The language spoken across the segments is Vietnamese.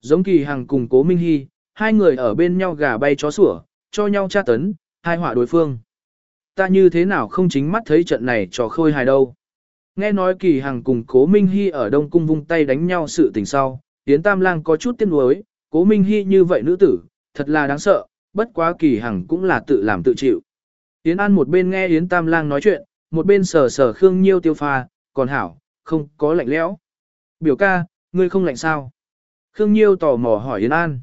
giống kỳ hằng cùng cố Minh Hy, hai người ở bên nhau gà bay chó sủa, cho nhau tra tấn, hai họa đối phương. Ta như thế nào không chính mắt thấy trận này trò khôi hài đâu. Nghe nói kỳ hằng cùng cố Minh Hy ở Đông Cung vung tay đánh nhau sự tình sau, Yến Tam Lang có chút tiếc nuối, cố Minh Hy như vậy nữ tử, thật là đáng sợ, bất quá kỳ hằng cũng là tự làm tự chịu. Yến An một bên nghe Yến Tam Lang nói chuyện, một bên sờ sờ Khương Nhiêu tiêu pha, còn hảo, không có lạnh lẽo. Biểu ca, ngươi không lạnh sao? Khương Nhiêu tò mò hỏi Yến An.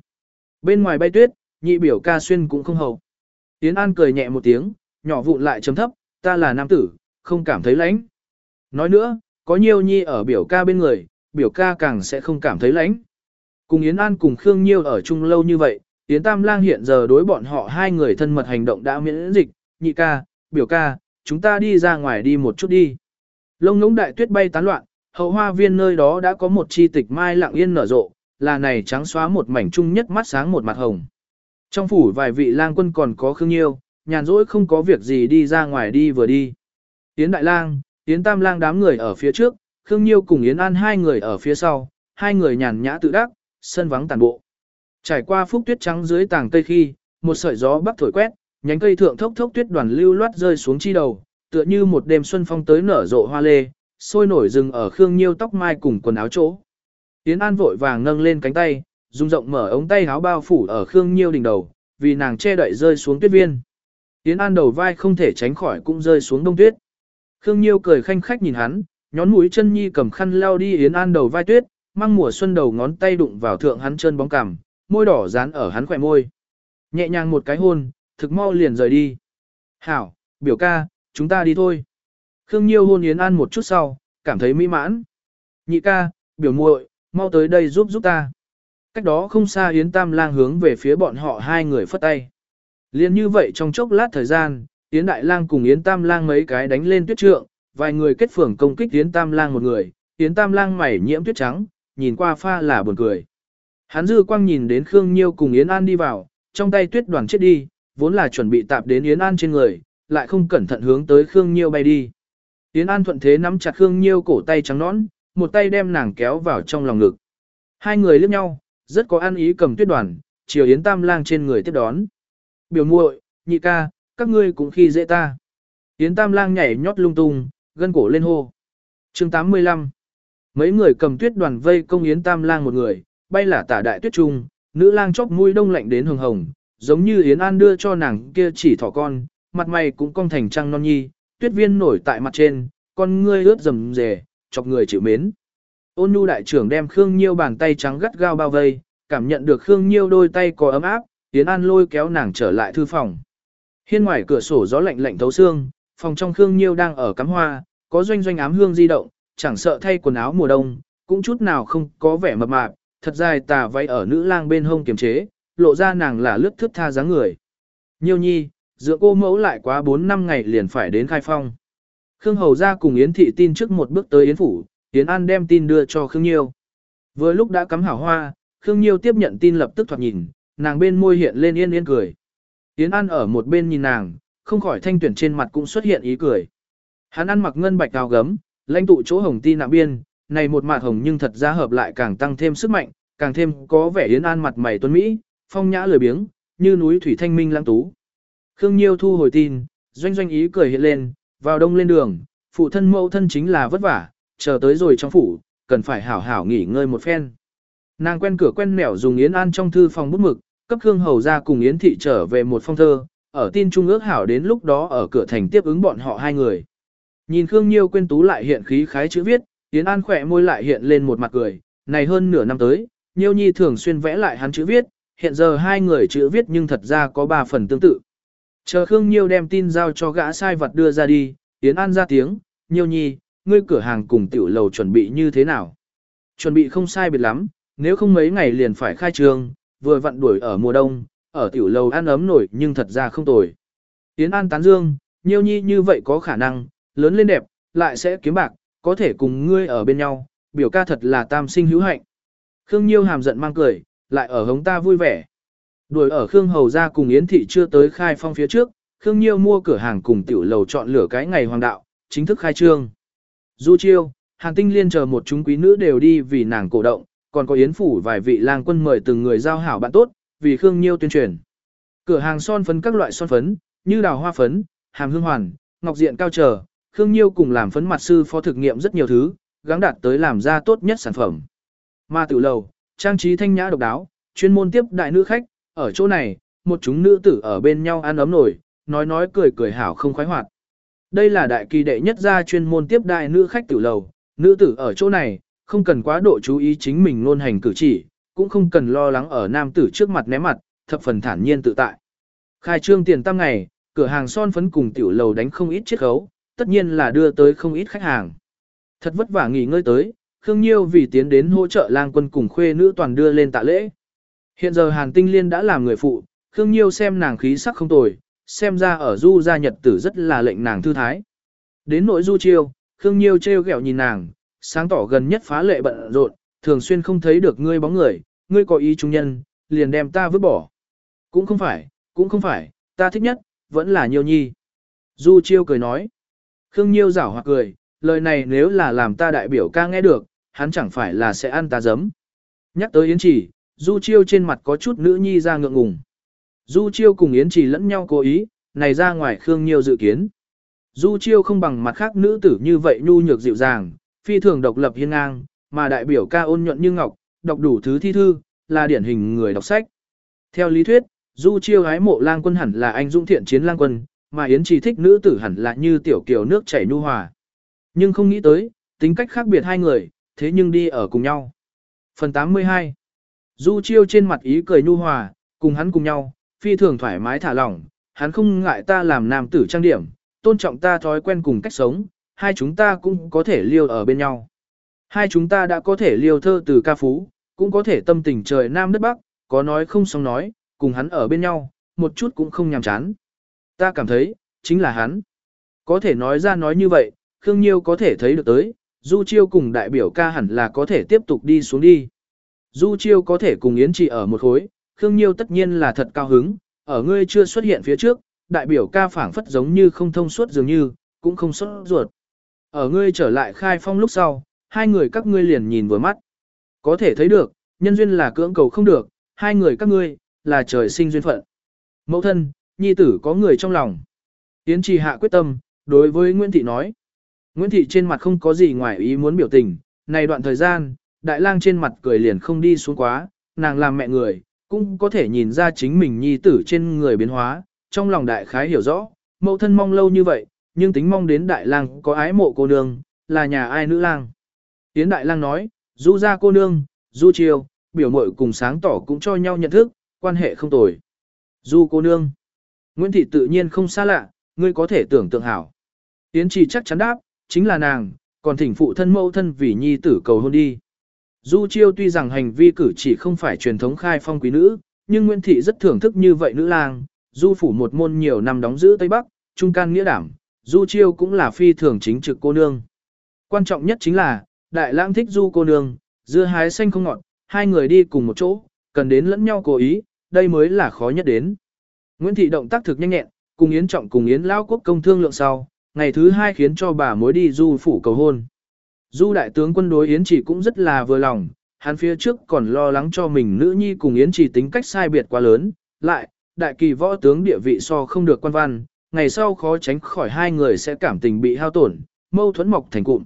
Bên ngoài bay tuyết, nhị biểu ca xuyên cũng không hầu. Yến An cười nhẹ một tiếng, nhỏ vụn lại chấm thấp, ta là nam tử, không cảm thấy lạnh. Nói nữa, có nhiều nhi ở biểu ca bên người, biểu ca càng sẽ không cảm thấy lạnh. Cùng Yến An cùng Khương Nhiêu ở chung lâu như vậy, Yến Tam Lang hiện giờ đối bọn họ hai người thân mật hành động đã miễn dịch, nhị ca, biểu ca, chúng ta đi ra ngoài đi một chút đi. Lông ngỗng đại tuyết bay tán loạn, hậu hoa viên nơi đó đã có một chi tịch mai lặng yên nở rộ, là này trắng xóa một mảnh trung nhất mắt sáng một mặt hồng. Trong phủ vài vị lang quân còn có khương nhiêu, nhàn rỗi không có việc gì đi ra ngoài đi vừa đi. Yến Đại Lang, Yến Tam Lang đám người ở phía trước, Khương Nhiêu cùng Yến An hai người ở phía sau, hai người nhàn nhã tự đắc, sân vắng tàn bộ. Trải qua phúc tuyết trắng dưới tàng cây khi, một sợi gió bắc thổi quét, nhánh cây thượng thốc thốc tuyết đoàn lưu loát rơi xuống chi đầu, tựa như một đêm xuân phong tới nở rộ hoa lê, sôi nổi rừng ở Khương Nhiêu tóc mai cùng quần áo chỗ. Yến An vội vàng nâng lên cánh tay, dùng rộng mở ống tay áo bao phủ ở Khương Nhiêu đỉnh đầu, vì nàng che đậy rơi xuống tuyết viên. Yến An đầu vai không thể tránh khỏi cũng rơi xuống đông tuyết. Khương Nhiêu cười khanh khách nhìn hắn, nhón mũi chân nhi cầm khăn lao đi Yến An đầu vai tuyết, mang mùa xuân đầu ngón tay đụng vào thượng hắn chân bóng cằm, môi đỏ dán ở hắn khỏe môi. Nhẹ nhàng một cái hôn, thực mau liền rời đi. Hảo, biểu ca, chúng ta đi thôi. Khương Nhiêu hôn Yến An một chút sau, cảm thấy mỹ mãn. Nhị ca, biểu muội, mau tới đây giúp giúp ta. Cách đó không xa Yến Tam Lang hướng về phía bọn họ hai người phất tay. Liên như vậy trong chốc lát thời gian, Yến Đại Lang cùng Yến Tam Lang mấy cái đánh lên tuyết trượng, vài người kết phường công kích Yến Tam Lang một người, Yến Tam Lang mảy nhiễm tuyết trắng, nhìn qua pha là buồn cười. Hắn dư quang nhìn đến Khương Nhiêu cùng Yến An đi vào, trong tay tuyết đoàn chết đi, vốn là chuẩn bị tạp đến Yến An trên người, lại không cẩn thận hướng tới Khương Nhiêu bay đi. Yến An thuận thế nắm chặt Khương Nhiêu cổ tay trắng nõn, một tay đem nàng kéo vào trong lòng ngực. Hai người liếc nhau, rất có ăn ý cầm tuyết đoàn, chiều Yến Tam Lang trên người tiếp đón. Biểu muội, nhị ca, các ngươi cũng khi dễ ta. Yến Tam Lang nhảy nhót lung tung, gân cổ lên hô. Chương 85 Mấy người cầm tuyết đoàn vây công Yến Tam Lang một người, bay là tả đại tuyết trung, nữ lang chóc mũi đông lạnh đến hồng hồng, giống như Yến An đưa cho nàng kia chỉ thỏ con, mặt mày cũng cong thành trăng non nhi, tuyết viên nổi tại mặt trên, con ngươi ướt rầm rề, chọc người chịu mến. Ôn nhu đại trưởng đem Khương Nhiêu bàn tay trắng gắt gao bao vây, cảm nhận được Khương Nhiêu đôi tay có ấm áp, Yến An lôi kéo nàng trở lại thư phòng. Hiên ngoài cửa sổ gió lạnh lạnh thấu xương, phòng trong Khương Nhiêu đang ở cắm hoa, có doanh doanh ám hương di động, chẳng sợ thay quần áo mùa đông, cũng chút nào không có vẻ mập mạp, thật dài tà váy ở nữ lang bên hông kiềm chế, lộ ra nàng là lướt thướt tha dáng người. Nhiêu nhi, dựa cô mẫu lại quá 4 năm ngày liền phải đến khai phong. Khương Hầu ra cùng Yến Thị tin trước một bước tới Yến Phủ, Yến An đem tin đưa cho Khương Nhiêu. Vừa lúc đã cắm hảo hoa, Khương Nhiêu tiếp nhận tin lập tức thoạt nhìn, nàng bên môi hiện lên yên yên cười. Yến An ở một bên nhìn nàng, không khỏi thanh tuyển trên mặt cũng xuất hiện ý cười. Hắn ăn mặc ngân bạch cao gấm, lãnh tụ chỗ hồng ti nạm biên, này một mặt hồng nhưng thật ra hợp lại càng tăng thêm sức mạnh, càng thêm có vẻ Yến An mặt mày tuấn Mỹ, phong nhã lười biếng, như núi thủy thanh minh lãng tú. Khương Nhiêu thu hồi tin, doanh doanh ý cười hiện lên, vào đông lên đường, phụ thân mẫu thân chính là vất vả, chờ tới rồi trong phủ, cần phải hảo hảo nghỉ ngơi một phen. Nàng quen cửa quen nẻo dùng Yến An trong thư phòng bút mực, cấp Khương Hầu ra cùng Yến Thị trở về một phong thơ, ở tin trung ước hảo đến lúc đó ở cửa thành tiếp ứng bọn họ hai người. Nhìn Khương Nhiêu quên tú lại hiện khí khái chữ viết, Yến An khỏe môi lại hiện lên một mặt cười, này hơn nửa năm tới, Nhiêu Nhi thường xuyên vẽ lại hắn chữ viết, hiện giờ hai người chữ viết nhưng thật ra có ba phần tương tự. Chờ Khương Nhiêu đem tin giao cho gã sai vật đưa ra đi, Yến An ra tiếng, Nhiêu Nhi, ngươi cửa hàng cùng tiểu lầu chuẩn bị như thế nào? Chuẩn bị không sai biệt lắm, nếu không mấy ngày liền phải khai trương, vừa vặn đuổi ở mùa đông, ở tiểu lầu ăn ấm nổi nhưng thật ra không tồi. Yến An tán dương, Nhiêu Nhi như vậy có khả năng, lớn lên đẹp, lại sẽ kiếm bạc, có thể cùng ngươi ở bên nhau, biểu ca thật là tam sinh hữu hạnh. Khương Nhiêu hàm giận mang cười, lại ở hống ta vui vẻ. Đuổi ở Khương Hầu ra cùng Yến Thị chưa tới khai phong phía trước, Khương Nhiêu mua cửa hàng cùng tiểu lầu chọn lửa cái ngày hoàng đạo, chính thức khai trương. Du Chiêu, Hàn Tinh Liên chờ một chúng quý nữ đều đi vì nàng cổ động, còn có yến phủ vài vị lang quân mời từng người giao hảo bạn tốt, vì Khương Nhiêu tuyên truyền. Cửa hàng son phấn các loại son phấn, như đào hoa phấn, hàm hương hoàn, ngọc diện cao trở, Khương Nhiêu cùng làm phấn mặt sư phó thực nghiệm rất nhiều thứ, gắng đạt tới làm ra tốt nhất sản phẩm. Ma tử lầu, trang trí thanh nhã độc đáo, chuyên môn tiếp đại nữ khách, ở chỗ này, một chúng nữ tử ở bên nhau ăn ấm nổi, nói nói cười cười hảo không khoái hoạt. Đây là đại kỳ đệ nhất gia chuyên môn tiếp đại nữ khách tử lầu, nữ tử ở chỗ này, không cần quá độ chú ý chính mình luôn hành cử chỉ, cũng không cần lo lắng ở nam tử trước mặt né mặt, thập phần thản nhiên tự tại. Khai trương tiền tăng ngày, cửa hàng son phấn cùng tiểu lầu đánh không ít chiết khấu, tất nhiên là đưa tới không ít khách hàng. Thật vất vả nghỉ ngơi tới, Khương Nhiêu vì tiến đến hỗ trợ lang quân cùng khuê nữ toàn đưa lên tạ lễ. Hiện giờ Hàn Tinh Liên đã làm người phụ, Khương Nhiêu xem nàng khí sắc không tồi, xem ra ở du gia nhật tử rất là lệnh nàng thư thái. Đến nội du chiêu, Khương Nhiêu treo ghẹo nhìn nàng, sáng tỏ gần nhất phá lệ bận rộn, thường xuyên không thấy được ngươi bóng người, ngươi có ý trung nhân, liền đem ta vứt bỏ. Cũng không phải, cũng không phải, ta thích nhất, vẫn là Nhiêu Nhi. Du Chiêu cười nói. Khương Nhiêu giảo hoặc cười, lời này nếu là làm ta đại biểu ca nghe được, hắn chẳng phải là sẽ ăn ta giấm. Nhắc tới Yến Chỉ, Du Chiêu trên mặt có chút nữ nhi ra ngượng ngùng. Du Chiêu cùng Yến Chỉ lẫn nhau cố ý, này ra ngoài Khương Nhiêu dự kiến. Du Chiêu không bằng mặt khác nữ tử như vậy nhu nhược dịu dàng, phi thường độc lập hiên ngang, mà đại biểu ca ôn nhuận như ngọc, đọc đủ thứ thi thư, là điển hình người đọc sách. Theo lý thuyết, Du Chiêu gái mộ lang quân hẳn là anh dũng thiện chiến lang quân, mà Yến Chỉ thích nữ tử hẳn là như tiểu kiều nước chảy nhu hòa. Nhưng không nghĩ tới, tính cách khác biệt hai người, thế nhưng đi ở cùng nhau. Phần 82 Du Chiêu trên mặt ý cười nhu hòa, cùng hắn cùng nhau, phi thường thoải mái thả lỏng, hắn không ngại ta làm nam tử trang điểm, tôn trọng ta thói quen cùng cách sống, hai chúng ta cũng có thể liêu ở bên nhau. Hai chúng ta đã có thể liêu thơ từ ca phú, cũng có thể tâm tình trời nam đất bắc, có nói không xong nói, cùng hắn ở bên nhau, một chút cũng không nhàm chán. Ta cảm thấy, chính là hắn. Có thể nói ra nói như vậy, Khương Nhiêu có thể thấy được tới, Du Chiêu cùng đại biểu ca hẳn là có thể tiếp tục đi xuống đi. Du Chiêu có thể cùng Yến Trị ở một khối, Khương Nhiêu tất nhiên là thật cao hứng, ở ngươi chưa xuất hiện phía trước, đại biểu ca phảng phất giống như không thông suốt dường như, cũng không xuất ruột. Ở ngươi trở lại khai phong lúc sau, hai người các ngươi liền nhìn vừa mắt. Có thể thấy được, nhân duyên là cưỡng cầu không được, hai người các ngươi, là trời sinh duyên phận. Mẫu thân, nhi tử có người trong lòng. Yến trì hạ quyết tâm, đối với Nguyễn Thị nói. Nguyễn Thị trên mặt không có gì ngoài ý muốn biểu tình, này đoạn thời gian, đại lang trên mặt cười liền không đi xuống quá, nàng làm mẹ người, cũng có thể nhìn ra chính mình nhi tử trên người biến hóa, trong lòng đại khái hiểu rõ, mẫu thân mong lâu như vậy, nhưng tính mong đến đại lang có ái mộ cô nương, là nhà ai nữ lang. Tiến đại lang nói, du ra cô nương, du chiều, biểu mội cùng sáng tỏ cũng cho nhau nhận thức, quan hệ không tồi. Du cô nương, Nguyễn Thị tự nhiên không xa lạ, ngươi có thể tưởng tượng hảo. Tiến chỉ chắc chắn đáp, chính là nàng, còn thỉnh phụ thân mẫu thân vì nhi tử cầu hôn đi. Du Chiêu tuy rằng hành vi cử chỉ không phải truyền thống khai phong quý nữ, nhưng Nguyễn Thị rất thưởng thức như vậy nữ lang, Du phủ một môn nhiều năm đóng giữ Tây Bắc, trung can nghĩa đảm, Du Chiêu cũng là phi thường chính trực cô nương. Quan trọng nhất chính là, Đại Lãng thích Du cô nương, dưa hái xanh không ngọt, hai người đi cùng một chỗ, cần đến lẫn nhau cố ý, đây mới là khó nhất đến. Nguyễn Thị động tác thực nhanh nhẹn, cùng Yến Trọng cùng Yến Lão Quốc công thương lượng sau, ngày thứ hai khiến cho bà mối đi Du phủ cầu hôn. Du đại tướng quân đối Yến Chỉ cũng rất là vừa lòng, hắn phía trước còn lo lắng cho mình nữ nhi cùng Yến Chỉ tính cách sai biệt quá lớn, lại, đại kỳ võ tướng địa vị so không được quan văn, ngày sau khó tránh khỏi hai người sẽ cảm tình bị hao tổn, mâu thuẫn mọc thành cụm.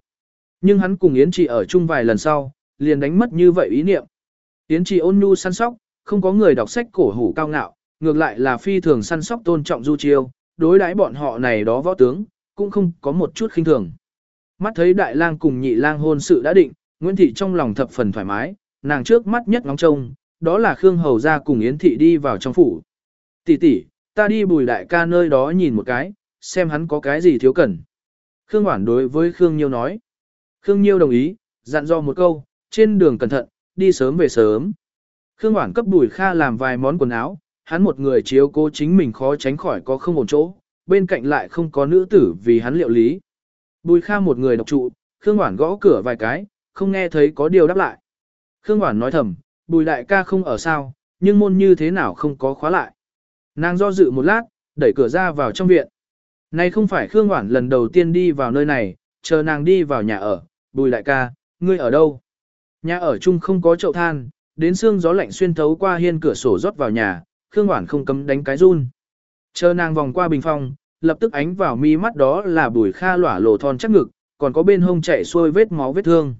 Nhưng hắn cùng Yến Chỉ ở chung vài lần sau, liền đánh mất như vậy ý niệm. Yến Chỉ ôn nhu săn sóc, không có người đọc sách cổ hủ cao ngạo, ngược lại là phi thường săn sóc tôn trọng Du Chiêu, đối đãi bọn họ này đó võ tướng, cũng không có một chút khinh thường. Mắt thấy đại lang cùng nhị lang hôn sự đã định, Nguyễn Thị trong lòng thập phần thoải mái, nàng trước mắt nhất ngóng trông, đó là Khương Hầu ra cùng Yến Thị đi vào trong phủ. Tỷ tỷ, ta đi bùi đại ca nơi đó nhìn một cái, xem hắn có cái gì thiếu cần. Khương Hoản đối với Khương Nhiêu nói. Khương Nhiêu đồng ý, dặn dò một câu, trên đường cẩn thận, đi sớm về sớm. Khương Hoản cấp bùi kha làm vài món quần áo, hắn một người chiếu cố chính mình khó tránh khỏi có không ổn chỗ, bên cạnh lại không có nữ tử vì hắn liệu lý. Bùi Kha một người độc trụ, Khương Hoản gõ cửa vài cái, không nghe thấy có điều đáp lại. Khương Hoản nói thầm, Bùi đại ca không ở sao, nhưng môn như thế nào không có khóa lại. Nàng do dự một lát, đẩy cửa ra vào trong viện. Này không phải Khương Hoản lần đầu tiên đi vào nơi này, chờ nàng đi vào nhà ở, Bùi đại ca, ngươi ở đâu? Nhà ở chung không có chậu than, đến xương gió lạnh xuyên thấu qua hiên cửa sổ rót vào nhà, Khương Hoản không cấm đánh cái run. Chờ nàng vòng qua bình phong, lập tức ánh vào mi mắt đó là Bùi Kha lỏa lồ thon chắc ngực, còn có bên hông chảy xuôi vết máu vết thương.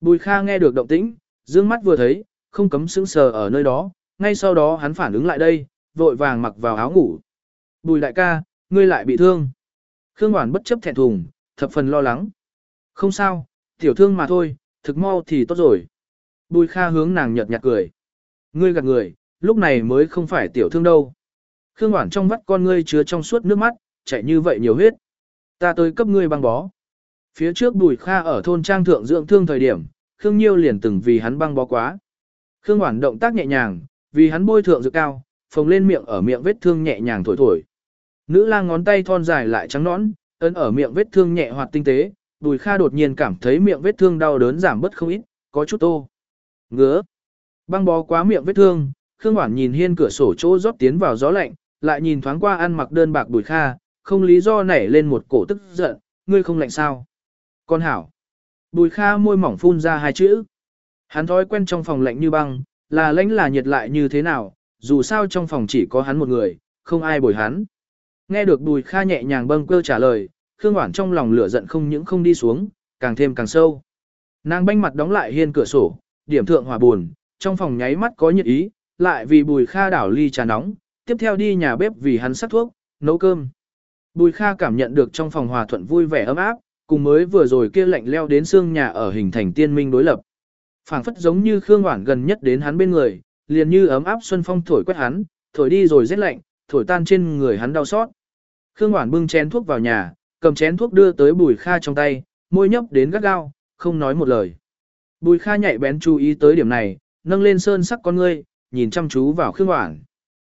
Bùi Kha nghe được động tĩnh, dương mắt vừa thấy, không cấm sững sờ ở nơi đó, ngay sau đó hắn phản ứng lại đây, vội vàng mặc vào áo ngủ. Bùi đại ca, ngươi lại bị thương. Khương Hoàn bất chấp thẹn thùng, thập phần lo lắng. Không sao, tiểu thương mà thôi, thực mau thì tốt rồi. Bùi Kha hướng nàng nhợt nhạt cười. Ngươi gạt người, lúc này mới không phải tiểu thương đâu. Khương Hoản trong mắt con ngươi chứa trong suốt nước mắt, chạy như vậy nhiều huyết. Ta tới cấp ngươi băng bó. Phía trước Bùi Kha ở thôn trang thượng dưỡng thương thời điểm, Khương Nhiêu liền từng vì hắn băng bó quá. Khương Hoản động tác nhẹ nhàng, vì hắn bôi thượng dược cao, phồng lên miệng ở miệng vết thương nhẹ nhàng thổi thổi. Nữ lang ngón tay thon dài lại trắng nõn, ấn ở miệng vết thương nhẹ hoạt tinh tế, Bùi Kha đột nhiên cảm thấy miệng vết thương đau đớn giảm bớt không ít, có chút tô. Ngứa. Băng bó quá miệng vết thương, Khương Hoản nhìn hiên cửa sổ chỗ rót tiến vào gió lạnh, lại nhìn thoáng qua ăn mặc đơn bạc Bùi Kha, không lý do nảy lên một cổ tức giận, ngươi không lạnh sao? Con hảo. Bùi Kha môi mỏng phun ra hai chữ. Hắn thói quen trong phòng lạnh như băng, là lãnh là nhiệt lại như thế nào, dù sao trong phòng chỉ có hắn một người, không ai bồi hắn. Nghe được Bùi Kha nhẹ nhàng bâng quơ trả lời, Khương Hoản trong lòng lửa giận không những không đi xuống, càng thêm càng sâu. Nàng banh mặt đóng lại hiên cửa sổ, điểm thượng hòa buồn, trong phòng nháy mắt có nhiệt ý, lại vì Bùi Kha đảo ly trà nóng, tiếp theo đi nhà bếp vì hắn sắc thuốc, nấu cơm. Bùi Kha cảm nhận được trong phòng hòa thuận vui vẻ ấm áp, cùng mới vừa rồi kia lạnh leo đến xương nhà ở hình thành tiên minh đối lập. phảng phất giống như Khương Hoản gần nhất đến hắn bên người, liền như ấm áp xuân phong thổi quét hắn, thổi đi rồi rét lạnh, thổi tan trên người hắn đau xót. Khương Hoản bưng chén thuốc vào nhà, cầm chén thuốc đưa tới Bùi Kha trong tay, môi nhấp đến gắt gao, không nói một lời. Bùi Kha nhạy bén chú ý tới điểm này, nâng lên sơn sắc con ngươi, nhìn chăm chú vào Khương Hoản.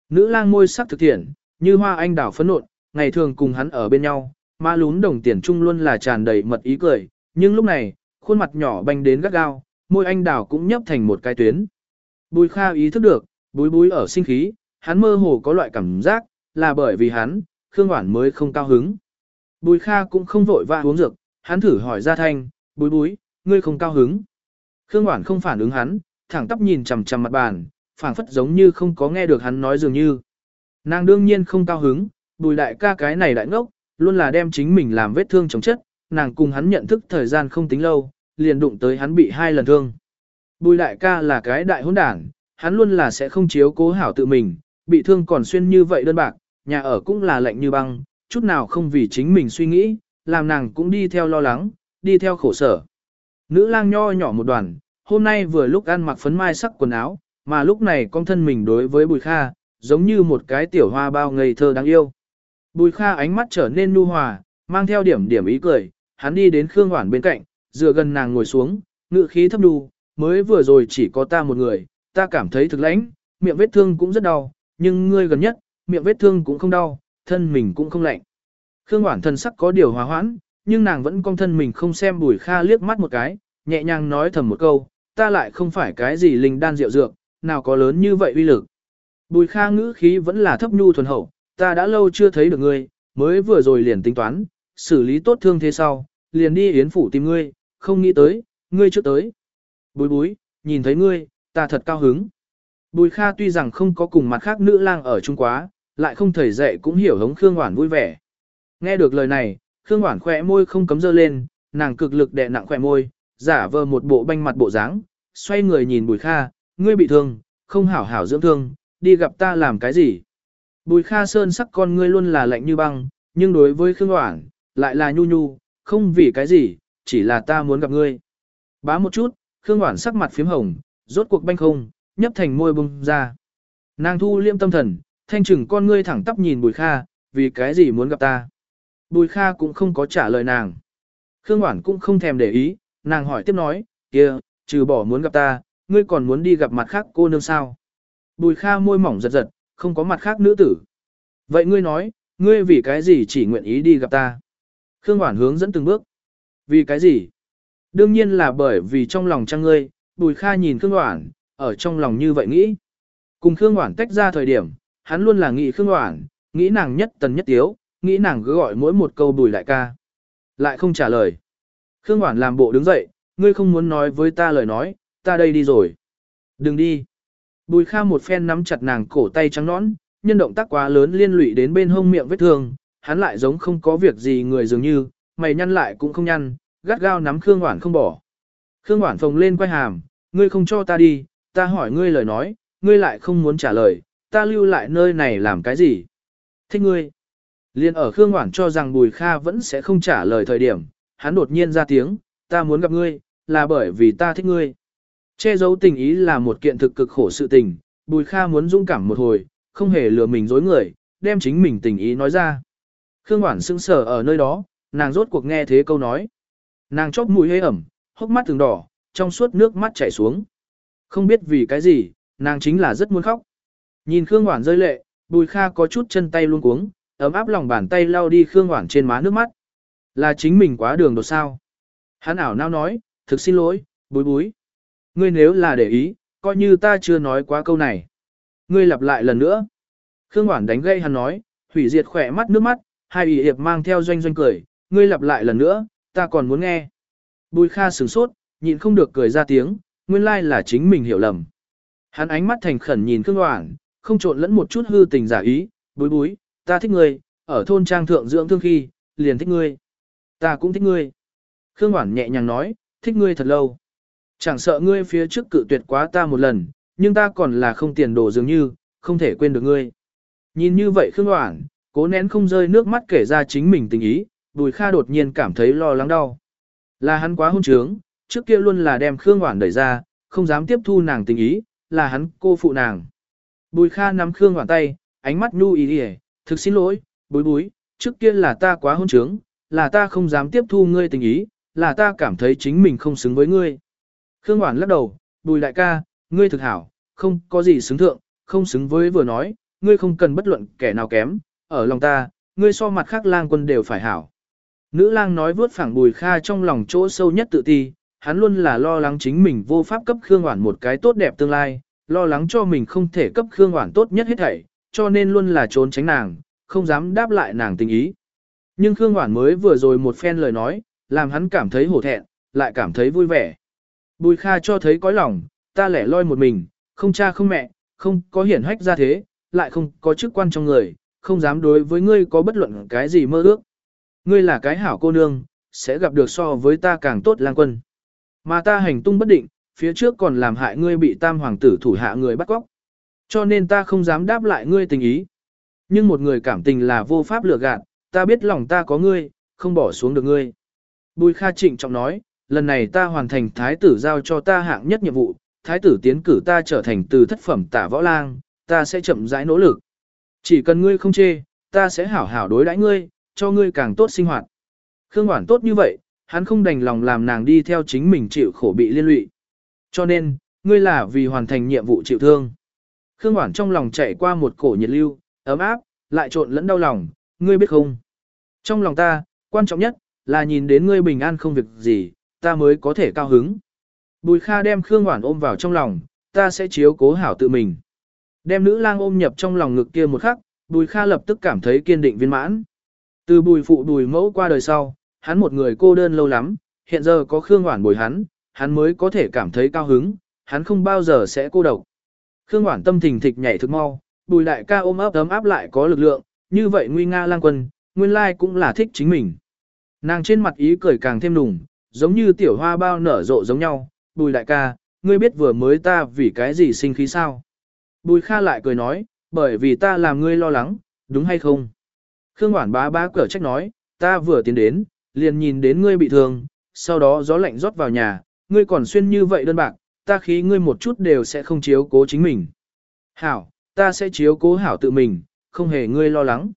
Nữ lang môi sắc thực thiện, như hoa anh đào phấn nộn, ngày thường cùng hắn ở bên nhau, ma lún đồng tiền trung luôn là tràn đầy mật ý cười, nhưng lúc này, khuôn mặt nhỏ banh đến gắt gao, môi anh đào cũng nhấp thành một cái tuyến. Bùi Kha ý thức được, búi búi ở sinh khí, hắn mơ hồ có loại cảm giác, là bởi vì hắn, Khương Hoản mới không cao hứng. Bùi Kha cũng không vội vã uống dược, hắn thử hỏi ra thanh, búi búi, ngươi không cao hứng. Khương Hoản không phản ứng hắn, thẳng tắp nhìn chằm chằm mặt bàn, phảng phất giống như không có nghe được hắn nói dường như. Nàng đương nhiên không cao hứng, bùi đại ca cái này đại ngốc, luôn là đem chính mình làm vết thương chống chất, nàng cùng hắn nhận thức thời gian không tính lâu, liền đụng tới hắn bị hai lần thương. Bùi đại ca là cái đại hỗn đảng, hắn luôn là sẽ không chiếu cố hảo tự mình, bị thương còn xuyên như vậy đơn bạc, nhà ở cũng là lạnh như băng, chút nào không vì chính mình suy nghĩ, làm nàng cũng đi theo lo lắng, đi theo khổ sở. Nữ lang nho nhỏ một đoàn, hôm nay vừa lúc ăn mặc phấn mai sắc quần áo, mà lúc này con thân mình đối với Bùi Kha, giống như một cái tiểu hoa bao ngây thơ đáng yêu. Bùi Kha ánh mắt trở nên nu hòa, mang theo điểm điểm ý cười, hắn đi đến Khương Hoản bên cạnh, dựa gần nàng ngồi xuống, ngự khí thấp đu, mới vừa rồi chỉ có ta một người, ta cảm thấy thực lãnh, miệng vết thương cũng rất đau, nhưng ngươi gần nhất, miệng vết thương cũng không đau, thân mình cũng không lạnh. Khương Hoản thân sắc có điều hòa hoãn, nhưng nàng vẫn cong thân mình không xem Bùi Kha liếc mắt một cái, nhẹ nhàng nói thầm một câu, ta lại không phải cái gì linh đan rượu dược, nào có lớn như vậy uy lực. Bùi Kha ngữ khí vẫn là thấp nhu thuần hậu, ta đã lâu chưa thấy được ngươi, mới vừa rồi liền tính toán, xử lý tốt thương thế sau, liền đi yến phủ tìm ngươi, không nghĩ tới, ngươi trước tới. Bùi bối, nhìn thấy ngươi, ta thật cao hứng. Bùi Kha tuy rằng không có cùng mặt khác nữ lang ở chung quá, lại không thầy dạy cũng hiểu hống Khương Hoản vui vẻ. Nghe được lời này, Khương Hoản khỏe môi không cấm dơ lên, nàng cực lực đè nặng khỏe môi, giả vờ một bộ banh mặt bộ dáng, xoay người nhìn Bùi Kha, ngươi bị thương, không hảo hảo dưỡng thương, đi gặp ta làm cái gì. Bùi Kha Sơn sắc con ngươi luôn là lạnh như băng, nhưng đối với Khương Hoảng, lại là nhu nhu, không vì cái gì, chỉ là ta muốn gặp ngươi. Bá một chút, Khương Hoảng sắc mặt phím hồng, rốt cuộc banh không, nhấp thành môi bung ra. Nàng thu liêm tâm thần, thanh trừng con ngươi thẳng tắp nhìn Bùi Kha, vì cái gì muốn gặp ta. Bùi Kha cũng không có trả lời nàng. Khương Hoảng cũng không thèm để ý, nàng hỏi tiếp nói, kia, trừ bỏ muốn gặp ta, ngươi còn muốn đi gặp mặt khác cô nương sao? Bùi Kha môi mỏng giật giật, không có mặt khác nữ tử. Vậy ngươi nói, ngươi vì cái gì chỉ nguyện ý đi gặp ta? Khương Hoản hướng dẫn từng bước. Vì cái gì? Đương nhiên là bởi vì trong lòng trang ngươi, Bùi Kha nhìn Khương Hoản, ở trong lòng như vậy nghĩ. Cùng Khương Hoản tách ra thời điểm, hắn luôn là nghĩ Khương Hoản, nghĩ nàng nhất tần nhất tiếu, nghĩ nàng cứ gọi mỗi một câu Bùi lại ca. Lại không trả lời. Khương Hoản làm bộ đứng dậy, ngươi không muốn nói với ta lời nói, ta đây đi rồi. Đừng đi. Bùi Kha một phen nắm chặt nàng cổ tay trắng nõn, nhân động tác quá lớn liên lụy đến bên hông miệng vết thương, hắn lại giống không có việc gì người dường như, mày nhăn lại cũng không nhăn, gắt gao nắm Khương Hoản không bỏ. Khương Hoản phồng lên quay hàm, ngươi không cho ta đi, ta hỏi ngươi lời nói, ngươi lại không muốn trả lời, ta lưu lại nơi này làm cái gì? Thích ngươi. Liên ở Khương Hoản cho rằng Bùi Kha vẫn sẽ không trả lời thời điểm, hắn đột nhiên ra tiếng, ta muốn gặp ngươi, là bởi vì ta thích ngươi. Che giấu tình ý là một kiện thực cực khổ sự tình, Bùi Kha muốn dũng cảm một hồi, không hề lừa mình dối người, đem chính mình tình ý nói ra. Khương Hoản sững sờ ở nơi đó, nàng rốt cuộc nghe thế câu nói. Nàng chóp mũi hơi ẩm, hốc mắt từng đỏ, trong suốt nước mắt chảy xuống. Không biết vì cái gì, nàng chính là rất muốn khóc. Nhìn Khương Hoản rơi lệ, Bùi Kha có chút chân tay luôn cuống, ấm áp lòng bàn tay lau đi Khương Hoản trên má nước mắt. Là chính mình quá đường đột sao. Hắn ảo nao nói, thực xin lỗi, bối bối. Ngươi nếu là để ý, coi như ta chưa nói quá câu này. Ngươi lặp lại lần nữa. Khương Hoản đánh gây hắn nói, hủy diệt khỏe mắt nước mắt, hai ủy hiệp mang theo doanh doanh cười, ngươi lặp lại lần nữa, ta còn muốn nghe. Bùi Kha sửng sốt, nhịn không được cười ra tiếng, nguyên lai là chính mình hiểu lầm. Hắn ánh mắt thành khẩn nhìn Khương Hoản, không trộn lẫn một chút hư tình giả ý, búi búi, ta thích ngươi, ở thôn trang thượng dưỡng thương khi, liền thích ngươi. Ta cũng thích ngươi. Khương Hoản nhẹ nhàng nói, thích ngươi thật lâu. Chẳng sợ ngươi phía trước cự tuyệt quá ta một lần, nhưng ta còn là không tiền đồ dường như, không thể quên được ngươi. Nhìn như vậy Khương hoảng, cố nén không rơi nước mắt kể ra chính mình tình ý, Bùi Kha đột nhiên cảm thấy lo lắng đau. Là hắn quá hôn trướng, trước kia luôn là đem Khương hoảng đẩy ra, không dám tiếp thu nàng tình ý, là hắn cô phụ nàng. Bùi Kha nắm Khương hoảng tay, ánh mắt nu ý đi thực xin lỗi, bối bối, trước kia là ta quá hôn trướng, là ta không dám tiếp thu ngươi tình ý, là ta cảm thấy chính mình không xứng với ngươi. Khương Hoản lắc đầu, bùi đại ca, ngươi thực hảo, không có gì xứng thượng, không xứng với vừa nói, ngươi không cần bất luận kẻ nào kém, ở lòng ta, ngươi so mặt khác lang quân đều phải hảo. Nữ lang nói vướt phẳng bùi kha trong lòng chỗ sâu nhất tự ti, hắn luôn là lo lắng chính mình vô pháp cấp Khương Hoản một cái tốt đẹp tương lai, lo lắng cho mình không thể cấp Khương Hoản tốt nhất hết thảy, cho nên luôn là trốn tránh nàng, không dám đáp lại nàng tình ý. Nhưng Khương Hoản mới vừa rồi một phen lời nói, làm hắn cảm thấy hổ thẹn, lại cảm thấy vui vẻ. Bùi Kha cho thấy cõi lòng, ta lẻ loi một mình, không cha không mẹ, không có hiển hách ra thế, lại không có chức quan trong người, không dám đối với ngươi có bất luận cái gì mơ ước. Ngươi là cái hảo cô nương, sẽ gặp được so với ta càng tốt lang quân. Mà ta hành tung bất định, phía trước còn làm hại ngươi bị tam hoàng tử thủ hạ người bắt cóc. Cho nên ta không dám đáp lại ngươi tình ý. Nhưng một người cảm tình là vô pháp lừa gạt, ta biết lòng ta có ngươi, không bỏ xuống được ngươi. Bùi Kha trịnh trọng nói, lần này ta hoàn thành thái tử giao cho ta hạng nhất nhiệm vụ, thái tử tiến cử ta trở thành từ thất phẩm tả võ lang, ta sẽ chậm rãi nỗ lực. Chỉ cần ngươi không chê, ta sẽ hảo hảo đối đãi ngươi, cho ngươi càng tốt sinh hoạt. Khương Hoản tốt như vậy, hắn không đành lòng làm nàng đi theo chính mình chịu khổ bị liên lụy. Cho nên, ngươi là vì hoàn thành nhiệm vụ chịu thương. Khương Hoản trong lòng chạy qua một cổ nhiệt lưu, ấm áp, lại trộn lẫn đau lòng, ngươi biết không? Trong lòng ta, quan trọng nhất, là nhìn đến ngươi bình an không việc gì, ta mới có thể cao hứng. Bùi Kha đem Khương Hoản ôm vào trong lòng, ta sẽ chiếu cố hảo tự mình. Đem nữ lang ôm nhập trong lòng ngực kia một khắc, Bùi Kha lập tức cảm thấy kiên định viên mãn. Từ bùi phụ bùi mẫu qua đời sau, hắn một người cô đơn lâu lắm, hiện giờ có Khương Hoản bồi hắn, hắn mới có thể cảm thấy cao hứng, hắn không bao giờ sẽ cô độc. Khương Hoản tâm thình thịch nhảy thực mau, bùi đại ca ôm ấp ấm áp lại có lực lượng, như vậy nguy nga lang quân, nguyên lai cũng là thích chính mình. Nàng trên mặt ý cười càng thêm nùng, giống như tiểu hoa bao nở rộ giống nhau, bùi đại ca, ngươi biết vừa mới ta vì cái gì sinh khí sao? Bùi Kha lại cười nói, bởi vì ta làm ngươi lo lắng, đúng hay không? Khương Hoản bá bá cửa trách nói, ta vừa tiến đến, liền nhìn đến ngươi bị thương, sau đó gió lạnh rót vào nhà, ngươi còn xuyên như vậy đơn bạc, ta khí ngươi một chút đều sẽ không chiếu cố chính mình. Hảo, ta sẽ chiếu cố hảo tự mình, không hề ngươi lo lắng.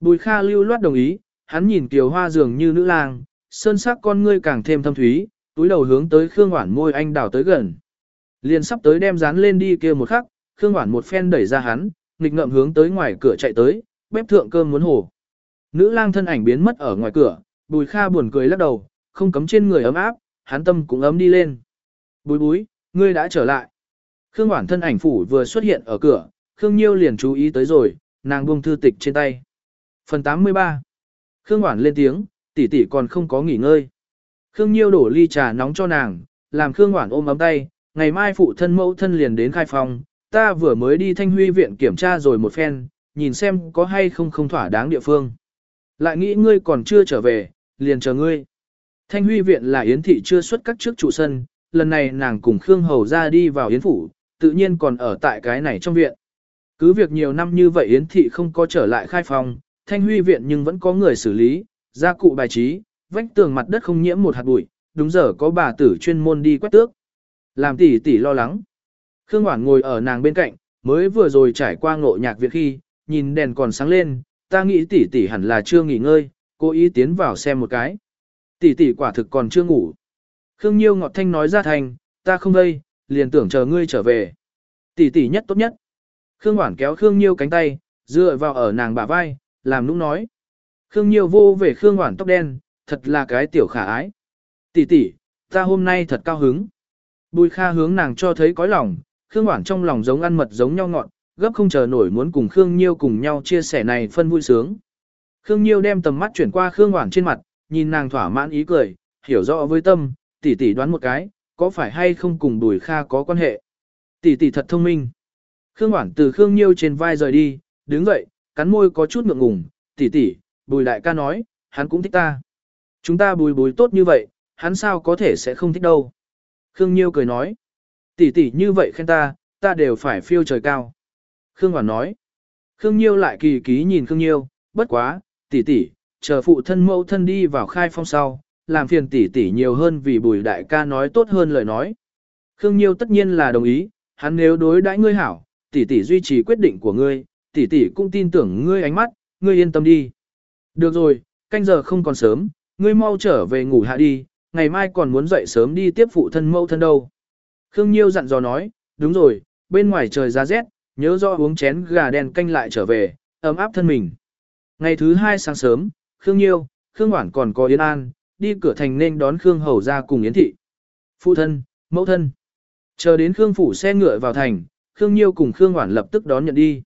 Bùi Kha lưu loát đồng ý, hắn nhìn Kiều Hoa dường như nữ lang, sơn sắc con ngươi càng thêm thâm thúy, túi đầu hướng tới Khương Hoản môi anh đào tới gần. Liền sắp tới đem dán lên đi kia một khắc, Khương Hoản một phen đẩy ra hắn, nghịch ngợm hướng tới ngoài cửa chạy tới, bếp thượng cơm muốn hổ. Nữ lang thân ảnh biến mất ở ngoài cửa, Bùi Kha buồn cười lắc đầu, không cấm trên người ấm áp, hắn tâm cũng ấm đi lên. Bùi búi, ngươi đã trở lại. Khương Hoản thân ảnh phủ vừa xuất hiện ở cửa, Khương Nhiêu liền chú ý tới rồi, nàng buông thư tịch trên tay. Phần 83 Khương Hoản lên tiếng, tỷ tỷ còn không có nghỉ ngơi. Khương Nhiêu đổ ly trà nóng cho nàng, làm Khương Hoản ôm ấm tay, ngày mai phụ thân mẫu thân liền đến khai phòng, ta vừa mới đi thanh huy viện kiểm tra rồi một phen, nhìn xem có hay không không thỏa đáng địa phương. Lại nghĩ ngươi còn chưa trở về, liền chờ ngươi. Thanh huy viện là yến thị chưa xuất các trước trụ sân, lần này nàng cùng Khương Hầu ra đi vào yến phủ, tự nhiên còn ở tại cái này trong viện. Cứ việc nhiều năm như vậy yến thị không có trở lại khai phòng, thanh huy viện nhưng vẫn có người xử lý, gia cụ bài trí, vách tường mặt đất không nhiễm một hạt bụi, đúng giờ có bà tử chuyên môn đi quét tước. Làm tỷ tỷ lo lắng. Khương Hoảng ngồi ở nàng bên cạnh, mới vừa rồi trải qua ngộ nhạc việc khi, nhìn đèn còn sáng lên, ta nghĩ tỷ tỷ hẳn là chưa nghỉ ngơi, cố ý tiến vào xem một cái. Tỷ tỷ quả thực còn chưa ngủ. Khương Nhiêu ngọt thanh nói ra thành, ta không đây, liền tưởng chờ ngươi trở về. Tỷ tỷ nhất tốt nhất. Khương Hoảng kéo Khương Nhiêu cánh tay, dựa vào ở nàng bả vai, làm nũng nói. Khương Nhiêu vô về Khương Hoản tóc đen, thật là cái tiểu khả ái. Tỷ tỷ, ta hôm nay thật cao hứng. Bùi Kha hướng nàng cho thấy cõi lòng, Khương Hoản trong lòng giống ăn mật giống nhau ngọn, gấp không chờ nổi muốn cùng Khương Nhiêu cùng nhau chia sẻ này phân vui sướng. Khương Nhiêu đem tầm mắt chuyển qua Khương Hoản trên mặt, nhìn nàng thỏa mãn ý cười, hiểu rõ với tâm, tỷ tỷ đoán một cái, có phải hay không cùng Bùi Kha có quan hệ. Tỷ tỷ thật thông minh. Khương Hoản từ Khương Nhiêu trên vai rời đi, đứng dậy, cắn môi có chút ngượng ngùng, tỷ tỷ, Bùi đại ca nói, hắn cũng thích ta. Chúng ta bùi bùi tốt như vậy, hắn sao có thể sẽ không thích đâu. Khương Nhiêu cười nói, tỷ tỷ như vậy khen ta, ta đều phải phiêu trời cao. Khương Hoàn nói, Khương Nhiêu lại kỳ ký nhìn Khương Nhiêu, bất quá, tỷ tỷ, chờ phụ thân mẫu thân đi vào khai phong sau, làm phiền tỷ tỷ nhiều hơn vì bùi đại ca nói tốt hơn lời nói. Khương Nhiêu tất nhiên là đồng ý, hắn nếu đối đãi ngươi hảo, tỷ tỷ duy trì quyết định của ngươi, tỷ tỷ cũng tin tưởng ngươi ánh mắt, ngươi yên tâm đi. Được rồi, canh giờ không còn sớm, ngươi mau trở về ngủ hạ đi, ngày mai còn muốn dậy sớm đi tiếp phụ thân mẫu thân đâu. Khương Nhiêu dặn dò nói, đúng rồi, bên ngoài trời ra rét, nhớ rõ uống chén gà đen canh lại trở về, ấm áp thân mình. Ngày thứ hai sáng sớm, Khương Nhiêu, Khương Hoản còn có Yến An, đi cửa thành nên đón Khương Hầu ra cùng Yến Thị. Phụ thân, mẫu thân. Chờ đến Khương Phủ xe ngựa vào thành, Khương Nhiêu cùng Khương Hoản lập tức đón nhận đi.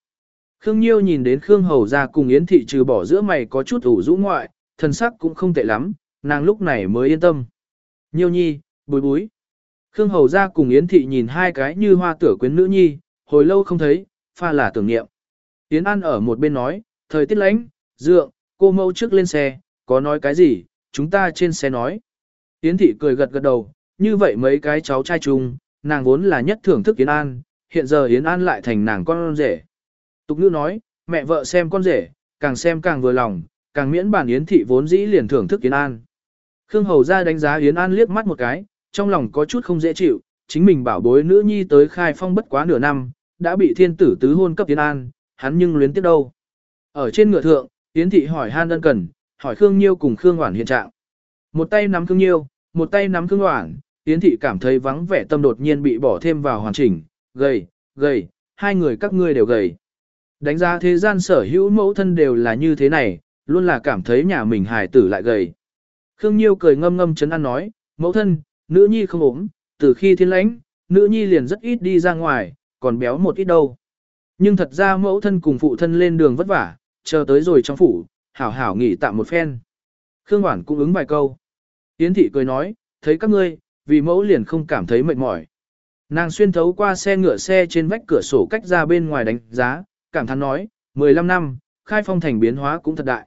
Khương Nhiêu nhìn đến Khương Hầu ra cùng Yến Thị trừ bỏ giữa mày có chút ủ rũ ngoại, thần sắc cũng không tệ lắm, nàng lúc này mới yên tâm. Nhiêu nhi, bối bối. Khương Hầu ra cùng Yến Thị nhìn hai cái như hoa tửa quyến nữ nhi, hồi lâu không thấy, pha là tưởng niệm. Yến An ở một bên nói, thời tiết lạnh, dượng, cô mâu trước lên xe, có nói cái gì, chúng ta trên xe nói. Yến Thị cười gật gật đầu, như vậy mấy cái cháu trai chung, nàng vốn là nhất thưởng thức Yến An, hiện giờ Yến An lại thành nàng con rể. Tục ngữ nói, mẹ vợ xem con rể, càng xem càng vừa lòng, càng miễn bản Yến Thị vốn dĩ liền thưởng thức Yến An. Khương Hầu ra đánh giá Yến An liếc mắt một cái, trong lòng có chút không dễ chịu, chính mình bảo bối nữ nhi tới khai phong bất quá nửa năm, đã bị thiên tử tứ hôn cấp Yến An, hắn nhưng luyến tiếp đâu. Ở trên ngựa thượng, Yến Thị hỏi Han ân cần, hỏi Khương Nhiêu cùng Khương Hoản hiện trạng. Một tay nắm Khương Nhiêu, một tay nắm Khương Hoản, Yến Thị cảm thấy vắng vẻ tâm đột nhiên bị bỏ thêm vào hoàn chỉnh, gầy, gầy, hai người các ngươi đều gầy. Đánh giá thế gian sở hữu mẫu thân đều là như thế này, luôn là cảm thấy nhà mình hài tử lại gầy. Khương Nhiêu cười ngâm ngâm chấn an nói, mẫu thân, nữ nhi không ốm, từ khi thiên lãnh, nữ nhi liền rất ít đi ra ngoài, còn béo một ít đâu. Nhưng thật ra mẫu thân cùng phụ thân lên đường vất vả, chờ tới rồi trong phủ, hảo hảo nghỉ tạm một phen. Khương Hoản cũng ứng vài câu. Yến thị cười nói, thấy các ngươi, vì mẫu liền không cảm thấy mệt mỏi. Nàng xuyên thấu qua xe ngựa xe trên vách cửa sổ cách ra bên ngoài đánh giá, cảm thán nói, 15 năm, khai phong thành biến hóa cũng thật đại.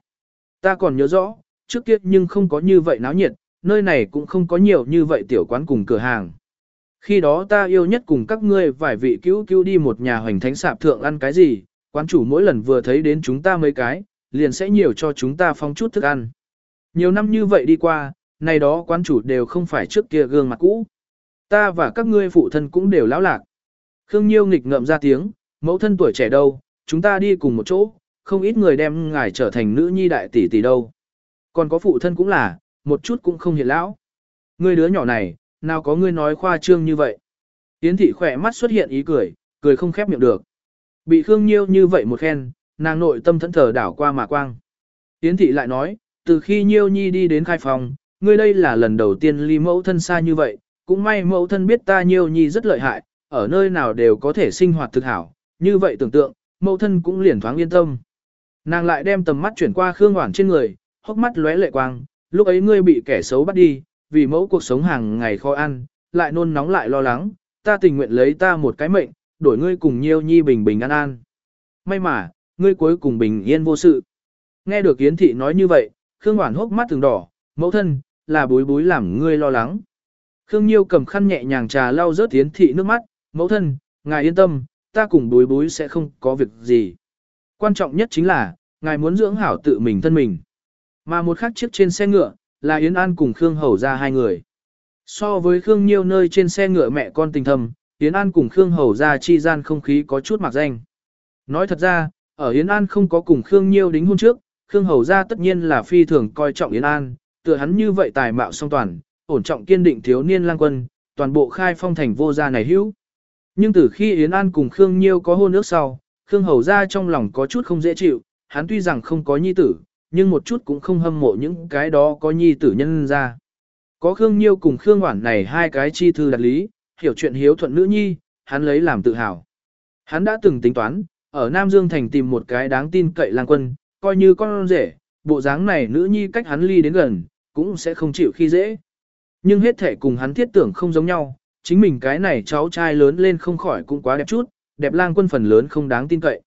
Ta còn nhớ rõ, trước kia nhưng không có như vậy náo nhiệt, nơi này cũng không có nhiều như vậy tiểu quán cùng cửa hàng. Khi đó ta yêu nhất cùng các ngươi vài vị cứu cứu đi một nhà hoành thánh sạp thượng ăn cái gì, quán chủ mỗi lần vừa thấy đến chúng ta mấy cái, liền sẽ nhiều cho chúng ta phong chút thức ăn. Nhiều năm như vậy đi qua, này đó quán chủ đều không phải trước kia gương mặt cũ. Ta và các ngươi phụ thân cũng đều lão lạc. Khương Nhiêu nghịch ngợm ra tiếng, mẫu thân tuổi trẻ đâu, chúng ta đi cùng một chỗ, không ít người đem ngài trở thành nữ nhi đại tỷ tỷ đâu. Còn có phụ thân cũng là, một chút cũng không hiện lão. Ngươi đứa nhỏ này, nào có ngươi nói khoa trương như vậy. Yến thị khỏe mắt xuất hiện ý cười, cười không khép miệng được. Bị Khương Nhiêu như vậy một khen, nàng nội tâm thẫn thờ đảo qua mà quang. Yến thị lại nói, từ khi Nhiêu Nhi đi đến khai phòng, ngươi đây là lần đầu tiên ly mẫu thân xa như vậy, cũng may mẫu thân biết ta Nhiêu Nhi rất lợi hại, ở nơi nào đều có thể sinh hoạt thực hảo, như vậy tưởng tượng, mẫu thân cũng liền thoáng yên tâm. Nàng lại đem tầm mắt chuyển qua Khương Hoảng trên người, hốc mắt lóe lệ quang, lúc ấy ngươi bị kẻ xấu bắt đi, vì mẫu cuộc sống hàng ngày khó ăn, lại nôn nóng lại lo lắng, ta tình nguyện lấy ta một cái mệnh, đổi ngươi cùng nhiêu nhi bình bình an an. May mà, ngươi cuối cùng bình yên vô sự. Nghe được Yến Thị nói như vậy, Khương Hoản hốc mắt từng đỏ, mẫu thân, là bối bối làm ngươi lo lắng. Khương Nhiêu cầm khăn nhẹ nhàng trà lau rớt Yến Thị nước mắt, mẫu thân, ngài yên tâm, ta cùng bối bối sẽ không có việc gì. Quan trọng nhất chính là, ngài muốn dưỡng hảo tự mình thân mình. Mà một khắc chiếc trên xe ngựa, là Yến An cùng Khương Hầu ra hai người. So với Khương Nhiêu nơi trên xe ngựa mẹ con tình thầm, Yến An cùng Khương Hầu ra chi gian không khí có chút mặc danh. Nói thật ra, ở Yến An không có cùng Khương Nhiêu đính hôn trước, Khương Hầu ra tất nhiên là phi thường coi trọng Yến An, tựa hắn như vậy tài mạo song toàn, ổn trọng kiên định thiếu niên lang quân, toàn bộ khai phong thành vô gia này hữu. Nhưng từ khi Yến An cùng Khương Nhiêu có hôn ước sau, Khương Hầu ra trong lòng có chút không dễ chịu, hắn tuy rằng không có nhi tử, nhưng một chút cũng không hâm mộ những cái đó có nhi tử nhân ra. Có Khương Nhiêu cùng Khương Hoản này hai cái chi thư đặt lý, hiểu chuyện hiếu thuận nữ nhi, hắn lấy làm tự hào. Hắn đã từng tính toán, ở Nam Dương Thành tìm một cái đáng tin cậy lang quân, coi như con rể, bộ dáng này nữ nhi cách hắn ly đến gần, cũng sẽ không chịu khi dễ. Nhưng hết thể cùng hắn thiết tưởng không giống nhau, chính mình cái này cháu trai lớn lên không khỏi cũng quá đẹp chút, đẹp lang quân phần lớn không đáng tin cậy.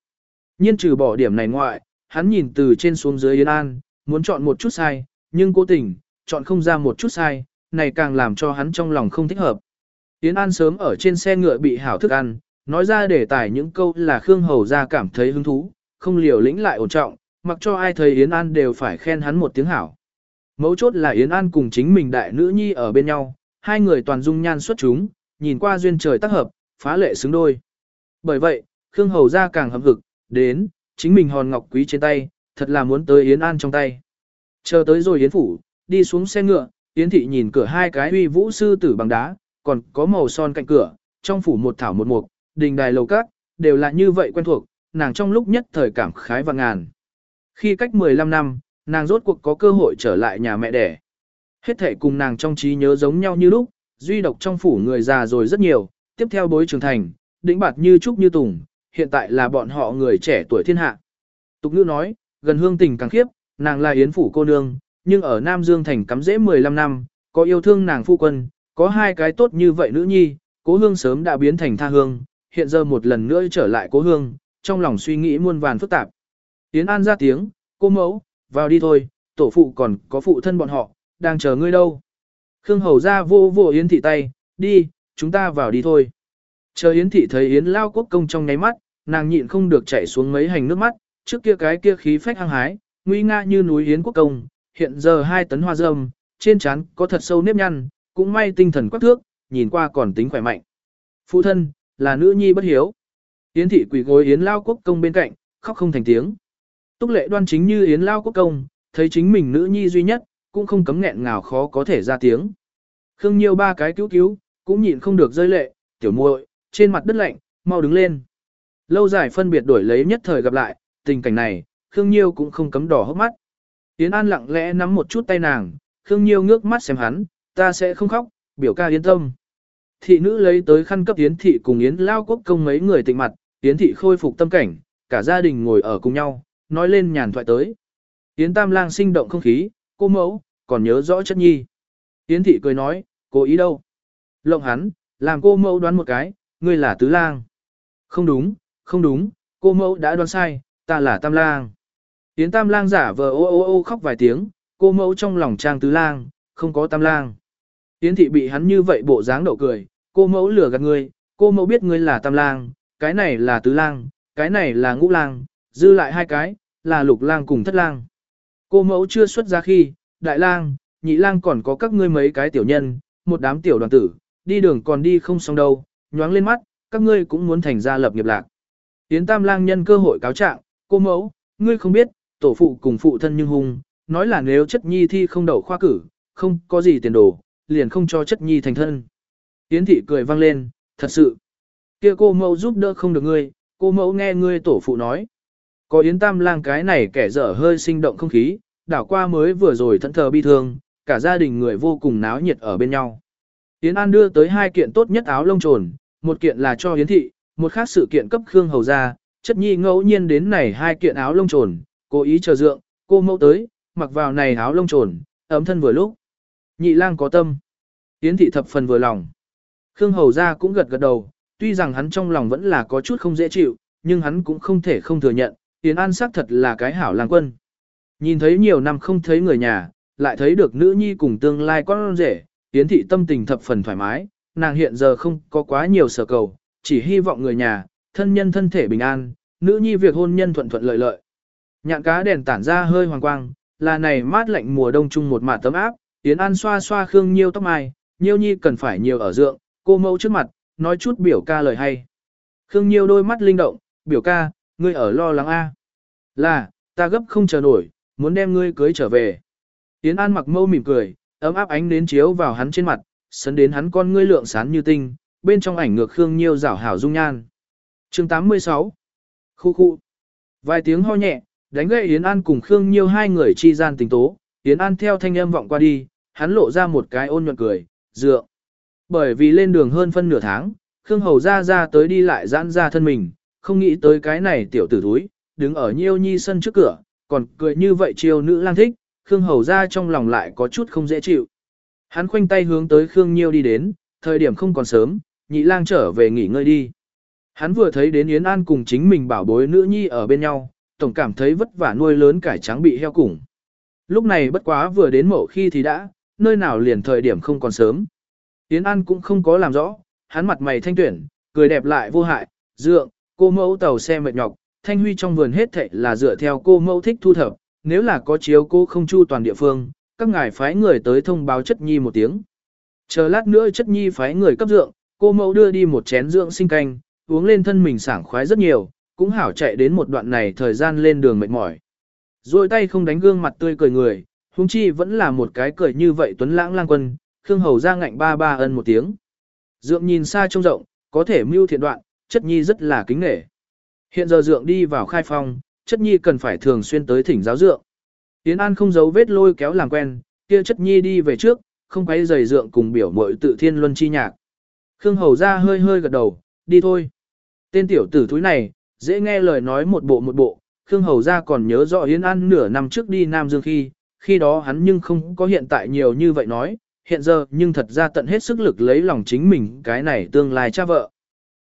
Nhiên trừ bỏ điểm này ngoại, hắn nhìn từ trên xuống dưới Yến An, muốn chọn một chút sai, nhưng cố tình, chọn không ra một chút sai, này càng làm cho hắn trong lòng không thích hợp. Yến An sớm ở trên xe ngựa bị hảo thức ăn, nói ra để tải những câu là Khương Hầu ra cảm thấy hứng thú, không liều lĩnh lại ổn trọng, mặc cho ai thấy Yến An đều phải khen hắn một tiếng hảo. Mấu chốt là Yến An cùng chính mình đại nữ nhi ở bên nhau, hai người toàn dung nhan xuất chúng, nhìn qua duyên trời tác hợp, phá lệ xứng đôi. Bởi vậy, Khương Hầu ra càng hậm hực, đến, chính mình hòn ngọc quý trên tay, thật là muốn tới Yến An trong tay. Chờ tới rồi Yến Phủ, đi xuống xe ngựa, Yến Thị nhìn cửa hai cái uy vũ sư tử bằng đá, còn có màu son cạnh cửa, trong phủ một thảo một mục, đình đài lầu cát, đều là như vậy quen thuộc, nàng trong lúc nhất thời cảm khái và ngàn. Khi cách 15 năm, nàng rốt cuộc có cơ hội trở lại nhà mẹ đẻ. Hết thể cùng nàng trong trí nhớ giống nhau như lúc, duy độc trong phủ người già rồi rất nhiều, tiếp theo bối trưởng thành, đỉnh bạt như trúc như tùng, hiện tại là bọn họ người trẻ tuổi thiên hạ. Tục ngữ nói, gần hương tình càng khiếp, nàng là yến phủ cô nương, nhưng ở Nam Dương thành cắm rễ 15 năm, có yêu thương nàng phu quân, có hai cái tốt như vậy nữ nhi, cố hương sớm đã biến thành tha hương, hiện giờ một lần nữa trở lại cố hương, trong lòng suy nghĩ muôn vàn phức tạp. Yến An ra tiếng, cô mẫu, vào đi thôi, tổ phụ còn có phụ thân bọn họ, đang chờ ngươi đâu. Khương Hầu ra vô vô Yến thị tay, đi, chúng ta vào đi thôi. Chờ Yến thị thấy Yến lao quốc công trong nháy mắt, nàng nhịn không được chảy xuống mấy hành nước mắt, trước kia cái kia khí phách hăng hái, nguy nga như núi Yến quốc công, hiện giờ hai tấn hoa dâm, trên trán có thật sâu nếp nhăn, cũng may tinh thần quắc thước, nhìn qua còn tính khỏe mạnh. Phụ thân, là nữ nhi bất hiếu. Yến thị quỳ gối Yến lao quốc công bên cạnh, khóc không thành tiếng. Túc lệ đoan chính như Yến lao quốc công, thấy chính mình nữ nhi duy nhất, cũng không cấm nghẹn ngào khó có thể ra tiếng. Khương Nhiêu ba cái cứu cứu, cũng nhịn không được rơi lệ, tiểu muội, trên mặt đất lạnh, mau đứng lên. Lâu dài phân biệt đổi lấy nhất thời gặp lại, tình cảnh này, Khương Nhiêu cũng không cấm đỏ hốc mắt. Yến An lặng lẽ nắm một chút tay nàng, Khương Nhiêu ngước mắt xem hắn, ta sẽ không khóc, biểu ca yên tâm. Thị nữ lấy tới khăn cấp Yến Thị cùng Yến Lao Quốc công mấy người tịnh mặt, Yến Thị khôi phục tâm cảnh, cả gia đình ngồi ở cùng nhau, nói lên nhàn thoại tới. Yến Tam Lang sinh động không khí, cô mẫu, còn nhớ rõ chất nhi. Yến Thị cười nói, cô ý đâu? Lộng hắn, làm cô mẫu đoán một cái, ngươi là tứ lang. Không đúng, không đúng, cô mẫu đã đoán sai, ta là tam lang. Yến tam lang giả vờ ô ô ô khóc vài tiếng, cô mẫu trong lòng trang tứ lang, không có tam lang. Yến thị bị hắn như vậy bộ dáng đậu cười, cô mẫu lừa gạt ngươi, cô mẫu biết ngươi là tam lang, cái này là tứ lang, cái này là ngũ lang, dư lại hai cái, là lục lang cùng thất lang. Cô mẫu chưa xuất ra khi, đại lang, nhị lang còn có các ngươi mấy cái tiểu nhân, một đám tiểu đoàn tử, đi đường còn đi không xong đâu, nhoáng lên mắt, các ngươi cũng muốn thành gia lập nghiệp lạc. Yến Tam Lang nhân cơ hội cáo trạng, cô mẫu, ngươi không biết, tổ phụ cùng phụ thân nhưng hung, nói là nếu chất nhi thi không đậu khoa cử, không có gì tiền đồ, liền không cho chất nhi thành thân. Yến thị cười vang lên, thật sự. kia cô mẫu giúp đỡ không được ngươi, cô mẫu nghe ngươi tổ phụ nói. Có Yến Tam Lang cái này kẻ dở hơi sinh động không khí, đảo qua mới vừa rồi thẫn thờ bi thương, cả gia đình người vô cùng náo nhiệt ở bên nhau. Yến An đưa tới hai kiện tốt nhất áo lông trồn, một kiện là cho Yến Thị, một khác sự kiện cấp Khương Hầu ra, chất nhi ngẫu nhiên đến này hai kiện áo lông trồn, cố ý chờ dượng, cô mẫu tới, mặc vào này áo lông trồn, ấm thân vừa lúc. Nhị lang có tâm. Yến Thị thập phần vừa lòng. Khương Hầu ra cũng gật gật đầu, tuy rằng hắn trong lòng vẫn là có chút không dễ chịu, nhưng hắn cũng không thể không thừa nhận, Yến An xác thật là cái hảo lang quân. Nhìn thấy nhiều năm không thấy người nhà, lại thấy được nữ nhi cùng tương lai con rể, Yến thị tâm tình thập phần thoải mái, nàng hiện giờ không có quá nhiều sở cầu, chỉ hy vọng người nhà, thân nhân thân thể bình an, nữ nhi việc hôn nhân thuận thuận lợi lợi. Nhạn cá đèn tản ra hơi hoàng quang, là này mát lạnh mùa đông chung một mạt tấm áp, Yến An xoa xoa Khương Nhiêu tóc mai, Nhiêu nhi cần phải nhiều ở dượng, cô mẫu trước mặt, nói chút biểu ca lời hay. Khương Nhiêu đôi mắt linh động, biểu ca, ngươi ở lo lắng a? Là, ta gấp không chờ nổi, muốn đem ngươi cưới trở về. Yến An mặc mâu mỉm cười, ấm áp ánh đến chiếu vào hắn trên mặt, sấn đến hắn con ngươi lượng sáng như tinh, bên trong ảnh ngược Khương Nhiêu rảo hảo dung nhan. chương 86 Khu khu Vài tiếng ho nhẹ, đánh gậy Yến An cùng Khương Nhiêu hai người chi gian tình tố, Yến An theo thanh âm vọng qua đi, hắn lộ ra một cái ôn nhuận cười, dựa. Bởi vì lên đường hơn phân nửa tháng, Khương Hầu ra ra tới đi lại giãn ra thân mình, không nghĩ tới cái này tiểu tử thúi, đứng ở Nhiêu Nhi sân trước cửa, còn cười như vậy chiêu nữ lang thích, Khương Hầu ra trong lòng lại có chút không dễ chịu. Hắn khoanh tay hướng tới Khương Nhiêu đi đến, thời điểm không còn sớm, nhị lang trở về nghỉ ngơi đi. Hắn vừa thấy đến Yến An cùng chính mình bảo bối nữ nhi ở bên nhau, tổng cảm thấy vất vả nuôi lớn cải trắng bị heo củng. Lúc này bất quá vừa đến mộ khi thì đã, nơi nào liền thời điểm không còn sớm. Yến An cũng không có làm rõ, hắn mặt mày thanh tuyển, cười đẹp lại vô hại, dượng, cô mẫu tàu xe mệt nhọc, thanh huy trong vườn hết thệ là dựa theo cô mẫu thích thu thập, nếu là có chiếu cô không chu toàn địa phương, các ngài phái người tới thông báo chất nhi một tiếng. Chờ lát nữa chất nhi phái người cấp dưỡng, cô mẫu đưa đi một chén dưỡng sinh canh, uống lên thân mình sảng khoái rất nhiều, cũng hảo chạy đến một đoạn này thời gian lên đường mệt mỏi. Rồi tay không đánh gương mặt tươi cười người, huống chi vẫn là một cái cười như vậy tuấn lãng lang quân, Khương Hầu ra ngạnh ba ba ân một tiếng. Dượng nhìn xa trông rộng, có thể mưu thiện đoạn, chất nhi rất là kính nể. Hiện giờ dượng đi vào khai phong, chất nhi cần phải thường xuyên tới thỉnh giáo dượng. Tiến An không giấu vết lôi kéo làm quen, kia chất nhi đi về trước, không quay giày dượng cùng biểu mội tự thiên luân chi nhạc. Khương Hầu ra hơi hơi gật đầu, đi thôi. Tên tiểu tử thúi này, dễ nghe lời nói một bộ một bộ, Khương Hầu ra còn nhớ rõ Yến An nửa năm trước đi Nam Dương khi, khi đó hắn nhưng không có hiện tại nhiều như vậy nói, hiện giờ nhưng thật ra tận hết sức lực lấy lòng chính mình cái này tương lai cha vợ.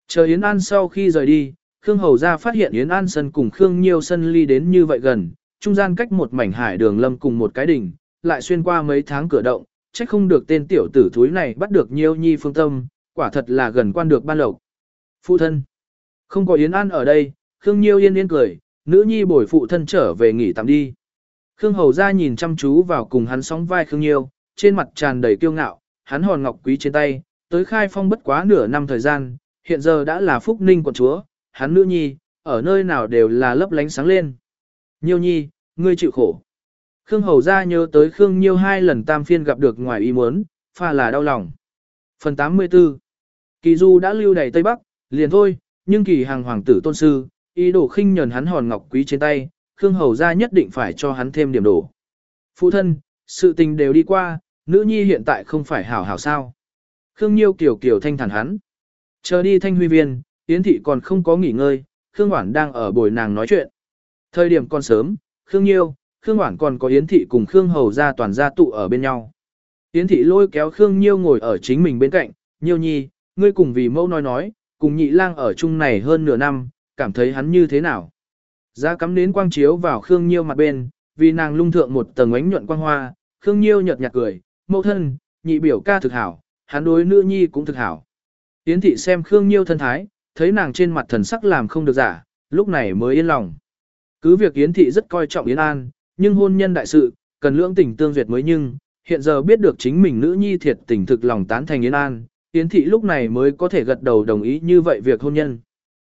Chờ Yến An sau khi rời đi, Khương Hầu ra phát hiện Yến An sân cùng Khương Nhiêu sân ly đến như vậy gần, trung gian cách một mảnh hải đường lâm cùng một cái đỉnh, lại xuyên qua mấy tháng cửa động, chắc không được tên tiểu tử thúi này bắt được Nhiêu Nhi phương tâm, quả thật là gần quan được ban lộc. Phụ thân, không có Yến An ở đây, Khương Nhiêu yên yên cười, nữ nhi bồi phụ thân trở về nghỉ tạm đi. Khương Hầu ra nhìn chăm chú vào cùng hắn sóng vai Khương Nhiêu, trên mặt tràn đầy kiêu ngạo, hắn hòn ngọc quý trên tay, tới khai phong bất quá nửa năm thời gian, hiện giờ đã là phúc ninh quận chúa, hắn nữ nhi, ở nơi nào đều là lấp lánh sáng lên. Nhiêu nhi, ngươi chịu khổ. Khương Hầu ra nhớ tới Khương Nhiêu hai lần tam phiên gặp được ngoài ý muốn, pha là đau lòng. Phần 84 Kỳ Du đã lưu đầy Tây Bắc, liền thôi, nhưng kỳ hàng hoàng tử tôn sư, ý đồ khinh nhờn hắn hòn ngọc quý trên tay, Khương Hầu ra nhất định phải cho hắn thêm điểm đổ. Phụ thân, sự tình đều đi qua, nữ nhi hiện tại không phải hảo hảo sao. Khương Nhiêu kiểu kiểu thanh thản hắn. Chờ đi thanh huy viên, Yến Thị còn không có nghỉ ngơi, Khương Hoản đang ở bồi nàng nói chuyện. Thời điểm còn sớm, Khương Nhiêu, Khương Hoản còn có Yến Thị cùng Khương Hầu ra toàn gia tụ ở bên nhau. Yến Thị lôi kéo Khương Nhiêu ngồi ở chính mình bên cạnh, Nhiêu nhi, ngươi cùng vì mẫu nói nói, cùng nhị lang ở chung này hơn nửa năm, cảm thấy hắn như thế nào. Giá cắm đến quang chiếu vào Khương Nhiêu mặt bên, vì nàng lung thượng một tầng ánh nhuận quang hoa, Khương Nhiêu nhợt nhạt cười, mẫu thân, nhị biểu ca thực hảo, hắn đối nữ nhi cũng thực hảo. Yến thị xem Khương Nhiêu thân thái, thấy nàng trên mặt thần sắc làm không được giả, lúc này mới yên lòng. Cứ việc Yến thị rất coi trọng Yến An, nhưng hôn nhân đại sự, cần lưỡng tình tương duyệt mới nhưng, hiện giờ biết được chính mình nữ nhi thiệt tình thực lòng tán thành Yến An, Yến thị lúc này mới có thể gật đầu đồng ý như vậy việc hôn nhân.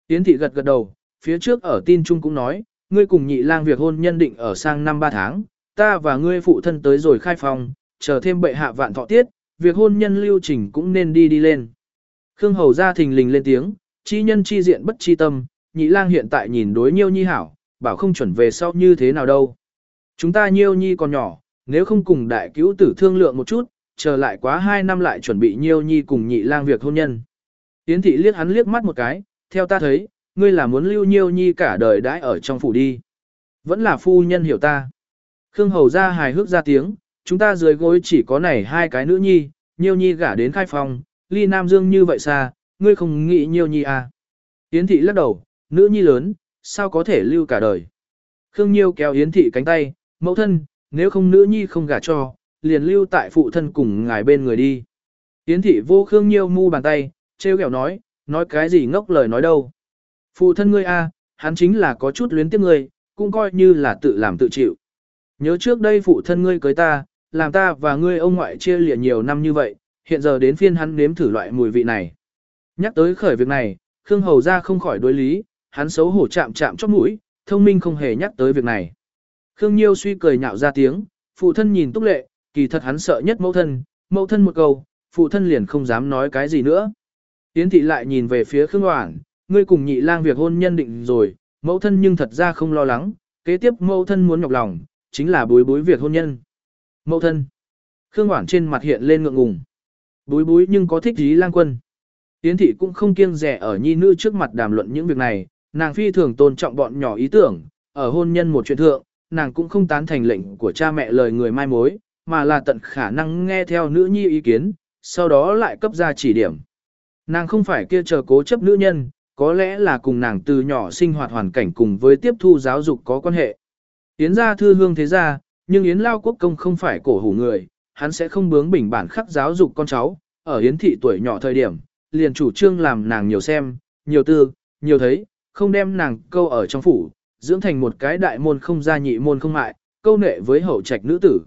Yến thị gật gật đầu, phía trước ở tin chung cũng nói, ngươi cùng nhị lang việc hôn nhân định ở sang năm ba tháng, ta và ngươi phụ thân tới rồi khai phòng, chờ thêm bệ hạ vạn thọ tiết, việc hôn nhân lưu trình cũng nên đi đi lên. Khương Hầu ra thình lình lên tiếng, chi nhân chi diện bất chi tâm, nhị lang hiện tại nhìn đối nhiêu nhi hảo, bảo không chuẩn về sau như thế nào đâu. Chúng ta nhiêu nhi còn nhỏ, nếu không cùng đại cứu tử thương lượng một chút, chờ lại quá hai năm lại chuẩn bị nhiêu nhi cùng nhị lang việc hôn nhân. tiến thị liếc hắn liếc mắt một cái, theo ta thấy, ngươi là muốn lưu nhiêu nhi cả đời đãi ở trong phủ đi. Vẫn là phu nhân hiểu ta. Khương Hầu ra hài hước ra tiếng, chúng ta dưới gối chỉ có này hai cái nữ nhi, nhiêu nhi gả đến khai phong, ly Nam Dương như vậy xa, ngươi không nghĩ nhiều nhi à. Yến thị lắc đầu, nữ nhi lớn, sao có thể lưu cả đời. Khương Nhiêu kéo Yến thị cánh tay, mẫu thân, nếu không nữ nhi không gả cho, liền lưu tại phụ thân cùng ngài bên người đi. Yến thị vô Khương Nhiêu mu bàn tay, treo kẹo nói, nói cái gì ngốc lời nói đâu. Phụ thân ngươi a, hắn chính là có chút luyến tiếc ngươi, cũng coi như là tự làm tự chịu. Nhớ trước đây phụ thân ngươi cưới ta, làm ta và ngươi ông ngoại chia lìa nhiều năm như vậy, hiện giờ đến phiên hắn nếm thử loại mùi vị này. Nhắc tới khởi việc này, Khương Hầu ra không khỏi đối lý, hắn xấu hổ chạm chạm chóp mũi, thông minh không hề nhắc tới việc này. Khương Nhiêu suy cười nhạo ra tiếng, phụ thân nhìn túc lệ, kỳ thật hắn sợ nhất mẫu thân, mẫu thân một câu, phụ thân liền không dám nói cái gì nữa. Yến thị lại nhìn về phía Khương Hoảng, ngươi cùng nhị lang việc hôn nhân định rồi, mẫu thân nhưng thật ra không lo lắng, kế tiếp mẫu thân muốn nhọc lòng, chính là bối bối việc hôn nhân. Mẫu thân. Khương Hoảng trên mặt hiện lên ngượng ngùng. Bối bối nhưng có thích ý lang quân. Yến thị cũng không kiêng rẻ ở nhi nữ trước mặt đàm luận những việc này, nàng phi thường tôn trọng bọn nhỏ ý tưởng, ở hôn nhân một chuyện thượng, nàng cũng không tán thành lệnh của cha mẹ lời người mai mối, mà là tận khả năng nghe theo nữ nhi ý kiến, sau đó lại cấp ra chỉ điểm. Nàng không phải kia chờ cố chấp nữ nhân, có lẽ là cùng nàng từ nhỏ sinh hoạt hoàn cảnh cùng với tiếp thu giáo dục có quan hệ. Yến gia thư hương thế gia, nhưng Yến Lao Quốc Công không phải cổ hủ người, hắn sẽ không bướng bỉnh bản khắc giáo dục con cháu, ở Yến thị tuổi nhỏ thời điểm, liền chủ trương làm nàng nhiều xem, nhiều tư, nhiều thấy, không đem nàng câu ở trong phủ, dưỡng thành một cái đại môn không gia nhị môn không mại, câu nệ với hậu trạch nữ tử.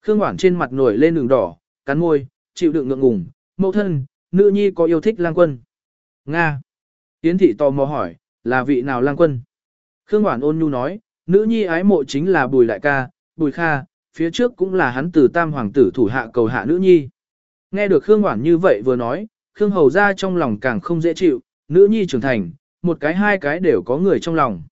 Khương Hoảng trên mặt nổi lên đường đỏ, cắn môi, chịu đựng ngượng ngùng, mẫu thân, nữ nhi có yêu thích lang quân. Nga. Yến thị tò mò hỏi, là vị nào lang quân? Khương Hoảng ôn nhu nói, nữ nhi ái mộ chính là Bùi Đại ca, Bùi Kha, phía trước cũng là hắn từ tam hoàng tử thủ hạ cầu hạ nữ nhi. Nghe được Khương Hoảng như vậy vừa nói, Khương Hầu ra trong lòng càng không dễ chịu, nữ nhi trưởng thành, một cái hai cái đều có người trong lòng.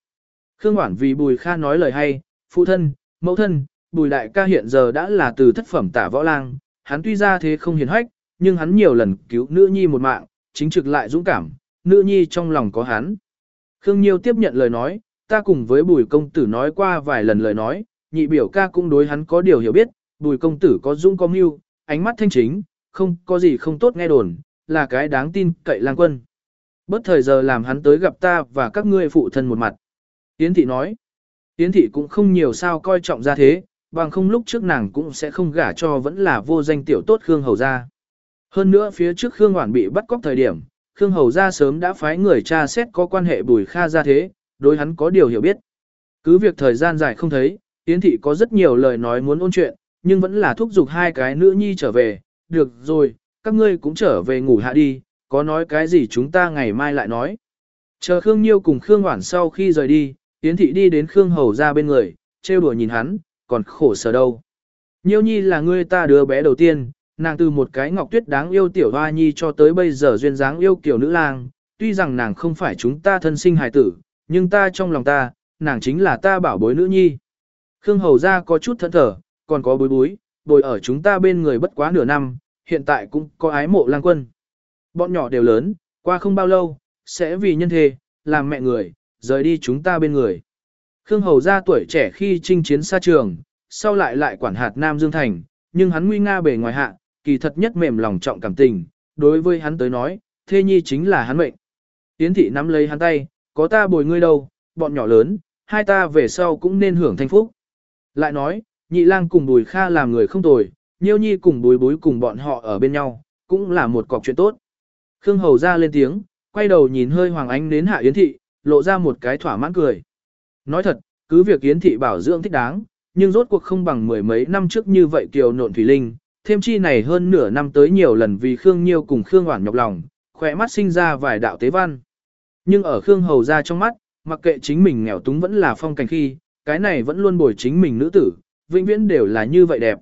Khương Hoản vì Bùi Kha nói lời hay, phụ thân, mẫu thân, Bùi Đại ca hiện giờ đã là từ thất phẩm tả võ lang, hắn tuy ra thế không hiền hách, nhưng hắn nhiều lần cứu nữ nhi một mạng, chính trực lại dũng cảm, nữ nhi trong lòng có hắn. Khương Nhiêu tiếp nhận lời nói, ta cùng với Bùi công tử nói qua vài lần lời nói, nhị biểu ca cũng đối hắn có điều hiểu biết, Bùi công tử có dũng có mưu, ánh mắt thanh chính, không có gì không tốt nghe đồn, là cái đáng tin cậy lang quân. Bất thời giờ làm hắn tới gặp ta và các ngươi phụ thân một mặt. Yến thị nói, Yến thị cũng không nhiều sao coi trọng ra thế, bằng không lúc trước nàng cũng sẽ không gả cho vẫn là vô danh tiểu tốt Khương Hầu gia. Hơn nữa phía trước Khương Hoản bị bắt cóc thời điểm, Khương Hầu gia sớm đã phái người tra xét có quan hệ Bùi Kha ra thế, đối hắn có điều hiểu biết. Cứ việc thời gian dài không thấy, Yến thị có rất nhiều lời nói muốn ôn chuyện, nhưng vẫn là thúc giục hai cái nữ nhi trở về, được rồi, các ngươi cũng trở về ngủ hạ đi, có nói cái gì chúng ta ngày mai lại nói. Chờ Khương Nhiêu cùng Khương Hoản sau khi rời đi, Yến thị đi đến Khương Hầu ra bên người, trêu đùa nhìn hắn, còn khổ sở đâu. Nhiêu nhi là ngươi ta đứa bé đầu tiên, nàng từ một cái ngọc tuyết đáng yêu tiểu hoa nhi cho tới bây giờ duyên dáng yêu kiểu nữ lang, tuy rằng nàng không phải chúng ta thân sinh hài tử, nhưng ta trong lòng ta, nàng chính là ta bảo bối nữ nhi. Khương Hầu ra có chút thẫn thở, còn có bối bối, bồi ở chúng ta bên người bất quá nửa năm, hiện tại cũng có ái mộ lang quân. Bọn nhỏ đều lớn, qua không bao lâu, sẽ vì nhân thề, làm mẹ người, rời đi chúng ta bên người. Khương Hầu ra tuổi trẻ khi chinh chiến xa trường, sau lại lại quản hạt Nam Dương Thành, nhưng hắn nguy nga bề ngoài hạ, kỳ thật nhất mềm lòng trọng cảm tình, đối với hắn tới nói, thê nhi chính là hắn mệnh. Yến thị nắm lấy hắn tay, có ta bồi ngươi đâu, bọn nhỏ lớn, hai ta về sau cũng nên hưởng thanh phúc. Lại nói, nhị lang cùng bùi kha làm người không tồi, nhiêu nhi cùng bối bối cùng bọn họ ở bên nhau, cũng là một cọc chuyện tốt. Khương Hầu ra lên tiếng, quay đầu nhìn hơi Hoàng Ánh đến hạ Yến thị, lộ ra một cái thỏa mãn cười. Nói thật, cứ việc Yến thị bảo dưỡng thích đáng, nhưng rốt cuộc không bằng mười mấy năm trước như vậy kiều nộn thủy linh, thêm chi này hơn nửa năm tới nhiều lần vì Khương Nhiêu cùng Khương Hoàng nhọc lòng, khỏe mắt sinh ra vài đạo tế văn. Nhưng ở Khương Hầu ra trong mắt, mặc kệ chính mình nghèo túng vẫn là phong cảnh khi, cái này vẫn luôn bồi chính mình nữ tử, vĩnh viễn đều là như vậy đẹp.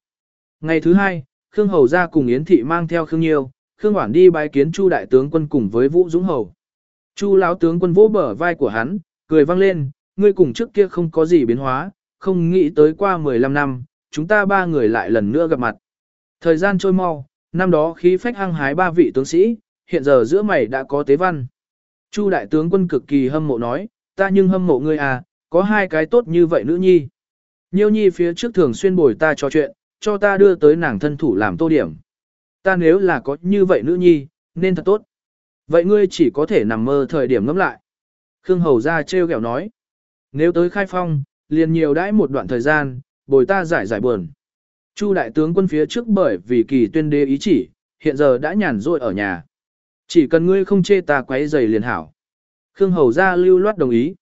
Ngày thứ hai, Khương Hầu ra cùng Yến Thị mang theo Khương Nhiêu, Khương Hoản đi bái kiến Chu đại tướng quân cùng với Vũ Dũng Hầu. Chu lão tướng quân vỗ bờ vai của hắn, cười vang lên, ngươi cùng trước kia không có gì biến hóa, không nghĩ tới qua 15 năm, chúng ta ba người lại lần nữa gặp mặt. Thời gian trôi mau, năm đó khí phách hăng hái ba vị tướng sĩ, hiện giờ giữa mày đã có tế văn. Chu đại tướng quân cực kỳ hâm mộ nói, ta nhưng hâm mộ ngươi à, có hai cái tốt như vậy nữ nhi. Nhiêu nhi phía trước thường xuyên bồi ta trò chuyện, cho ta đưa tới nàng thân thủ làm tô điểm. Ta nếu là có như vậy nữ nhi, nên thật tốt. Vậy ngươi chỉ có thể nằm mơ thời điểm ngẫm lại. Khương Hầu ra trêu ghẹo nói. Nếu tới khai phong, liền nhiều đãi một đoạn thời gian, bồi ta giải giải buồn. Chu đại tướng quân phía trước bởi vì kỳ tuyên đế ý chỉ, hiện giờ đã nhàn rỗi ở nhà. Chỉ cần ngươi không chê ta quấy giày liền hảo. Khương Hầu ra lưu loát đồng ý.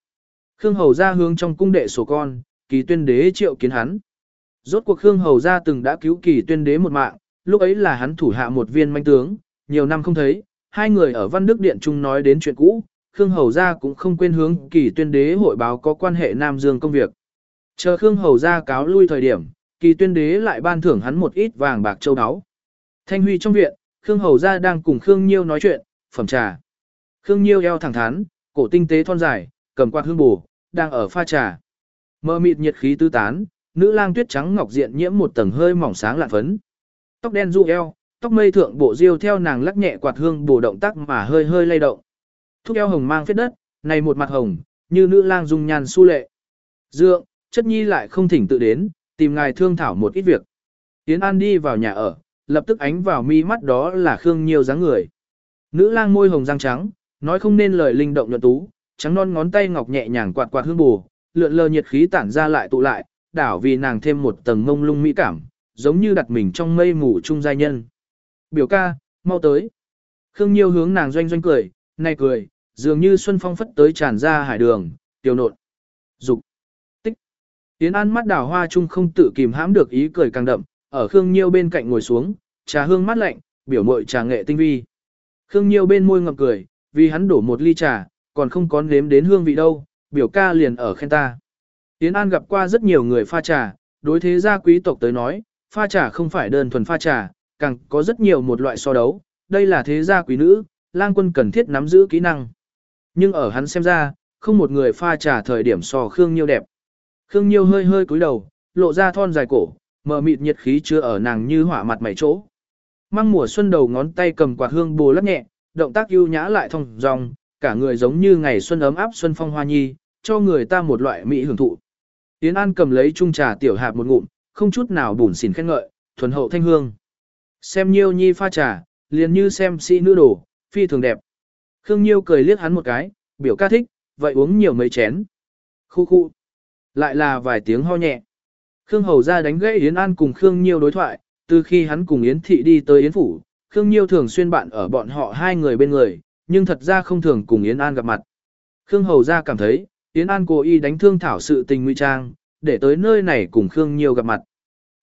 Khương Hầu ra hướng trong cung đệ sổ con, kỳ tuyên đế triệu kiến hắn. Rốt cuộc Khương Hầu ra từng đã cứu kỳ tuyên đế một mạng, lúc ấy là hắn thủ hạ một viên manh tướng, nhiều năm không thấy, hai người ở Văn Đức Điện chung nói đến chuyện cũ, Khương Hầu ra cũng không quên hướng kỳ tuyên đế hội báo có quan hệ Nam Dương công việc. Chờ Khương Hầu ra cáo lui thời điểm, kỳ tuyên đế lại ban thưởng hắn một ít vàng bạc châu áo. Thanh Huy trong viện, Khương Hầu ra đang cùng Khương Nhiêu nói chuyện, phẩm trà. Khương Nhiêu eo thẳng thắn, cổ tinh tế thon dài, cầm quạt hương bù, đang ở pha trà. Mơ mịt nhiệt khí tứ tán, nữ lang tuyết trắng ngọc diện nhiễm một tầng hơi mỏng sáng lạn phấn. Tóc đen du eo, tóc mây thượng bộ diêu theo nàng lắc nhẹ quạt hương bổ động tác mà hơi hơi lay động. Thúc eo hồng mang phết đất, này một mặt hồng, như nữ lang dung nhan su lệ. Dượng, chất nhi lại không thỉnh tự đến, tìm ngài thương thảo một ít việc. Tiến An đi vào nhà ở, lập tức ánh vào mi mắt đó là Khương Nhiêu dáng người. Nữ lang môi hồng răng trắng, nói không nên lời linh động nhuận tú, trắng non ngón tay ngọc nhẹ nhàng quạt quạt hương bù, lượn lờ nhiệt khí tản ra lại tụ lại, đảo vì nàng thêm một tầng mông lung mỹ cảm, giống như đặt mình trong mây mù trung giai nhân. Biểu ca, mau tới. Khương Nhiêu hướng nàng doanh doanh cười, nay cười, dường như xuân phong phất tới tràn ra hải đường, tiểu nộn. Dục. Tích. Tiến An mắt đảo hoa trung không tự kìm hãm được ý cười càng đậm, ở Khương Nhiêu bên cạnh ngồi xuống, trà hương mát lạnh, biểu mội trà nghệ tinh vi. Khương Nhiêu bên môi ngậm cười, vì hắn đổ một ly trà, còn không có nếm đến hương vị đâu, biểu ca liền ở khen ta. Yến An gặp qua rất nhiều người pha trà, đối thế gia quý tộc tới nói, pha trà không phải đơn thuần pha trà, càng có rất nhiều một loại so đấu, đây là thế gia quý nữ, lang quân cần thiết nắm giữ kỹ năng. Nhưng ở hắn xem ra, không một người pha trà thời điểm so Khương Nhiêu đẹp. Khương Nhiêu hơi hơi cúi đầu, lộ ra thon dài cổ, mờ mịt nhiệt khí chưa ở nàng như hỏa mặt mày chỗ. Mang mùa xuân đầu ngón tay cầm quạt hương bồ lắc nhẹ, động tác ưu nhã lại thong dong, cả người giống như ngày xuân ấm áp xuân phong hoa nhi, cho người ta một loại mỹ hưởng thụ. Yến An cầm lấy chung trà tiểu hạp một ngụm, không chút nào bùn xỉn khen ngợi, thuần hậu thanh hương. Xem Nhiêu Nhi pha trà, liền như xem sĩ nữ đồ, phi thường đẹp. Khương Nhiêu cười liếc hắn một cái, biểu ca thích, vậy uống nhiều mấy chén. Khu khu. Lại là vài tiếng ho nhẹ. Khương Hầu ra đánh gãy Yến An cùng Khương Nhiêu đối thoại, từ khi hắn cùng Yến Thị đi tới Yến Phủ, Khương Nhiêu thường xuyên bạn ở bọn họ hai người bên người, nhưng thật ra không thường cùng Yến An gặp mặt. Khương Hầu ra cảm thấy, Yến An cố ý đánh thương thảo sự tình nguy trang, để tới nơi này cùng Khương Nhiêu gặp mặt.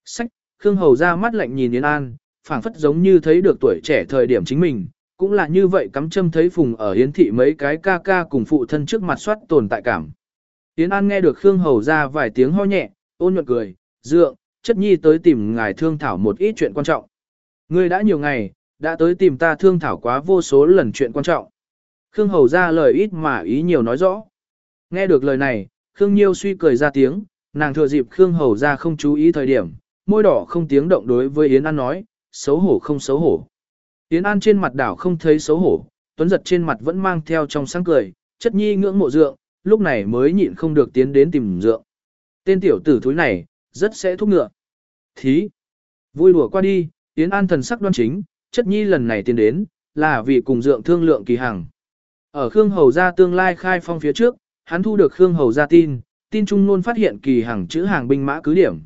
Sách, Khương Hầu ra mắt lạnh nhìn Yến An, phảng phất giống như thấy được tuổi trẻ thời điểm chính mình, cũng là như vậy cắm châm thấy phùng ở Yến thị mấy cái ca ca cùng phụ thân trước mặt soát tồn tại cảm. Yến An nghe được Khương Hầu ra vài tiếng ho nhẹ, ôn nhuận cười, dượng, chất nhi tới tìm ngài thương thảo một ít chuyện quan trọng. Ngươi đã nhiều ngày, đã tới tìm ta thương thảo quá vô số lần chuyện quan trọng. Khương Hầu ra lời ít mà ý nhiều nói rõ. Nghe được lời này, Khương Nhiêu suy cười ra tiếng, nàng thừa dịp Khương Hầu ra không chú ý thời điểm, môi đỏ không tiếng động đối với Yến An nói, xấu hổ không xấu hổ. Yến An trên mặt đảo không thấy xấu hổ, Tuấn giật trên mặt vẫn mang theo trong sáng cười, chất nhi ngưỡng mộ dượng, lúc này mới nhịn không được tiến đến tìm dượng. Tên tiểu tử thúi này, rất sẽ thúc ngựa. Thí! Vui lùa qua đi, Yến An thần sắc đoan chính, chất nhi lần này tiến đến, là vì cùng dượng thương lượng kỳ hàng. Ở Khương Hầu gia tương lai khai phong phía trước, hắn thu được Khương Hầu ra tin, tin trung luôn phát hiện kỳ hàng chữ hàng binh mã cứ điểm.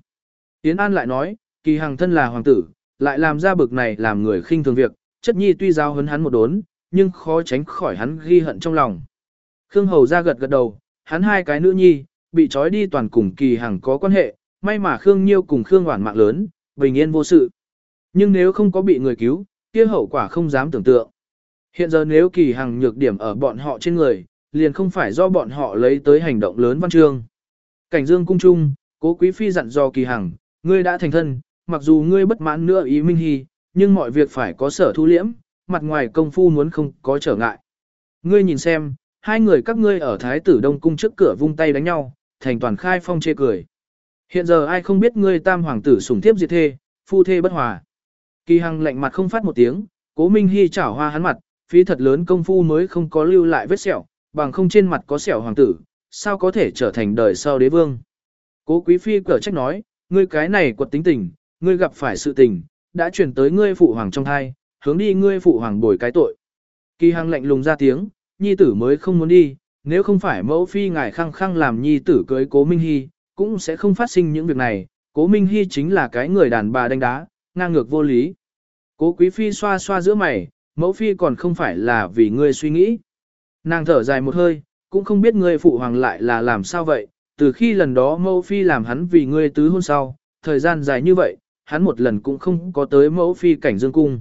Yến An lại nói, kỳ hàng thân là hoàng tử, lại làm ra bực này làm người khinh thường việc, chất nhi tuy giao hấn hắn một đốn, nhưng khó tránh khỏi hắn ghi hận trong lòng. Khương Hầu ra gật gật đầu, hắn hai cái nữ nhi, bị trói đi toàn cùng kỳ hàng có quan hệ, may mà Khương Nhiêu cùng Khương Hoản mạng lớn, bình yên vô sự. Nhưng nếu không có bị người cứu, kia hậu quả không dám tưởng tượng. Hiện giờ nếu kỳ hàng nhược điểm ở bọn họ trên người, liền không phải do bọn họ lấy tới hành động lớn văn chương. Cảnh dương cung trung, cố quý phi dặn dò kỳ hằng, ngươi đã thành thân, mặc dù ngươi bất mãn nữa ý minh hy, nhưng mọi việc phải có sở thu liễm, mặt ngoài công phu muốn không có trở ngại. Ngươi nhìn xem, hai người các ngươi ở Thái tử Đông Cung trước cửa vung tay đánh nhau, thành toàn khai phong chê cười. Hiện giờ ai không biết ngươi tam hoàng tử sủng thiếp diệt thê, phu thê bất hòa. Kỳ hằng lạnh mặt không phát một tiếng, cố minh hy chảo hoa hắn mặt, phí thật lớn công phu mới không có lưu lại vết sẹo, bằng không trên mặt có sẹo hoàng tử, sao có thể trở thành đời sau đế vương. Cố quý phi cở trách nói, ngươi cái này quật tính tình, ngươi gặp phải sự tình, đã chuyển tới ngươi phụ hoàng trong thai, hướng đi ngươi phụ hoàng bồi cái tội. Kỳ Hằng lạnh lùng ra tiếng, nhi tử mới không muốn đi, nếu không phải mẫu phi ngài khăng khăng làm nhi tử cưới cố Minh Hy, cũng sẽ không phát sinh những việc này, cố Minh Hy chính là cái người đàn bà đánh đá, ngang ngược vô lý. Cố quý phi xoa xoa giữa mày, mẫu phi còn không phải là vì ngươi suy nghĩ. Nàng thở dài một hơi, cũng không biết ngươi phụ hoàng lại là làm sao vậy, từ khi lần đó mẫu phi làm hắn vì ngươi tứ hôn sau, thời gian dài như vậy, hắn một lần cũng không có tới mẫu phi cảnh dương cung.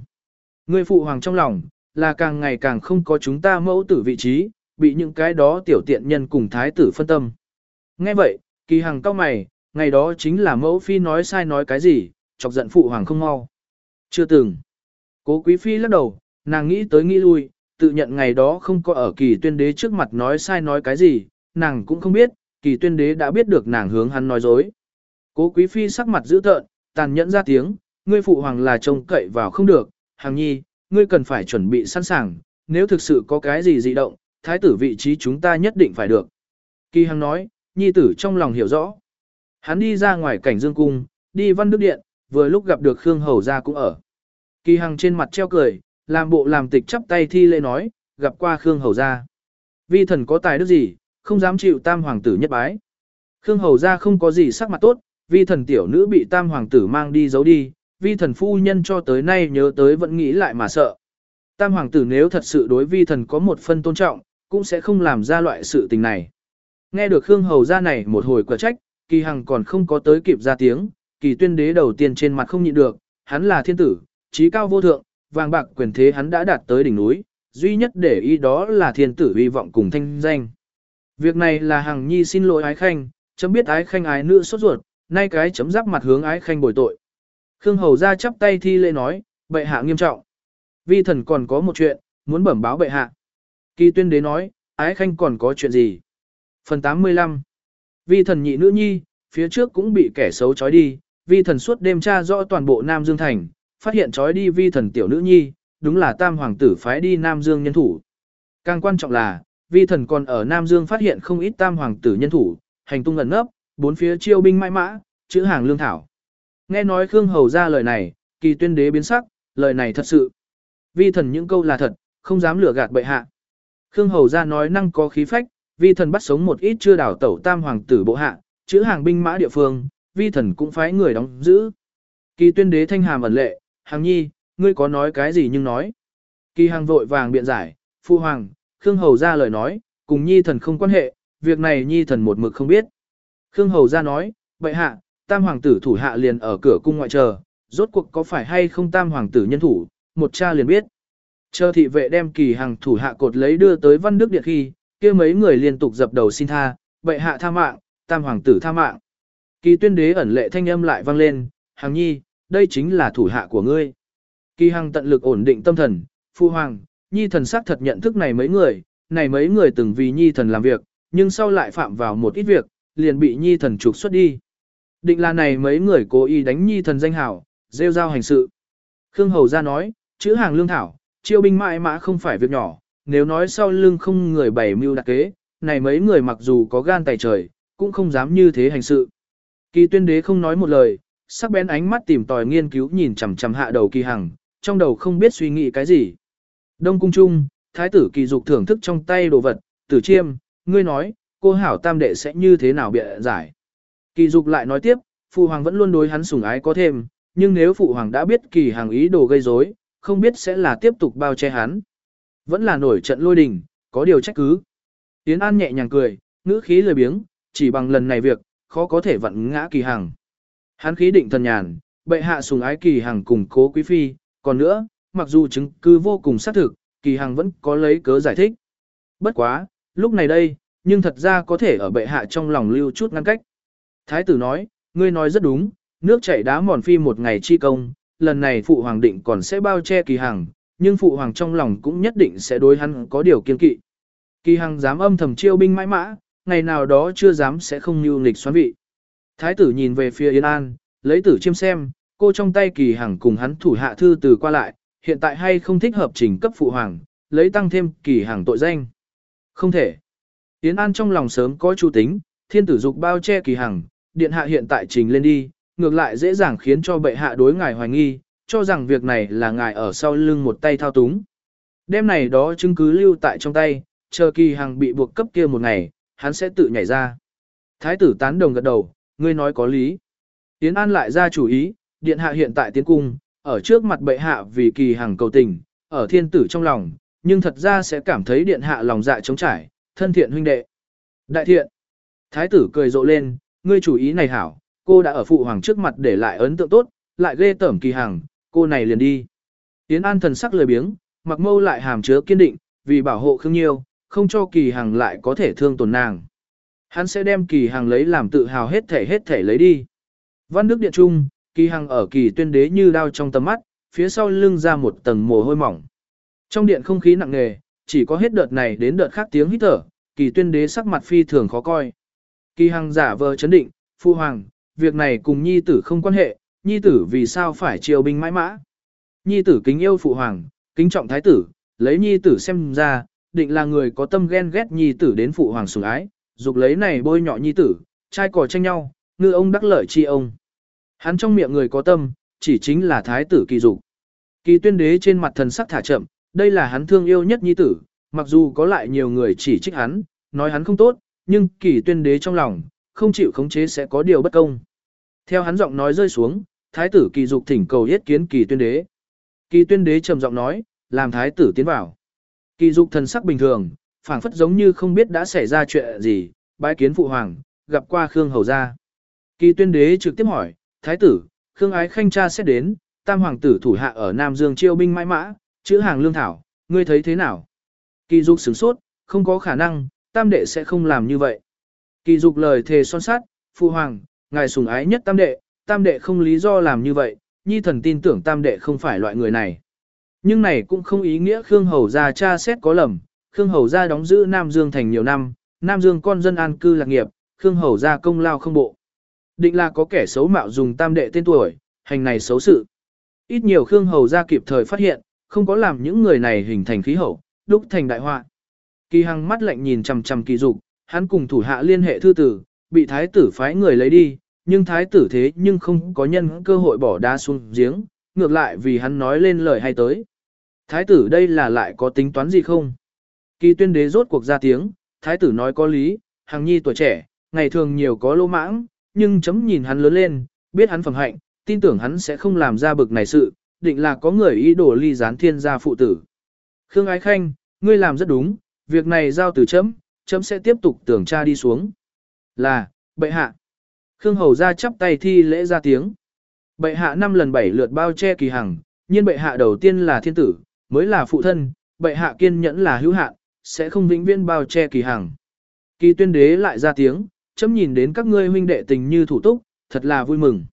Ngươi phụ hoàng trong lòng, là càng ngày càng không có chúng ta mẫu tử vị trí, bị những cái đó tiểu tiện nhân cùng thái tử phân tâm. Nghe vậy, kỳ hằng cao mày, ngày đó chính là mẫu phi nói sai nói cái gì, chọc giận phụ hoàng không mau. Chưa từng. Cố quý phi lắc đầu, nàng nghĩ tới nghĩ lui, tự nhận ngày đó không có ở kỳ tuyên đế trước mặt nói sai nói cái gì, nàng cũng không biết, kỳ tuyên đế đã biết được nàng hướng hắn nói dối. Cố quý phi sắc mặt dữ tợn, tàn nhẫn ra tiếng, ngươi phụ hoàng là trông cậy vào không được, hàng nhi, ngươi cần phải chuẩn bị sẵn sàng, nếu thực sự có cái gì dị động, thái tử vị trí chúng ta nhất định phải được. Kỳ hằng nói, nhi tử trong lòng hiểu rõ. Hắn đi ra ngoài cảnh dương cung, đi văn đức điện, vừa lúc gặp được Khương Hầu ra cũng ở. Kỳ hằng trên mặt treo cười, làm bộ làm tịch chắp tay thi lễ nói, gặp qua Khương Hầu gia Vi thần có tài đức gì, không dám chịu tam hoàng tử nhất bái. Khương Hầu gia không có gì sắc mặt tốt, vi thần tiểu nữ bị tam hoàng tử mang đi giấu đi, vi thần phu nhân cho tới nay nhớ tới vẫn nghĩ lại mà sợ. Tam hoàng tử nếu thật sự đối vi thần có một phân tôn trọng, cũng sẽ không làm ra loại sự tình này. Nghe được Khương Hầu gia này một hồi quả trách, kỳ hằng còn không có tới kịp ra tiếng, kỳ tuyên đế đầu tiên trên mặt không nhịn được, hắn là thiên tử, trí cao vô thượng, vàng bạc quyền thế hắn đã đạt tới đỉnh núi, duy nhất để ý đó là thiên tử hy vọng cùng thanh danh. Việc này là hằng nhi xin lỗi ái khanh, chấm biết ái khanh ái nữ sốt ruột, nay cái chấm giáp mặt hướng ái khanh bồi tội. Khương Hầu ra chắp tay thi lễ nói, bệ hạ nghiêm trọng. Vi thần còn có một chuyện, muốn bẩm báo bệ hạ. Kỳ tuyên đế nói, ái khanh còn có chuyện gì? Phần 85 Vi thần nhị nữ nhi, phía trước cũng bị kẻ xấu trói đi, vi thần suốt đêm tra rõ toàn bộ Nam Dương Thành, phát hiện trói đi vi thần tiểu nữ nhi, đúng là tam hoàng tử phái đi Nam Dương nhân thủ. Càng quan trọng là, vi thần còn ở Nam Dương phát hiện không ít tam hoàng tử nhân thủ, hành tung ẩn nấp, bốn phía chiêu binh mãi mã, chữ hàng lương thảo. Nghe nói Khương Hầu ra lời này, kỳ tuyên đế biến sắc, lời này thật sự. Vi thần những câu là thật, không dám lừa gạt bệ hạ. Khương Hầu ra nói năng có khí phách, vi thần bắt sống một ít chưa đảo tẩu tam hoàng tử bộ hạ, chữ hàng binh mã địa phương, vi thần cũng phái người đóng giữ. Kỳ tuyên đế thanh hàm ẩn lệ, hàng nhi, ngươi có nói cái gì nhưng nói. Kỳ hàng vội vàng biện giải, phu hoàng, Khương Hầu ra lời nói, cùng nhi thần không quan hệ, việc này nhi thần một mực không biết. Khương Hầu ra nói, bệ hạ, tam hoàng tử thủ hạ liền ở cửa cung ngoại chờ, rốt cuộc có phải hay không tam hoàng tử nhân thủ, một cha liền biết. Chờ thị vệ đem kỳ hàng thủ hạ cột lấy đưa tới văn đức điện khi, kia mấy người liên tục dập đầu xin tha, bệ hạ tha mạng, tam hoàng tử tha mạng. Kỳ tuyên đế ẩn lệ thanh âm lại vang lên, hàng nhi, đây chính là thủ hạ của ngươi. Kỳ hằng tận lực ổn định tâm thần, phu hoàng, nhi thần xác thật nhận thức này mấy người, này mấy người từng vì nhi thần làm việc, nhưng sau lại phạm vào một ít việc, liền bị nhi thần trục xuất đi. Định là này mấy người cố ý đánh nhi thần danh hảo, rêu giao hành sự. Khương Hầu ra nói, chữ hàng lương thảo, chiêu binh mãi mã không phải việc nhỏ, nếu nói sau lưng không người bày mưu đặc kế, này mấy người mặc dù có gan tài trời, cũng không dám như thế hành sự. Kỳ tuyên đế không nói một lời, sắc bén ánh mắt tìm tòi nghiên cứu nhìn chằm chằm hạ đầu kỳ hằng, trong đầu không biết suy nghĩ cái gì. Đông cung trung, thái tử kỳ dục thưởng thức trong tay đồ vật, tử chiêm, ngươi nói, cô hảo tam đệ sẽ như thế nào bịa giải. Kỳ dục lại nói tiếp, phụ hoàng vẫn luôn đối hắn sủng ái có thêm, nhưng nếu phụ hoàng đã biết kỳ hàng ý đồ gây rối, không biết sẽ là tiếp tục bao che hắn. Vẫn là nổi trận lôi đình, có điều trách cứ. Yến An nhẹ nhàng cười, ngữ khí lười biếng, chỉ bằng lần này việc, khó có thể vặn ngã kỳ hàng. Hắn khí định thần nhàn, bệ hạ sùng ái kỳ hàng cùng cố quý phi, còn nữa, mặc dù chứng cứ vô cùng xác thực, kỳ hàng vẫn có lấy cớ giải thích. Bất quá, lúc này đây, nhưng thật ra có thể ở bệ hạ trong lòng lưu chút ngăn cách. Thái tử nói, ngươi nói rất đúng, nước chảy đá mòn phi một ngày chi công, lần này phụ hoàng định còn sẽ bao che kỳ hàng, nhưng phụ hoàng trong lòng cũng nhất định sẽ đối hắn có điều kiên kỵ. Kỳ hàng dám âm thầm chiêu binh mãi mã, ngày nào đó chưa dám sẽ không như nghịch xoán vị. Thái tử nhìn về phía Yên An, lấy tử chiêm xem, cô trong tay kỳ hàng cùng hắn thủ hạ thư từ qua lại, hiện tại hay không thích hợp trình cấp phụ hoàng, lấy tăng thêm kỳ hàng tội danh. Không thể. Yến An trong lòng sớm có chu tính, thiên tử dục bao che kỳ hàng, điện hạ hiện tại trình lên đi, ngược lại dễ dàng khiến cho bệ hạ đối ngài hoài nghi, cho rằng việc này là ngài ở sau lưng một tay thao túng. Đêm này đó chứng cứ lưu tại trong tay, chờ kỳ hằng bị buộc cấp kia một ngày, hắn sẽ tự nhảy ra. Thái tử tán đồng gật đầu, ngươi nói có lý. Yến An lại ra chủ ý, điện hạ hiện tại tiến cung, ở trước mặt bệ hạ vì kỳ hằng cầu tình, ở thiên tử trong lòng, nhưng thật ra sẽ cảm thấy điện hạ lòng dạ trống trải, thân thiện huynh đệ. Đại thiện. Thái tử cười rộ lên, ngươi chủ ý này hảo, cô đã ở phụ hoàng trước mặt để lại ấn tượng tốt, lại ghê tởm kỳ hằng, cô này liền đi. Yến An thần sắc lười biếng, mặc mâu lại hàm chứa kiên định, vì bảo hộ Khương Nhiêu, không cho kỳ hằng lại có thể thương tổn nàng. Hắn sẽ đem kỳ hằng lấy làm tự hào hết thể hết thể lấy đi. Văn Đức Điện Trung, kỳ hằng ở kỳ tuyên đế như đao trong tầm mắt, phía sau lưng ra một tầng mồ hôi mỏng. Trong điện không khí nặng nề, chỉ có hết đợt này đến đợt khác tiếng hít thở, kỳ tuyên đế sắc mặt phi thường khó coi. Kỳ hằng giả vờ chấn định, phu hoàng, việc này cùng nhi tử không quan hệ, nhi tử vì sao phải triều binh mãi mã. Nhi tử kính yêu phụ hoàng, kính trọng thái tử, lấy nhi tử xem ra, định là người có tâm ghen ghét nhi tử đến phụ hoàng sủng ái, dục lấy này bôi nhọ nhi tử, trai cò tranh nhau, ngư ông đắc lợi chi ông. Hắn trong miệng người có tâm, chỉ chính là thái tử kỳ dục. Kỳ tuyên đế trên mặt thần sắc thả chậm, đây là hắn thương yêu nhất nhi tử, mặc dù có lại nhiều người chỉ trích hắn, nói hắn không tốt, nhưng kỳ tuyên đế trong lòng, không chịu khống chế sẽ có điều bất công. Theo hắn giọng nói rơi xuống, thái tử kỳ dục thỉnh cầu yết kiến kỳ tuyên đế. Kỳ tuyên đế trầm giọng nói, làm thái tử tiến vào. Kỳ dục thần sắc bình thường, phảng phất giống như không biết đã xảy ra chuyện gì, bái kiến phụ hoàng, gặp qua Khương Hầu gia. Kỳ tuyên đế trực tiếp hỏi, thái tử, Khương ái khanh cha sẽ đến, tam hoàng tử thủ hạ ở Nam Dương chiêu binh mãi mã, chữ hàng lương thảo, ngươi thấy thế nào? Kỳ dục sửng sốt, không có khả năng, tam đệ sẽ không làm như vậy. Kỳ dục lời thề son sát, phụ hoàng, ngài sùng ái nhất tam đệ, tam đệ không lý do làm như vậy, nhi thần tin tưởng tam đệ không phải loại người này. Nhưng này cũng không ý nghĩa Khương Hầu gia cha xét có lầm, Khương Hầu gia đóng giữ Nam Dương thành nhiều năm, Nam Dương con dân an cư lạc nghiệp, Khương Hầu gia công lao không bộ. Định là có kẻ xấu mạo dùng tam đệ tên tuổi, hành này xấu sự. Ít nhiều Khương Hầu gia kịp thời phát hiện, không có làm những người này hình thành khí hậu, đúc thành đại họa. Kỳ Hằng mắt lạnh nhìn chằm chằm Kỳ Dục, hắn cùng thủ hạ liên hệ thư tử, bị thái tử phái người lấy đi, nhưng thái tử thế nhưng không có nhân cơ hội bỏ đá xuống giếng, ngược lại vì hắn nói lên lời hay tới. Thái tử đây là lại có tính toán gì không? Kỳ tuyên đế rốt cuộc ra tiếng, thái tử nói có lý, hàng nhi tuổi trẻ, ngày thường nhiều có lô mãng, nhưng chấm nhìn hắn lớn lên, biết hắn phẩm hạnh, tin tưởng hắn sẽ không làm ra bực này sự, định là có người ý đồ ly gián thiên gia phụ tử. Khương Ái Khanh, ngươi làm rất đúng, việc này giao từ chấm, chấm sẽ tiếp tục tưởng tra đi xuống. Là, bệ hạ. Khương Hầu ra chắp tay thi lễ ra tiếng. Bệ hạ năm lần bảy lượt bao che kỳ hằng, nhiên bệ hạ đầu tiên là thiên tử, mới là phụ thân, bệ hạ kiên nhẫn là hữu hạn, sẽ không vĩnh viễn bao che kỳ hằng. Kỳ tuyên đế lại ra tiếng, chấm nhìn đến các ngươi huynh đệ tình như thủ túc, thật là vui mừng.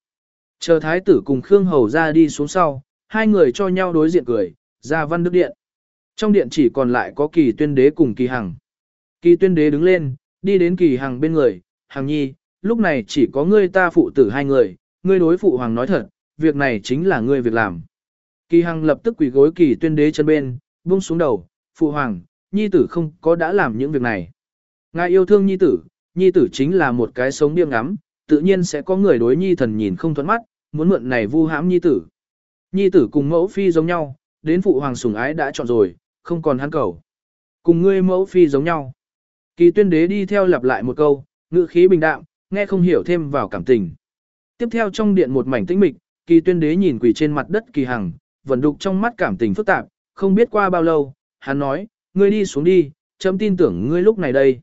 Chờ thái tử cùng Khương Hầu ra đi xuống sau, hai người cho nhau đối diện cười, ra văn đức điện. Trong điện chỉ còn lại có kỳ tuyên đế cùng kỳ hằng. Kỳ tuyên đế đứng lên, đi đến kỳ hằng bên người, hằng nhi, lúc này chỉ có ngươi ta phụ tử hai người, ngươi đối phụ hoàng nói thật, việc này chính là ngươi việc làm. Kỳ hằng lập tức quỳ gối kỳ tuyên đế chân bên, buông xuống đầu, phụ hoàng, nhi tử không có đã làm những việc này. Ngài yêu thương nhi tử, nhi tử chính là một cái sống điêm ngắm, tự nhiên sẽ có người đối nhi thần nhìn không thuẫn mắt, muốn mượn này vu hãm nhi tử. Nhi tử cùng mẫu phi giống nhau, đến phụ hoàng sủng ái đã chọn rồi, không còn hắn cầu. Cùng ngươi mẫu phi giống nhau. Kỳ tuyên đế đi theo lặp lại một câu, ngữ khí bình đạm, nghe không hiểu thêm vào cảm tình. Tiếp theo trong điện một mảnh tĩnh mịch, kỳ tuyên đế nhìn quỳ trên mặt đất kỳ hằng, vẫn đục trong mắt cảm tình phức tạp, không biết qua bao lâu, hắn nói, ngươi đi xuống đi, chấm tin tưởng ngươi lúc này đây.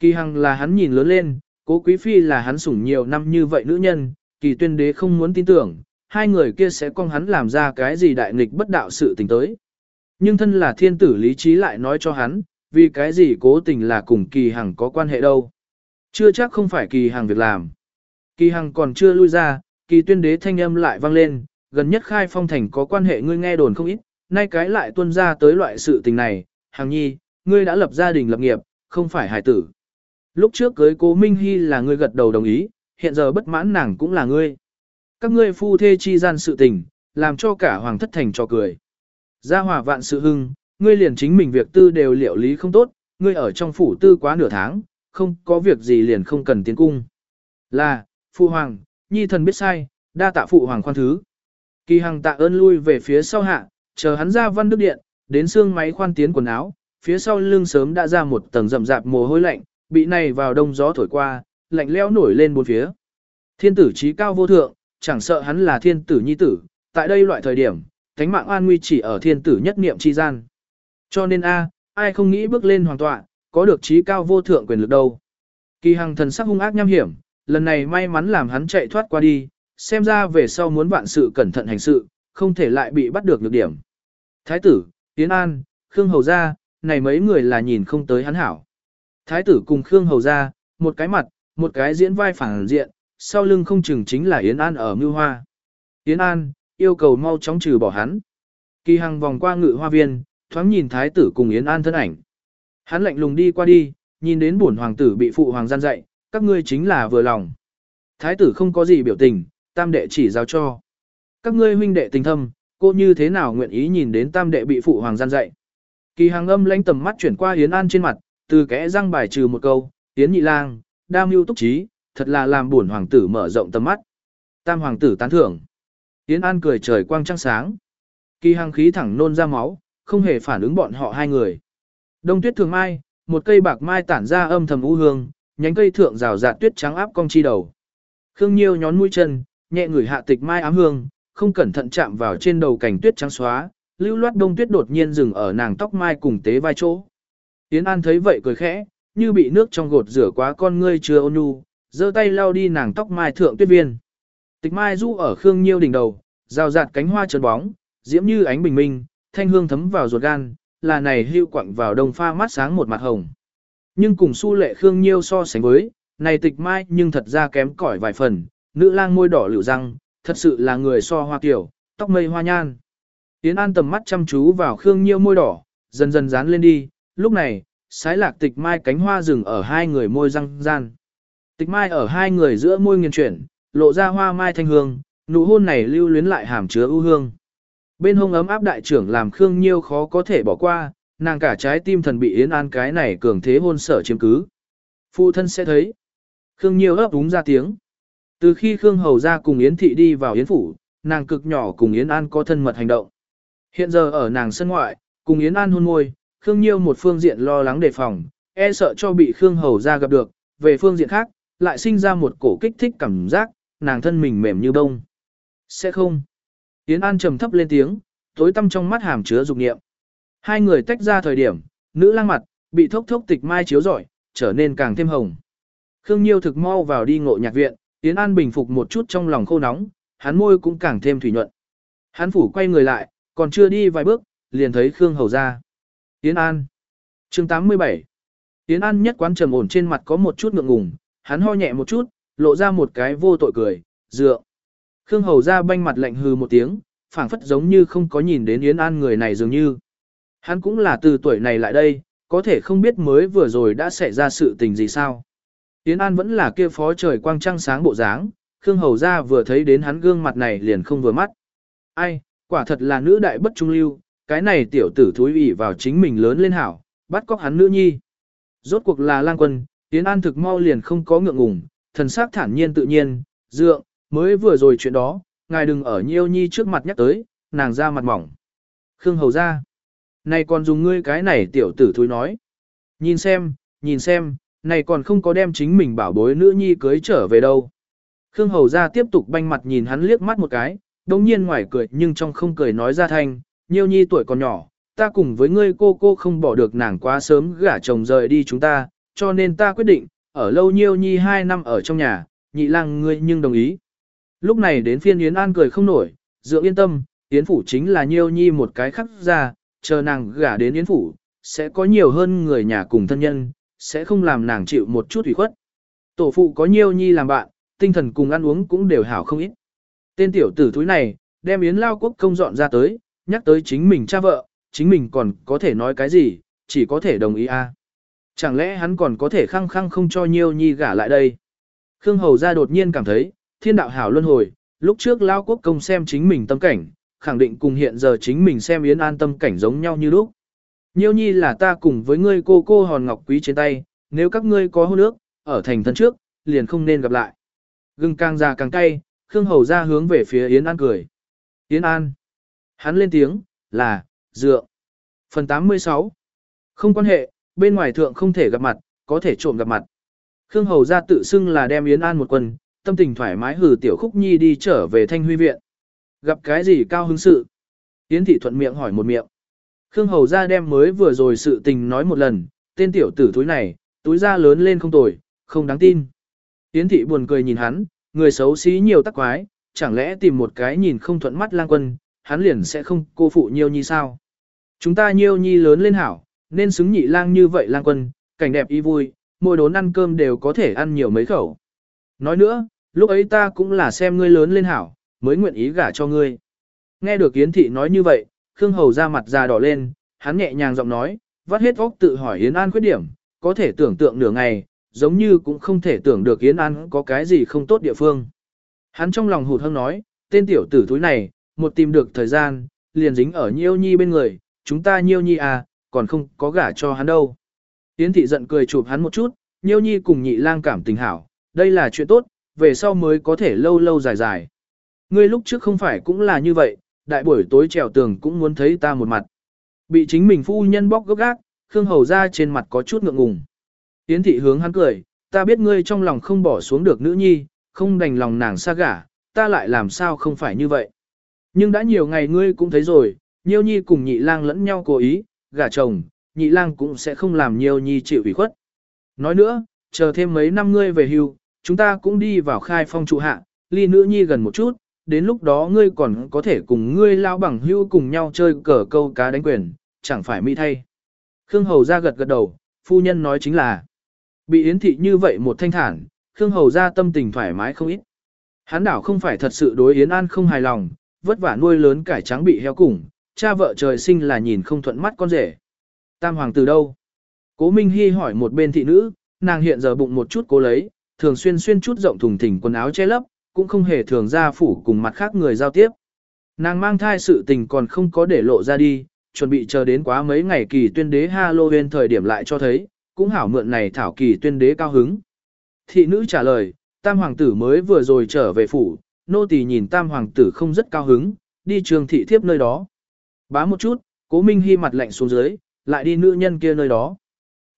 Kỳ hằng là hắn nhìn lớn lên, cố quý phi là hắn sủng nhiều năm như vậy nữ nhân, kỳ tuyên đế không muốn tin tưởng, hai người kia sẽ con hắn làm ra cái gì đại nghịch bất đạo sự tình tới. Nhưng thân là thiên tử lý trí lại nói cho hắn, vì cái gì cố tình là cùng kỳ hằng có quan hệ đâu. Chưa chắc không phải kỳ hằng việc làm. Kỳ hằng còn chưa lui ra, kỳ tuyên đế thanh âm lại vang lên, gần nhất khai phong thành có quan hệ ngươi nghe đồn không ít, nay cái lại tuân ra tới loại sự tình này, Hàng nhi, ngươi đã lập gia đình lập nghiệp, không phải hài tử. Lúc trước cưới cố Minh Hy là ngươi gật đầu đồng ý, hiện giờ bất mãn nàng cũng là ngươi. Các ngươi phu thê chi gian sự tình, làm cho cả hoàng thất thành cho cười. Gia hòa vạn sự hưng, ngươi liền chính mình việc tư đều liệu lý không tốt, ngươi ở trong phủ tư quá nửa tháng, không có việc gì liền không cần tiến cung. Là, phụ hoàng, nhi thần biết sai, đa tạ phụ hoàng khoan thứ. Kỳ hằng tạ ơn lui về phía sau hạ, chờ hắn ra văn đức điện, đến xương máy khoan tiến quần áo, phía sau lưng sớm đã ra một tầng rậm rạp mồ hôi lạnh, bị này vào đông gió thổi qua, lạnh lẽo nổi lên bốn phía. Thiên tử trí cao vô thượng, chẳng sợ hắn là thiên tử nhi tử, tại đây loại thời điểm, thánh mạng an nguy chỉ ở thiên tử nhất niệm chi gian. Cho nên a, ai không nghĩ bước lên hoàng tọa, có được trí cao vô thượng quyền lực đâu. Kỳ hằng thần sắc hung ác nham hiểm, lần này may mắn làm hắn chạy thoát qua đi, xem ra về sau muốn vạn sự cẩn thận hành sự, không thể lại bị bắt được nhược điểm. Thái tử, Tiến An, Khương Hầu Gia, này mấy người là nhìn không tới hắn hảo. Thái tử cùng Khương Hầu Gia, một cái mặt, một cái diễn vai phản diện, sau lưng không chừng chính là Yến An ở Mưu Hoa. Yến An, yêu cầu mau chóng trừ bỏ hắn. Kỳ Hằng vòng qua ngự hoa viên, thoáng nhìn thái tử cùng Yến An thân ảnh. Hắn lạnh lùng đi qua đi, nhìn đến bổn hoàng tử bị phụ hoàng gian dạy, các ngươi chính là vừa lòng. Thái tử không có gì biểu tình, tam đệ chỉ giao cho. Các ngươi huynh đệ tình thâm, cô như thế nào nguyện ý nhìn đến tam đệ bị phụ hoàng gian dạy. Kỳ hàng âm lãnh tầm mắt chuyển qua Yến An trên mặt, từ kẽ răng bài trừ một câu, Yến nhị lang, đa mưu túc trí, thật là làm buồn hoàng tử mở rộng tầm mắt. Tam hoàng tử tán thưởng. Yến An cười trời quang trăng sáng. Kỳ hàng khí thẳng nôn ra máu, không hề phản ứng bọn họ hai người. Đông tuyết thường mai, một cây bạc mai tản ra âm thầm u hương, nhánh cây thượng rào rạt tuyết trắng áp cong chi đầu. Khương Nhiêu nhón mũi chân, nhẹ ngửi hạ tịch mai ám hương, không cẩn thận chạm vào trên đầu cảnh tuyết trắng xóa, lưu loát đông tuyết đột nhiên dừng ở nàng tóc mai cùng tế vai chỗ. Yến An thấy vậy cười khẽ, như bị nước trong gột rửa quá con ngươi chưa ôn nhu, giơ tay lau đi nàng tóc mai thượng tuyết viên. Tịch mai du ở Khương Nhiêu đỉnh đầu, rào rạt cánh hoa trơn bóng, diễm như ánh bình minh, thanh hương thấm vào ruột gan, là này hưu quặng vào đông pha mắt sáng một mặt hồng. Nhưng cùng su lệ Khương Nhiêu so sánh với, này tịch mai nhưng thật ra kém cỏi vài phần, nữ lang môi đỏ lựu răng, thật sự là người so hoa kiểu, tóc mây hoa nhan. Yến An tầm mắt chăm chú vào Khương Nhiêu môi đỏ, dần dần dán lên đi, lúc này, sái lạc tịch mai cánh hoa rừng ở hai người môi răng gian. Tịch mai ở hai người giữa môi nghiền chuyển, lộ ra hoa mai thanh hương, nụ hôn này lưu luyến lại hàm chứa ưu hương. Bên hông ấm áp đại trưởng làm Khương Nhiêu khó có thể bỏ qua, nàng cả trái tim thần bị Yến An cái này cường thế hôn sở chiếm cứ. Phụ thân sẽ thấy. Khương Nhiêu ấp úng ra tiếng. Từ khi Khương Hầu ra cùng Yến Thị đi vào Yến Phủ, nàng cực nhỏ cùng Yến An có thân mật hành động. Hiện giờ ở nàng sân ngoại, cùng Yến An hôn môi, Khương Nhiêu một phương diện lo lắng đề phòng, e sợ cho bị Khương Hầu ra gặp được, về phương diện khác, lại sinh ra một cổ kích thích cảm giác, nàng thân mình mềm như bông. Sẽ không. Yến An trầm thấp lên tiếng, tối tăm trong mắt hàm chứa dục niệm. Hai người tách ra thời điểm, nữ lang mặt, bị thốc thốc tịch mai chiếu rọi, trở nên càng thêm hồng. Khương Nhiêu thực mau vào đi ngộ nhạc viện, Yến An bình phục một chút trong lòng khô nóng, hắn môi cũng càng thêm thủy nhuận. Hắn phủ quay người lại, còn chưa đi vài bước, liền thấy Khương Hầu ra. Yến An. chương 87. Yến An nhất quán trầm ổn trên mặt có một chút ngượng ngùng, hắn ho nhẹ một chút, lộ ra một cái vô tội cười, dựa. Khương Hầu ra banh mặt lạnh hừ một tiếng, phảng phất giống như không có nhìn đến Yến An người này dường như. Hắn cũng là từ tuổi này lại đây, có thể không biết mới vừa rồi đã xảy ra sự tình gì sao. Yến An vẫn là kia phó trời quang trăng sáng bộ dáng, Khương Hầu ra vừa thấy đến hắn gương mặt này liền không vừa mắt. Ai, quả thật là nữ đại bất trung lưu, cái này tiểu tử thúi ủy vào chính mình lớn lên hảo, bắt cóc hắn nữ nhi. Rốt cuộc là lang quân, Yến An thực mau liền không có ngượng ngùng, thần sắc thản nhiên tự nhiên, dượng, mới vừa rồi chuyện đó, ngài đừng ở nhiêu nhi trước mặt nhắc tới, nàng ra mặt mỏng. Khương Hầu ra, này còn dùng ngươi cái này tiểu tử thúi nói. Nhìn xem, nhìn xem, này còn không có đem chính mình bảo bối nữ nhi cưới trở về đâu. Khương Hầu ra tiếp tục banh mặt nhìn hắn liếc mắt một cái, đồng nhiên ngoài cười nhưng trong không cười nói ra thanh, nhiêu nhi tuổi còn nhỏ, ta cùng với ngươi cô cô không bỏ được nàng quá sớm gả chồng rời đi chúng ta, cho nên ta quyết định, ở lâu nhiêu nhi hai năm ở trong nhà, nhị lang ngươi nhưng đồng ý. Lúc này đến phiên Yến An cười không nổi, dựa yên tâm, Yến Phủ chính là nhiêu nhi một cái khắc ra, chờ nàng gả đến Yến Phủ, sẽ có nhiều hơn người nhà cùng thân nhân, sẽ không làm nàng chịu một chút ủy khuất. Tổ phụ có nhiêu nhi làm bạn, tinh thần cùng ăn uống cũng đều hảo không ít. Tên tiểu tử thúi này, đem Yến Lao Quốc công dọn ra tới, nhắc tới chính mình cha vợ, chính mình còn có thể nói cái gì, chỉ có thể đồng ý a. À. Chẳng lẽ hắn còn có thể khăng khăng không cho nhiêu nhi gả lại đây? Khương Hầu ra đột nhiên cảm thấy, thiên đạo hảo luân hồi, lúc trước Lao Quốc công xem chính mình tâm cảnh, khẳng định cùng hiện giờ chính mình xem Yến An tâm cảnh giống nhau như lúc. Nhiêu nhi là ta cùng với ngươi cô cô hòn ngọc quý trên tay, nếu các ngươi có hôn ước, ở thành thân trước, liền không nên gặp lại. Gừng càng già càng cay, Khương Hầu ra hướng về phía Yến An cười. Yến An. Hắn lên tiếng, là, dựa. Phần 86 Không quan hệ, bên ngoài thượng không thể gặp mặt, có thể trộm gặp mặt. Khương Hầu ra tự xưng là đem Yến An một quần, tâm tình thoải mái hử tiểu khúc nhi đi trở về thanh huy viện. Gặp cái gì cao hứng sự? Yến Thị thuận miệng hỏi một miệng. Khương Hầu ra đem mới vừa rồi sự tình nói một lần, tên tiểu tử túi này, túi ra lớn lên không tồi, không đáng tin. Yến Thị buồn cười nhìn hắn, người xấu xí nhiều tắc quái, chẳng lẽ tìm một cái nhìn không thuận mắt lang quân, hắn liền sẽ không cô phụ nhiêu nhi sao? Chúng ta nhiêu nhi lớn lên hảo, nên xứng nhị lang như vậy lang quân, cảnh đẹp y vui, mỗi đốn ăn cơm đều có thể ăn nhiều mấy khẩu. Nói nữa, lúc ấy ta cũng là xem ngươi lớn lên hảo, mới nguyện ý gả cho ngươi. Nghe được Yến Thị nói như vậy, Khương Hầu ra mặt già đỏ lên, hắn nhẹ nhàng giọng nói, vắt hết óc tự hỏi Yến An khuyết điểm, có thể tưởng tượng nửa ngày, giống như cũng không thể tưởng được Yến An có cái gì không tốt địa phương. Hắn trong lòng hụt hâm nói, tên tiểu tử thúi này, một tìm được thời gian, liền dính ở Nhiêu Nhi bên người, chúng ta Nhiêu Nhi à, còn không có gả cho hắn đâu. Yến thị giận cười chụp hắn một chút, Nhiêu Nhi cùng nhị lang cảm tình hảo, đây là chuyện tốt, về sau mới có thể lâu lâu dài dài. Ngươi lúc trước không phải cũng là như vậy, đại buổi tối trèo tường cũng muốn thấy ta một mặt. Bị chính mình phu nhân bóc gốc gác, Khương Hầu ra trên mặt có chút ngượng ngùng. Yến thị hướng hắn cười, ta biết ngươi trong lòng không bỏ xuống được nữ nhi, không đành lòng nàng xa gả, ta lại làm sao không phải như vậy. Nhưng đã nhiều ngày ngươi cũng thấy rồi, Nhiêu Nhi cùng nhị lang lẫn nhau cố ý, gả chồng, nhị lang cũng sẽ không làm Nhiêu Nhi chịu ủy khuất. Nói nữa, chờ thêm mấy năm ngươi về hưu, chúng ta cũng đi vào khai phong trụ hạ, ly nữ nhi gần một chút, đến lúc đó ngươi còn có thể cùng ngươi lao bằng hưu cùng nhau chơi cờ câu cá đánh quyền, chẳng phải mỹ thay. Khương Hầu ra gật gật đầu, phu nhân nói chính là, bị yến thị như vậy một thanh thản, Khương Hầu ra tâm tình thoải mái không ít. Hán đảo không phải thật sự đối Yến An không hài lòng, vất vả nuôi lớn cải trắng bị heo củng, cha vợ trời sinh là nhìn không thuận mắt con rể. Tam hoàng từ đâu? Cố Minh Hy hỏi một bên thị nữ, nàng hiện giờ bụng một chút cố lấy, thường xuyên xuyên chút rộng thùng thình quần áo che lấp, cũng không hề thường ra phủ cùng mặt khác người giao tiếp. Nàng mang thai sự tình còn không có để lộ ra đi, chuẩn bị chờ đến quá mấy ngày kỳ tuyên đế Halloween thời điểm lại cho thấy, cũng hảo mượn này thảo kỳ tuyên đế cao hứng. Thị nữ trả lời, tam hoàng tử mới vừa rồi trở về phủ, nô tỳ nhìn tam hoàng tử không rất cao hứng, đi trường thị thiếp nơi đó. Bá một chút, cố minh hy mặt lạnh xuống dưới, lại đi nữ nhân kia nơi đó.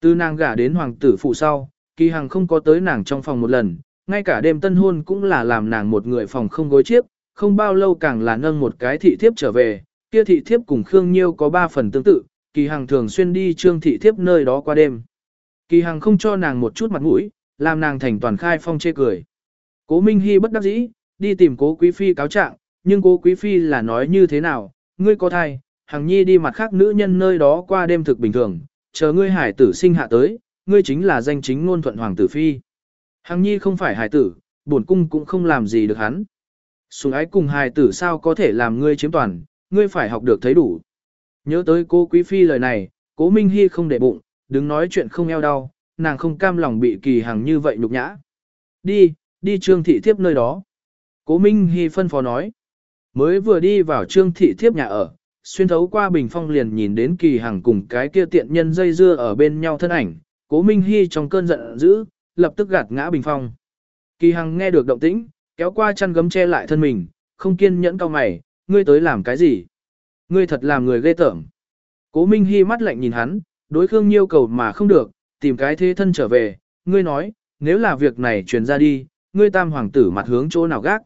Từ nàng gả đến hoàng tử phụ sau, kỳ hằng không có tới nàng trong phòng một lần, ngay cả đêm tân hôn cũng là làm nàng một người phòng không gối chiếc, không bao lâu càng là nâng một cái thị thiếp trở về, kia thị thiếp cùng Khương Nhiêu có ba phần tương tự, kỳ hằng thường xuyên đi trương thị thiếp nơi đó qua đêm. Kỳ hằng không cho nàng một chút mặt mũi, làm nàng thành toàn khai phong chê cười. Cố Minh Hy bất đắc dĩ, đi tìm cố Quý Phi cáo trạng, nhưng cố Quý Phi là nói như thế nào, ngươi có thai, Hằng Nhi đi mặt khác nữ nhân nơi đó qua đêm thực bình thường, chờ ngươi hải tử sinh hạ tới, ngươi chính là danh chính ngôn thuận hoàng tử Phi. Hằng Nhi không phải hải tử, bổn cung cũng không làm gì được hắn. Sùng ái cùng hài tử sao có thể làm ngươi chiếm toàn, ngươi phải học được thấy đủ. Nhớ tới cô Quý Phi lời này, cố Minh Hy không để bụng, đứng nói chuyện không eo đau, nàng không cam lòng bị kỳ hằng như vậy nhục nhã. Đi, đi trương thị thiếp nơi đó. Cố Minh Hy phân phó nói. Mới vừa đi vào trương thị thiếp nhà ở, xuyên thấu qua bình phong liền nhìn đến kỳ hằng cùng cái kia tiện nhân dây dưa ở bên nhau thân ảnh. Cố Minh Hy trong cơn giận dữ, lập tức gạt ngã bình phong. Kỳ hằng nghe được động tĩnh, kéo qua chăn gấm che lại thân mình, không kiên nhẫn cao mày, ngươi tới làm cái gì? Ngươi thật làm người ghê tởm. Cố Minh Hy mắt lạnh nhìn hắn, đối Khương Nhiêu cầu mà không được, tìm cái thế thân trở về, ngươi nói, nếu là việc này truyền ra đi, ngươi tam hoàng tử mặt hướng chỗ nào gác.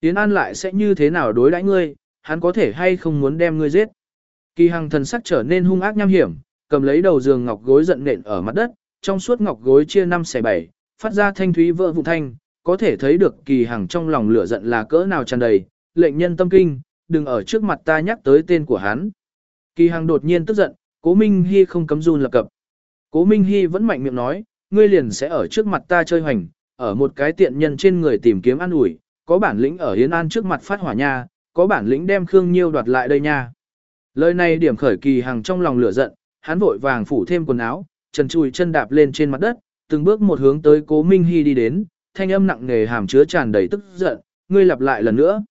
Tiến An lại sẽ như thế nào đối đãi ngươi, hắn có thể hay không muốn đem ngươi giết. Kỳ hằng thần sắc trở nên hung ác nham hiểm, cầm lấy đầu giường ngọc gối giận nện ở mặt đất, trong suốt ngọc gối chia năm xẻ bảy, phát ra thanh thúy vỡ vụ thanh, có thể thấy được kỳ hằng trong lòng lửa giận là cỡ nào tràn đầy, lệnh nhân tâm kinh, đừng ở trước mặt ta nhắc tới tên của hắn. Kỳ hằng đột nhiên tức giận, cố Minh Hy không cấm run lập cập. Cố Minh Hy vẫn mạnh miệng nói, ngươi liền sẽ ở trước mặt ta chơi hoành, ở một cái tiện nhân trên người tìm kiếm ăn ủi, có bản lĩnh ở Hiến An trước mặt phát hỏa nha, có bản lĩnh đem Khương Nhiêu đoạt lại đây nha. Lời này điểm khởi kỳ hàng trong lòng lửa giận, hắn vội vàng phủ thêm quần áo, trần chùi chân đạp lên trên mặt đất, từng bước một hướng tới Cố Minh Hy đi đến, thanh âm nặng nề hàm chứa tràn đầy tức giận, ngươi lặp lại lần nữa.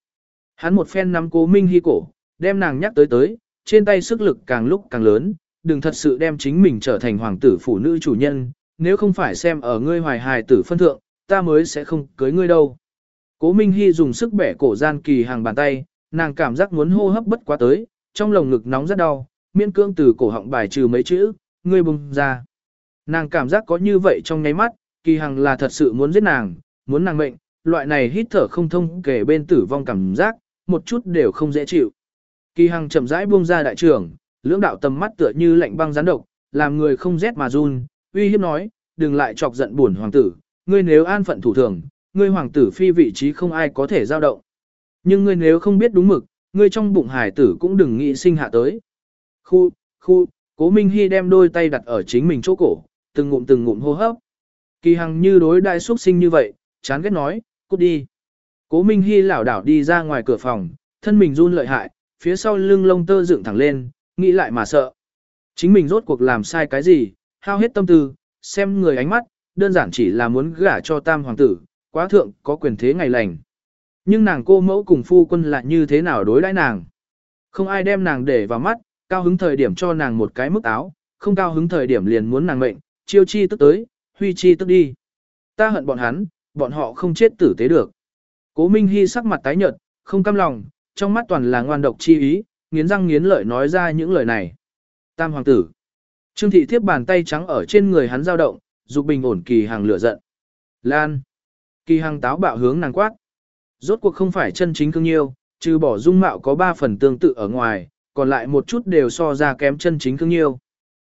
Hắn một phen nắm Cố Minh Hy cổ, đem nàng nhắc tới tới, trên tay sức lực càng lúc càng lớn, đừng thật sự đem chính mình trở thành hoàng tử phụ nữ chủ nhân, nếu không phải xem ở ngươi hoài hài tử phân thượng, ta mới sẽ không cưới ngươi đâu. Cố Minh Hy dùng sức bẻ cổ gian kỳ hàng bàn tay, nàng cảm giác muốn hô hấp bất quá tới, trong lồng ngực nóng rất đau, miên cương từ cổ họng bài trừ mấy chữ, ngươi bùng ra. Nàng cảm giác có như vậy trong nháy mắt, kỳ hằng là thật sự muốn giết nàng, muốn nàng mệnh, loại này hít thở không thông kể bên tử vong cảm giác, một chút đều không dễ chịu. Kỳ hằng chậm rãi buông ra đại trưởng, lưỡng đạo tầm mắt tựa như lạnh băng gián độc, làm người không rét mà run, uy hiếp nói, đừng lại chọc giận buồn hoàng tử, ngươi nếu an phận thủ thường, ngươi hoàng tử phi vị trí không ai có thể giao động. Nhưng ngươi nếu không biết đúng mực, ngươi trong bụng hải tử cũng đừng nghĩ sinh hạ tới. Khu, khu, cố Minh Hy đem đôi tay đặt ở chính mình chỗ cổ, từng ngụm từng ngụm hô hấp. Kỳ hằng như đối đại xuất sinh như vậy, chán ghét nói, cút đi. Cố Minh Hy lảo đảo đi ra ngoài cửa phòng, thân mình run lợi hại, phía sau lưng lông tơ dựng thẳng lên, nghĩ lại mà sợ. Chính mình rốt cuộc làm sai cái gì, hao hết tâm tư, xem người ánh mắt, đơn giản chỉ là muốn gả cho tam hoàng tử, quá thượng có quyền thế ngày lành. Nhưng nàng cô mẫu cùng phu quân lại như thế nào đối đãi nàng. Không ai đem nàng để vào mắt, cao hứng thời điểm cho nàng một cái mức áo, không cao hứng thời điểm liền muốn nàng mệnh, chiêu chi tức tới, huy chi tức đi. Ta hận bọn hắn, bọn họ không chết tử tế được. Cố Minh Hy sắc mặt tái nhợt, không cam lòng, trong mắt toàn là ngoan độc chi ý, nghiến răng nghiến lợi nói ra những lời này. Tam hoàng tử. Trương thị thiếp bàn tay trắng ở trên người hắn dao động, dục bình ổn kỳ hàng lửa giận. Lan. Kỳ hàng táo bạo hướng nàng quát. Rốt cuộc không phải chân chính cương nhiêu, trừ bỏ dung mạo có ba phần tương tự ở ngoài, còn lại một chút đều so ra kém chân chính cương nhiêu.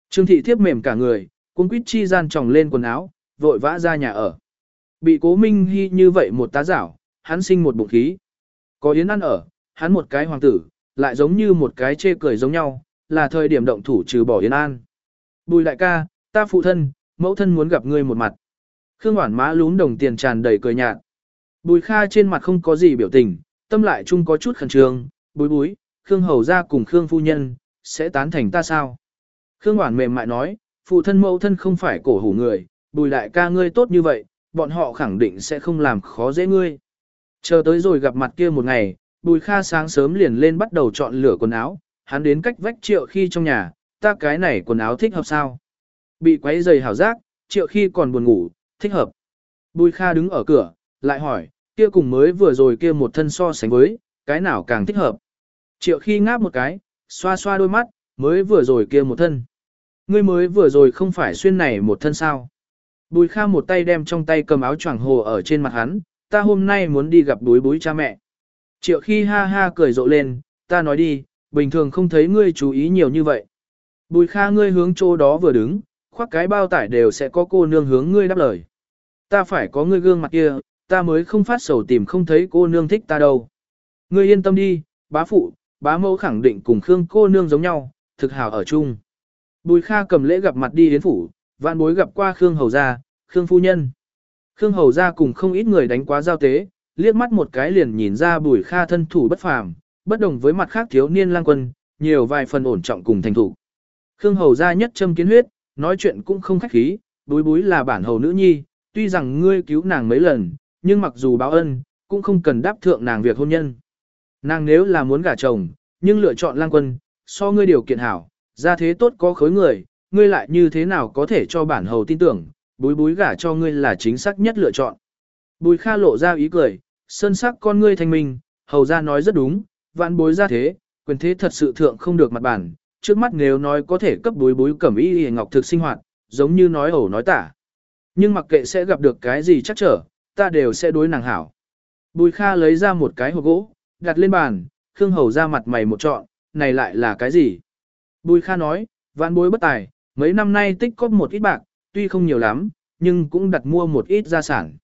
Trương thị thiếp mềm cả người, cuốn quýt chi gian tròng lên quần áo, vội vã ra nhà ở. Bị cố minh hy như vậy một tá giảo, hắn sinh một bụng khí. Có yến ăn ở, hắn một cái hoàng tử, lại giống như một cái chê cười giống nhau, là thời điểm động thủ trừ bỏ yến an. Bùi đại ca, ta phụ thân, mẫu thân muốn gặp ngươi một mặt. Khương Hoản má lún đồng tiền tràn đầy cười nhạt. Bùi Kha trên mặt không có gì biểu tình, tâm lại chung có chút khẩn trương, bùi bùi, Khương Hầu ra cùng Khương Phu Nhân, sẽ tán thành ta sao? Khương Hoản mềm mại nói, phụ thân mẫu thân không phải cổ hủ người, bùi đại ca ngươi tốt như vậy, bọn họ khẳng định sẽ không làm khó dễ ngươi. Chờ tới rồi gặp mặt kia một ngày, bùi Kha sáng sớm liền lên bắt đầu chọn lửa quần áo, hắn đến cách vách triệu khi trong nhà, ta cái này quần áo thích hợp sao? Bị quấy giày hảo giác, triệu khi còn buồn ngủ, thích hợp. Bùi Kha đứng ở cửa, lại hỏi, kia cùng mới vừa rồi kia một thân so sánh với, cái nào càng thích hợp. Triệu khi ngáp một cái, xoa xoa đôi mắt, mới vừa rồi kia một thân. Ngươi mới vừa rồi không phải xuyên này một thân sao. Bùi Kha một tay đem trong tay cầm áo choàng hồ ở trên mặt hắn, ta hôm nay muốn đi gặp đối bối cha mẹ. Triệu khi ha ha cười rộ lên, ta nói đi, bình thường không thấy ngươi chú ý nhiều như vậy. Bùi Kha ngươi hướng chỗ đó vừa đứng, khoác cái bao tải đều sẽ có cô nương hướng ngươi đáp lời. Ta phải có ngươi gương mặt kia, ta mới không phát sầu tìm không thấy cô nương thích ta đâu. Ngươi yên tâm đi, bá phụ, bá mẫu khẳng định cùng Khương cô nương giống nhau, thực hào ở chung. Bùi Kha cầm lễ gặp mặt đi đến phủ, vạn bối gặp qua Khương Hầu Gia, Khương Phu Nhân. Khương Hầu Gia cùng không ít người đánh quá giao tế, liếc mắt một cái liền nhìn ra Bùi Kha thân thủ bất phàm, bất đồng với mặt khác thiếu niên lang quân, nhiều vài phần ổn trọng cùng thành thủ. Khương Hầu Gia nhất châm kiến huyết, nói chuyện cũng không khách khí, Bối bối là bản hầu nữ nhi, tuy rằng ngươi cứu nàng mấy lần, nhưng mặc dù báo ân, cũng không cần đáp thượng nàng việc hôn nhân. Nàng nếu là muốn gả chồng, nhưng lựa chọn lang quân, so ngươi điều kiện hảo, ra thế tốt có khối người, ngươi lại như thế nào có thể cho bản hầu tin tưởng, búi búi gả cho ngươi là chính xác nhất lựa chọn. Bùi kha lộ ra ý cười, sơn sắc con ngươi thanh minh, hầu ra nói rất đúng, vạn bối ra thế, quyền thế thật sự thượng không được mặt bản, trước mắt nếu nói có thể cấp búi búi cẩm y y ngọc thực sinh hoạt, giống như nói ẩu nói tả. Nhưng mặc kệ sẽ gặp được cái gì chắc trở, ta đều sẽ đối nàng hảo. Bùi Kha lấy ra một cái hộp gỗ, đặt lên bàn, Khương Hầu ra mặt mày một trọn, này lại là cái gì? Bùi Kha nói, vạn bối bất tài, mấy năm nay tích cóp một ít bạc, tuy không nhiều lắm, nhưng cũng đặt mua một ít gia sản.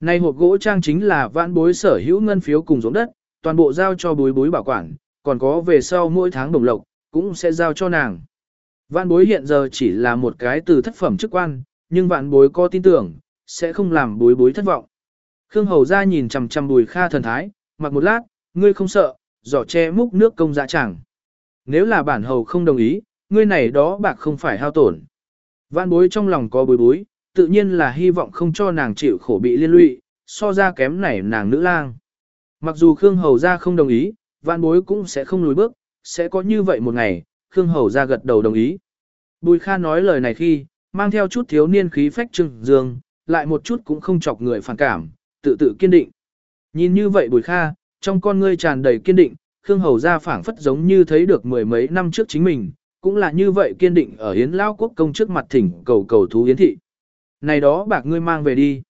Nay hộp gỗ trang chính là vạn bối sở hữu ngân phiếu cùng giống đất, toàn bộ giao cho bối bối bảo quản, còn có về sau mỗi tháng đồng lộc, cũng sẽ giao cho nàng. Vạn bối hiện giờ chỉ là một cái từ thất phẩm chức quan, nhưng vạn bối có tin tưởng, sẽ không làm bối bối thất vọng. Khương Hầu ra nhìn chằm chằm bùi kha thần thái, mặc một lát, ngươi không sợ, giỏ che múc nước công dạ chẳng. Nếu là bản hầu không đồng ý, ngươi này đó bạc không phải hao tổn. Vạn bối trong lòng có bối bối, tự nhiên là hy vọng không cho nàng chịu khổ bị liên lụy, so ra kém này nàng nữ lang. Mặc dù Khương Hầu ra không đồng ý, vạn bối cũng sẽ không lùi bước, sẽ có như vậy một ngày, Khương Hầu ra gật đầu đồng ý. Bùi Kha nói lời này khi, mang theo chút thiếu niên khí phách trưng dương, lại một chút cũng không chọc người phản cảm, tự tự kiên định. Nhìn như vậy Bùi Kha, trong con ngươi tràn đầy kiên định, Khương Hầu ra phảng phất giống như thấy được mười mấy năm trước chính mình, cũng là như vậy kiên định ở Yến Lao Quốc công trước mặt thỉnh cầu cầu thú Yến thị. Này đó bạc ngươi mang về đi.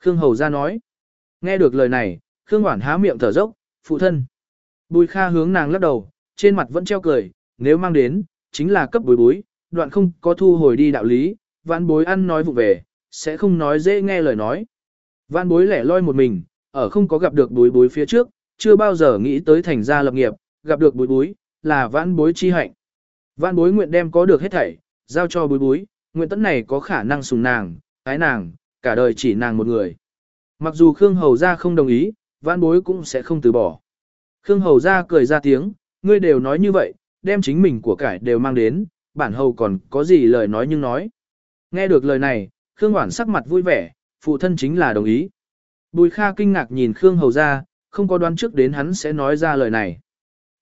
Khương Hầu ra nói. Nghe được lời này, Khương Hoản há miệng thở dốc, phụ thân. Bùi Kha hướng nàng lắc đầu, trên mặt vẫn treo cười, nếu mang đến, chính là cấp bối bối, đoạn không có thu hồi đi đạo lý, vãn bối ăn nói vụ về, sẽ không nói dễ nghe lời nói. Vãn bối lẻ loi một mình, ở không có gặp được bối bối phía trước, chưa bao giờ nghĩ tới thành gia lập nghiệp, gặp được bối bối, là vãn bối chi hạnh. Vãn bối nguyện đem có được hết thảy, giao cho bối bối, nguyện tấn này có khả năng sùng nàng, ái nàng, cả đời chỉ nàng một người. Mặc dù Khương Hầu gia không đồng ý, vãn bối cũng sẽ không từ bỏ. Khương Hầu gia cười ra tiếng, ngươi đều nói như vậy, đem chính mình của cải đều mang đến, bản hầu còn có gì lời nói nhưng nói. Nghe được lời này, Khương Hoản sắc mặt vui vẻ, phụ thân chính là đồng ý. Bùi Kha kinh ngạc nhìn Khương Hầu gia không có đoán trước đến hắn sẽ nói ra lời này.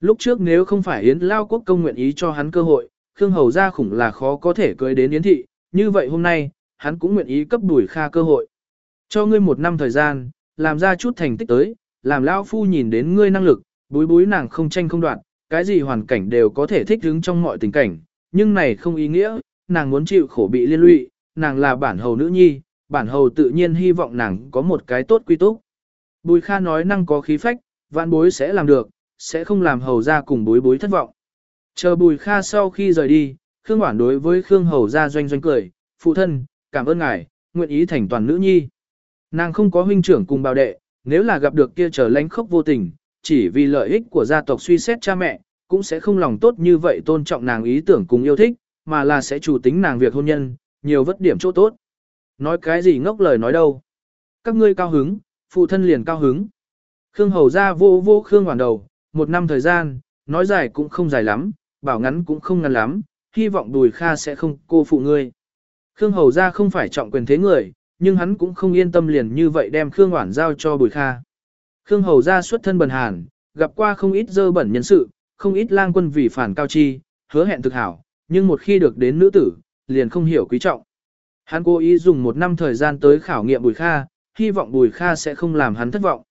Lúc trước nếu không phải Yến Lao Quốc công nguyện ý cho hắn cơ hội, Khương Hầu ra khủng là khó có thể cưới đến Yến Thị, như vậy hôm nay, hắn cũng nguyện ý cấp đuổi Kha cơ hội. Cho ngươi một năm thời gian, làm ra chút thành tích tới, làm Lao Phu nhìn đến ngươi năng lực, búi búi nàng không tranh không đoạn, cái gì hoàn cảnh đều có thể thích ứng trong mọi tình cảnh, nhưng này không ý nghĩa, nàng muốn chịu khổ bị liên lụy, nàng là bản hầu nữ nhi, bản hầu tự nhiên hy vọng nàng có một cái tốt quy túc. Bùi Kha nói năng có khí phách, vạn bối sẽ làm được, sẽ không làm hầu ra cùng bối bối thất vọng. Chờ Bùi Kha sau khi rời đi, Khương Hoản đối với Khương Hầu ra doanh doanh cười, phụ thân, cảm ơn ngài, nguyện ý thành toàn nữ nhi. Nàng không có huynh trưởng cùng bảo đệ, nếu là gặp được kia trở lánh khốc vô tình, chỉ vì lợi ích của gia tộc suy xét cha mẹ, cũng sẽ không lòng tốt như vậy tôn trọng nàng ý tưởng cùng yêu thích, mà là sẽ chủ tính nàng việc hôn nhân, nhiều vất điểm chỗ tốt. Nói cái gì ngốc lời nói đâu. Các ngươi cao hứng, phụ thân liền cao hứng. Khương Hầu ra vô vô Khương hoàn đầu, một năm thời gian, nói dài cũng không dài lắm, bảo ngắn cũng không ngắn lắm, hy vọng Bùi Kha sẽ không cô phụ ngươi. Khương Hầu ra không phải trọng quyền thế người, nhưng hắn cũng không yên tâm liền như vậy đem Khương hoàn giao cho Bùi Kha. Khương Hầu ra xuất thân bần hàn, gặp qua không ít dơ bẩn nhân sự, không ít lang quân vì phản cao chi, hứa hẹn thực hảo, nhưng một khi được đến nữ tử, liền không hiểu quý trọng. Hắn cố ý dùng một năm thời gian tới khảo nghiệm Bùi Kha, hy vọng Bùi Kha sẽ không làm hắn thất vọng.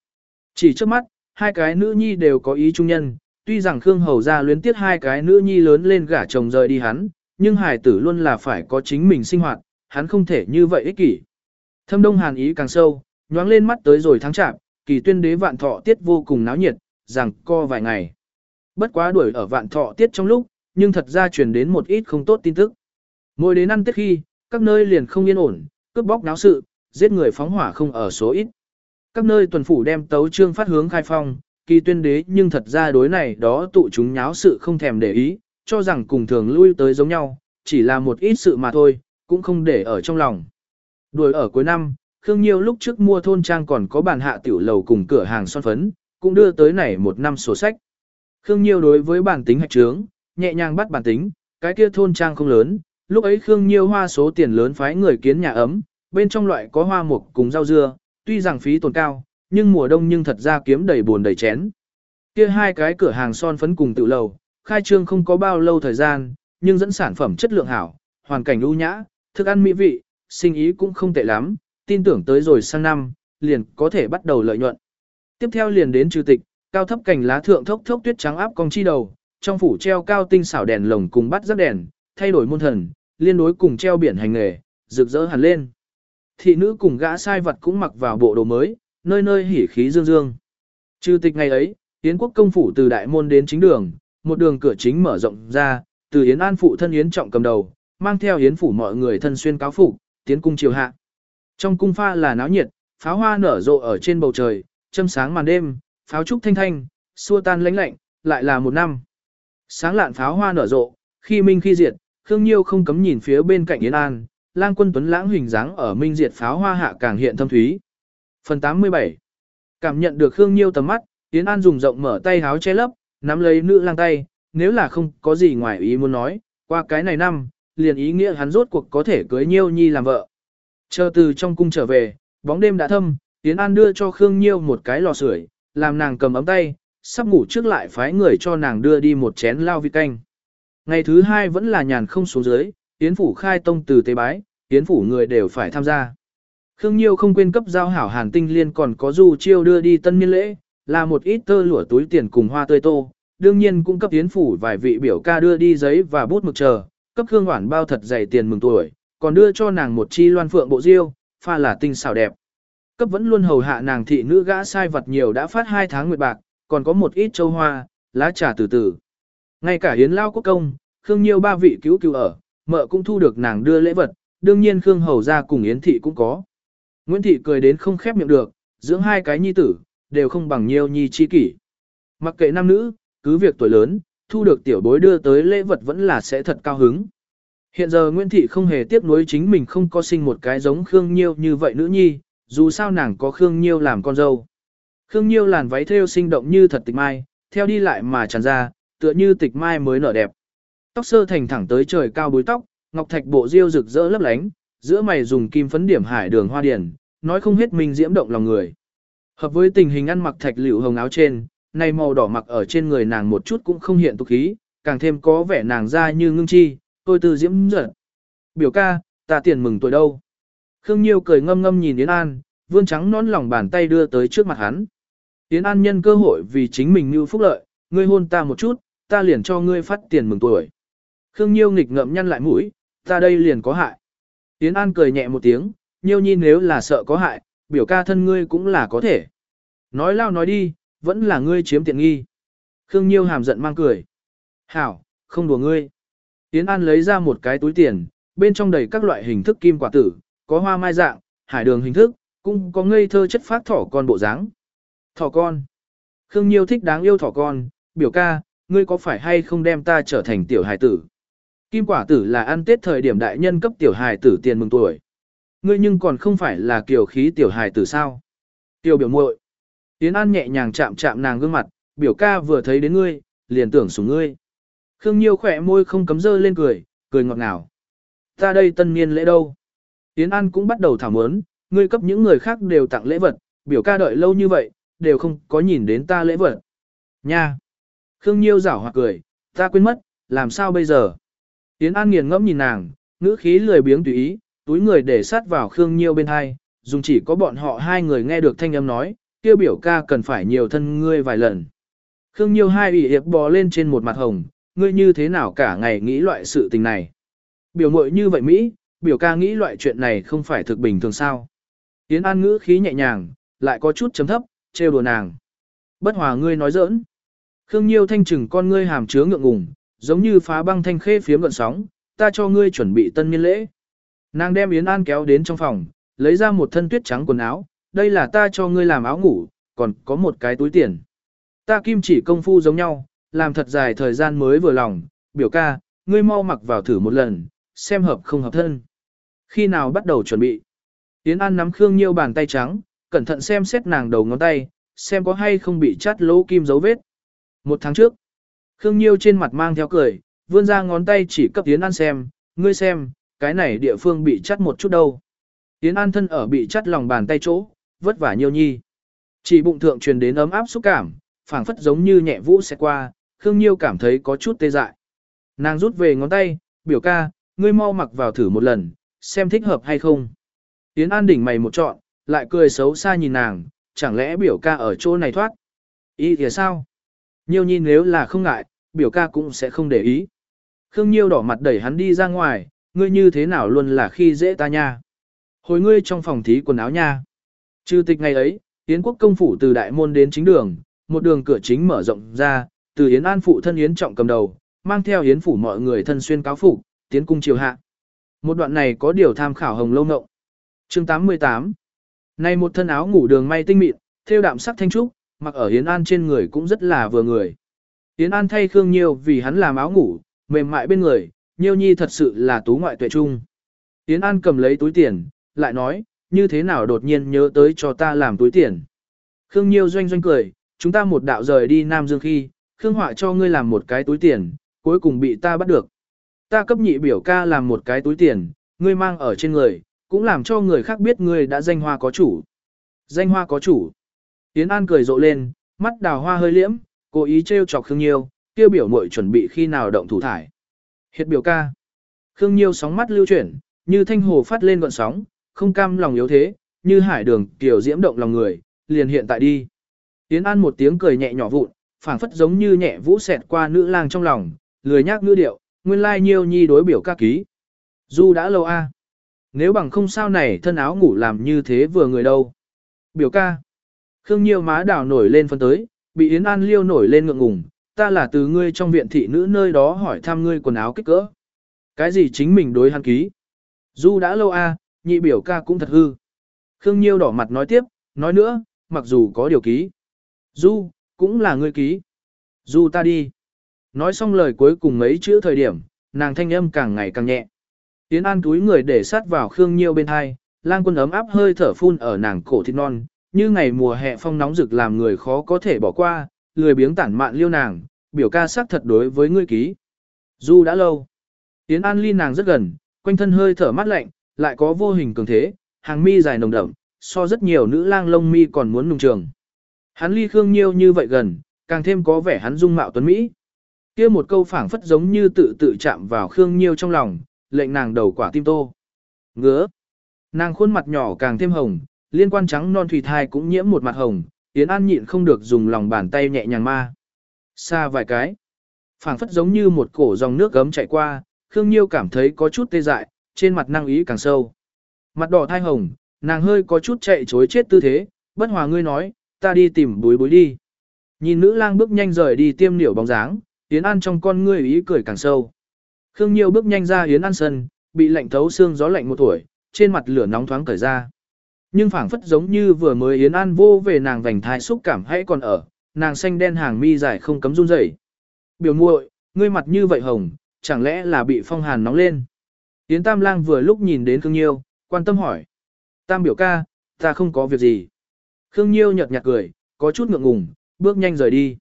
Chỉ trước mắt, hai cái nữ nhi đều có ý trung nhân, tuy rằng Khương Hầu ra luyến tiếc hai cái nữ nhi lớn lên gả chồng rời đi hắn, nhưng hải tử luôn là phải có chính mình sinh hoạt, hắn không thể như vậy ích kỷ. Thâm Đông Hàn ý càng sâu, nhoáng lên mắt tới rồi tháng chạp, kỳ tuyên đế vạn thọ tiết vô cùng náo nhiệt, rằng co vài ngày. Bất quá đuổi ở vạn thọ tiết trong lúc, nhưng thật ra truyền đến một ít không tốt tin tức. Mỗi đến ăn tiết khi, các nơi liền không yên ổn, cướp bóc náo sự, giết người phóng hỏa không ở số ít. Các nơi tuần phủ đem tấu trương phát hướng khai phong, kỳ tuyên đế nhưng thật ra đối này đó tụ chúng nháo sự không thèm để ý, cho rằng cùng thường lui tới giống nhau, chỉ là một ít sự mà thôi, cũng không để ở trong lòng. Đuổi ở cuối năm, Khương Nhiêu lúc trước mua thôn trang còn có bàn hạ tiểu lầu cùng cửa hàng son phấn, cũng đưa tới này một năm sổ sách. Khương Nhiêu đối với bản tính hạch trướng, nhẹ nhàng bắt bản tính, cái kia thôn trang không lớn, lúc ấy Khương Nhiêu hoa số tiền lớn phái người kiến nhà ấm, bên trong loại có hoa mục cùng rau dưa, tuy rằng phí tồn cao, nhưng mùa đông nhưng thật ra kiếm đầy buồn đầy chén. Kia hai cái cửa hàng son phấn cùng tự lầu, khai trương không có bao lâu thời gian, nhưng dẫn sản phẩm chất lượng hảo, hoàn cảnh ưu nhã, thức ăn mỹ vị, sinh ý cũng không tệ lắm, tin tưởng tới rồi sang năm, liền có thể bắt đầu lợi nhuận. Tiếp theo liền đến trừ tịch, cao thấp cành lá thượng thốc thốc tuyết trắng áp cong chi đầu, trong phủ treo cao tinh xảo đèn lồng cùng bắt rắc đèn, thay đổi môn thần, liên đối cùng treo biển hành nghề, rực rỡ hẳn lên. Thị nữ cùng gã sai vật cũng mặc vào bộ đồ mới, nơi nơi hỉ khí dương dương. Trừ tịch ngày ấy, Yến quốc công phủ từ đại môn đến chính đường, một đường cửa chính mở rộng ra, từ Yến An phụ thân Yến trọng cầm đầu, mang theo Yến phủ mọi người thân xuyên cáo phục, tiến cung chiều hạ. Trong cung pha là náo nhiệt, pháo hoa nở rộ ở trên bầu trời, châm sáng màn đêm, pháo trúc thanh thanh, xua tan lãnh lạnh, lại là một năm. Sáng lạn pháo hoa nở rộ, khi minh khi diệt, Khương Nhiêu không cấm nhìn phía bên cạnh Yến An, lang quân tuấn lãng hình dáng ở minh diệt pháo hoa hạ càng hiện thâm thúy. Phần 87 Cảm nhận được Khương Nhiêu tầm mắt, Yến An dùng rộng mở tay háo che lấp, nắm lấy nữ lang tay, nếu là không có gì ngoài ý muốn nói, qua cái này năm, liền ý nghĩa hắn rốt cuộc có thể cưới Nhiêu Nhi làm vợ. Chờ từ trong cung trở về, bóng đêm đã thâm, Yến An đưa cho Khương Nhiêu một cái lò sưởi, làm nàng cầm ấm tay, sắp ngủ trước lại phái người cho nàng đưa đi một chén lao vị canh. Ngày thứ hai vẫn là nhàn không xuống dưới, Yến Phủ khai tông từ tế bái, Yến Phủ người đều phải tham gia. Khương Nhiêu không quên cấp giao hảo hàn tinh liên còn có du chiêu đưa đi tân niên lễ, là một ít tơ lụa túi tiền cùng hoa tươi tô, đương nhiên cũng cấp Yến phủ vài vị biểu ca đưa đi giấy và bút mực chờ, cấp Khương Hoản bao thật dày tiền mừng tuổi, còn đưa cho nàng một chi loan phượng bộ diêu, pha là tinh xảo đẹp. Cấp vẫn luôn hầu hạ nàng thị nữ gã sai vật nhiều đã phát hai tháng nguyệt bạc, còn có một ít châu hoa, lá trà từ từ. Ngay cả Yến Lao Quốc Công, Khương Nhiêu ba vị cứu cứu ở, mợ cũng thu được nàng đưa lễ vật, đương nhiên Khương Hầu ra cùng Yến Thị cũng có. Nguyễn Thị cười đến không khép miệng được, dưỡng hai cái nhi tử, đều không bằng nhiêu nhi chi kỷ. Mặc kệ nam nữ, cứ việc tuổi lớn, thu được tiểu bối đưa tới lễ vật vẫn là sẽ thật cao hứng. Hiện giờ Nguyễn Thị không hề tiếc nuối chính mình không có sinh một cái giống Khương Nhiêu như vậy nữ nhi, dù sao nàng có Khương Nhiêu làm con dâu. Khương Nhiêu làn váy thêu sinh động như thật tịch mai, theo đi lại mà tràn ra, tựa như tịch mai mới nở đẹp. Tóc sơ thành thẳng tới trời cao búi tóc, ngọc thạch bộ diêu rực rỡ lấp lánh, giữa mày dùng kim phấn điểm hải đường hoa điển, nói không hết mình diễm động lòng người. Hợp với tình hình ăn mặc thạch liệu hồng áo trên, này màu đỏ mặc ở trên người nàng một chút cũng không hiện tục khí, càng thêm có vẻ nàng da như ngưng chi, tôi từ diễm giật. Biểu ca, ta tiền mừng tuổi đâu. Khương Nhiêu cười ngâm ngâm nhìn Yến An, vươn trắng nón lòng bàn tay đưa tới trước mặt hắn. Yến An nhân cơ hội vì chính mình như phúc lợi, ngươi hôn ta một chút, ta liền cho ngươi phát tiền mừng tuổi. Khương Nhiêu nghịch ngậm nhăn lại mũi, ta đây liền có hại. Yến An cười nhẹ một tiếng, Nhiêu nhi nếu là sợ có hại, biểu ca thân ngươi cũng là có thể. Nói lao nói đi, vẫn là ngươi chiếm tiện nghi. Khương Nhiêu hàm giận mang cười. Hảo, không đùa ngươi. Yến An lấy ra một cái túi tiền, bên trong đầy các loại hình thức kim quả tử, có hoa mai dạng, hải đường hình thức, cũng có ngây thơ chất phát thỏ con bộ dáng. Thỏ con. Khương Nhiêu thích đáng yêu thỏ con, biểu ca, ngươi có phải hay không đem ta trở thành tiểu hải tử? Kim quả tử là ăn tết thời điểm đại nhân cấp tiểu hài tử tiền mừng tuổi. Ngươi nhưng còn không phải là kiểu khí tiểu hài tử sao? Tiểu biểu muội. Tiến An nhẹ nhàng chạm chạm nàng gương mặt, biểu ca vừa thấy đến ngươi, liền tưởng sủng ngươi. Khương Nhiêu khỏe môi không cấm dơ lên cười, cười ngọt ngào. Ta đây tân niên lễ đâu? Tiến An cũng bắt đầu thảo mớn, ngươi cấp những người khác đều tặng lễ vật, biểu ca đợi lâu như vậy, đều không có nhìn đến ta lễ vật. Nha! Khương Nhiêu rảo hoặc cười, ta quên mất, làm sao bây giờ? Tiến An nghiền ngẫm nhìn nàng, ngữ khí lười biếng tùy ý, túi người để sát vào Khương Nhiêu bên hai, dùng chỉ có bọn họ hai người nghe được thanh âm nói, kia biểu ca cần phải nhiều thân ngươi vài lần. Khương Nhiêu hai ủy hiệp bò lên trên một mặt hồng, ngươi như thế nào cả ngày nghĩ loại sự tình này. Biểu mội như vậy Mỹ, biểu ca nghĩ loại chuyện này không phải thực bình thường sao. Yến An ngữ khí nhẹ nhàng, lại có chút chấm thấp, trêu đùa nàng. Bất hòa ngươi nói giỡn. Khương Nhiêu thanh trừng con ngươi hàm chứa ngượng ngùng, giống như phá băng thanh khê phiếm gợn sóng, ta cho ngươi chuẩn bị tân niên lễ. Nàng đem Yến An kéo đến trong phòng, lấy ra một thân tuyết trắng quần áo, đây là ta cho ngươi làm áo ngủ, còn có một cái túi tiền. Ta kim chỉ công phu giống nhau, làm thật dài thời gian mới vừa lòng, biểu ca, ngươi mau mặc vào thử một lần, xem hợp không hợp thân. Khi nào bắt đầu chuẩn bị? Yến An nắm Khương Nhiêu bàn tay trắng, cẩn thận xem xét nàng đầu ngón tay, xem có hay không bị chát lỗ kim dấu vết. Một tháng trước, Khương Nhiêu trên mặt mang theo cười, vươn ra ngón tay chỉ cấp Yến An xem, ngươi xem, cái này địa phương bị chắt một chút đâu. Yến An thân ở bị chắt lòng bàn tay chỗ, vất vả nhiêu nhi. Chỉ bụng thượng truyền đến ấm áp xúc cảm, phảng phất giống như nhẹ vũ sẽ qua, Khương Nhiêu cảm thấy có chút tê dại. Nàng rút về ngón tay, biểu ca, ngươi mau mặc vào thử một lần, xem thích hợp hay không. Yến An đỉnh mày một trọn, lại cười xấu xa nhìn nàng, chẳng lẽ biểu ca ở chỗ này thoát. Ý thì sao? Nhiêu nhi nếu là không ngại, biểu ca cũng sẽ không để ý. Khương Nhiêu đỏ mặt đẩy hắn đi ra ngoài, ngươi như thế nào luôn là khi dễ ta nha. Hồi ngươi trong phòng thí quần áo nha. Trừ tịch ngày ấy, Yến quốc công phủ từ đại môn đến chính đường, một đường cửa chính mở rộng ra, từ Yến An phụ thân Yến trọng cầm đầu, mang theo Yến phủ mọi người thân xuyên cáo phục, tiến cung triều hạ. Một đoạn này có điều tham khảo hồng lâu ngộng. Chương 88 Này một thân áo ngủ đường may tinh mịn, theo đạm sắc thanh trúc, mặc ở Yến An trên người cũng rất là vừa người. Yến An thay Khương Nhiêu vì hắn làm áo ngủ, mềm mại bên người, Nhiêu Nhi thật sự là tú ngoại tuệ trung. Yến An cầm lấy túi tiền, lại nói, như thế nào đột nhiên nhớ tới cho ta làm túi tiền. Khương Nhiêu doanh doanh cười, chúng ta một đạo rời đi Nam Dương khi, Khương Họa cho ngươi làm một cái túi tiền, cuối cùng bị ta bắt được. Ta cấp nhị biểu ca làm một cái túi tiền, ngươi mang ở trên người, cũng làm cho người khác biết ngươi đã danh hoa có chủ. Danh hoa có chủ. Yến An cười rộ lên, mắt đào hoa hơi liễm, cố ý trêu chọc Khương Nhiêu, kêu biểu muội chuẩn bị khi nào động thủ thải. Hiệt biểu ca. Khương Nhiêu sóng mắt lưu chuyển, như thanh hồ phát lên gọn sóng, không cam lòng yếu thế, như hải đường kiểu diễm động lòng người, liền hiện tại đi. Yến An một tiếng cười nhẹ nhỏ vụn, phảng phất giống như nhẹ vũ xẹt qua nữ lang trong lòng, lười nhác ngữ điệu, nguyên lai nhiêu nhi đối biểu ca ký. Du đã lâu a Nếu bằng không sao này thân áo ngủ làm như thế vừa người đâu. Biểu ca. Khương Nhiêu má đảo nổi lên phân tới, bị Yến An liêu nổi lên ngượng ngùng, ta là từ ngươi trong viện thị nữ nơi đó hỏi thăm ngươi quần áo kích cỡ. Cái gì chính mình đối hắn ký? Du đã lâu a, nhị biểu ca cũng thật hư. Khương Nhiêu đỏ mặt nói tiếp, nói nữa, mặc dù có điều ký. Du, cũng là ngươi ký. Du ta đi. Nói xong lời cuối cùng mấy chữ thời điểm, nàng thanh âm càng ngày càng nhẹ. Tiến an túi người để sát vào Khương Nhiêu bên hai, lang quân ấm áp hơi thở phun ở nàng cổ thịt non, như ngày mùa hè phong nóng rực làm người khó có thể bỏ qua, lười biếng tản mạn liêu nàng, biểu ca sắc thật đối với ngươi ký. Du đã lâu. Tiến an ly nàng rất gần, quanh thân hơi thở mát lạnh, lại có vô hình cường thế, hàng mi dài nồng đậm, so rất nhiều nữ lang lông mi còn muốn nùng trường. Hắn ly Khương Nhiêu như vậy gần, càng thêm có vẻ hắn dung mạo tuấn Mỹ. kia một câu phảng phất giống như tự tự chạm vào Khương Nhiêu trong lòng, lệnh nàng đầu quả tim tô. Ngứa. Nàng khuôn mặt nhỏ càng thêm hồng, liên quan trắng non thủy thai cũng nhiễm một mặt hồng, Yến An nhịn không được dùng lòng bàn tay nhẹ nhàng ma. Xa vài cái. phảng phất giống như một cổ dòng nước gấm chạy qua, Khương Nhiêu cảm thấy có chút tê dại, trên mặt năng ý càng sâu. Mặt đỏ thai hồng, nàng hơi có chút chạy chối chết tư thế, bất hòa ngươi nói, ta đi tìm bối bối đi. Nhìn nữ lang bước nhanh rời đi tiêm niểu bóng dáng, Yến An trong con ngươi ý cười càng sâu. Khương Nhiêu bước nhanh ra Yến An sân, bị lạnh thấu xương gió lạnh một tuổi, trên mặt lửa nóng thoáng cởi ra. Nhưng phảng phất giống như vừa mới Yến An vô về nàng vành thai xúc cảm hãy còn ở, nàng xanh đen hàng mi dài không cấm run rẩy. Biểu muội, ngươi mặt như vậy hồng, chẳng lẽ là bị phong hàn nóng lên? Yến Tam Lang vừa lúc nhìn đến Khương Nhiêu, quan tâm hỏi. Tam biểu ca, ta không có việc gì. Khương Nhiêu nhợt nhạt cười, có chút ngượng ngùng, bước nhanh rời đi.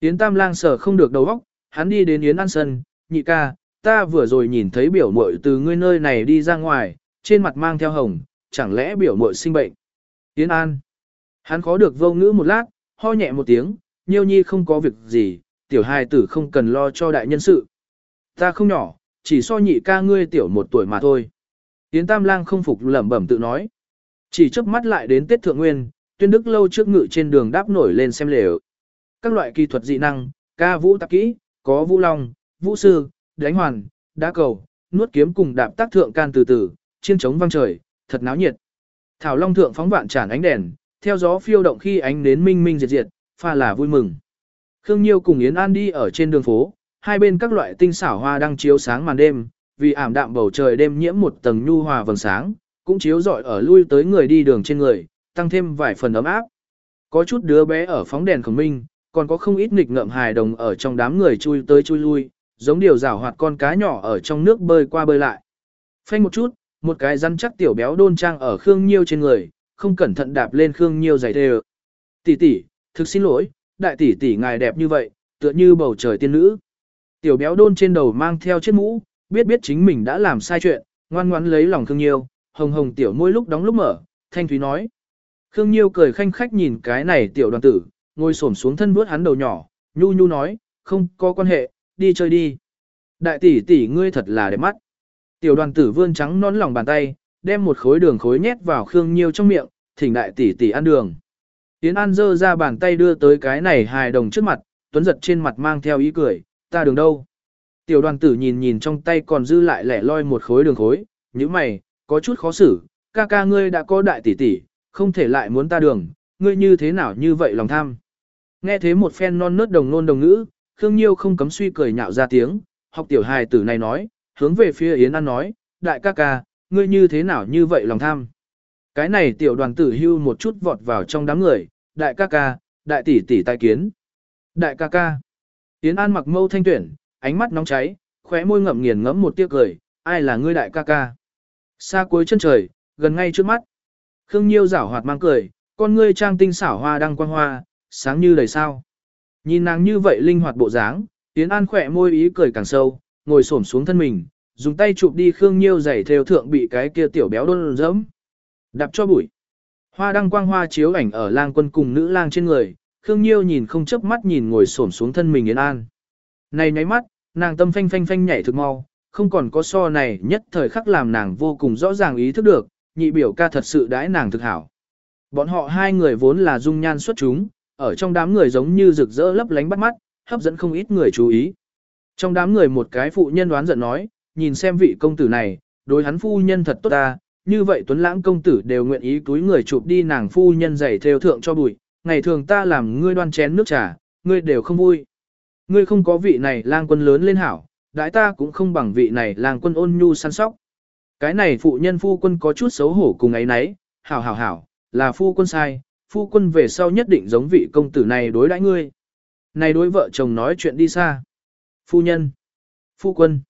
Yến Tam Lang sở không được đầu óc, hắn đi đến Yến An Sân, nhị ca, ta vừa rồi nhìn thấy biểu muội từ ngươi nơi này đi ra ngoài, trên mặt mang theo hồng, chẳng lẽ biểu muội sinh bệnh. Yến An. Hắn khó được vô ngữ một lát, ho nhẹ một tiếng, Nhiêu Nhi không có việc gì, tiểu hài tử không cần lo cho đại nhân sự. Ta không nhỏ, chỉ so nhị ca ngươi tiểu một tuổi mà thôi. Yến Tam Lang không phục lẩm bẩm tự nói. Chỉ chớp mắt lại đến Tết Thượng Nguyên, tuyên đức lâu trước ngự trên đường đáp nổi lên xem lều. Các loại kỳ thuật dị năng, ca vũ tạp kỹ, có vũ long, vũ sư, đánh hoàn, đá cầu, nuốt kiếm cùng đạp tác thượng can từ từ, chiên trống vang trời, thật náo nhiệt. Thảo Long thượng phóng vạn tràn ánh đèn, theo gió phiêu động khi ánh đến minh minh diệt diệt, pha là vui mừng. Khương Nhiêu cùng Yến An đi ở trên đường phố, hai bên các loại tinh xảo hoa đang chiếu sáng màn đêm, vì ảm đạm bầu trời đêm nhiễm một tầng nhu hòa vầng sáng, cũng chiếu rọi ở lui tới người đi đường trên người, tăng thêm vài phần ấm áp. Có chút đứa bé ở phóng đèn khổng minh, còn có không ít nghịch ngợm hài đồng ở trong đám người chui tới chui lui, giống điều rảo hoạt con cá nhỏ ở trong nước bơi qua bơi lại. Phanh một chút, một cái rắn chắc tiểu béo đôn trang ở Khương Nhiêu trên người, không cẩn thận đạp lên Khương Nhiêu giày thề. Tỷ tỷ, thực xin lỗi, đại tỷ tỷ ngài đẹp như vậy, tựa như bầu trời tiên nữ. Tiểu béo đôn trên đầu mang theo chiếc mũ, biết biết chính mình đã làm sai chuyện, ngoan ngoãn lấy lòng Khương Nhiêu, hồng hồng tiểu môi lúc đóng lúc mở, thanh thúy nói. Khương Nhiêu cười khanh khách nhìn cái này tiểu đoàn tử, ngồi xổm xuống thân vuốt hắn đầu nhỏ, nhu nhu nói, không có quan hệ, đi chơi đi. Đại tỷ tỷ ngươi thật là đẹp mắt. Tiểu đoàn tử vươn trắng nón lòng bàn tay, đem một khối đường khối nhét vào Khương Nhiêu trong miệng, thỉnh đại tỷ tỷ ăn đường. Tiến An dơ ra bàn tay đưa tới cái này hài đồng trước mặt, tuấn giật trên mặt mang theo ý cười, ta đường đâu. Tiểu đoàn tử nhìn nhìn trong tay còn dư lại lẻ loi một khối đường khối, như mày, có chút khó xử, ca ca ngươi đã có đại tỷ tỷ, không thể lại muốn ta đường, ngươi như thế nào như vậy lòng tham. Nghe thế một phen non nớt đồng nôn đồng ngữ, Khương Nhiêu không cấm suy cười nhạo ra tiếng, học tiểu hài tử này nói, hướng về phía Yến An nói, đại ca ca, ngươi như thế nào như vậy lòng tham. Cái này tiểu đoàn tử hưu một chút vọt vào trong đám người, đại ca ca, đại tỷ tỷ tai kiến. Đại ca ca. Yến An mặc mâu thanh tuyển, ánh mắt nóng cháy, khóe môi ngậm nghiền ngẫm một tia cười, ai là ngươi đại ca ca. Xa cuối chân trời, gần ngay trước mắt. Khương Nhiêu giảo hoạt mang cười, con ngươi trang tinh xảo hoa đăng quang hoa, sáng như đầy sao. Nhìn nàng như vậy linh hoạt bộ dáng, Yến An khỏe môi ý cười càng sâu, ngồi xổm xuống thân mình, dùng tay chụp đi Khương Nhiêu giày theo thượng bị cái kia tiểu béo đôn dẫm. Đạp cho bụi. Hoa đăng quang hoa chiếu ảnh ở lang quân cùng nữ lang trên người, Khương Nhiêu nhìn không chớp mắt nhìn ngồi xổm xuống thân mình Yến An. Này nháy mắt, nàng tâm phanh phanh phanh nhảy thực mau, không còn có so này nhất thời khắc làm nàng vô cùng rõ ràng ý thức được, nhị biểu ca thật sự đãi nàng thực hảo. Bọn họ hai người vốn là dung nhan xuất chúng, ở trong đám người giống như rực rỡ lấp lánh bắt mắt, hấp dẫn không ít người chú ý. Trong đám người một cái phụ nhân đoán giận nói, nhìn xem vị công tử này, đối hắn phu nhân thật tốt ta, như vậy tuấn lãng công tử đều nguyện ý túi người chụp đi nàng phu nhân giày theo thượng cho bụi, ngày thường ta làm ngươi đoan chén nước trà, ngươi đều không vui. Ngươi không có vị này lang quân lớn lên hảo, đại ta cũng không bằng vị này lang quân ôn nhu săn sóc. Cái này phụ nhân phu quân có chút xấu hổ cùng ấy nấy, hảo hảo hảo, là phu quân sai, phu quân về sau nhất định giống vị công tử này đối đãi ngươi. Này đối vợ chồng nói chuyện đi xa. Phu nhân. Phu quân.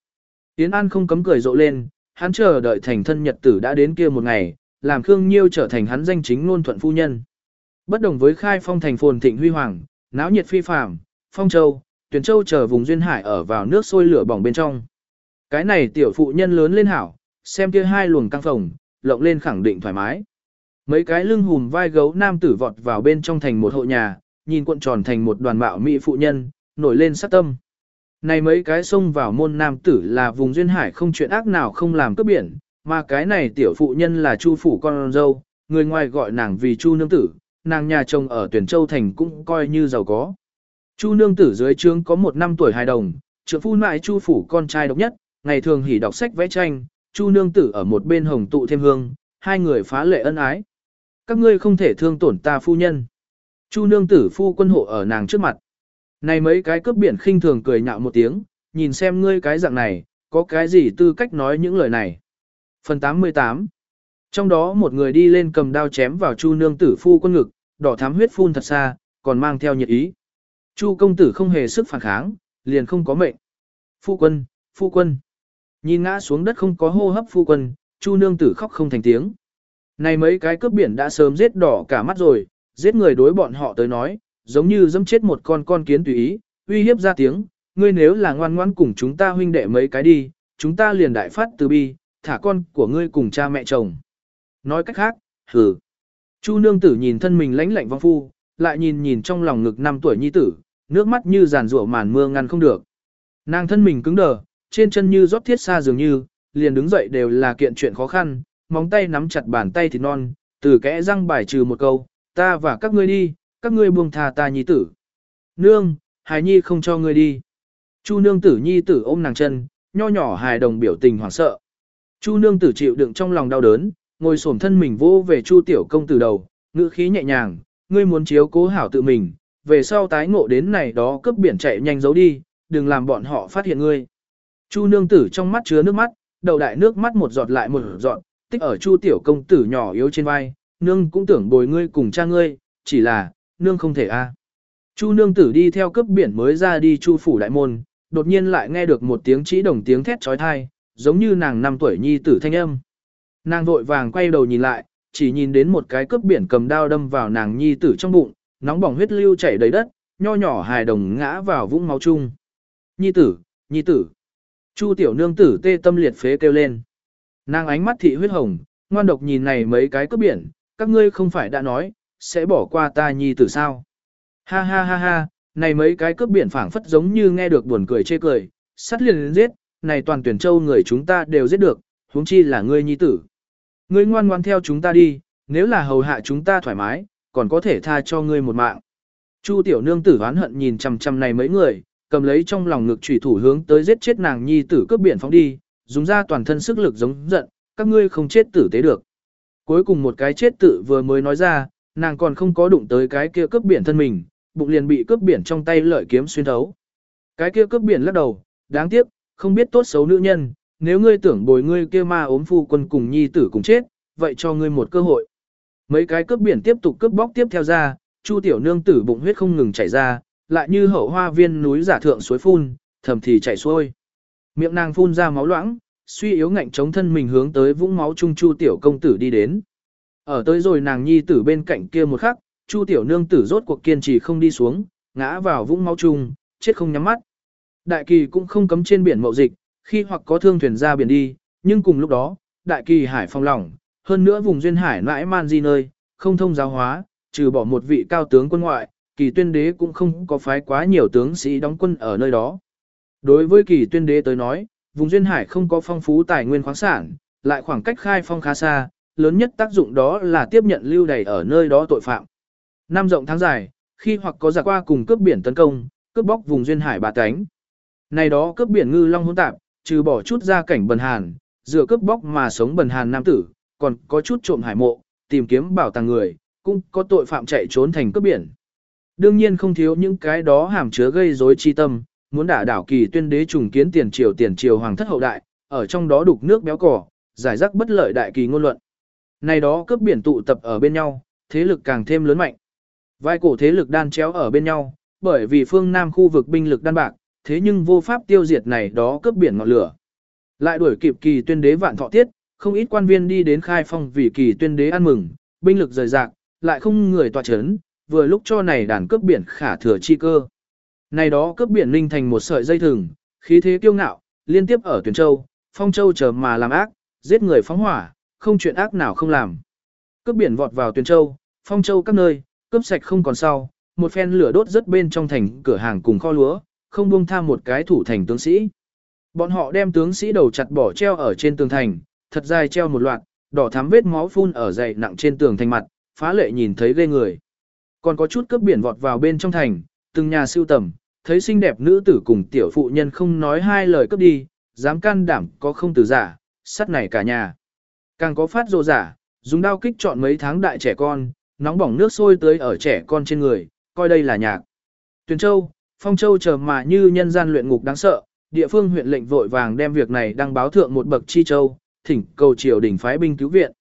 Yến An không cấm cười rộ lên, hắn chờ đợi thành thân nhật tử đã đến kia một ngày, làm Khương Nhiêu trở thành hắn danh chính ngôn thuận phu nhân. Bất đồng với khai phong thành phồn thịnh huy hoàng, náo nhiệt phi phàm, phong châu, tuyển châu chờ vùng duyên hải ở vào nước sôi lửa bỏng bên trong. Cái này tiểu phụ nhân lớn lên hảo, xem kia hai luồng căng phồng, lộng lên khẳng định thoải mái. Mấy cái lưng hùm vai gấu nam tử vọt vào bên trong thành một hộ nhà, nhìn cuộn tròn thành một đoàn bạo mỹ phụ nhân, nổi lên sát tâm. Này mấy cái xông vào môn nam tử là vùng duyên hải không chuyện ác nào không làm cướp biển, mà cái này tiểu phụ nhân là chu phủ con dâu, người ngoài gọi nàng vì chu nương tử, nàng nhà chồng ở tuyển châu thành cũng coi như giàu có. Chu nương tử dưới trướng có một năm tuổi hài đồng, trưởng phu mại chu phủ con trai độc nhất, ngày thường hỉ đọc sách vẽ tranh, chu nương tử ở một bên hồng tụ thêm hương, hai người phá lệ ân ái. Các ngươi không thể thương tổn ta phu nhân. Chu nương tử phu quân hộ ở nàng trước mặt. Này mấy cái cướp biển khinh thường cười nhạo một tiếng, nhìn xem ngươi cái dạng này, có cái gì tư cách nói những lời này. Phần 88 Trong đó một người đi lên cầm đao chém vào chu nương tử phu quân ngực, đỏ thám huyết phun thật xa, còn mang theo nhiệt ý. Chu công tử không hề sức phản kháng, liền không có mệnh. Phu quân, phu quân. Nhìn ngã xuống đất không có hô hấp phu quân, chu nương tử khóc không thành tiếng. Này mấy cái cướp biển đã sớm giết đỏ cả mắt rồi, giết người đối bọn họ tới nói, giống như dẫm chết một con con kiến tùy ý, uy hiếp ra tiếng, ngươi nếu là ngoan ngoan cùng chúng ta huynh đệ mấy cái đi, chúng ta liền đại phát từ bi, thả con của ngươi cùng cha mẹ chồng. Nói cách khác, hừ. Chu nương tử nhìn thân mình lãnh lạnh vong phu, lại nhìn nhìn trong lòng ngực năm tuổi nhi tử, nước mắt như giàn rủa màn mưa ngăn không được. Nàng thân mình cứng đờ, trên chân như rót thiết xa dường như, liền đứng dậy đều là kiện chuyện khó khăn, móng tay nắm chặt bàn tay thì non, từ kẽ răng bài trừ một câu, ta và các ngươi đi, các ngươi buông tha ta nhi tử. Nương, hài nhi không cho ngươi đi. Chu nương tử nhi tử ôm nàng chân, nho nhỏ hài đồng biểu tình hoảng sợ. Chu nương tử chịu đựng trong lòng đau đớn, ngồi xổm thân mình vô về chu tiểu công tử đầu, ngữ khí nhẹ nhàng, ngươi muốn chiếu cố hảo tự mình, về sau tái ngộ đến này đó cướp biển chạy nhanh giấu đi, đừng làm bọn họ phát hiện ngươi. Chu nương tử trong mắt chứa nước mắt, đầu đại nước mắt một giọt lại một giọt, tích ở chu tiểu công tử nhỏ yếu trên vai, nương cũng tưởng bồi ngươi cùng cha ngươi, chỉ là, nương không thể a. Chu nương tử đi theo cấp biển mới ra đi chu phủ đại môn, đột nhiên lại nghe được một tiếng chỉ đồng tiếng thét trói thai, giống như nàng năm tuổi nhi tử thanh âm. Nàng vội vàng quay đầu nhìn lại, chỉ nhìn đến một cái cướp biển cầm đao đâm vào nàng nhi tử trong bụng, nóng bỏng huyết lưu chảy đầy đất, nho nhỏ hài đồng ngã vào vũng máu chung. Nhi tử, nhi tử. Chu tiểu nương tử tê tâm liệt phế kêu lên. Nàng ánh mắt thị huyết hồng, ngoan độc nhìn này mấy cái cướp biển, các ngươi không phải đã nói, sẽ bỏ qua ta nhi tử sao. Ha ha ha ha, này mấy cái cướp biển phảng phất giống như nghe được buồn cười chê cười, sắt liền giết, này toàn tuyển châu người chúng ta đều giết được, huống chi là ngươi nhi tử. Ngươi ngoan ngoan theo chúng ta đi, nếu là hầu hạ chúng ta thoải mái, còn có thể tha cho ngươi một mạng. Chu tiểu nương tử oán hận nhìn chằm chằm này mấy người, cầm lấy trong lòng ngực chủy thủ hướng tới giết chết nàng nhi tử cướp biển phóng đi, dùng ra toàn thân sức lực giống giận, các ngươi không chết tử tế được. Cuối cùng một cái chết tử vừa mới nói ra, nàng còn không có đụng tới cái kia cướp biển thân mình, bụng liền bị cướp biển trong tay lợi kiếm xuyên thấu. Cái kia cướp biển lắc đầu, đáng tiếc, không biết tốt xấu nữ nhân, nếu ngươi tưởng bồi ngươi kia ma ốm phu quân cùng nhi tử cùng chết, vậy cho ngươi một cơ hội. Mấy cái cướp biển tiếp tục cướp bóc tiếp theo ra, Chu tiểu nương tử bụng huyết không ngừng chảy ra, lại như hậu hoa viên núi giả thượng suối phun, thầm thì chảy xuôi. Miệng nàng phun ra máu loãng, suy yếu ngạnh chống thân mình hướng tới vũng máu trung Chu tiểu công tử đi đến. Ở tới rồi nàng nhi tử bên cạnh kia một khắc, Chu tiểu nương tử rốt cuộc kiên trì không đi xuống, ngã vào vũng máu chung, chết không nhắm mắt. Đại kỳ cũng không cấm trên biển mậu dịch, khi hoặc có thương thuyền ra biển đi, nhưng cùng lúc đó, đại kỳ hải phong lỏng, hơn nữa vùng duyên hải nãi man di nơi, không thông giáo hóa, trừ bỏ một vị cao tướng quân ngoại, kỳ tuyên đế cũng không có phái quá nhiều tướng sĩ đóng quân ở nơi đó. Đối với kỳ tuyên đế tới nói, vùng duyên hải không có phong phú tài nguyên khoáng sản, lại khoảng cách khai phong khá xa, lớn nhất tác dụng đó là tiếp nhận lưu đầy ở nơi đó tội phạm. Năm rộng tháng dài, khi hoặc có giặc qua cùng cướp biển tấn công, cướp bóc vùng duyên hải bà cánh. Này đó cướp biển ngư long hỗn tạp, trừ bỏ chút ra cảnh bần hàn, dựa cướp bóc mà sống bần hàn nam tử, còn có chút trộm hải mộ, tìm kiếm bảo tàng người, cũng có tội phạm chạy trốn thành cướp biển. Đương nhiên không thiếu những cái đó hàm chứa gây rối chi tâm, muốn đả đảo kỳ tuyên đế trùng kiến tiền triều tiền triều hoàng thất hậu đại, ở trong đó đục nước béo cỏ, giải rắc bất lợi đại kỳ ngôn luận. Này đó cướp biển tụ tập ở bên nhau, thế lực càng thêm lớn mạnh. Vai cổ thế lực đan chéo ở bên nhau, bởi vì phương Nam khu vực binh lực đan bạc, thế nhưng vô pháp tiêu diệt này đó cướp biển ngọn lửa. Lại đuổi kịp kỳ tuyên đế vạn thọ tiết, không ít quan viên đi đến khai phong vì kỳ tuyên đế ăn mừng, binh lực rời rạc, lại không người tòa chấn, vừa lúc cho này đàn cướp biển khả thừa chi cơ. Này đó cướp biển linh thành một sợi dây thừng, khí thế kiêu ngạo, liên tiếp ở tuyển châu, phong châu chờ mà làm ác, giết người phóng hỏa, không chuyện ác nào không làm. Cướp biển vọt vào tuyển châu, phong châu các nơi, cướp sạch không còn sau, một phen lửa đốt rất bên trong thành cửa hàng cùng kho lúa, không buông tham một cái thủ thành tướng sĩ. Bọn họ đem tướng sĩ đầu chặt bỏ treo ở trên tường thành, thật dài treo một loạt, đỏ thắm vết máu phun ở dày nặng trên tường thành mặt, phá lệ nhìn thấy ghê người. Còn có chút cướp biển vọt vào bên trong thành, từng nhà siêu tầm, thấy xinh đẹp nữ tử cùng tiểu phụ nhân không nói hai lời cướp đi, dám can đảm có không từ giả, sắt này cả nhà. Càng có phát rồ giả, dùng đao kích chọn mấy tháng đại trẻ con, nóng bỏng nước sôi tới ở trẻ con trên người, coi đây là nhạc. Tuyền Châu, Phong Châu chờ mà như nhân gian luyện ngục đáng sợ, địa phương huyện lệnh vội vàng đem việc này đăng báo thượng một bậc chi châu, thỉnh cầu triều đình phái binh cứu viện.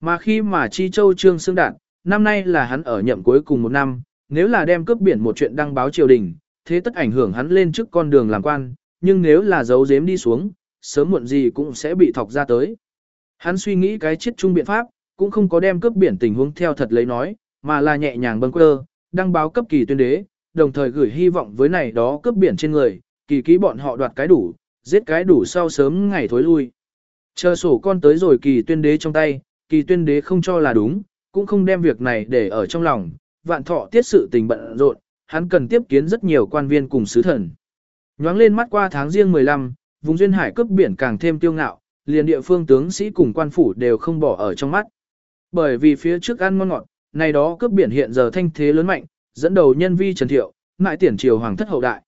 Mà khi mà chi châu trương xương đạn, năm nay là hắn ở nhậm cuối cùng một năm, nếu là đem cướp biển một chuyện đăng báo triều đình, thế tất ảnh hưởng hắn lên trước con đường làm quan, nhưng nếu là giấu giếm đi xuống, sớm muộn gì cũng sẽ bị thọc ra tới. Hắn suy nghĩ cái chết chung biện pháp, cũng không có đem cướp biển tình huống theo thật lấy nói, mà là nhẹ nhàng bâng quơ, đăng báo cấp kỳ tuyên đế, đồng thời gửi hy vọng với này đó cướp biển trên người, kỳ ký bọn họ đoạt cái đủ, giết cái đủ sau sớm ngày thối lui. Chờ sổ con tới rồi kỳ tuyên đế trong tay, kỳ tuyên đế không cho là đúng, cũng không đem việc này để ở trong lòng, vạn thọ tiết sự tình bận rộn, hắn cần tiếp kiến rất nhiều quan viên cùng sứ thần. Nhoáng lên mắt qua tháng riêng 15, vùng duyên hải cướp biển càng thêm tiêu ngạo, liền địa phương tướng sĩ cùng quan phủ đều không bỏ ở trong mắt. Bởi vì phía trước ăn ngon ngọt, này đó cướp biển hiện giờ thanh thế lớn mạnh, dẫn đầu nhân vi Trần Thiệu, ngại tiền triều hoàng thất hậu đại.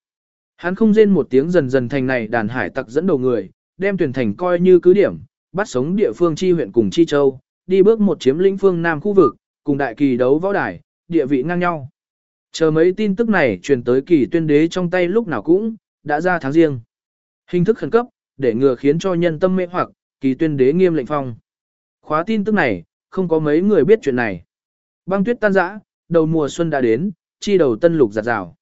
Hắn không rên một tiếng dần dần thành này đàn hải tặc dẫn đầu người, đem tuyển thành coi như cứ điểm, bắt sống địa phương chi huyện cùng chi châu, đi bước một chiếm lĩnh phương Nam khu vực, cùng đại kỳ đấu võ đài, địa vị ngang nhau. Chờ mấy tin tức này truyền tới kỳ tuyên đế trong tay lúc nào cũng, đã ra tháng riêng. Hình thức khẩn cấp, để ngừa khiến cho nhân tâm mê hoặc, kỳ tuyên đế nghiêm lệnh phong. Khóa tin tức này, không có mấy người biết chuyện này. Băng tuyết tan rã, đầu mùa xuân đã đến, chi đầu tân lục giặt rào.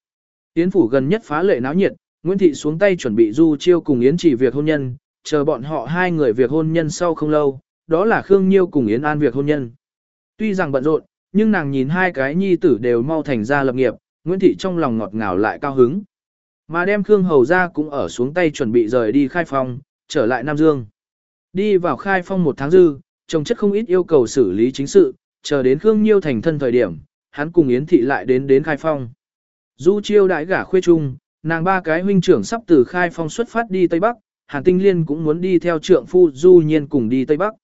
Yến phủ gần nhất phá lệ náo nhiệt, Nguyễn Thị xuống tay chuẩn bị du chiêu cùng Yến chỉ việc hôn nhân, chờ bọn họ hai người việc hôn nhân sau không lâu, đó là Khương Nhiêu cùng Yến An việc hôn nhân. Tuy rằng bận rộn, nhưng nàng nhìn hai cái nhi tử đều mau thành ra lập nghiệp, Nguyễn Thị trong lòng ngọt ngào lại cao hứng. Mà đem Khương Hầu ra cũng ở xuống tay chuẩn bị rời đi khai phong, trở lại Nam Dương. Đi vào khai phong một tháng dư, chồng chất không ít yêu cầu xử lý chính sự, chờ đến Khương Nhiêu thành thân thời điểm, hắn cùng Yến Thị lại đến đến khai phong. Du chiêu đại gả khuê trung, nàng ba cái huynh trưởng sắp từ khai phong xuất phát đi Tây Bắc, Hàn Tinh Liên cũng muốn đi theo trượng phu Du Nhiên cùng đi Tây Bắc.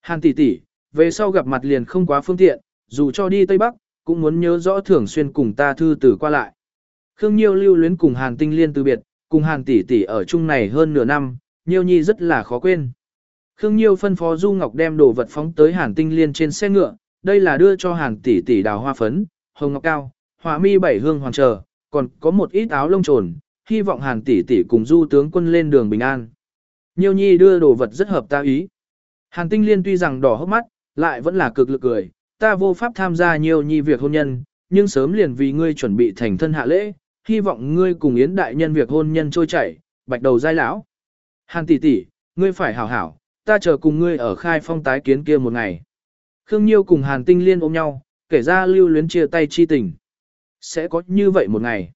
Hàn tỷ tỷ, về sau gặp mặt liền không quá phương tiện, dù cho đi Tây Bắc, cũng muốn nhớ rõ thường xuyên cùng ta thư tử qua lại. Khương Nhiêu lưu luyến cùng Hàn Tinh Liên từ biệt, cùng Hàn tỷ tỷ ở chung này hơn nửa năm, Nhiêu Nhi rất là khó quên. Khương Nhiêu phân phó Du Ngọc đem đồ vật phóng tới Hàn Tinh Liên trên xe ngựa, đây là đưa cho Hàn tỷ tỷ đào hoa phấn, hồng ngọc cao, hỏa mi bảy hương hoàng chờ, còn có một ít áo lông trồn, hy vọng Hàn tỷ tỷ cùng Du tướng quân lên đường bình an. Nhiêu Nhi đưa đồ vật rất hợp ta ý. Hàn Tinh Liên tuy rằng đỏ hốc mắt, lại vẫn là cực lực cười, ta vô pháp tham gia Nhiêu Nhi việc hôn nhân, nhưng sớm liền vì ngươi chuẩn bị thành thân hạ lễ, hy vọng ngươi cùng Yến đại nhân việc hôn nhân trôi chảy, bạch đầu giai lão. Hàn tỷ tỷ, ngươi phải hảo hảo, ta chờ cùng ngươi ở khai phong tái kiến kia một ngày. Khương Nhiêu cùng Hàn Tinh Liên ôm nhau, kể ra lưu luyến chia tay chi tình. Sẽ có như vậy một ngày.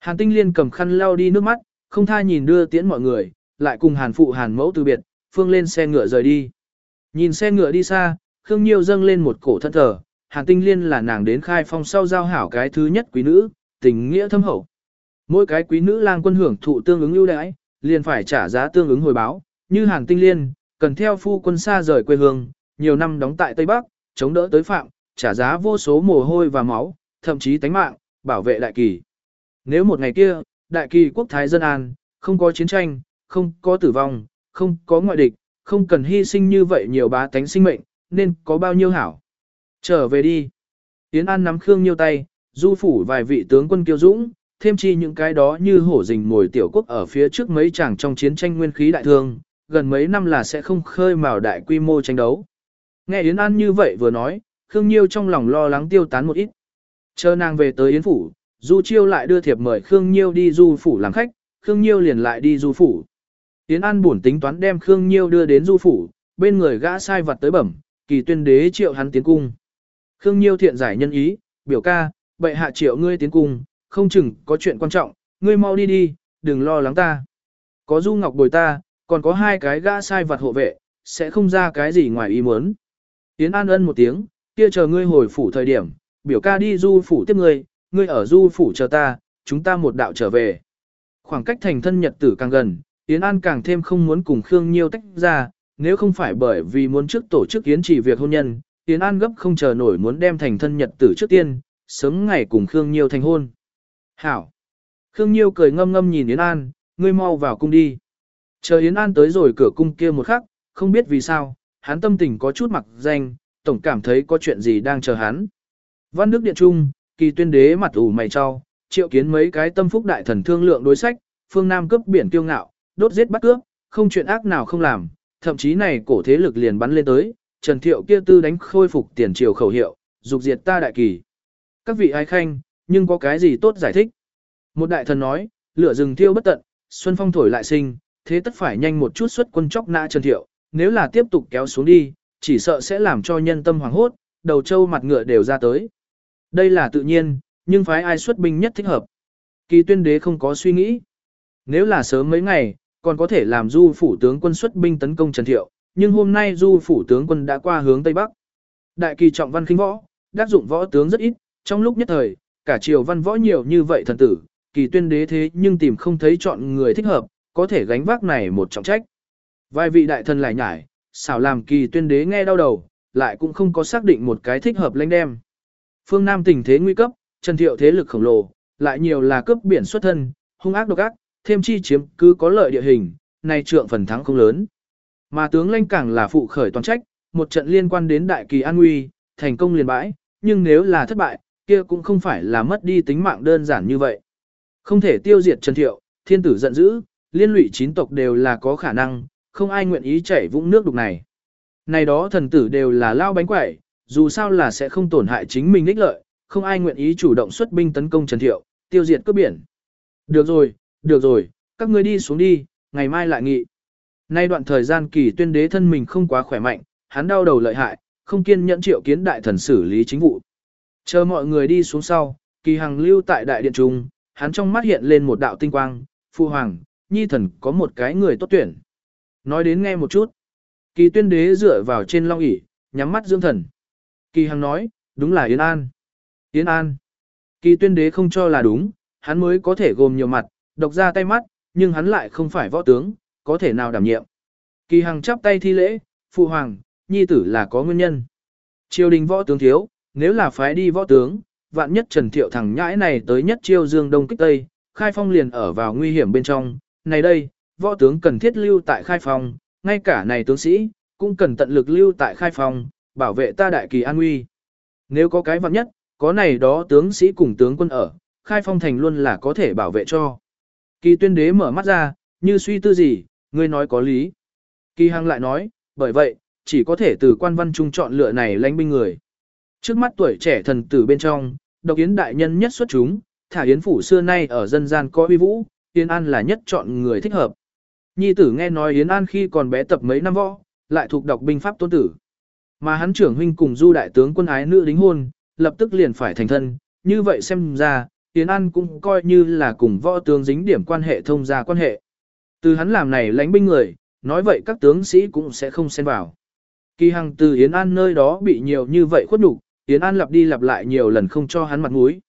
Hàn Tinh Liên cầm khăn lau đi nước mắt, không tha nhìn đưa tiễn mọi người, lại cùng Hàn phụ Hàn mẫu từ biệt, phương lên xe ngựa rời đi. Nhìn xe ngựa đi xa, Khương Nhiêu dâng lên một cổ thân thờ, Hàn Tinh Liên là nàng đến khai phong sau giao hảo cái thứ nhất quý nữ, tình nghĩa thâm hậu. Mỗi cái quý nữ lang quân hưởng thụ tương ứng ưu đãi, liền phải trả giá tương ứng hồi báo, như hàng Tinh Liên, cần theo phu quân xa rời quê hương, nhiều năm đóng tại Tây Bắc, chống đỡ tới phạm, trả giá vô số mồ hôi và máu, thậm chí tánh mạng, bảo vệ đại kỳ. Nếu một ngày kia, đại kỳ quốc thái dân an, không có chiến tranh, không có tử vong, không có ngoại địch, không cần hy sinh như vậy nhiều bá tánh sinh mệnh, nên có bao nhiêu hảo. Trở về đi. Yến An nắm Khương Nhiêu tay, du phủ vài vị tướng quân kiêu dũng, thêm chi những cái đó như hổ rình mồi tiểu quốc ở phía trước mấy chàng trong chiến tranh nguyên khí đại thương, gần mấy năm là sẽ không khơi mào đại quy mô tranh đấu. Nghe Yến An như vậy vừa nói, Khương Nhiêu trong lòng lo lắng tiêu tán một ít. Chờ nàng về tới Yến Phủ, Du Chiêu lại đưa thiệp mời Khương Nhiêu đi Du Phủ làm khách, Khương Nhiêu liền lại đi Du Phủ. Yến An buồn tính toán đem Khương Nhiêu đưa đến Du Phủ, bên người gã sai vật tới bẩm, kỳ tuyên đế triệu hắn tiến cung. Khương Nhiêu thiện giải nhân ý, biểu ca, bệ hạ triệu ngươi tiến cung, không chừng có chuyện quan trọng, ngươi mau đi đi, đừng lo lắng ta. Có Du Ngọc bồi ta, còn có hai cái gã sai vật hộ vệ, sẽ không ra cái gì ngoài ý muốn. Yến An ân một tiếng, kia chờ ngươi hồi phủ thời điểm, biểu ca đi du phủ tiếp ngươi, ngươi ở du phủ chờ ta, chúng ta một đạo trở về. Khoảng cách thành thân nhật tử càng gần, Yến An càng thêm không muốn cùng Khương Nhiêu tách ra, nếu không phải bởi vì muốn trước tổ chức yến chỉ việc hôn nhân, Yến An gấp không chờ nổi muốn đem thành thân nhật tử trước tiên, sớm ngày cùng Khương Nhiêu thành hôn. Hảo! Khương Nhiêu cười ngâm ngâm nhìn Yến An, ngươi mau vào cung đi. Chờ Yến An tới rồi cửa cung kia một khắc, không biết vì sao, hắn tâm tình có chút mặc danh, tổng cảm thấy có chuyện gì đang chờ hắn. Văn Đức Điện Trung, kỳ tuyên đế mặt ủ mày cho, triệu kiến mấy cái tâm phúc đại thần thương lượng đối sách, phương Nam cướp biển tiêu ngạo, đốt giết bắt cướp, không chuyện ác nào không làm, thậm chí này cổ thế lực liền bắn lên tới, Trần Thiệu kia tư đánh khôi phục tiền triều khẩu hiệu, dục diệt ta đại kỳ. Các vị ai khanh, nhưng có cái gì tốt giải thích? Một đại thần nói, lửa rừng thiêu bất tận, xuân phong thổi lại sinh, thế tất phải nhanh một chút xuất quân chóc nã Trần Thiệu, nếu là tiếp tục kéo xuống đi, chỉ sợ sẽ làm cho nhân tâm hoảng hốt, đầu trâu mặt ngựa đều ra tới. Đây là tự nhiên, nhưng phái ai xuất binh nhất thích hợp. Kỳ tuyên đế không có suy nghĩ. Nếu là sớm mấy ngày, còn có thể làm du phủ tướng quân xuất binh tấn công Trần Thiệu, nhưng hôm nay du phủ tướng quân đã qua hướng Tây Bắc. Đại kỳ trọng văn khinh võ, đắc dụng võ tướng rất ít, trong lúc nhất thời, cả triều văn võ nhiều như vậy thần tử, kỳ tuyên đế thế nhưng tìm không thấy chọn người thích hợp, có thể gánh vác này một trọng trách. Vài vị đại thần lại nhải, xảo làm kỳ tuyên đế nghe đau đầu, lại cũng không có xác định một cái thích hợp lãnh đem. Phương Nam tình thế nguy cấp, Trần Thiệu thế lực khổng lồ, lại nhiều là cướp biển xuất thân, hung ác độc ác, thêm chi chiếm cứ có lợi địa hình, này trượng phần thắng không lớn. Mà tướng lãnh càng là phụ khởi toàn trách, một trận liên quan đến đại kỳ an nguy, thành công liền bãi, nhưng nếu là thất bại, kia cũng không phải là mất đi tính mạng đơn giản như vậy. Không thể tiêu diệt Trần Thiệu, thiên tử giận dữ, liên lụy chín tộc đều là có khả năng, không ai nguyện ý chảy vũng nước đục này. Này đó thần tử đều là lao bánh quẩy, dù sao là sẽ không tổn hại chính mình ích lợi, không ai nguyện ý chủ động xuất binh tấn công Trần Thiệu, tiêu diệt cướp biển. Được rồi, được rồi, các ngươi đi xuống đi, ngày mai lại nghị. Nay đoạn thời gian kỳ tuyên đế thân mình không quá khỏe mạnh, hắn đau đầu lợi hại, không kiên nhẫn triệu kiến đại thần xử lý chính vụ. Chờ mọi người đi xuống sau, kỳ hằng lưu tại đại điện trung, hắn trong mắt hiện lên một đạo tinh quang, phu hoàng, nhi thần có một cái người tốt tuyển. Nói đến nghe một chút. Kỳ tuyên đế dựa vào trên long ỷ nhắm mắt dưỡng thần. Kỳ hằng nói, đúng là Yến An. Yến An. Kỳ tuyên đế không cho là đúng, hắn mới có thể gồm nhiều mặt, độc ra tay mắt, nhưng hắn lại không phải võ tướng, có thể nào đảm nhiệm. Kỳ hằng chắp tay thi lễ, phụ hoàng, nhi tử là có nguyên nhân. Triều đình võ tướng thiếu, nếu là phái đi võ tướng, vạn nhất Trần Thiệu thằng nhãi này tới nhất chiêu dương đông kích tây, khai phong liền ở vào nguy hiểm bên trong. Này đây, võ tướng cần thiết lưu tại khai phong, ngay cả này tướng sĩ, cũng cần tận lực lưu tại khai phong, bảo vệ ta đại kỳ an nguy. Nếu có cái vạn nhất, có này đó tướng sĩ cùng tướng quân ở, khai phong thành luôn là có thể bảo vệ cho. Kỳ tuyên đế mở mắt ra, như suy tư gì, ngươi nói có lý. Kỳ hăng lại nói, bởi vậy, chỉ có thể từ quan văn trung chọn lựa này lãnh binh người. Trước mắt tuổi trẻ thần tử bên trong, độc yến đại nhân nhất xuất chúng, thả yến phủ xưa nay ở dân gian có uy vũ, yến an là nhất chọn người thích hợp. Nhi tử nghe nói yến an khi còn bé tập mấy năm võ, lại thuộc đọc binh pháp tôn tử. Mà hắn trưởng huynh cùng du đại tướng quân ái nữ đính hôn, lập tức liền phải thành thân, như vậy xem ra, Yến An cũng coi như là cùng võ tướng dính điểm quan hệ thông gia quan hệ. Từ hắn làm này lãnh binh người, nói vậy các tướng sĩ cũng sẽ không xen vào. Kỳ Hằng từ Yến An nơi đó bị nhiều như vậy khuất nhục, Yến An lặp đi lặp lại nhiều lần không cho hắn mặt mũi.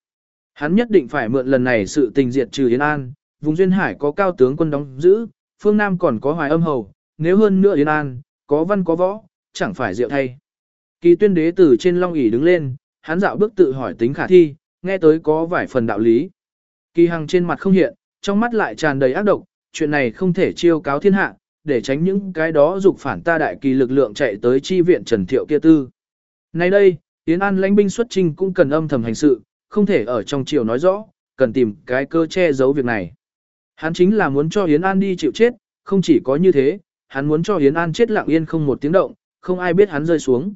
Hắn nhất định phải mượn lần này sự tình diệt trừ Yến An, vùng duyên hải có cao tướng quân đóng giữ, phương Nam còn có hoài âm hầu, nếu hơn nữa Yến An, có văn có võ, chẳng phải diệu thay. Kỳ tuyên đế từ trên long ỷ đứng lên, hắn dạo bước tự hỏi tính khả thi, nghe tới có vài phần đạo lý. Kỳ Hằng trên mặt không hiện, trong mắt lại tràn đầy ác độc, chuyện này không thể chiêu cáo thiên hạ, để tránh những cái đó dục phản ta đại kỳ lực lượng chạy tới chi viện Trần Thiệu kia tư. Nay đây, Yến An lãnh binh xuất trình cũng cần âm thầm hành sự, không thể ở trong triều nói rõ, cần tìm cái cơ che giấu việc này. Hắn chính là muốn cho Yến An đi chịu chết, không chỉ có như thế, hắn muốn cho Yến An chết lặng yên không một tiếng động, không ai biết hắn rơi xuống.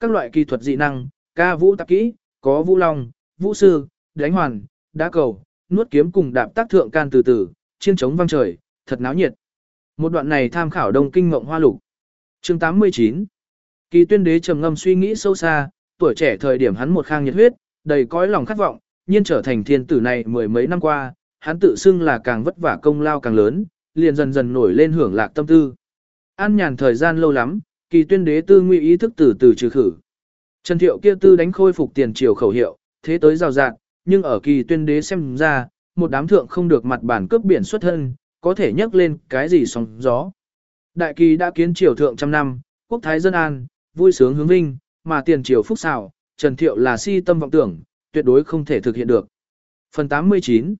Các loại kỳ thuật dị năng, ca vũ tạp kỹ, có vũ long, vũ sư, đánh hoàn, đá cầu, nuốt kiếm cùng đạp tác thượng can từ từ, chiên trống vang trời, thật náo nhiệt. Một đoạn này tham khảo Đông Kinh Ngộng Hoa Lục. Chương 89. Kỳ Tuyên Đế trầm ngâm suy nghĩ sâu xa, tuổi trẻ thời điểm hắn một khang nhiệt huyết, đầy cõi lòng khát vọng, nhiên trở thành thiên tử này mười mấy năm qua, hắn tự xưng là càng vất vả công lao càng lớn, liền dần dần nổi lên hưởng lạc tâm tư. An nhàn thời gian lâu lắm, Kỳ Tuyên Đế tư nguy ý thức từ từ trừ khử. Trần Thiệu kia tư đánh khôi phục tiền triều khẩu hiệu, thế tới rào rạng, nhưng ở Kỳ Tuyên Đế xem ra, một đám thượng không được mặt bản cướp biển xuất thân, có thể nhấc lên cái gì sóng gió. Đại kỳ đã kiến triều thượng trăm năm, quốc thái dân an, vui sướng hướng vinh, mà tiền triều phúc xảo, Trần Thiệu là si tâm vọng tưởng, tuyệt đối không thể thực hiện được. Phần 89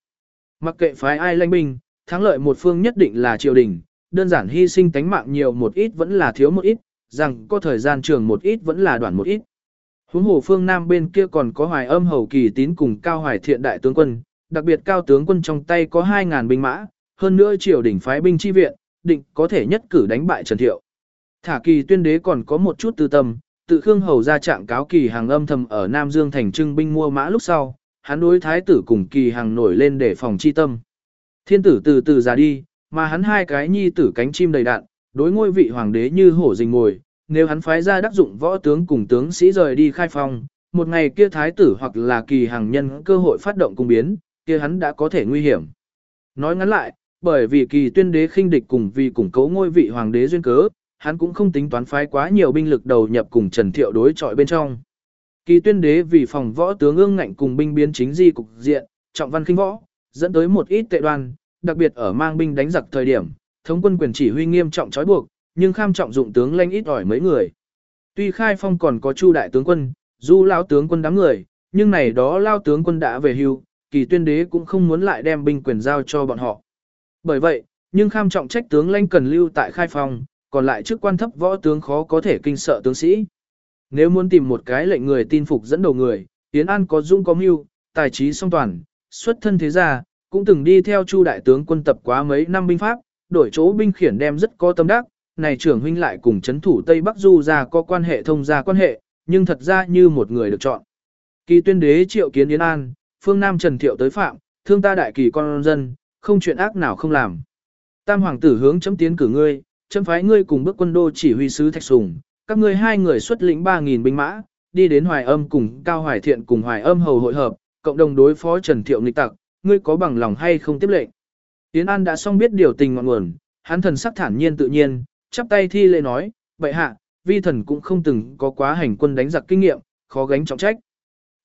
Mặc kệ phái ai lãnh binh, thắng lợi một phương nhất định là triều đình, đơn giản hy sinh tánh mạng nhiều một ít vẫn là thiếu một ít, rằng có thời gian trường một ít vẫn là đoạn một ít. Huống hồ phương Nam bên kia còn có hoài âm hầu kỳ tín cùng cao hoài thiện đại tướng quân, đặc biệt cao tướng quân trong tay có 2.000 binh mã, hơn nữa triều đình phái binh chi viện, định có thể nhất cử đánh bại Trần Thiệu. Thả kỳ tuyên đế còn có một chút tư tâm, tự Khương Hầu ra trạng cáo kỳ hàng âm thầm ở Nam Dương thành trưng binh mua mã lúc sau, hắn đối thái tử cùng kỳ hàng nổi lên để phòng chi tâm. Thiên tử từ từ ra đi, mà hắn hai cái nhi tử cánh chim đầy đạn, đối ngôi vị hoàng đế như hổ rình ngồi, nếu hắn phái ra đắc dụng võ tướng cùng tướng sĩ rời đi khai phong, một ngày kia thái tử hoặc là kỳ hàng nhân cơ hội phát động cung biến, kia hắn đã có thể nguy hiểm. Nói ngắn lại, bởi vì kỳ tuyên đế khinh địch cùng vì củng cố ngôi vị hoàng đế duyên cớ, hắn cũng không tính toán phái quá nhiều binh lực đầu nhập cùng Trần Thiệu đối chọi bên trong. Kỳ tuyên đế vì phòng võ tướng ương ngạnh cùng binh biến chính di cục diện, trọng văn khinh võ, dẫn tới một ít tệ đoan, đặc biệt ở mang binh đánh giặc thời điểm, thống quân quyền chỉ huy nghiêm trọng trói buộc, nhưng kham trọng dụng tướng lanh ít ỏi mấy người. Tuy khai phong còn có chu đại tướng quân, du lao tướng quân đám người, nhưng này đó lao tướng quân đã về hưu, kỳ tuyên đế cũng không muốn lại đem binh quyền giao cho bọn họ. Bởi vậy, nhưng kham trọng trách tướng lãnh cần lưu tại khai phong, còn lại chức quan thấp võ tướng khó có thể kinh sợ tướng sĩ. Nếu muốn tìm một cái lệnh người tin phục dẫn đầu người, Yến An có dung có mưu, tài trí song toàn, xuất thân thế gia, cũng từng đi theo Chu đại tướng quân tập quá mấy năm binh pháp, đổi chỗ binh khiển đem rất có tâm đắc, này trưởng huynh lại cùng chấn thủ Tây Bắc Du ra có quan hệ thông gia quan hệ, nhưng thật ra như một người được chọn. Kỳ tuyên đế triệu kiến Yến An, phương Nam Trần Thiệu tới phạm, thương ta đại kỳ con dân, không chuyện ác nào không làm. Tam hoàng tử hướng chấm tiến cử ngươi, chấm phái ngươi cùng bước quân đô chỉ huy sứ Thạch Sùng, các ngươi hai người xuất lĩnh 3.000 binh mã, đi đến Hoài Âm cùng Cao Hoài Thiện cùng Hoài Âm hầu hội hợp, cộng đồng đối phó Trần Thiệu nghịch tặc, ngươi có bằng lòng hay không tiếp lệnh. Tiến An đã xong biết điều tình ngọn nguồn, hắn thần sắc thản nhiên tự nhiên, chắp tay thi lễ nói, vậy hạ, vi thần cũng không từng có quá hành quân đánh giặc kinh nghiệm, khó gánh trọng trách.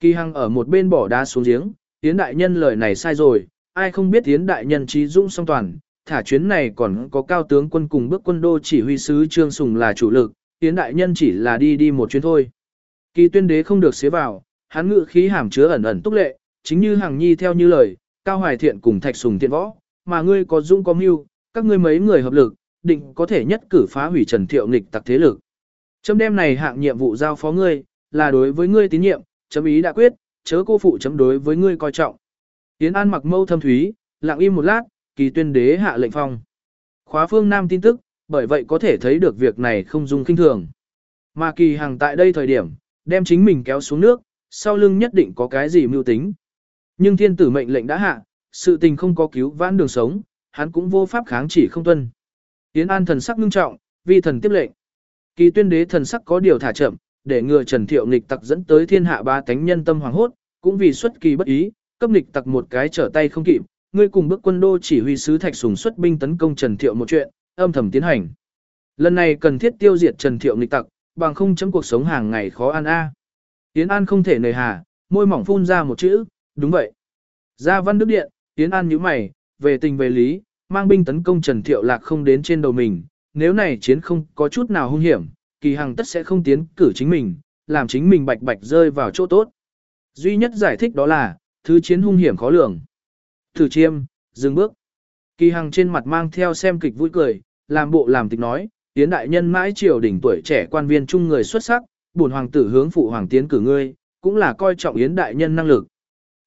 Kỳ Hằng ở một bên bỏ đá xuống giếng, Tiến đại nhân lời này sai rồi, ai không biết Tiến đại nhân trí dũng song toàn, thả chuyến này còn có cao tướng quân cùng bước quân đô chỉ huy sứ Trương Sùng là chủ lực, Tiến đại nhân chỉ là đi đi một chuyến thôi. Kỳ tuyên đế không được xế vào, hắn ngự khí hàm chứa ẩn ẩn túc lệ, chính như hàng nhi theo như lời, cao hoài thiện cùng thạch sùng thiện võ, mà ngươi có dung có mưu, các ngươi mấy người hợp lực, định có thể nhất cử phá hủy Trần Thiệu nghịch tặc thế lực. Chấm đêm này hạng nhiệm vụ giao phó ngươi, là đối với ngươi tín nhiệm, chấm ý đã quyết, chớ cô phụ chấm đối với ngươi coi trọng. Tiến An mặc mâu thâm thúy, lặng im một lát, kỳ tuyên đế hạ lệnh phong. Khóa phương Nam tin tức, bởi vậy có thể thấy được việc này không dung kinh thường. Mà kỳ hàng tại đây thời điểm, đem chính mình kéo xuống nước, sau lưng nhất định có cái gì mưu tính. Nhưng thiên tử mệnh lệnh đã hạ, sự tình không có cứu vãn đường sống, hắn cũng vô pháp kháng chỉ không tuân. Tiến An thần sắc ngưng trọng, vi thần tiếp lệnh. Kỳ tuyên đế thần sắc có điều thả chậm, để ngừa Trần Thiệu nghịch tặc dẫn tới thiên hạ ba tánh nhân tâm hoàng hốt, cũng vì xuất kỳ bất ý, cấp nghịch tặc một cái trở tay không kịp, ngươi cùng bước quân đô chỉ huy sứ Thạch Sùng xuất binh tấn công Trần Thiệu một chuyện, âm thầm tiến hành. Lần này cần thiết tiêu diệt Trần Thiệu nghịch tặc, bằng không chấm cuộc sống hàng ngày khó ăn a. Tiến An không thể nề hà, môi mỏng phun ra một chữ, đúng vậy. Ra văn đức điện, Tiến An nhíu mày, về tình về lý, mang binh tấn công Trần Thiệu lạc không đến trên đầu mình, nếu này chiến không có chút nào hung hiểm, kỳ hằng tất sẽ không tiến cử chính mình, làm chính mình bạch bạch rơi vào chỗ tốt. Duy nhất giải thích đó là, thứ chiến hung hiểm khó lường. Thử chiêm, dừng bước. Kỳ Hằng trên mặt mang theo xem kịch vui cười, làm bộ làm tịch nói, tiến đại nhân mãi triều đỉnh tuổi trẻ quan viên trung người xuất sắc, bổn hoàng tử hướng phụ hoàng tiến cử ngươi, cũng là coi trọng yến đại nhân năng lực.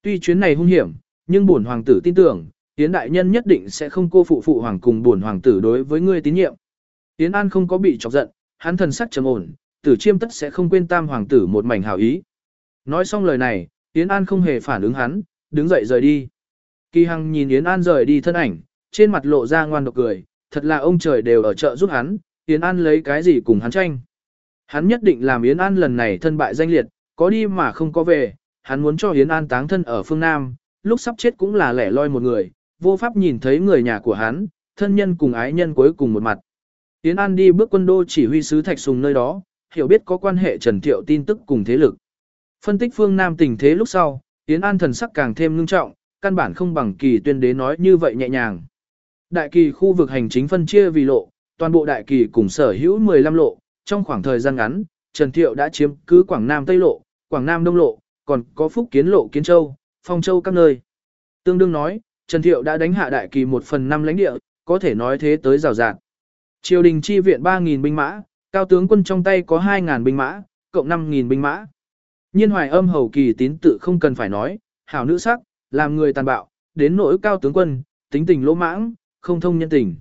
Tuy chuyến này hung hiểm, nhưng bổn hoàng tử tin tưởng, yến đại nhân nhất định sẽ không cô phụ phụ hoàng cùng bổn hoàng tử đối với ngươi tín nhiệm. Yến An không có bị chọc giận, hắn thần sắc trầm ổn, tử chiêm tất sẽ không quên tam hoàng tử một mảnh hảo ý. Nói xong lời này, Yến An không hề phản ứng hắn, đứng dậy rời đi. Kỳ Hằng nhìn Yến An rời đi thân ảnh, trên mặt lộ ra ngoan độc cười, thật là ông trời đều ở chợ giúp hắn, Yến An lấy cái gì cùng hắn tranh. Hắn nhất định làm Yến An lần này thân bại danh liệt, có đi mà không có về, hắn muốn cho Yến An táng thân ở phương Nam, lúc sắp chết cũng là lẻ loi một người, vô pháp nhìn thấy người nhà của hắn, thân nhân cùng ái nhân cuối cùng một mặt. Yến An đi bước quân đô chỉ huy sứ Thạch Sùng nơi đó, hiểu biết có quan hệ Trần Thiệu tin tức cùng thế lực. Phân tích phương Nam tình thế lúc sau, Yến An thần sắc càng thêm ngưng trọng, căn bản không bằng kỳ tuyên đế nói như vậy nhẹ nhàng. Đại kỳ khu vực hành chính phân chia vì lộ, toàn bộ đại kỳ cùng sở hữu 15 lộ, trong khoảng thời gian ngắn, Trần Thiệu đã chiếm cứ Quảng Nam Tây lộ, Quảng Nam Đông lộ, còn có Phúc Kiến lộ Kiến Châu, Phong Châu các nơi. Tương đương nói, Trần Thiệu đã đánh hạ đại kỳ một phần năm lãnh địa, có thể nói thế tới rào rạt. Triều đình chi viện 3.000 binh mã, cao tướng quân trong tay có 2.000 binh mã, cộng 5.000 binh mã. Nhiên hoài âm hầu kỳ tín tự không cần phải nói, hảo nữ sắc, làm người tàn bạo, đến nỗi cao tướng quân, tính tình lỗ mãng, không thông nhân tình.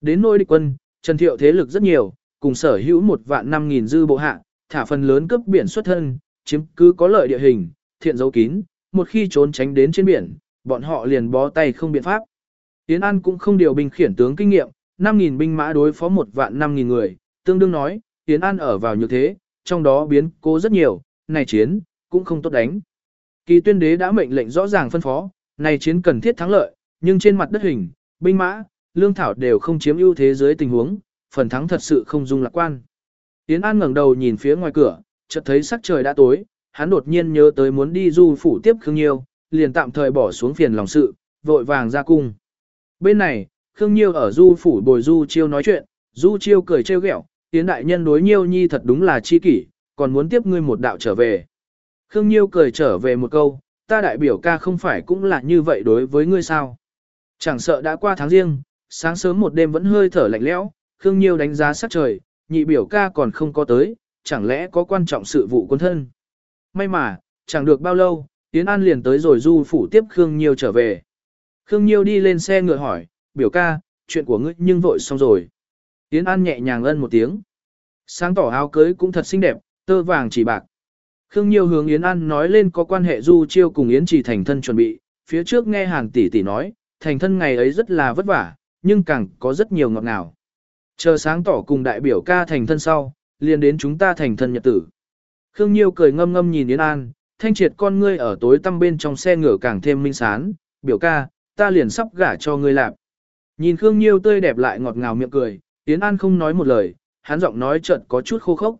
Đến nỗi địch quân, Trần Thiệu thế lực rất nhiều, cùng sở hữu một vạn năm nghìn dư bộ hạ, thả phần lớn cấp biển xuất thân, chiếm cứ có lợi địa hình, thiện dấu kín, một khi trốn tránh đến trên biển, bọn họ liền bó tay không biện pháp. Tiến An cũng không điều binh khiển tướng kinh nghiệm, 5.000 binh mã đối phó một vạn 5.000 người, tương đương nói, Tiến An ở vào như thế, trong đó biến cố rất nhiều, này chiến, cũng không tốt đánh. Kỳ tuyên đế đã mệnh lệnh rõ ràng phân phó, này chiến cần thiết thắng lợi, nhưng trên mặt đất hình, binh mã, lương thảo đều không chiếm ưu thế dưới tình huống, phần thắng thật sự không dung lạc quan. Yến An ngẩng đầu nhìn phía ngoài cửa, chợt thấy sắc trời đã tối, hắn đột nhiên nhớ tới muốn đi du phủ tiếp Khương Nhiêu, liền tạm thời bỏ xuống phiền lòng sự, vội vàng ra cung. Bên này, Khương Nhiêu ở du phủ bồi du chiêu nói chuyện, du chiêu cười trêu ghẹo, Yến đại nhân đối Nhiêu nhi thật đúng là chi kỷ, còn muốn tiếp ngươi một đạo trở về. Khương Nhiêu cười trở về một câu, ta đại biểu ca không phải cũng là như vậy đối với ngươi sao. Chẳng sợ đã qua tháng riêng, sáng sớm một đêm vẫn hơi thở lạnh lẽo, Khương Nhiêu đánh giá sắc trời, nhị biểu ca còn không có tới, chẳng lẽ có quan trọng sự vụ quân thân. May mà, chẳng được bao lâu, Tiến An liền tới rồi du phủ tiếp Khương Nhiêu trở về. Khương Nhiêu đi lên xe ngựa hỏi, biểu ca, chuyện của ngươi nhưng vội xong rồi. Tiến An nhẹ nhàng ân một tiếng. Sáng tỏ áo cưới cũng thật xinh đẹp, tơ vàng chỉ bạc. Khương Nhiêu hướng Yến An nói lên có quan hệ du chiêu cùng Yến chỉ thành thân chuẩn bị, phía trước nghe Hàn tỷ tỷ nói, thành thân ngày ấy rất là vất vả, nhưng càng có rất nhiều ngọt ngào. Chờ sáng tỏ cùng đại biểu ca thành thân sau, liền đến chúng ta thành thân nhật tử. Khương Nhiêu cười ngâm ngâm nhìn Yến An, thanh triệt con ngươi ở tối tăm bên trong xe ngựa càng thêm minh sán, biểu ca, ta liền sắp gả cho ngươi làm. Nhìn Khương Nhiêu tươi đẹp lại ngọt ngào miệng cười, Yến An không nói một lời, hắn giọng nói chợt có chút khô khốc.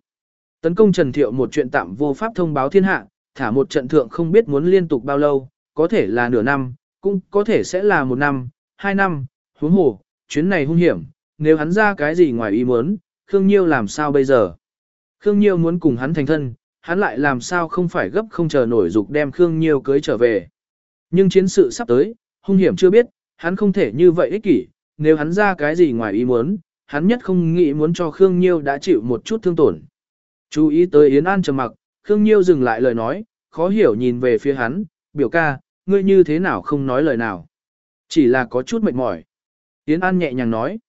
Tấn công Trần Thiệu một chuyện tạm vô pháp thông báo thiên hạ, thả một trận thượng không biết muốn liên tục bao lâu, có thể là nửa năm, cũng có thể sẽ là một năm, hai năm, huống hồ, chuyến này hung hiểm, nếu hắn ra cái gì ngoài ý muốn, Khương Nhiêu làm sao bây giờ? Khương Nhiêu muốn cùng hắn thành thân, hắn lại làm sao không phải gấp không chờ nổi dục đem Khương Nhiêu cưới trở về. Nhưng chiến sự sắp tới, hung hiểm chưa biết, hắn không thể như vậy ích kỷ, nếu hắn ra cái gì ngoài ý muốn, hắn nhất không nghĩ muốn cho Khương Nhiêu đã chịu một chút thương tổn. Chú ý tới Yến An trầm mặc, Khương Nhiêu dừng lại lời nói, khó hiểu nhìn về phía hắn, biểu ca, ngươi như thế nào không nói lời nào. Chỉ là có chút mệt mỏi. Yến An nhẹ nhàng nói.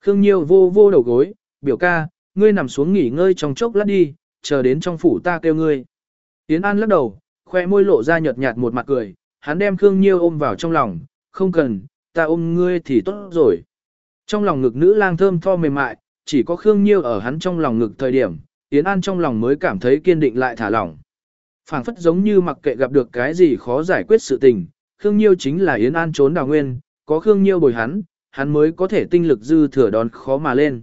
Khương Nhiêu vô vô đầu gối, biểu ca, ngươi nằm xuống nghỉ ngơi trong chốc lát đi, chờ đến trong phủ ta kêu ngươi. Yến An lắc đầu, khoe môi lộ ra nhợt nhạt một mặt cười, hắn đem Khương Nhiêu ôm vào trong lòng, không cần, ta ôm ngươi thì tốt rồi. Trong lòng ngực nữ lang thơm tho mềm mại, chỉ có Khương Nhiêu ở hắn trong lòng ngực thời điểm, Yến An trong lòng mới cảm thấy kiên định lại thả lỏng. phảng phất giống như mặc kệ gặp được cái gì khó giải quyết sự tình, Khương Nhiêu chính là Yến An trốn đào nguyên, có Khương Nhiêu bồi hắn, hắn mới có thể tinh lực dư thừa đón khó mà lên.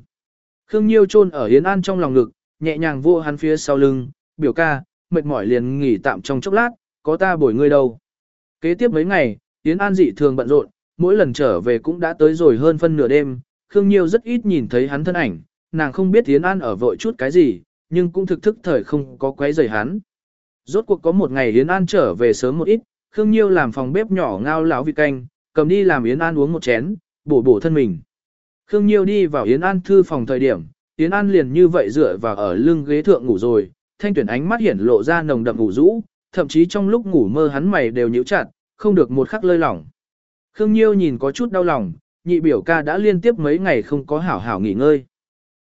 Khương Nhiêu chôn ở Yến An trong lòng ngực, nhẹ nhàng vô hắn phía sau lưng, biểu ca, mệt mỏi liền nghỉ tạm trong chốc lát, có ta bồi ngươi đâu. Kế tiếp mấy ngày, Yến An dị thường bận rộn, mỗi lần trở về cũng đã tới rồi hơn phân nửa đêm, Khương Nhiêu rất ít nhìn thấy hắn thân ảnh, nàng không biết Yến An ở vội chút cái gì, nhưng cũng thực thức thời không có quấy rầy hắn. Rốt cuộc có một ngày Yến An trở về sớm một ít, Khương Nhiêu làm phòng bếp nhỏ ngao lão vị canh, cầm đi làm Yến An uống một chén, bổ bổ thân mình. Khương Nhiêu đi vào Yến An thư phòng thời điểm, Yến An liền như vậy dựa vào ở lưng ghế thượng ngủ rồi, thanh tuyển ánh mắt hiển lộ ra nồng đậm ngủ rũ, thậm chí trong lúc ngủ mơ hắn mày đều nhíu chặt, không được một khắc lơi lỏng. Khương Nhiêu nhìn có chút đau lòng, nhị biểu ca đã liên tiếp mấy ngày không có hảo hảo nghỉ ngơi.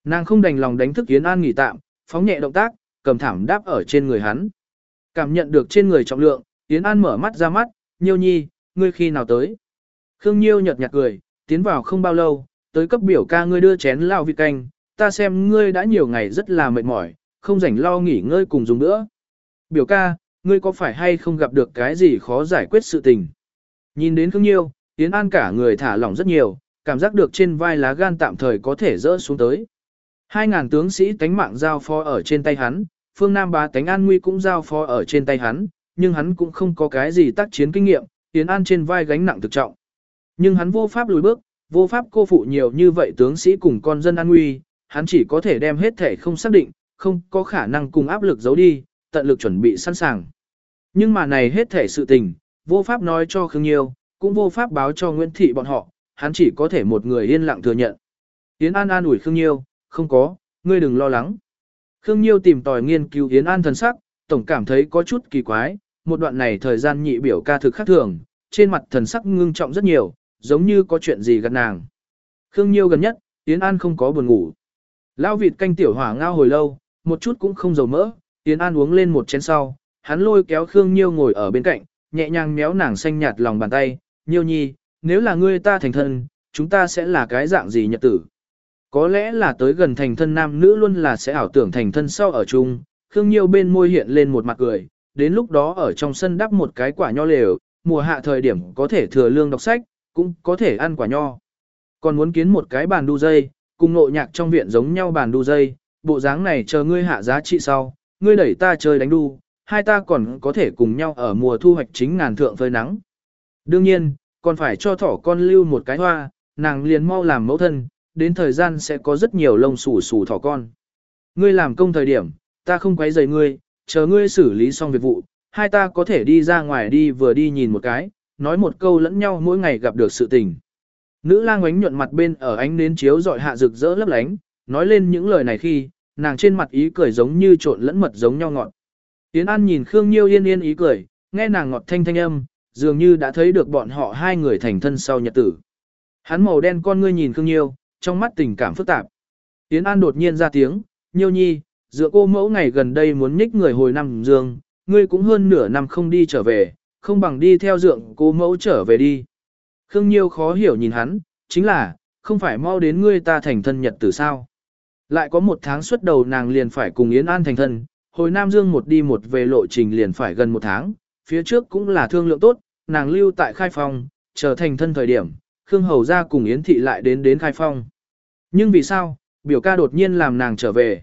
Nàng không đành lòng đánh thức Yến An nghỉ tạm, phóng nhẹ động tác, cầm thảm đáp ở trên người hắn. Cảm nhận được trên người trọng lượng, Yến An mở mắt ra mắt, Nhiêu nhi, ngươi khi nào tới? Khương Nhiêu nhợt nhạt cười, tiến vào không bao lâu, tới cấp biểu ca ngươi đưa chén lao vị canh, ta xem ngươi đã nhiều ngày rất là mệt mỏi, không rảnh lo nghỉ ngơi cùng dùng nữa. Biểu ca, ngươi có phải hay không gặp được cái gì khó giải quyết sự tình? Nhìn đến Khương Nhiêu, Yến An cả người thả lỏng rất nhiều, cảm giác được trên vai lá gan tạm thời có thể rỡ xuống tới. Hai ngàn tướng sĩ tánh mạng giao phó ở trên tay hắn, phương Nam bá tánh an nguy cũng giao phó ở trên tay hắn, nhưng hắn cũng không có cái gì tác chiến kinh nghiệm, Yến An trên vai gánh nặng thực trọng. Nhưng hắn vô pháp lùi bước, vô pháp cô phụ nhiều như vậy tướng sĩ cùng con dân an nguy, hắn chỉ có thể đem hết thể không xác định, không có khả năng cùng áp lực giấu đi, tận lực chuẩn bị sẵn sàng. Nhưng mà này hết thể sự tình, vô pháp nói cho Khương Nhiêu, cũng vô pháp báo cho Nguyễn Thị bọn họ, hắn chỉ có thể một người yên lặng thừa nhận. Yến An an ủi Khương Nhiêu, không có, ngươi đừng lo lắng. Khương Nhiêu tìm tòi nghiên cứu Yến An thần sắc, tổng cảm thấy có chút kỳ quái, một đoạn này thời gian nhị biểu ca thực khác thường, trên mặt thần sắc ngưng trọng rất nhiều, giống như có chuyện gì gần nàng. Khương Nhiêu gần nhất, Yến An không có buồn ngủ. Lao vịt canh tiểu hỏa ngao hồi lâu, một chút cũng không dầu mỡ, Yến An uống lên một chén sau, hắn lôi kéo Khương Nhiêu ngồi ở bên cạnh, nhẹ nhàng méo nàng xanh nhạt lòng bàn tay, Nhiêu nhi, nếu là ngươi ta thành thân, chúng ta sẽ là cái dạng gì nhật tử. Có lẽ là tới gần thành thân nam nữ luôn là sẽ ảo tưởng thành thân sau ở chung, Khương Nhiêu bên môi hiện lên một mặt cười, đến lúc đó ở trong sân đắp một cái quả nho lều, mùa hạ thời điểm có thể thừa lương đọc sách, cũng có thể ăn quả nho. Còn muốn kiến một cái bàn đu dây, cùng nội nhạc trong viện giống nhau bàn đu dây, bộ dáng này chờ ngươi hạ giá trị sau, ngươi đẩy ta chơi đánh đu, hai ta còn có thể cùng nhau ở mùa thu hoạch chính ngàn thượng phơi nắng. Đương nhiên, còn phải cho thỏ con lưu một cái hoa, nàng liền mau làm mẫu thân, đến thời gian sẽ có rất nhiều lông xù xù thỏ con. Ngươi làm công thời điểm, ta không quấy rầy ngươi, chờ ngươi xử lý xong việc vụ, hai ta có thể đi ra ngoài đi vừa đi nhìn một cái, nói một câu lẫn nhau mỗi ngày gặp được sự tình. Nữ lang ánh nhuận mặt bên ở ánh nến chiếu dọi hạ rực rỡ lấp lánh, nói lên những lời này khi, nàng trên mặt ý cười giống như trộn lẫn mật giống nhau ngọt. Tiến An nhìn Khương Nhiêu yên yên ý cười, nghe nàng ngọt thanh thanh âm, dường như đã thấy được bọn họ hai người thành thân sau nhật tử. Hắn màu đen con ngươi nhìn Khương Nhiêu, trong mắt tình cảm phức tạp. yến An đột nhiên ra tiếng, Nhiêu nhi, dựa cô mẫu ngày gần đây muốn nhích người hồi năm dương, ngươi cũng hơn nửa năm không đi trở về, không bằng đi theo dượng cô mẫu trở về đi. Khương Nhiêu khó hiểu nhìn hắn, chính là, không phải mau đến ngươi ta thành thân nhật tử sao. Lại có một tháng xuất đầu nàng liền phải cùng Yến An thành thân, hồi Nam Dương một đi một về lộ trình liền phải gần một tháng, phía trước cũng là thương lượng tốt, nàng lưu tại khai phòng, trở thành thân thời điểm, Khương Hầu ra cùng Yến Thị lại đến đến khai phong. Nhưng vì sao, biểu ca đột nhiên làm nàng trở về.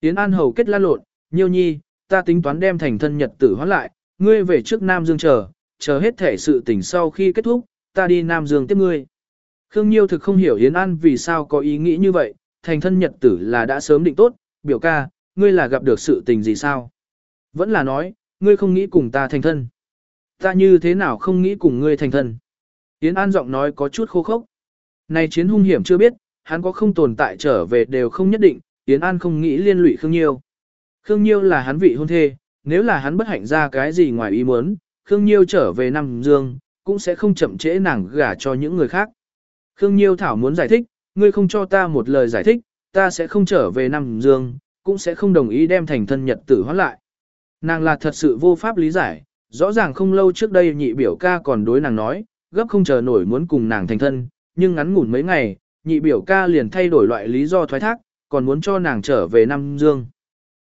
Yến An Hầu kết lan lộn, nhiêu nhi, ta tính toán đem thành thân nhật tử hoán lại, ngươi về trước Nam Dương chờ, chờ hết thể sự tình sau khi kết thúc, ta đi Nam Dương tiếp ngươi. Khương Nhiêu thực không hiểu Yến An vì sao có ý nghĩ như vậy, thành thân nhật tử là đã sớm định tốt, biểu ca, ngươi là gặp được sự tình gì sao? Vẫn là nói, ngươi không nghĩ cùng ta thành thân. Ta như thế nào không nghĩ cùng ngươi thành thân? Yến An giọng nói có chút khô khốc. Này chiến hung hiểm chưa biết, hắn có không tồn tại trở về đều không nhất định, Yến An không nghĩ liên lụy Khương Nhiêu. Khương Nhiêu là hắn vị hôn thê, nếu là hắn bất hạnh ra cái gì ngoài ý muốn, Khương Nhiêu trở về Nam Dương, cũng sẽ không chậm trễ nàng gả cho những người khác. Khương Nhiêu Thảo muốn giải thích, ngươi không cho ta một lời giải thích, ta sẽ không trở về Nam Dương, cũng sẽ không đồng ý đem thành thân nhật tử hoãn lại. Nàng là thật sự vô pháp lý giải, rõ ràng không lâu trước đây nhị biểu ca còn đối nàng nói, gấp không chờ nổi muốn cùng nàng thành thân, nhưng ngắn ngủn mấy ngày, nhị biểu ca liền thay đổi loại lý do thoái thác, còn muốn cho nàng trở về Nam Dương.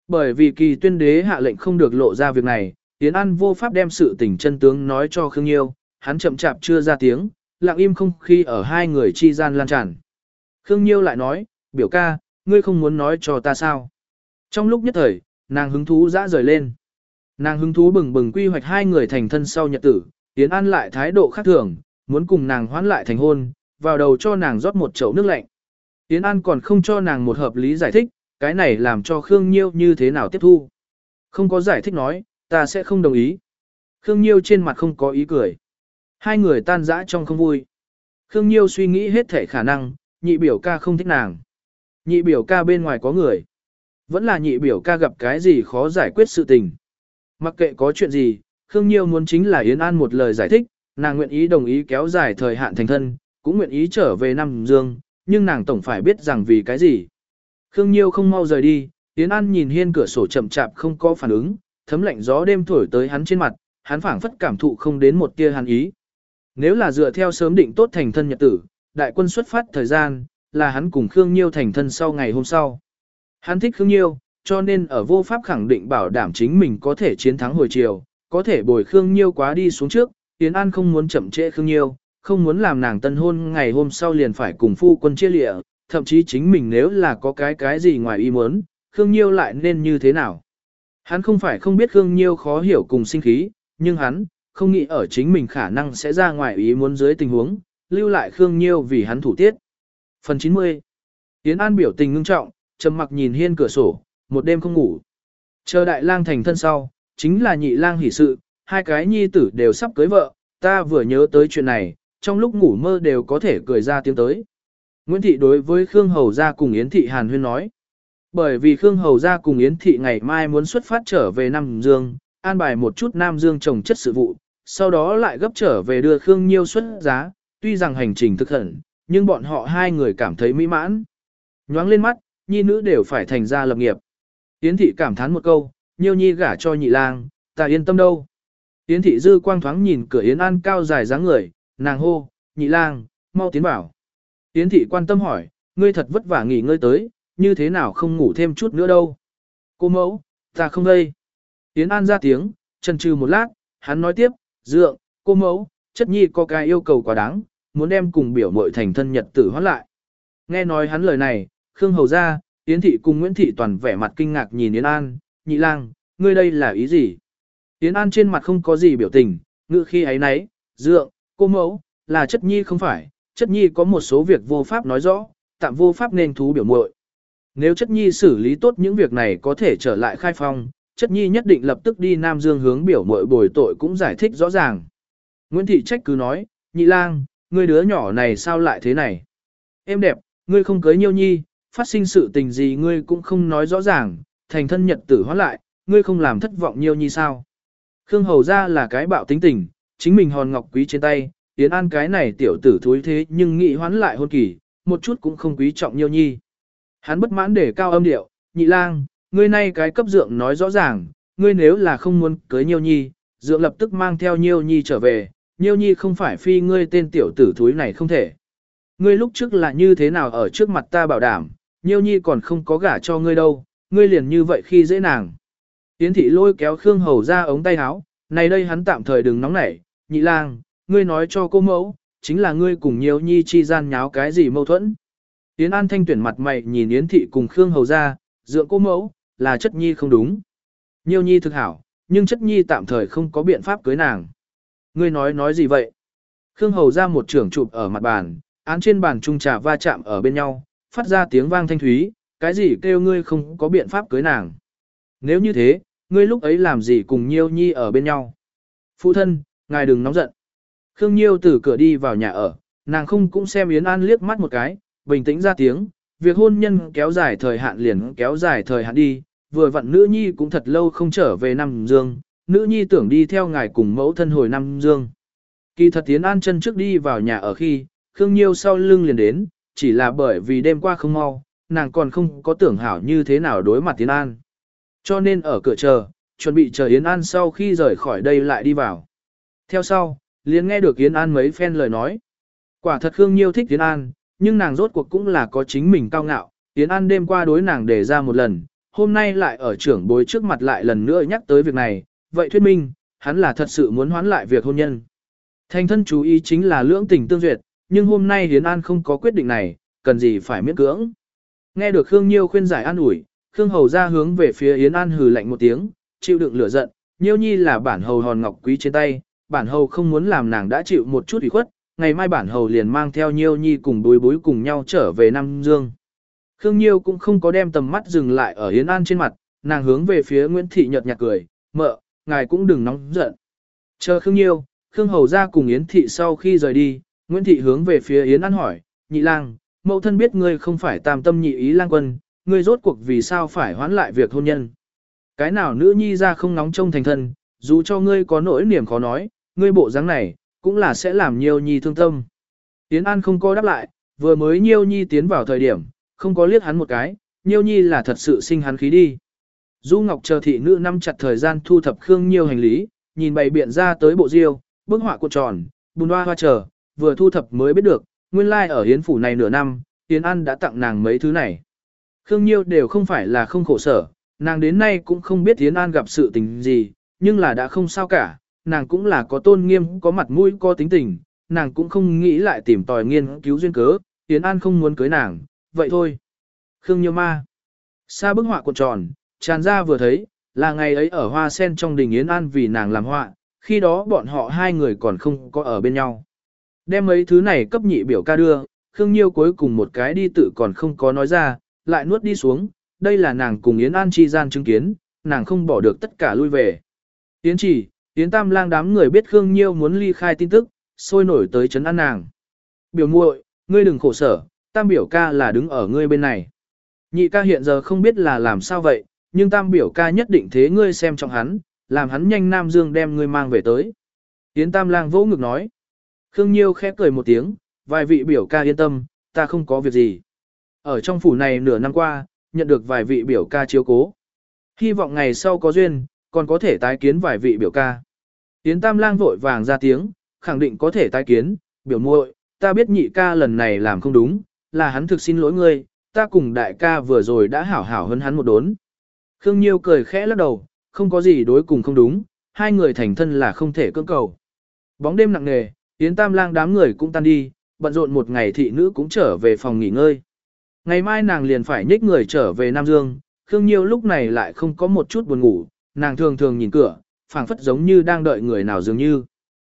Bởi vì kỳ tuyên đế hạ lệnh không được lộ ra việc này, Yến An vô pháp đem sự tình chân tướng nói cho Khương Nhiêu, hắn chậm chạp chưa ra tiếng, lặng im không khi ở hai người chi gian lan tràn. Khương Nhiêu lại nói, biểu ca, ngươi không muốn nói cho ta sao. Trong lúc nhất thời, nàng hứng thú dã rời lên. Nàng hứng thú bừng bừng quy hoạch hai người thành thân sau nhật tử, Yến An lại thái độ khác thường, muốn cùng nàng hoán lại thành hôn, vào đầu cho nàng rót một chậu nước lạnh. Yến An còn không cho nàng một hợp lý giải thích, cái này làm cho Khương Nhiêu như thế nào tiếp thu. Không có giải thích nói, Ta sẽ không đồng ý. Khương Nhiêu trên mặt không có ý cười. Hai người tan rã trong không vui. Khương Nhiêu suy nghĩ hết thể khả năng, nhị biểu ca không thích nàng. Nhị biểu ca bên ngoài có người. Vẫn là nhị biểu ca gặp cái gì khó giải quyết sự tình. Mặc kệ có chuyện gì, Khương Nhiêu muốn chính là Yến An một lời giải thích, nàng nguyện ý đồng ý kéo dài thời hạn thành thân, cũng nguyện ý trở về Nam Dương, nhưng nàng tổng phải biết rằng vì cái gì. Khương Nhiêu không mau rời đi, Yến An nhìn hiên cửa sổ chậm chạp không có phản ứng, thấm lạnh gió đêm thổi tới hắn trên mặt, hắn phảng phất cảm thụ không đến một tia hàn ý. Nếu là dựa theo sớm định tốt thành thân nhật tử, đại quân xuất phát thời gian, là hắn cùng Khương Nhiêu thành thân sau ngày hôm sau. Hắn thích Khương Nhiêu, cho nên ở vô pháp khẳng định bảo đảm chính mình có thể chiến thắng hồi chiều, có thể bồi Khương Nhiêu quá đi xuống trước, Yến An không muốn chậm trễ Khương Nhiêu, không muốn làm nàng tân hôn ngày hôm sau liền phải cùng phu quân chia lịa, thậm chí chính mình nếu là có cái cái gì ngoài ý muốn, Khương Nhiêu lại nên như thế nào. Hắn không phải không biết Khương Nhiêu khó hiểu cùng sinh khí, nhưng hắn, không nghĩ ở chính mình khả năng sẽ ra ngoài ý muốn dưới tình huống, lưu lại Khương Nhiêu vì hắn thủ tiết. Phần 90 Yến An biểu tình ngưng trọng, trầm mặc nhìn hiên cửa sổ, một đêm không ngủ. Chờ đại lang thành thân sau, chính là nhị lang hỷ sự, hai cái nhi tử đều sắp cưới vợ, ta vừa nhớ tới chuyện này, trong lúc ngủ mơ đều có thể cười ra tiếng tới. Nguyễn Thị đối với Khương Hầu Gia cùng Yến Thị Hàn Huyên nói. Bởi vì Khương Hầu Gia cùng Yến Thị ngày mai muốn xuất phát trở về Nam Dương, an bài một chút Nam Dương trồng chất sự vụ, sau đó lại gấp trở về đưa Khương Nhiêu xuất giá, tuy rằng hành trình thực hận, nhưng bọn họ hai người cảm thấy mỹ mãn. Nhoáng lên mắt, nhi nữ đều phải thành ra lập nghiệp. Yến Thị cảm thán một câu, Nhiêu nhi gả cho nhị lang, ta yên tâm đâu. Yến Thị dư quang thoáng nhìn cửa Yến An cao dài dáng người, nàng hô, nhị lang, mau tiến vào. Yến Thị quan tâm hỏi, ngươi thật vất vả nghỉ ngơi tới, như thế nào không ngủ thêm chút nữa đâu. Cô mẫu, ta không đây. Yến An ra tiếng, chần chừ một lát, hắn nói tiếp, dượng, cô mẫu, chất nhi có cái yêu cầu quá đáng, muốn đem cùng biểu mội thành thân nhật tử hoát lại. Nghe nói hắn lời này, Khương Hầu ra, Yến Thị cùng Nguyễn Thị toàn vẻ mặt kinh ngạc nhìn Yến An, nhị lang, ngươi đây là ý gì? Yến An trên mặt không có gì biểu tình, ngự khi ấy nấy, dượng, cô mẫu, là chất nhi không phải, chất nhi có một số việc vô pháp nói rõ, tạm vô pháp nên thú biểu muội. Nếu chất nhi xử lý tốt những việc này có thể trở lại khai phong, chất nhi nhất định lập tức đi Nam Dương hướng biểu muội bồi tội cũng giải thích rõ ràng. Nguyễn Thị Trách cứ nói, nhị lang, ngươi đứa nhỏ này sao lại thế này? Em đẹp, ngươi không cưới nhiêu nhi, phát sinh sự tình gì ngươi cũng không nói rõ ràng, thành thân nhật tử hóa lại, ngươi không làm thất vọng nhiêu nhi sao? Khương Hầu ra là cái bạo tính tình, chính mình hòn ngọc quý trên tay, Yến An cái này tiểu tử thúi thế nhưng nghị hoán lại hôn kỳ, một chút cũng không quý trọng nhiêu nhi. Hắn bất mãn để cao âm điệu, nhị lang, ngươi nay cái cấp dượng nói rõ ràng, ngươi nếu là không muốn cưới nhiêu nhi, dượng lập tức mang theo nhiêu nhi trở về, nhiêu nhi không phải phi ngươi tên tiểu tử thúi này không thể. Ngươi lúc trước là như thế nào ở trước mặt ta bảo đảm, nhiêu nhi còn không có gả cho ngươi đâu, ngươi liền như vậy khi dễ nàng. Yến thị lôi kéo Khương Hầu ra ống tay áo, này đây hắn tạm thời đừng nóng nảy, nhị lang, ngươi nói cho cô mẫu, chính là ngươi cùng nhiều nhi chi gian nháo cái gì mâu thuẫn. Yến An thanh tuyển mặt mày nhìn Yến thị cùng Khương Hầu ra, dựa cô mẫu, là chất nhi không đúng. Nhiều nhi thực hảo, nhưng chất nhi tạm thời không có biện pháp cưới nàng. Ngươi nói nói gì vậy? Khương Hầu ra một trưởng chụp ở mặt bàn, án trên bàn trung trà va chạm ở bên nhau, phát ra tiếng vang thanh thúy, cái gì kêu ngươi không có biện pháp cưới nàng. Nếu như thế, ngươi lúc ấy làm gì cùng Nhiêu Nhi ở bên nhau? Phụ thân, ngài đừng nóng giận. Khương Nhiêu từ cửa đi vào nhà ở, nàng không cũng xem Yến An liếc mắt một cái, bình tĩnh ra tiếng, việc hôn nhân kéo dài thời hạn liền kéo dài thời hạn đi, vừa vặn nữ nhi cũng thật lâu không trở về Nam Dương, nữ nhi tưởng đi theo ngài cùng mẫu thân hồi Nam Dương. Kỳ thật Yến An chân trước đi vào nhà ở khi, Khương Nhiêu sau lưng liền đến, chỉ là bởi vì đêm qua không mau, nàng còn không có tưởng hảo như thế nào đối mặt Yến An. Cho nên ở cửa chờ, chuẩn bị chờ Yến An sau khi rời khỏi đây lại đi vào. Theo sau, liền nghe được Yến An mấy phen lời nói. Quả thật Khương Nhiêu thích Yến An, nhưng nàng rốt cuộc cũng là có chính mình cao ngạo. Yến An đêm qua đối nàng đề ra một lần, hôm nay lại ở trưởng bối trước mặt lại lần nữa nhắc tới việc này. Vậy thuyết minh, hắn là thật sự muốn hoán lại việc hôn nhân. Thành thân chú ý chính là lưỡng tình tương duyệt, nhưng hôm nay Yến An không có quyết định này, cần gì phải miễn cưỡng. Nghe được Khương Nhiêu khuyên giải an ủi, Khương Hầu ra hướng về phía Yến An hừ lạnh một tiếng, chịu đựng lửa giận, Nhiêu Nhi là bản hầu hòn ngọc quý trên tay, bản hầu không muốn làm nàng đã chịu một chút ủy khuất, ngày mai bản hầu liền mang theo Nhiêu Nhi cùng bối bối cùng nhau trở về Nam Dương. Khương Nhiêu cũng không có đem tầm mắt dừng lại ở Yến An trên mặt, nàng hướng về phía Nguyễn Thị nhợt nhạt cười, mợ, ngài cũng đừng nóng giận. Chờ Khương Nhiêu, Khương Hầu ra cùng Yến Thị sau khi rời đi, Nguyễn Thị hướng về phía Yến An hỏi, nhị lang, mẫu thân biết ngươi không phải tam tâm nhị ý lang quân, ngươi rốt cuộc vì sao phải hoán lại việc hôn nhân. Cái nào nữ nhi ra không nóng trông thành thân, dù cho ngươi có nỗi niềm khó nói, ngươi bộ dáng này, cũng là sẽ làm nhiều nhi thương tâm. Yến An không có đáp lại, vừa mới nhiêu nhi tiến vào thời điểm, không có liếc hắn một cái, nhiêu nhi là thật sự sinh hắn khí đi. Du Ngọc chờ thị nữ năm chặt thời gian thu thập Khương Nhiêu hành lý, nhìn bày biện ra tới bộ diêu, bức họa cuộn tròn, bùn hoa hoa chờ, vừa thu thập mới biết được, nguyên lai like ở hiến phủ này nửa năm, Yến An đã tặng nàng mấy thứ này. Khương Nhiêu đều không phải là không khổ sở, nàng đến nay cũng không biết Yến An gặp sự tình gì, nhưng là đã không sao cả, nàng cũng là có tôn nghiêm, có mặt mũi, có tính tình, nàng cũng không nghĩ lại tìm tòi nghiên cứu duyên cớ, Yến An không muốn cưới nàng, vậy thôi. Khương Nhiêu Ma Xa bức họa cuộn tròn, tràn ra vừa thấy, là ngày ấy ở hoa sen trong đình Yến An vì nàng làm họa, khi đó bọn họ hai người còn không có ở bên nhau. Đem mấy thứ này cấp nhị biểu ca đưa, Khương Nhiêu cuối cùng một cái đi tự còn không có nói ra, lại nuốt đi xuống, đây là nàng cùng Yến An chi gian chứng kiến, nàng không bỏ được tất cả lui về. Yến chỉ, Yến Tam lang đám người biết Khương Nhiêu muốn ly khai tin tức, sôi nổi tới chấn an nàng. Biểu muội, ngươi đừng khổ sở, Tam biểu ca là đứng ở ngươi bên này. Nhị ca hiện giờ không biết là làm sao vậy, nhưng Tam biểu ca nhất định thế ngươi xem trọng hắn, làm hắn nhanh Nam Dương đem ngươi mang về tới. Yến Tam lang vỗ ngực nói. Khương Nhiêu khẽ cười một tiếng, vài vị biểu ca yên tâm, ta không có việc gì. Ở trong phủ này nửa năm qua, nhận được vài vị biểu ca chiếu cố. Hy vọng ngày sau có duyên, còn có thể tái kiến vài vị biểu ca. Yến Tam Lang vội vàng ra tiếng, khẳng định có thể tái kiến, biểu muội, ta biết nhị ca lần này làm không đúng, là hắn thực xin lỗi ngươi, ta cùng đại ca vừa rồi đã hảo hảo hơn hắn một đốn. Khương Nhiêu cười khẽ lắc đầu, không có gì đối cùng không đúng, hai người thành thân là không thể cưỡng cầu. Bóng đêm nặng nề, Yến Tam Lang đám người cũng tan đi, bận rộn một ngày thị nữ cũng trở về phòng nghỉ ngơi. Ngày mai nàng liền phải nhích người trở về Nam Dương, Khương Nhiêu lúc này lại không có một chút buồn ngủ, nàng thường thường nhìn cửa, phảng phất giống như đang đợi người nào dường như.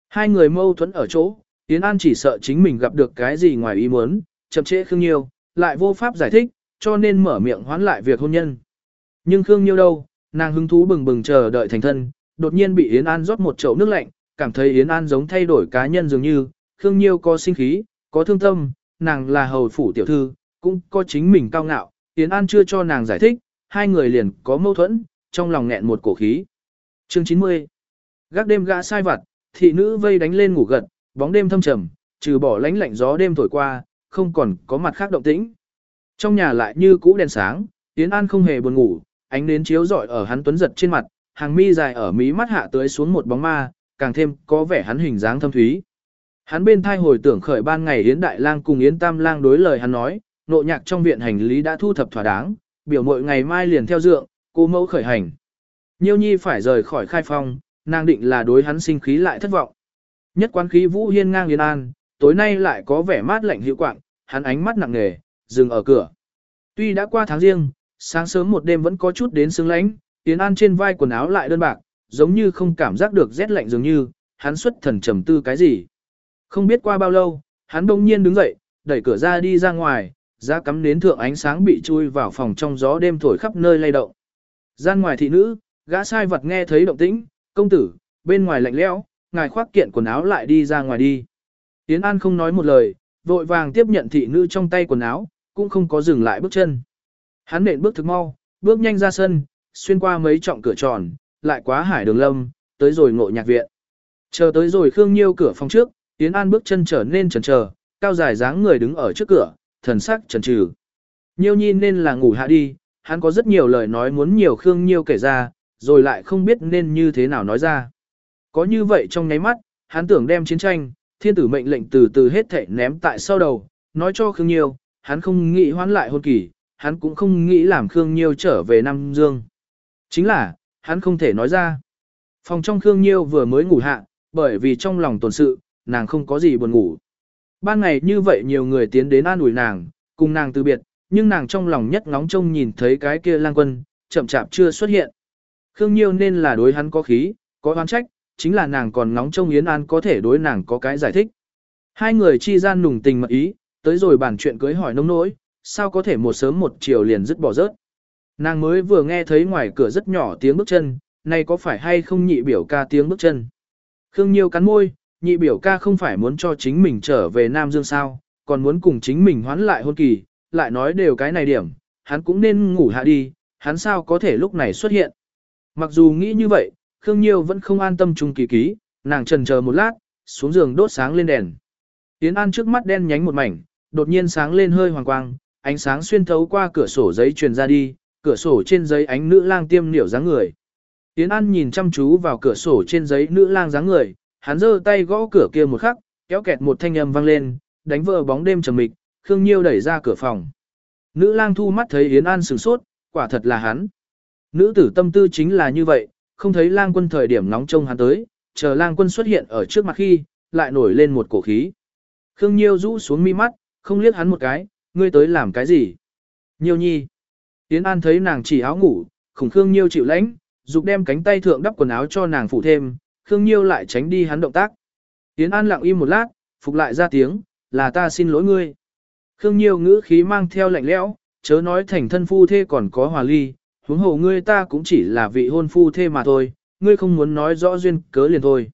Hai người mâu thuẫn ở chỗ, Yến An chỉ sợ chính mình gặp được cái gì ngoài ý muốn, chậm trễ Khương Nhiêu, lại vô pháp giải thích, cho nên mở miệng hoán lại việc hôn nhân. Nhưng Khương Nhiêu đâu, nàng hứng thú bừng bừng chờ đợi thành thân, đột nhiên bị Yến An rót một chậu nước lạnh, cảm thấy Yến An giống thay đổi cá nhân dường như, Khương Nhiêu có sinh khí, có thương tâm, nàng là hầu phủ tiểu thư, cũng có chính mình cao ngạo, Yến An chưa cho nàng giải thích, hai người liền có mâu thuẫn, trong lòng nghẹn một cổ khí. Chương 90 Gác đêm gã sai vặt, thị nữ vây đánh lên ngủ gật, bóng đêm thâm trầm, trừ bỏ lánh lạnh gió đêm thổi qua, không còn có mặt khác động tĩnh. Trong nhà lại như cũ đèn sáng, Yến An không hề buồn ngủ, ánh nến chiếu rọi ở hắn tuấn giật trên mặt, hàng mi dài ở mí mắt hạ tới xuống một bóng ma, càng thêm có vẻ hắn hình dáng thâm thúy. Hắn bên thai hồi tưởng khởi ban ngày Yến Đại Lang cùng Yến Tam Lang đối lời hắn nói, nộ nhạc trong viện hành lý đã thu thập thỏa đáng, biểu mội ngày mai liền theo dượng, cô mẫu khởi hành. Nhiêu nhi phải rời khỏi khai phong, nàng định là đối hắn sinh khí lại thất vọng. Nhất quán khí vũ hiên ngang yên An, tối nay lại có vẻ mát lạnh hiệu quạng, hắn ánh mắt nặng nề, dừng ở cửa. Tuy đã qua tháng riêng, sáng sớm một đêm vẫn có chút đến sương lánh, Yến An trên vai quần áo lại đơn bạc, giống như không cảm giác được rét lạnh dường như, hắn xuất thần trầm tư cái gì. Không biết qua bao lâu, hắn đông nhiên đứng dậy, đẩy cửa ra đi ra ngoài, ra cắm nến thượng ánh sáng bị chui vào phòng trong gió đêm thổi khắp nơi lay động. Gian ngoài thị nữ, gã sai vật nghe thấy động tĩnh, công tử, bên ngoài lạnh lẽo, ngài khoác kiện quần áo lại đi ra ngoài đi. Yến An không nói một lời, vội vàng tiếp nhận thị nữ trong tay quần áo, cũng không có dừng lại bước chân. Hắn nện bước thực mau, bước nhanh ra sân, xuyên qua mấy trọng cửa tròn, lại quá hải đường lâm, tới rồi ngộ nhạc viện. Chờ tới rồi Khương Nhiêu cửa phòng trước, Yến An bước chân trở nên chần chờ, cao dài dáng người đứng ở trước cửa, thần sắc chần chừ. Nhiêu nhi nên là ngủ hạ đi, hắn có rất nhiều lời nói muốn nhiều Khương Nhiêu kể ra, rồi lại không biết nên như thế nào nói ra. Có như vậy trong nháy mắt, hắn tưởng đem chiến tranh, thiên tử mệnh lệnh từ từ hết thảy ném tại sau đầu, nói cho Khương Nhiêu, hắn không nghĩ hoán lại hôn kỳ, hắn cũng không nghĩ làm Khương Nhiêu trở về Nam Dương. Chính là, hắn không thể nói ra. Phòng trong Khương Nhiêu vừa mới ngủ hạ, bởi vì trong lòng tồn sự, nàng không có gì buồn ngủ. Ban ngày như vậy nhiều người tiến đến an ủi nàng, cùng nàng từ biệt, nhưng nàng trong lòng nhất ngóng trông nhìn thấy cái kia lang quân, chậm chạp chưa xuất hiện. Khương Nhiêu nên là đối hắn có khí, có oán trách, chính là nàng còn ngóng trông Yến An có thể đối nàng có cái giải thích. Hai người chi gian nùng tình mật ý, tới rồi bàn chuyện cưới hỏi nông nỗi, sao có thể một sớm một chiều liền dứt bỏ rớt. Nàng mới vừa nghe thấy ngoài cửa rất nhỏ tiếng bước chân, này có phải hay không nhị biểu ca tiếng bước chân. Khương Nhiêu cắn môi, nhị biểu ca không phải muốn cho chính mình trở về Nam Dương sao, còn muốn cùng chính mình hoán lại hôn kỳ, lại nói đều cái này điểm, hắn cũng nên ngủ hạ đi, hắn sao có thể lúc này xuất hiện. Mặc dù nghĩ như vậy, Khương Nhiêu vẫn không an tâm chung kỳ ký, nàng trần chờ một lát, xuống giường đốt sáng lên đèn. Yến An trước mắt đen nhánh một mảnh, đột nhiên sáng lên hơi hoàng quang, ánh sáng xuyên thấu qua cửa sổ giấy truyền ra đi, cửa sổ trên giấy ánh nữ lang tiêm niểu dáng người. Yến An nhìn chăm chú vào cửa sổ trên giấy nữ lang dáng người, hắn giơ tay gõ cửa kia một khắc, kéo kẹt một thanh âm vang lên, đánh vỡ bóng đêm trầm mịch, Khương Nhiêu đẩy ra cửa phòng. Nữ lang thu mắt thấy Yến An sửng sốt, quả thật là hắn. Nữ tử tâm tư chính là như vậy, không thấy lang quân thời điểm nóng trông hắn tới, chờ lang quân xuất hiện ở trước mặt khi, lại nổi lên một cổ khí. Khương Nhiêu rũ xuống mi mắt, không liếc hắn một cái, ngươi tới làm cái gì? Nhiêu nhi. Yến An thấy nàng chỉ áo ngủ, khủng Khương Nhiêu chịu lãnh, dục đem cánh tay thượng đắp quần áo cho nàng phụ thêm, Khương Nhiêu lại tránh đi hắn động tác. Yến An lặng im một lát, phục lại ra tiếng, là ta xin lỗi ngươi. Khương Nhiêu ngữ khí mang theo lạnh lẽo, chớ nói thành thân phu thê còn có hòa ly, huống hồ ngươi ta cũng chỉ là vị hôn phu thê mà thôi, ngươi không muốn nói rõ duyên cớ liền thôi.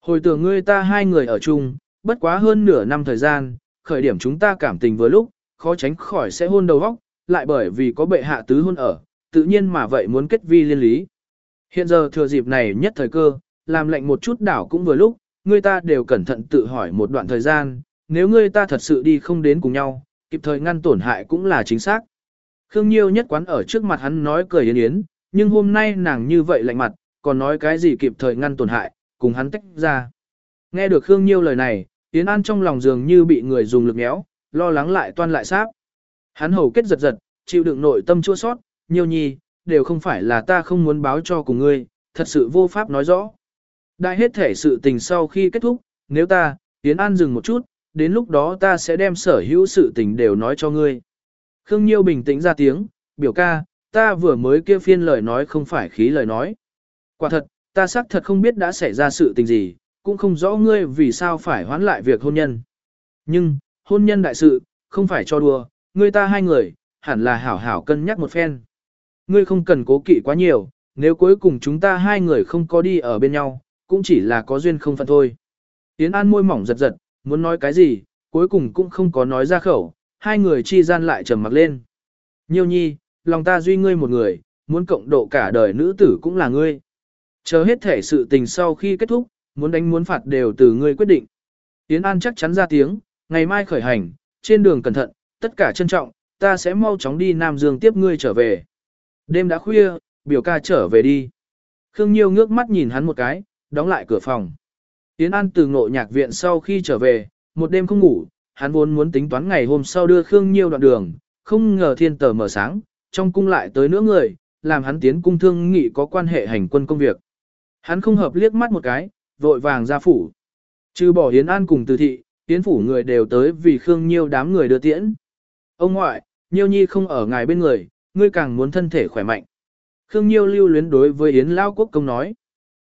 Hồi tưởng ngươi ta hai người ở chung, bất quá hơn nửa năm thời gian, khởi điểm chúng ta cảm tình vừa lúc, khó tránh khỏi sẽ hôn đầu góc, lại bởi vì có bệ hạ tứ hôn ở, tự nhiên mà vậy muốn kết vi liên lý. Hiện giờ thừa dịp này nhất thời cơ, làm lệnh một chút đảo cũng vừa lúc, ngươi ta đều cẩn thận tự hỏi một đoạn thời gian, nếu ngươi ta thật sự đi không đến cùng nhau, kịp thời ngăn tổn hại cũng là chính xác. Khương Nhiêu nhất quán ở trước mặt hắn nói cười yến yến, nhưng hôm nay nàng như vậy lạnh mặt, còn nói cái gì kịp thời ngăn tổn hại, cùng hắn tách ra. Nghe được Khương Nhiêu lời này, Yến An trong lòng dường như bị người dùng lực méo, lo lắng lại toan lại sáp. Hắn hầu kết giật giật, chịu đựng nội tâm chua sót, Nhiêu nhi, đều không phải là ta không muốn báo cho cùng ngươi, thật sự vô pháp nói rõ. Đại hết thể sự tình sau khi kết thúc, nếu ta, Yến An dừng một chút, đến lúc đó ta sẽ đem sở hữu sự tình đều nói cho ngươi. Khương Nhiêu bình tĩnh ra tiếng, biểu ca, ta vừa mới kia phiên lời nói không phải khí lời nói. Quả thật, ta xác thật không biết đã xảy ra sự tình gì, cũng không rõ ngươi vì sao phải hoán lại việc hôn nhân. Nhưng, hôn nhân đại sự, không phải cho đùa, ngươi ta hai người, hẳn là hảo hảo cân nhắc một phen. Ngươi không cần cố kỵ quá nhiều, nếu cuối cùng chúng ta hai người không có đi ở bên nhau, cũng chỉ là có duyên không phận thôi. Yến An môi mỏng giật giật, muốn nói cái gì, cuối cùng cũng không có nói ra khẩu, hai người chi gian lại trầm mặc lên. Nhiêu nhi, lòng ta duy ngươi một người, muốn cộng độ cả đời nữ tử cũng là ngươi. Chờ hết thể sự tình sau khi kết thúc, muốn đánh muốn phạt đều từ ngươi quyết định. Yến An chắc chắn ra tiếng, ngày mai khởi hành, trên đường cẩn thận, tất cả trân trọng, ta sẽ mau chóng đi Nam Dương tiếp ngươi trở về. Đêm đã khuya, biểu ca trở về đi. Khương Nhiêu ngước mắt nhìn hắn một cái, đóng lại cửa phòng. tiến An từ ngộ nhạc viện sau khi trở về, một đêm không ngủ, hắn vốn muốn tính toán ngày hôm sau đưa Khương Nhiêu đoạn đường, không ngờ thiên tờ mở sáng, trong cung lại tới nữa người, làm hắn tiến cung thương nghị có quan hệ hành quân công việc. Hắn không hợp liếc mắt một cái, vội vàng ra phủ. Trừ bỏ Hiến An cùng từ thị, Hiến phủ người đều tới vì Khương Nhiêu đám người đưa tiễn. Ông ngoại, Nhiêu Nhi không ở ngài bên người, ngươi càng muốn thân thể khỏe mạnh. Khương Nhiêu lưu luyến đối với Yến Lao Quốc Công nói.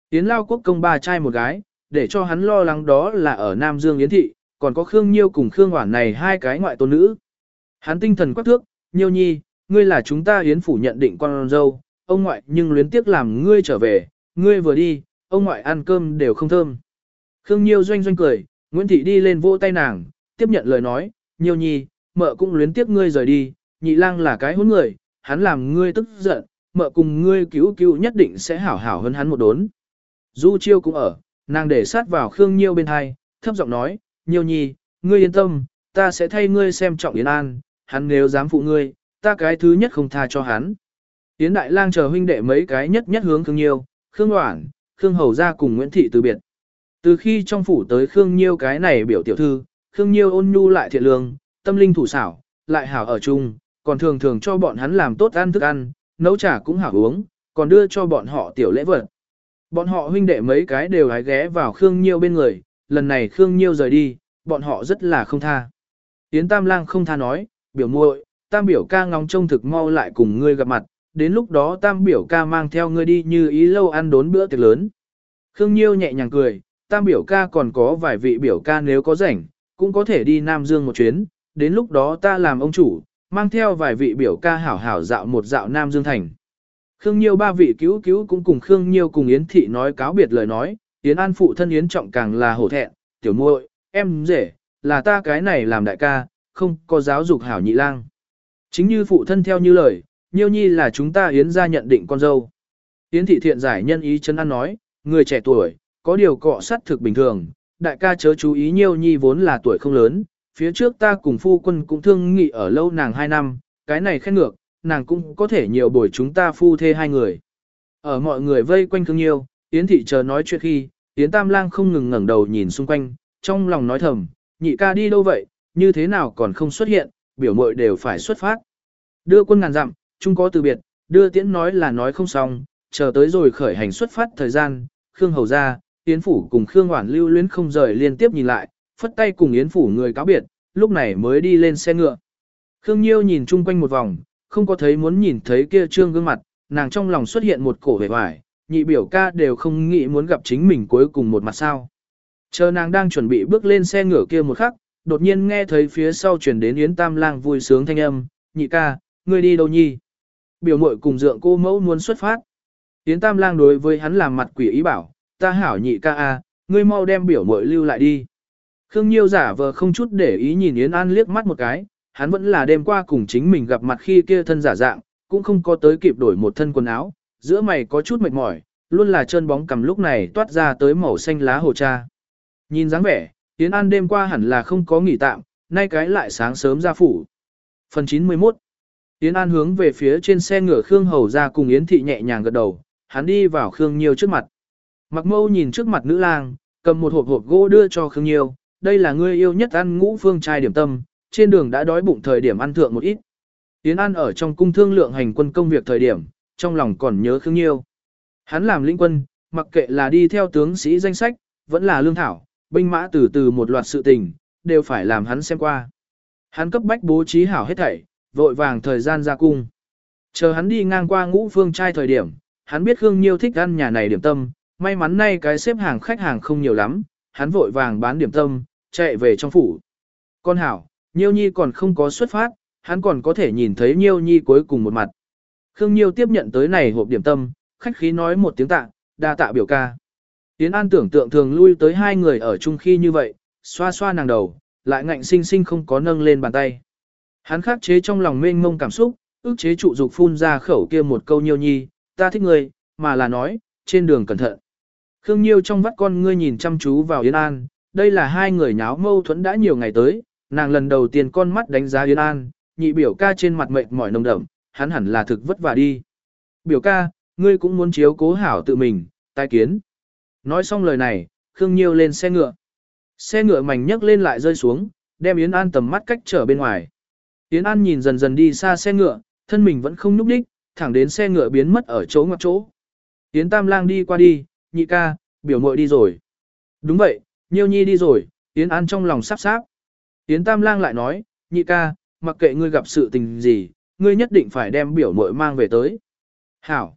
Yến Lao Quốc Công ba trai một gái, để cho hắn lo lắng đó là ở Nam Dương Yến Thị, còn có Khương Nhiêu cùng Khương Hoản này hai cái ngoại tôn nữ. Hắn tinh thần quắc thước, Nhiêu Nhi, ngươi là chúng ta Yến phủ nhận định con dâu, ông ngoại nhưng luyến tiếc làm ngươi trở về, ngươi vừa đi, ông ngoại ăn cơm đều không thơm. Khương Nhiêu doanh doanh cười, Nguyễn Thị đi lên vỗ tay nàng, tiếp nhận lời nói, Nhiêu Nhi, mợ cũng luyến tiếc ngươi rời đi, nhị lang là cái hỗn người, hắn làm ngươi tức giận, mợ cùng ngươi cứu cứu nhất định sẽ hảo hảo hơn hắn một đốn. Du Chiêu cũng ở, nàng để sát vào Khương Nhiêu bên hai, thấp giọng nói, Nhiêu Nhi, ngươi yên tâm, ta sẽ thay ngươi xem trọng Yến An, hắn nếu dám phụ ngươi, ta cái thứ nhất không tha cho hắn. Yến Đại Lang chờ huynh đệ mấy cái nhất nhất hướng Khương Nhiêu, Khương Hoảng, Khương Hầu ra cùng Nguyễn Thị từ biệt. Từ khi trong phủ tới Khương Nhiêu cái này biểu tiểu thư, Khương Nhiêu ôn nhu lại thiện lương, tâm linh thủ xảo, lại hảo ở chung, còn thường thường cho bọn hắn làm tốt ăn thức ăn, nấu trà cũng hảo uống, còn đưa cho bọn họ tiểu lễ vật. Bọn họ huynh đệ mấy cái đều hái ghé vào Khương Nhiêu bên người, lần này Khương Nhiêu rời đi, bọn họ rất là không tha. Yến Tam Lang không tha nói, biểu muội, Tam biểu ca ngóng trông thực mau lại cùng ngươi gặp mặt, đến lúc đó Tam biểu ca mang theo ngươi đi như ý lâu ăn đốn bữa tiệc lớn. Khương Nhiêu nhẹ nhàng cười, Tam biểu ca còn có vài vị biểu ca nếu có rảnh, cũng có thể đi Nam Dương một chuyến, đến lúc đó ta làm ông chủ, mang theo vài vị biểu ca hảo hảo dạo một dạo Nam Dương Thành. Khương Nhiêu ba vị cứu cứu cũng cùng Khương Nhiêu cùng Yến Thị nói cáo biệt lời nói, Yến An phụ thân Yến Trọng càng là hổ thẹn, tiểu muội, em rể, là ta cái này làm đại ca, không có giáo dục hảo nhị lang. Chính như phụ thân theo như lời, Nhiêu Nhi là chúng ta Yến gia nhận định con dâu. Yến Thị thiện giải nhân ý chân ăn nói, người trẻ tuổi, có điều cọ sắt thực bình thường, đại ca chớ chú ý Nhiêu Nhi vốn là tuổi không lớn, phía trước ta cùng phu quân cũng thương nghị ở lâu nàng 2 năm, cái này khen ngược, nàng cũng có thể nhiều buổi chúng ta phu thê hai người. Ở mọi người vây quanh thương nhiều Yến thị chờ nói chuyện khi, Yến Tam Lang không ngừng ngẩng đầu nhìn xung quanh, trong lòng nói thầm, nhị ca đi đâu vậy, như thế nào còn không xuất hiện, biểu mội đều phải xuất phát. Đưa quân ngàn dặm, chung có từ biệt, đưa tiễn nói là nói không xong, chờ tới rồi khởi hành xuất phát thời gian, Khương Hầu ra, Yến Phủ cùng Khương Hoản lưu luyến không rời liên tiếp nhìn lại, phất tay cùng Yến Phủ người cáo biệt, lúc này mới đi lên xe ngựa. Khương Nhiêu nhìn chung quanh một vòng, không có thấy muốn nhìn thấy kia trương gương mặt, nàng trong lòng xuất hiện một cổ vẻ vải, nhị biểu ca đều không nghĩ muốn gặp chính mình cuối cùng một mặt sao. Chờ nàng đang chuẩn bị bước lên xe ngựa kia một khắc, đột nhiên nghe thấy phía sau truyền đến Yến Tam Lang vui sướng thanh âm, nhị ca, ngươi đi đâu nhi? Biểu mội cùng dượng cô mẫu muốn xuất phát. Yến Tam Lang đối với hắn làm mặt quỷ ý bảo, ta hảo nhị ca a, ngươi mau đem biểu mội lưu lại đi. Khương Nhiêu giả vờ không chút để ý nhìn Yến An liếc mắt một cái, hắn vẫn là đêm qua cùng chính mình gặp mặt khi kia thân giả dạng, cũng không có tới kịp đổi một thân quần áo, giữa mày có chút mệt mỏi, luôn là chân bóng cầm lúc này toát ra tới màu xanh lá hồ cha. Nhìn dáng vẻ, Yến An đêm qua hẳn là không có nghỉ tạm, nay cái lại sáng sớm ra phủ. Phần 91 Yến An hướng về phía trên xe ngựa Khương Hầu ra cùng Yến Thị nhẹ nhàng gật đầu, hắn đi vào Khương Nhiêu trước mặt. Mặc mâu nhìn trước mặt nữ lang, cầm một hộp hộp gỗ đưa cho Khương Nhiêu, đây là ngươi yêu nhất ăn ngũ phương trai điểm tâm, trên đường đã đói bụng thời điểm ăn thượng một ít. Yến An ở trong cung thương lượng hành quân công việc thời điểm, trong lòng còn nhớ Khương Nhiêu. Hắn làm lĩnh quân, mặc kệ là đi theo tướng sĩ danh sách, vẫn là lương thảo, binh mã từ từ một loạt sự tình, đều phải làm hắn xem qua. Hắn cấp bách bố trí hảo hết thảy, vội vàng thời gian ra cung. Chờ hắn đi ngang qua ngũ phương trai thời điểm, hắn biết Khương Nhiêu thích ăn nhà này điểm tâm, may mắn nay cái xếp hàng khách hàng không nhiều lắm, hắn vội vàng bán điểm tâm, chạy về trong phủ. Con hảo, Nhiêu Nhi còn không có xuất phát, hắn còn có thể nhìn thấy Nhiêu Nhi cuối cùng một mặt. Khương Nhiêu tiếp nhận tới này hộp điểm tâm, khách khí nói một tiếng tạ, đa tạ biểu ca. Tiến An tưởng tượng thường lui tới hai người ở chung khi như vậy, xoa xoa nàng đầu, lại ngạnh sinh sinh không có nâng lên bàn tay. Hắn khắc chế trong lòng mênh mông cảm xúc, ước chế trụ dục phun ra khẩu kia một câu Nhiêu Nhi, ta thích người, mà là nói, trên đường cẩn thận. Khương Nhiêu trong vắt con ngươi nhìn chăm chú vào Yến An, đây là hai người nháo mâu thuẫn đã nhiều ngày tới, nàng lần đầu tiên con mắt đánh giá Yến An, nhị biểu ca trên mặt mệt mỏi nồng đậm, hắn hẳn là thực vất vả đi. Biểu ca, ngươi cũng muốn chiếu cố hảo tự mình, tai kiến. Nói xong lời này, Khương Nhiêu lên xe ngựa. Xe ngựa mảnh nhấc lên lại rơi xuống, đem Yến An tầm mắt cách trở bên ngoài. Yến An nhìn dần dần đi xa xe ngựa, thân mình vẫn không nhúc đích, thẳng đến xe ngựa biến mất ở chỗ ngoặc chỗ. Yến Tam Lang đi qua đi, nhị ca, biểu muội đi rồi. Đúng vậy, Nhiêu Nhi đi rồi, Yến An trong lòng sắp sáp. Yến Tam Lang lại nói, nhị ca, mặc kệ ngươi gặp sự tình gì, ngươi nhất định phải đem biểu muội mang về tới. Hảo.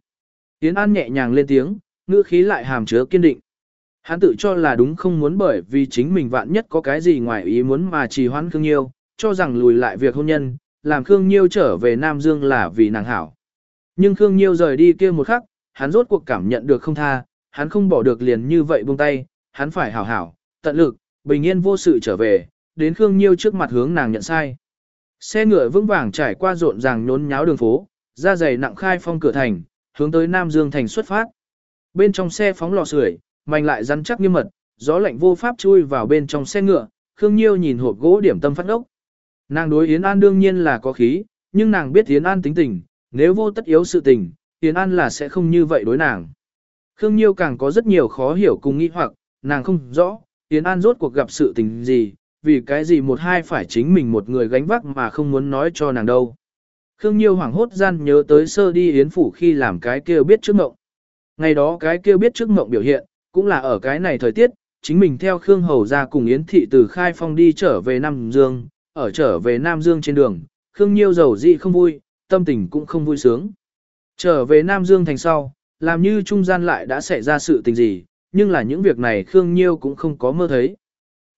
Yến An nhẹ nhàng lên tiếng, ngữ khí lại hàm chứa kiên định. Hắn tự cho là đúng không muốn bởi vì chính mình vạn nhất có cái gì ngoài ý muốn mà trì hoãn Khương Nhiêu, cho rằng lùi lại việc hôn nhân, làm Khương Nhiêu trở về Nam Dương là vì nàng hảo. Nhưng Khương Nhiêu rời đi kia một khắc, hắn rốt cuộc cảm nhận được không tha, hắn không bỏ được liền như vậy buông tay, hắn phải hảo hảo, tận lực, bình yên vô sự trở về, đến Khương Nhiêu trước mặt hướng nàng nhận sai. Xe ngựa vững vàng trải qua rộn ràng nhốn nháo đường phố, ra dày nặng khai phong cửa thành, hướng tới Nam Dương thành xuất phát. Bên trong xe phóng lò sưởi, mạnh lại rắn chắc nghiêm mật, gió lạnh vô pháp chui vào bên trong xe ngựa, Khương Nhiêu nhìn hộp gỗ điểm tâm phát ốc. Nàng đối Yến An đương nhiên là có khí, nhưng nàng biết Yến An tính tình, nếu vô tất yếu sự tình, Yến An là sẽ không như vậy đối nàng. Khương Nhiêu càng có rất nhiều khó hiểu cùng nghi hoặc, nàng không rõ, Yến An rốt cuộc gặp sự tình gì, vì cái gì một hai phải chính mình một người gánh vác mà không muốn nói cho nàng đâu. Khương Nhiêu hoảng hốt gian nhớ tới sơ đi Yến Phủ khi làm cái kia biết trước mộng. Ngày đó cái kia biết trước mộng biểu hiện, cũng là ở cái này thời tiết, chính mình theo Khương Hầu ra cùng Yến Thị từ Khai Phong đi trở về Nam Dương, ở trở về Nam Dương trên đường, Khương Nhiêu giàu dị không vui, tâm tình cũng không vui sướng. Trở về Nam Dương thành sau, làm như trung gian lại đã xảy ra sự tình gì, nhưng là những việc này Khương Nhiêu cũng không có mơ thấy.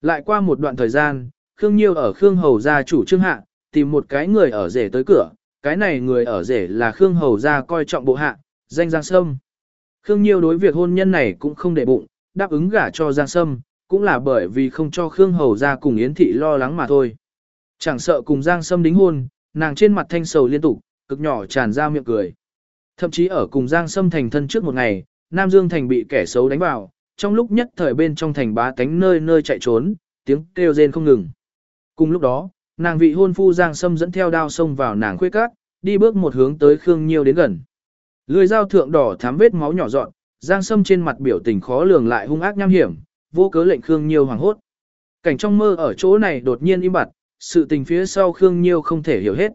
Lại qua một đoạn thời gian, Khương Nhiêu ở Khương Hầu gia chủ trương hạ, tìm một cái người ở rể tới cửa, cái này người ở rể là Khương Hầu gia coi trọng bộ hạ, danh Giang Sâm. Khương Nhiêu đối việc hôn nhân này cũng không để bụng, đáp ứng gả cho Giang Sâm, cũng là bởi vì không cho Khương Hầu gia cùng Yến Thị lo lắng mà thôi. Chẳng sợ cùng Giang Sâm đính hôn, nàng trên mặt thanh sầu liên tục, cực nhỏ tràn ra miệng cười. Thậm chí ở cùng Giang Sâm thành thân trước một ngày, Nam Dương Thành bị kẻ xấu đánh vào, trong lúc nhất thời bên trong thành bá tánh nơi nơi chạy trốn, tiếng kêu rên không ngừng. Cùng lúc đó, nàng vị hôn phu Giang Sâm dẫn theo đao xông vào nàng khuê cát, đi bước một hướng tới Khương Nhiêu đến gần. Lưỡi dao thượng đỏ thám vết máu nhỏ dọn, Giang Sâm trên mặt biểu tình khó lường lại hung ác nham hiểm, vô cớ lệnh Khương Nhiêu hoảng hốt. Cảnh trong mơ ở chỗ này đột nhiên im bặt, sự tình phía sau Khương Nhiêu không thể hiểu hết.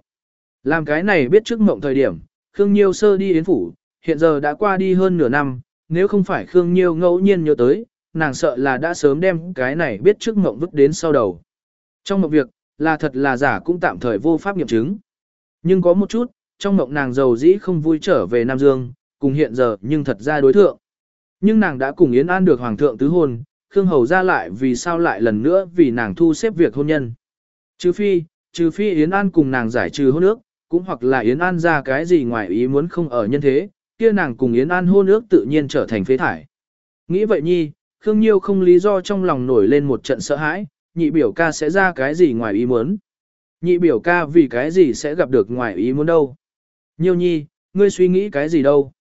Làm cái này biết trước mộng thời điểm, Khương Nhiêu sơ đi đến phủ, hiện giờ đã qua đi hơn nửa năm, nếu không phải Khương Nhiêu ngẫu nhiên nhớ tới, nàng sợ là đã sớm đem cái này biết trước mộng vứt đến sau đầu. Trong một việc, là thật là giả cũng tạm thời vô pháp nghiệm chứng. Nhưng có một chút, trong mộng nàng giàu dĩ không vui trở về Nam Dương, cùng hiện giờ nhưng thật ra đối thượng. Nhưng nàng đã cùng Yến An được Hoàng thượng tứ hôn, Khương Hầu ra lại vì sao lại lần nữa vì nàng thu xếp việc hôn nhân. Trừ phi, trừ phi Yến An cùng nàng giải trừ hôn ước, cũng hoặc là Yến An ra cái gì ngoài ý muốn không ở nhân thế, kia nàng cùng Yến An hôn ước tự nhiên trở thành phế thải. Nghĩ vậy nhi, Khương Nhiêu không lý do trong lòng nổi lên một trận sợ hãi, nhị biểu ca sẽ ra cái gì ngoài ý muốn. Nhị biểu ca vì cái gì sẽ gặp được ngoài ý muốn đâu. Nhiêu nhi, ngươi suy nghĩ cái gì đâu.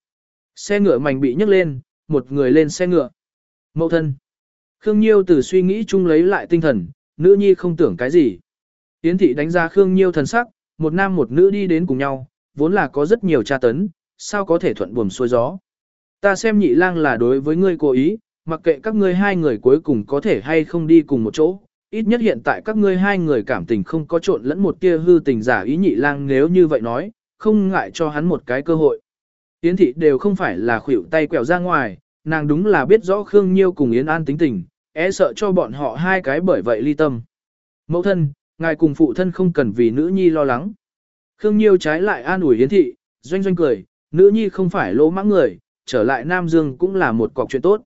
Xe ngựa mảnh bị nhấc lên, một người lên xe ngựa. Mậu thân. Khương Nhiêu từ suy nghĩ chung lấy lại tinh thần, nữ nhi không tưởng cái gì. Yến thị đánh ra Khương Nhiêu thần sắc, một nam một nữ đi đến cùng nhau, vốn là có rất nhiều tra tấn, sao có thể thuận buồm xuôi gió. Ta xem nhị lang là đối với ngươi cố ý, mặc kệ các ngươi hai người cuối cùng có thể hay không đi cùng một chỗ, ít nhất hiện tại các ngươi hai người cảm tình không có trộn lẫn một tia hư tình giả ý nhị lang nếu như vậy nói, không ngại cho hắn một cái cơ hội. Yến thị đều không phải là khuỷu tay quẹo ra ngoài, nàng đúng là biết rõ Khương Nhiêu cùng Yến An tính tình, e sợ cho bọn họ hai cái bởi vậy ly tâm. Mẫu thân, ngài cùng phụ thân không cần vì nữ nhi lo lắng. Khương Nhiêu trái lại an ủi Yến thị, doanh doanh cười, nữ nhi không phải lỗ mãng người, trở lại Nam Dương cũng là một cọc chuyện tốt.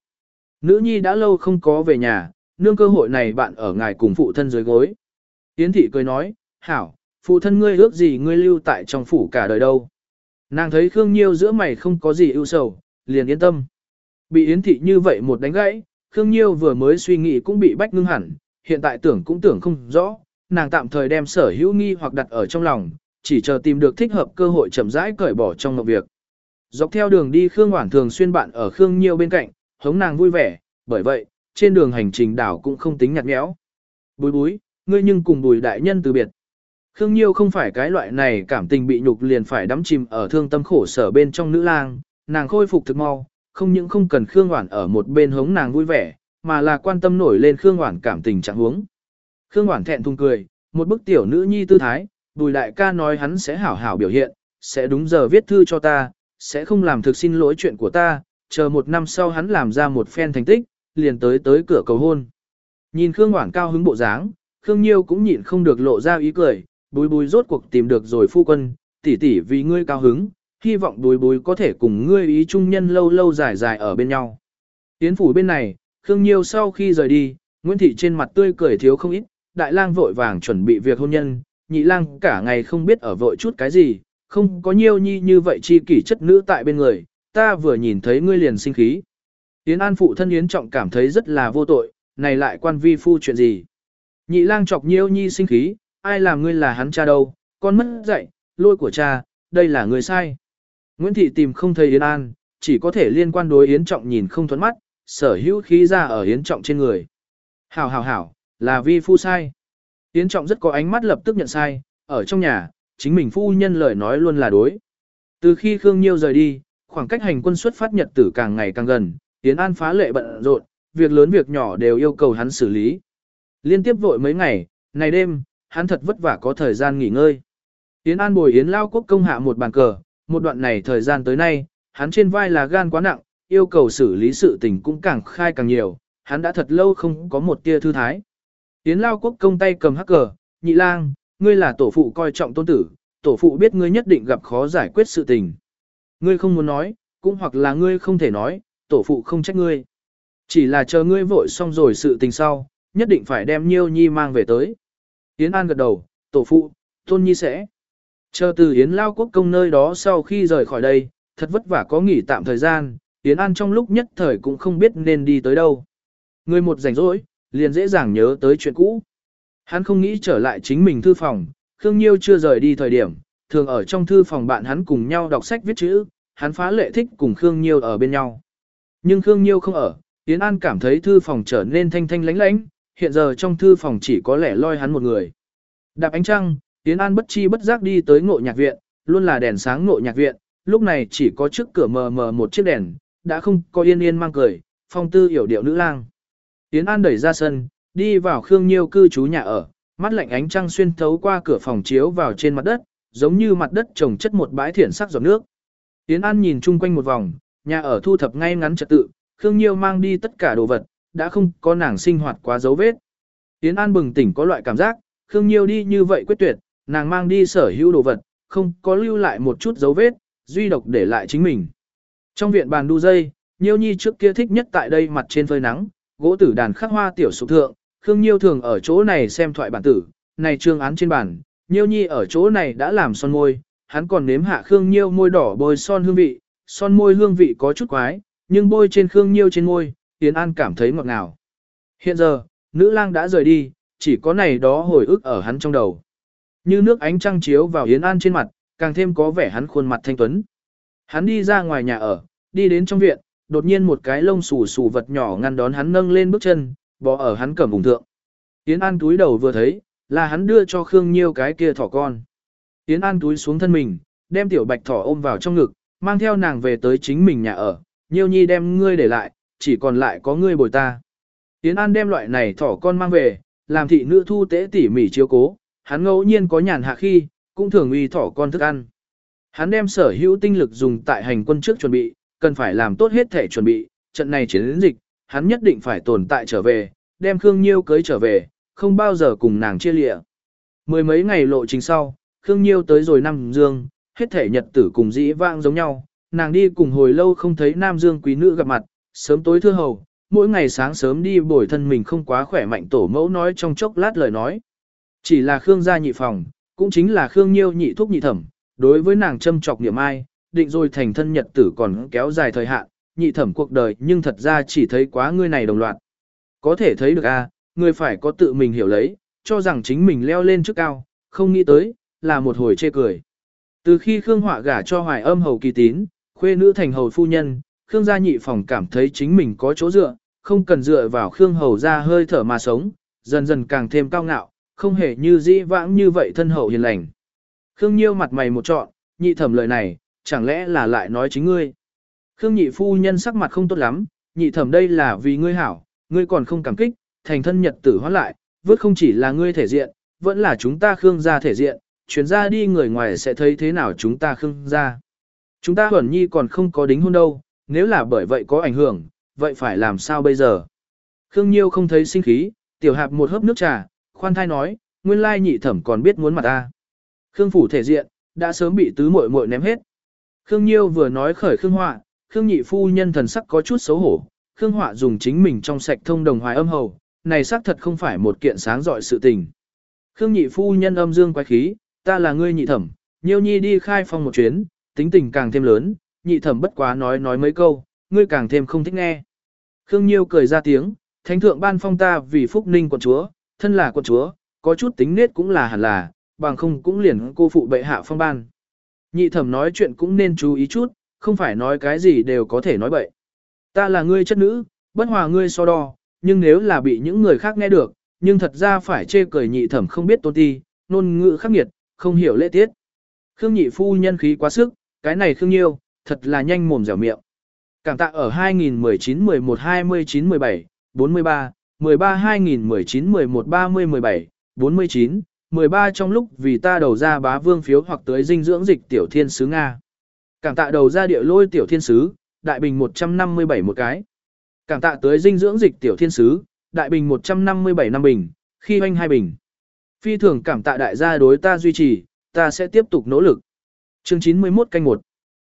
Nữ nhi đã lâu không có về nhà, nương cơ hội này bạn ở ngài cùng phụ thân dưới gối. Yến thị cười nói, hảo, phụ thân ngươi ước gì ngươi lưu tại trong phủ cả đời đâu. Nàng thấy Khương Nhiêu giữa mày không có gì ưu sầu, liền yên tâm. Bị Yến thị như vậy một đánh gãy, Khương Nhiêu vừa mới suy nghĩ cũng bị bách ngưng hẳn, hiện tại tưởng cũng tưởng không rõ, nàng tạm thời đem sở hữu nghi hoặc đặt ở trong lòng, chỉ chờ tìm được thích hợp cơ hội chậm rãi cởi bỏ trong một việc. Dọc theo đường đi Khương Hoảng thường xuyên bạn ở Khương Nhiêu bên cạnh, hống nàng vui vẻ, bởi vậy, trên đường hành trình đảo cũng không tính nhạt nhẽo. Bùi búi, ngươi nhưng cùng bùi đại nhân từ biệt. Khương Nhiêu không phải cái loại này cảm tình bị nhục liền phải đắm chìm ở thương tâm khổ sở bên trong nữ lang, nàng khôi phục thực mau, không những không cần Khương Hoản ở một bên hống nàng vui vẻ, mà là quan tâm nổi lên Khương Hoản cảm tình trạng huống. Khương Hoản thẹn thùng cười, một bức tiểu nữ nhi tư thái, bùi đại ca nói hắn sẽ hảo hảo biểu hiện, sẽ đúng giờ viết thư cho ta, sẽ không làm thực xin lỗi chuyện của ta, chờ một năm sau hắn làm ra một phen thành tích, liền tới tới cửa cầu hôn. Nhìn Khương Hoảng cao hứng bộ dáng, Khương Nhiêu cũng nhịn không được lộ ra ý cười, bùi bùi rốt cuộc tìm được rồi phu quân, tỷ tỷ vì ngươi cao hứng, hy vọng bùi bùi có thể cùng ngươi ý chung nhân lâu lâu dài dài ở bên nhau. tiến phủ bên này, Khương Nhiêu sau khi rời đi, Nguyễn Thị trên mặt tươi cười thiếu không ít, đại lang vội vàng chuẩn bị việc hôn nhân, nhị lang cả ngày không biết ở vội chút cái gì, không có nhiêu nhi như vậy chi kỷ chất nữ tại bên người, ta vừa nhìn thấy ngươi liền sinh khí. Yến An phụ thân Yến Trọng cảm thấy rất là vô tội, này lại quan vi phu chuyện gì. Nhị lang chọc nhiêu nhi sinh khí, ai làm ngươi là hắn cha đâu, con mất dạy, lôi của cha, đây là người sai. Nguyễn Thị tìm không thấy Yến An, chỉ có thể liên quan đối Yến Trọng nhìn không thuẫn mắt, sở hữu khí ra ở Yến Trọng trên người. Hảo hảo hảo, là vi phu sai. Yến Trọng rất có ánh mắt lập tức nhận sai, ở trong nhà, chính mình phu nhân lời nói luôn là đối. Từ khi Khương Nhiêu rời đi, khoảng cách hành quân xuất phát nhật tử càng ngày càng gần, Yến An phá lệ bận rộn, việc lớn việc nhỏ đều yêu cầu hắn xử lý. Liên tiếp vội mấy ngày, này đêm, hắn thật vất vả có thời gian nghỉ ngơi. Yến An bồi Yến Lao Quốc công hạ một bàn cờ, một đoạn này thời gian tới nay, hắn trên vai là gan quá nặng, yêu cầu xử lý sự tình cũng càng khai càng nhiều, hắn đã thật lâu không có một tia thư thái. Yến Lao Quốc công tay cầm hắc cờ, nhị lang, ngươi là tổ phụ coi trọng tôn tử, tổ phụ biết ngươi nhất định gặp khó giải quyết sự tình. Ngươi không muốn nói, cũng hoặc là ngươi không thể nói, tổ phụ không trách ngươi. Chỉ là chờ ngươi vội xong rồi sự tình sau, nhất định phải đem Nhiêu Nhi mang về tới. Yến An gật đầu, tổ phụ, tôn nhi sẽ. Chờ từ Yến Lao Quốc công nơi đó sau khi rời khỏi đây, thật vất vả có nghỉ tạm thời gian, Yến An trong lúc nhất thời cũng không biết nên đi tới đâu. Người một rảnh rỗi, liền dễ dàng nhớ tới chuyện cũ. Hắn không nghĩ trở lại chính mình thư phòng, Khương Nhiêu chưa rời đi thời điểm, thường ở trong thư phòng bạn hắn cùng nhau đọc sách viết chữ, hắn phá lệ thích cùng Khương Nhiêu ở bên nhau. Nhưng Khương Nhiêu không ở, Yến An cảm thấy thư phòng trở nên thanh thanh lánh lánh, hiện giờ trong thư phòng chỉ có lẻ loi hắn một người. Đạp ánh trăng, Yến An bất chi bất giác đi tới ngộ nhạc viện, luôn là đèn sáng ngộ nhạc viện, lúc này chỉ có trước cửa mờ mờ một chiếc đèn, đã không có yên yên mang cười, phong tư hiểu điệu nữ lang. Yến An đẩy ra sân, đi vào Khương Nhiêu cư trú nhà ở, mắt lạnh ánh trăng xuyên thấu qua cửa phòng chiếu vào trên mặt đất, giống như mặt đất trồng chất một bãi thiển sắc giọt nước. Yến An nhìn chung quanh một vòng, nhà ở thu thập ngay ngắn trật tự, Khương Nhiêu mang đi tất cả đồ vật, đã không có nàng sinh hoạt quá dấu vết. Yến An bừng tỉnh có loại cảm giác, Khương Nhiêu đi như vậy quyết tuyệt, nàng mang đi sở hữu đồ vật, không có lưu lại một chút dấu vết, duy độc để lại chính mình. Trong viện bàn đu dây, Nhiêu Nhi trước kia thích nhất tại đây mặt trên phơi nắng, gỗ tử đàn khắc hoa tiểu sụp thượng, Khương Nhiêu thường ở chỗ này xem thoại bản tử, này trương án trên bản. Nhiêu Nhi ở chỗ này đã làm son môi, hắn còn nếm hạ Khương Nhiêu môi đỏ bôi son hương vị, son môi hương vị có chút quái, nhưng bôi trên Khương Nhiêu trên môi, Yến An cảm thấy ngọt ngào. Hiện giờ, nữ lang đã rời đi, chỉ có này đó hồi ức ở hắn trong đầu. Như nước ánh trăng chiếu vào Yến An trên mặt, càng thêm có vẻ hắn khuôn mặt thanh tuấn. Hắn đi ra ngoài nhà ở, đi đến trong viện, đột nhiên một cái lông xù xù vật nhỏ ngăn đón hắn nâng lên bước chân, bò ở hắn cẩm vùng thượng. Yến An túi đầu vừa thấy, là hắn đưa cho Khương Nhiêu cái kia thỏ con. Yến An túi xuống thân mình, đem tiểu bạch thỏ ôm vào trong ngực, mang theo nàng về tới chính mình nhà ở, Nhiêu Nhi đem ngươi để lại, chỉ còn lại có ngươi bồi ta. Yến An đem loại này thỏ con mang về, làm thị nữ thu tế tỉ mỉ chiếu cố, hắn ngẫu nhiên có nhàn hạ khi, cũng thường uy thỏ con thức ăn. Hắn đem sở hữu tinh lực dùng tại hành quân trước chuẩn bị, cần phải làm tốt hết thể chuẩn bị, trận này chiến dịch, hắn nhất định phải tồn tại trở về, đem Khương Nhiêu cưới trở về, không bao giờ cùng nàng chia lịa. Mười mấy ngày lộ trình sau, Khương Nhiêu tới rồi Nam Dương, hết thể nhật tử cùng dĩ vãng giống nhau, nàng đi cùng hồi lâu không thấy Nam Dương quý nữ gặp mặt, sớm tối thưa hầu, mỗi ngày sáng sớm đi bồi thân mình không quá khỏe mạnh tổ mẫu nói trong chốc lát lời nói. Chỉ là Khương gia nhị phòng, cũng chính là Khương Nhiêu nhị thúc nhị thẩm, đối với nàng châm trọc niệm ai, định rồi thành thân nhật tử còn kéo dài thời hạn, nhị thẩm cuộc đời nhưng thật ra chỉ thấy quá ngươi này đồng loạt. Có thể thấy được a, à, người phải có tự mình hiểu lấy, cho rằng chính mình leo lên trước cao, không nghĩ tới, là một hồi chê cười. Từ khi Khương Họa gả cho Hoài Âm hầu kỳ tín, khuê nữ thành hầu phu nhân, Khương gia nhị phòng cảm thấy chính mình có chỗ dựa, không cần dựa vào Khương hầu ra hơi thở mà sống, dần dần càng thêm cao ngạo, không hề như dĩ vãng như vậy thân hậu hiền lành. Khương Nhiêu mặt mày một trọn, nhị thẩm lời này, chẳng lẽ là lại nói chính ngươi. Khương nhị phu nhân sắc mặt không tốt lắm, nhị thẩm đây là vì ngươi hảo, ngươi còn không cảm kích, thành thân nhật tử hóa lại, vớt không chỉ là ngươi thể diện, vẫn là chúng ta Khương gia thể diện, chuyển ra đi người ngoài sẽ thấy thế nào chúng ta Khương gia. Chúng ta Huẩn Nhi còn không có đính hôn đâu, nếu là bởi vậy có ảnh hưởng, vậy phải làm sao bây giờ? Khương Nhiêu không thấy sinh khí, tiểu hạp một hớp nước trà, khoan thai nói, nguyên lai nhị thẩm còn biết muốn mặt ta. Khương phủ thể diện, đã sớm bị tứ muội muội ném hết. Khương Nhiêu vừa nói khởi Khương Họa, Khương nhị phu nhân thần sắc có chút xấu hổ, Khương Họa dùng chính mình trong sạch thông đồng hoài âm hầu, này xác thật không phải một kiện sáng dọi sự tình. Khương nhị phu nhân âm dương quái khí, ta là ngươi nhị thẩm, Nhiêu nhi đi khai phong một chuyến, tính tình càng thêm lớn, nhị thẩm bất quá nói nói mấy câu, ngươi càng thêm không thích nghe. Khương Nhiêu cười ra tiếng, thánh thượng ban phong ta vì phúc ninh quận chúa, thân là quận chúa, có chút tính nết cũng là hẳn là, bằng không cũng liền cô phụ bệ hạ phong ban. Nhị thẩm nói chuyện cũng nên chú ý chút, không phải nói cái gì đều có thể nói bậy. Ta là ngươi chất nữ, bất hòa ngươi so đo, nhưng nếu là bị những người khác nghe được, nhưng thật ra phải chê cười nhị thẩm không biết tôn ti, nôn ngữ khắc nghiệt, không hiểu lễ tiết. Khương nhị phu nhân khí quá sức, cái này Khương Nhiêu, thật là nhanh mồm dẻo miệng. Cảm tạ ở 2019 11 29 17 43 13 2019 11 30 17 49 13 trong lúc vì ta đầu ra bá vương phiếu hoặc tới dinh dưỡng dịch tiểu thiên sứ Nga. Cảm tạ đầu ra địa lôi tiểu thiên sứ, đại bình 157 một cái. Cảm tạ tới dinh dưỡng dịch tiểu thiên sứ, đại bình 157 năm bình, khi hoanh hai bình. Phi thường cảm tạ đại gia đối ta duy trì, ta sẽ tiếp tục nỗ lực. Chương 91 canh 1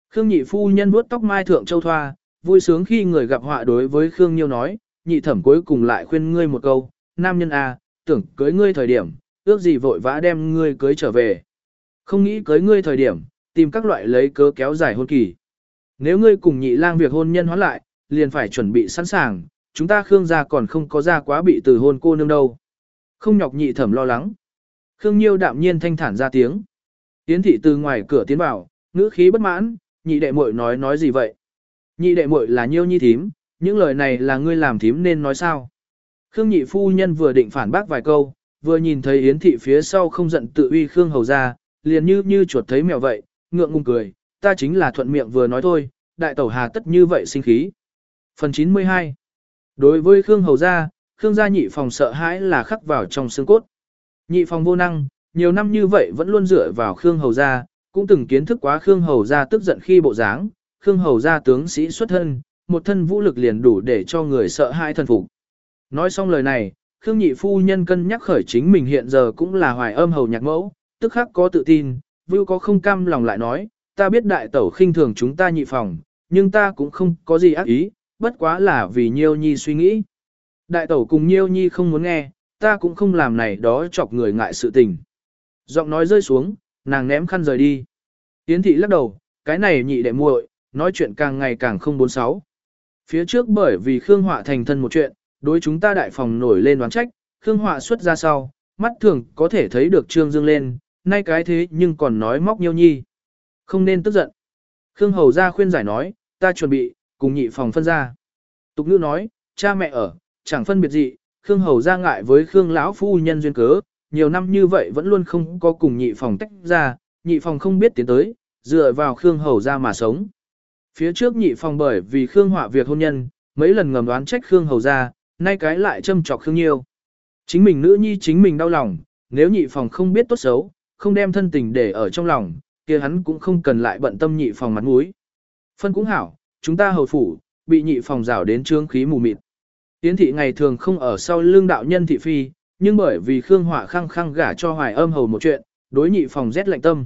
Khương nhị phu nhân vuốt tóc mai thượng châu thoa, vui sướng khi người gặp họa đối với Khương Nhiêu nói, nhị thẩm cuối cùng lại khuyên ngươi một câu, nam nhân a, tưởng cưới ngươi thời điểm, ước gì vội vã đem ngươi cưới trở về. Không nghĩ cưới ngươi thời điểm, tìm các loại lấy cớ kéo dài hôn kỳ. nếu ngươi cùng nhị lang việc hôn nhân hóa lại, liền phải chuẩn bị sẵn sàng, chúng ta Khương gia còn không có ra quá bị từ hôn cô nương đâu. Không nhọc nhị thẩm lo lắng. Khương Nhiêu đạm nhiên thanh thản ra tiếng. tiến thị từ ngoài cửa tiến vào, ngữ khí bất mãn, nhị đệ muội nói nói gì vậy? Nhị đệ muội là Nhiêu nhi thím, những lời này là ngươi làm thím nên nói sao? Khương nhị phu nhân vừa định phản bác vài câu, vừa nhìn thấy Yến thị phía sau không giận tự uy Khương hầu ra, liền như như chuột thấy mèo vậy, ngượng ngùng cười, ta chính là thuận miệng vừa nói thôi, đại tẩu hà tất như vậy sinh khí. Phần 92 Đối với Khương hầu ra, Khương gia nhị phòng sợ hãi là khắc vào trong xương cốt. Nhị phòng vô năng, nhiều năm như vậy vẫn luôn dựa vào Khương hầu gia, cũng từng kiến thức quá Khương hầu gia tức giận khi bộ dáng, Khương hầu gia tướng sĩ xuất thân, một thân vũ lực liền đủ để cho người sợ hãi thần phục. Nói xong lời này, Khương nhị phu nhân cân nhắc khởi chính mình hiện giờ cũng là hoài âm hầu nhạc mẫu, tức khắc có tự tin, vưu có không cam lòng lại nói, ta biết đại tẩu khinh thường chúng ta nhị phòng, nhưng ta cũng không có gì ác ý, bất quá là vì nhiêu nhi suy nghĩ. Đại tẩu cùng nhiêu nhi không muốn nghe, ta cũng không làm này đó chọc người ngại sự tình. Giọng nói rơi xuống, nàng ném khăn rời đi. Yến thị lắc đầu, cái này nhị đệ muội, nói chuyện càng ngày càng không bốn sáu. Phía trước bởi vì Khương Họa thành thân một chuyện, đối chúng ta đại phòng nổi lên đoán trách, Khương Họa xuất ra sau, mắt thường có thể thấy được trương dương lên, nay cái thế nhưng còn nói móc nhiêu nhi. Không nên tức giận. Khương Hầu ra khuyên giải nói, ta chuẩn bị, cùng nhị phòng phân ra. Tục ngữ nói, cha mẹ ở, chẳng phân biệt gì, Khương Hầu ra ngại với Khương lão phu nhân duyên cớ, nhiều năm như vậy vẫn luôn không có cùng nhị phòng tách ra, nhị phòng không biết tiến tới, dựa vào Khương Hầu ra mà sống. Phía trước nhị phòng bởi vì Khương họa việc hôn nhân, mấy lần ngầm đoán trách Khương Hầu ra, nay cái lại châm trọc Khương Nhiêu. Chính mình nữ nhi chính mình đau lòng, nếu nhị phòng không biết tốt xấu, không đem thân tình để ở trong lòng, kia hắn cũng không cần lại bận tâm nhị phòng mặt mũi. Phân cũng hảo, chúng ta hầu phủ, bị nhị phòng rào đến trương khí mù mịt. Tiến thị ngày thường không ở sau lương đạo nhân thị phi, nhưng bởi vì Khương hỏa khăng khăng gả cho hoài âm hầu một chuyện, đối nhị phòng rét lạnh tâm.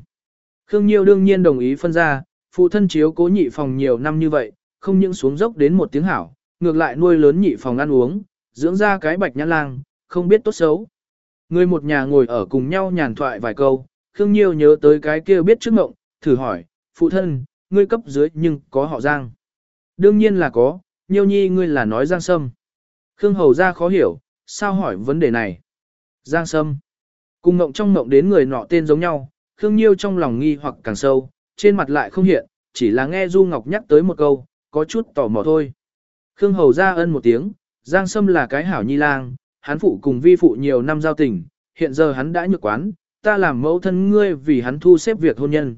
Khương Nhiêu đương nhiên đồng ý phân ra, phụ thân chiếu cố nhị phòng nhiều năm như vậy, không những xuống dốc đến một tiếng hảo, ngược lại nuôi lớn nhị phòng ăn uống, dưỡng ra cái bạch nhãn lang, không biết tốt xấu. Người một nhà ngồi ở cùng nhau nhàn thoại vài câu, Khương Nhiêu nhớ tới cái kia biết trước ngộng, thử hỏi, phụ thân, ngươi cấp dưới nhưng có họ Giang. Đương nhiên là có, Nhiêu nhi ngươi là nói Giang Sâm. Khương Hầu ra khó hiểu, sao hỏi vấn đề này. Giang Sâm. Cùng ngộng trong ngộng đến người nọ tên giống nhau, Khương Nhiêu trong lòng nghi hoặc càng sâu, trên mặt lại không hiện, chỉ là nghe Du Ngọc nhắc tới một câu, có chút tò mò thôi. Khương Hầu ra ân một tiếng, Giang Sâm là cái hảo nhi lang, hắn phụ cùng vi phụ nhiều năm giao tình, hiện giờ hắn đã nhược quán, ta làm mẫu thân ngươi vì hắn thu xếp việc hôn nhân.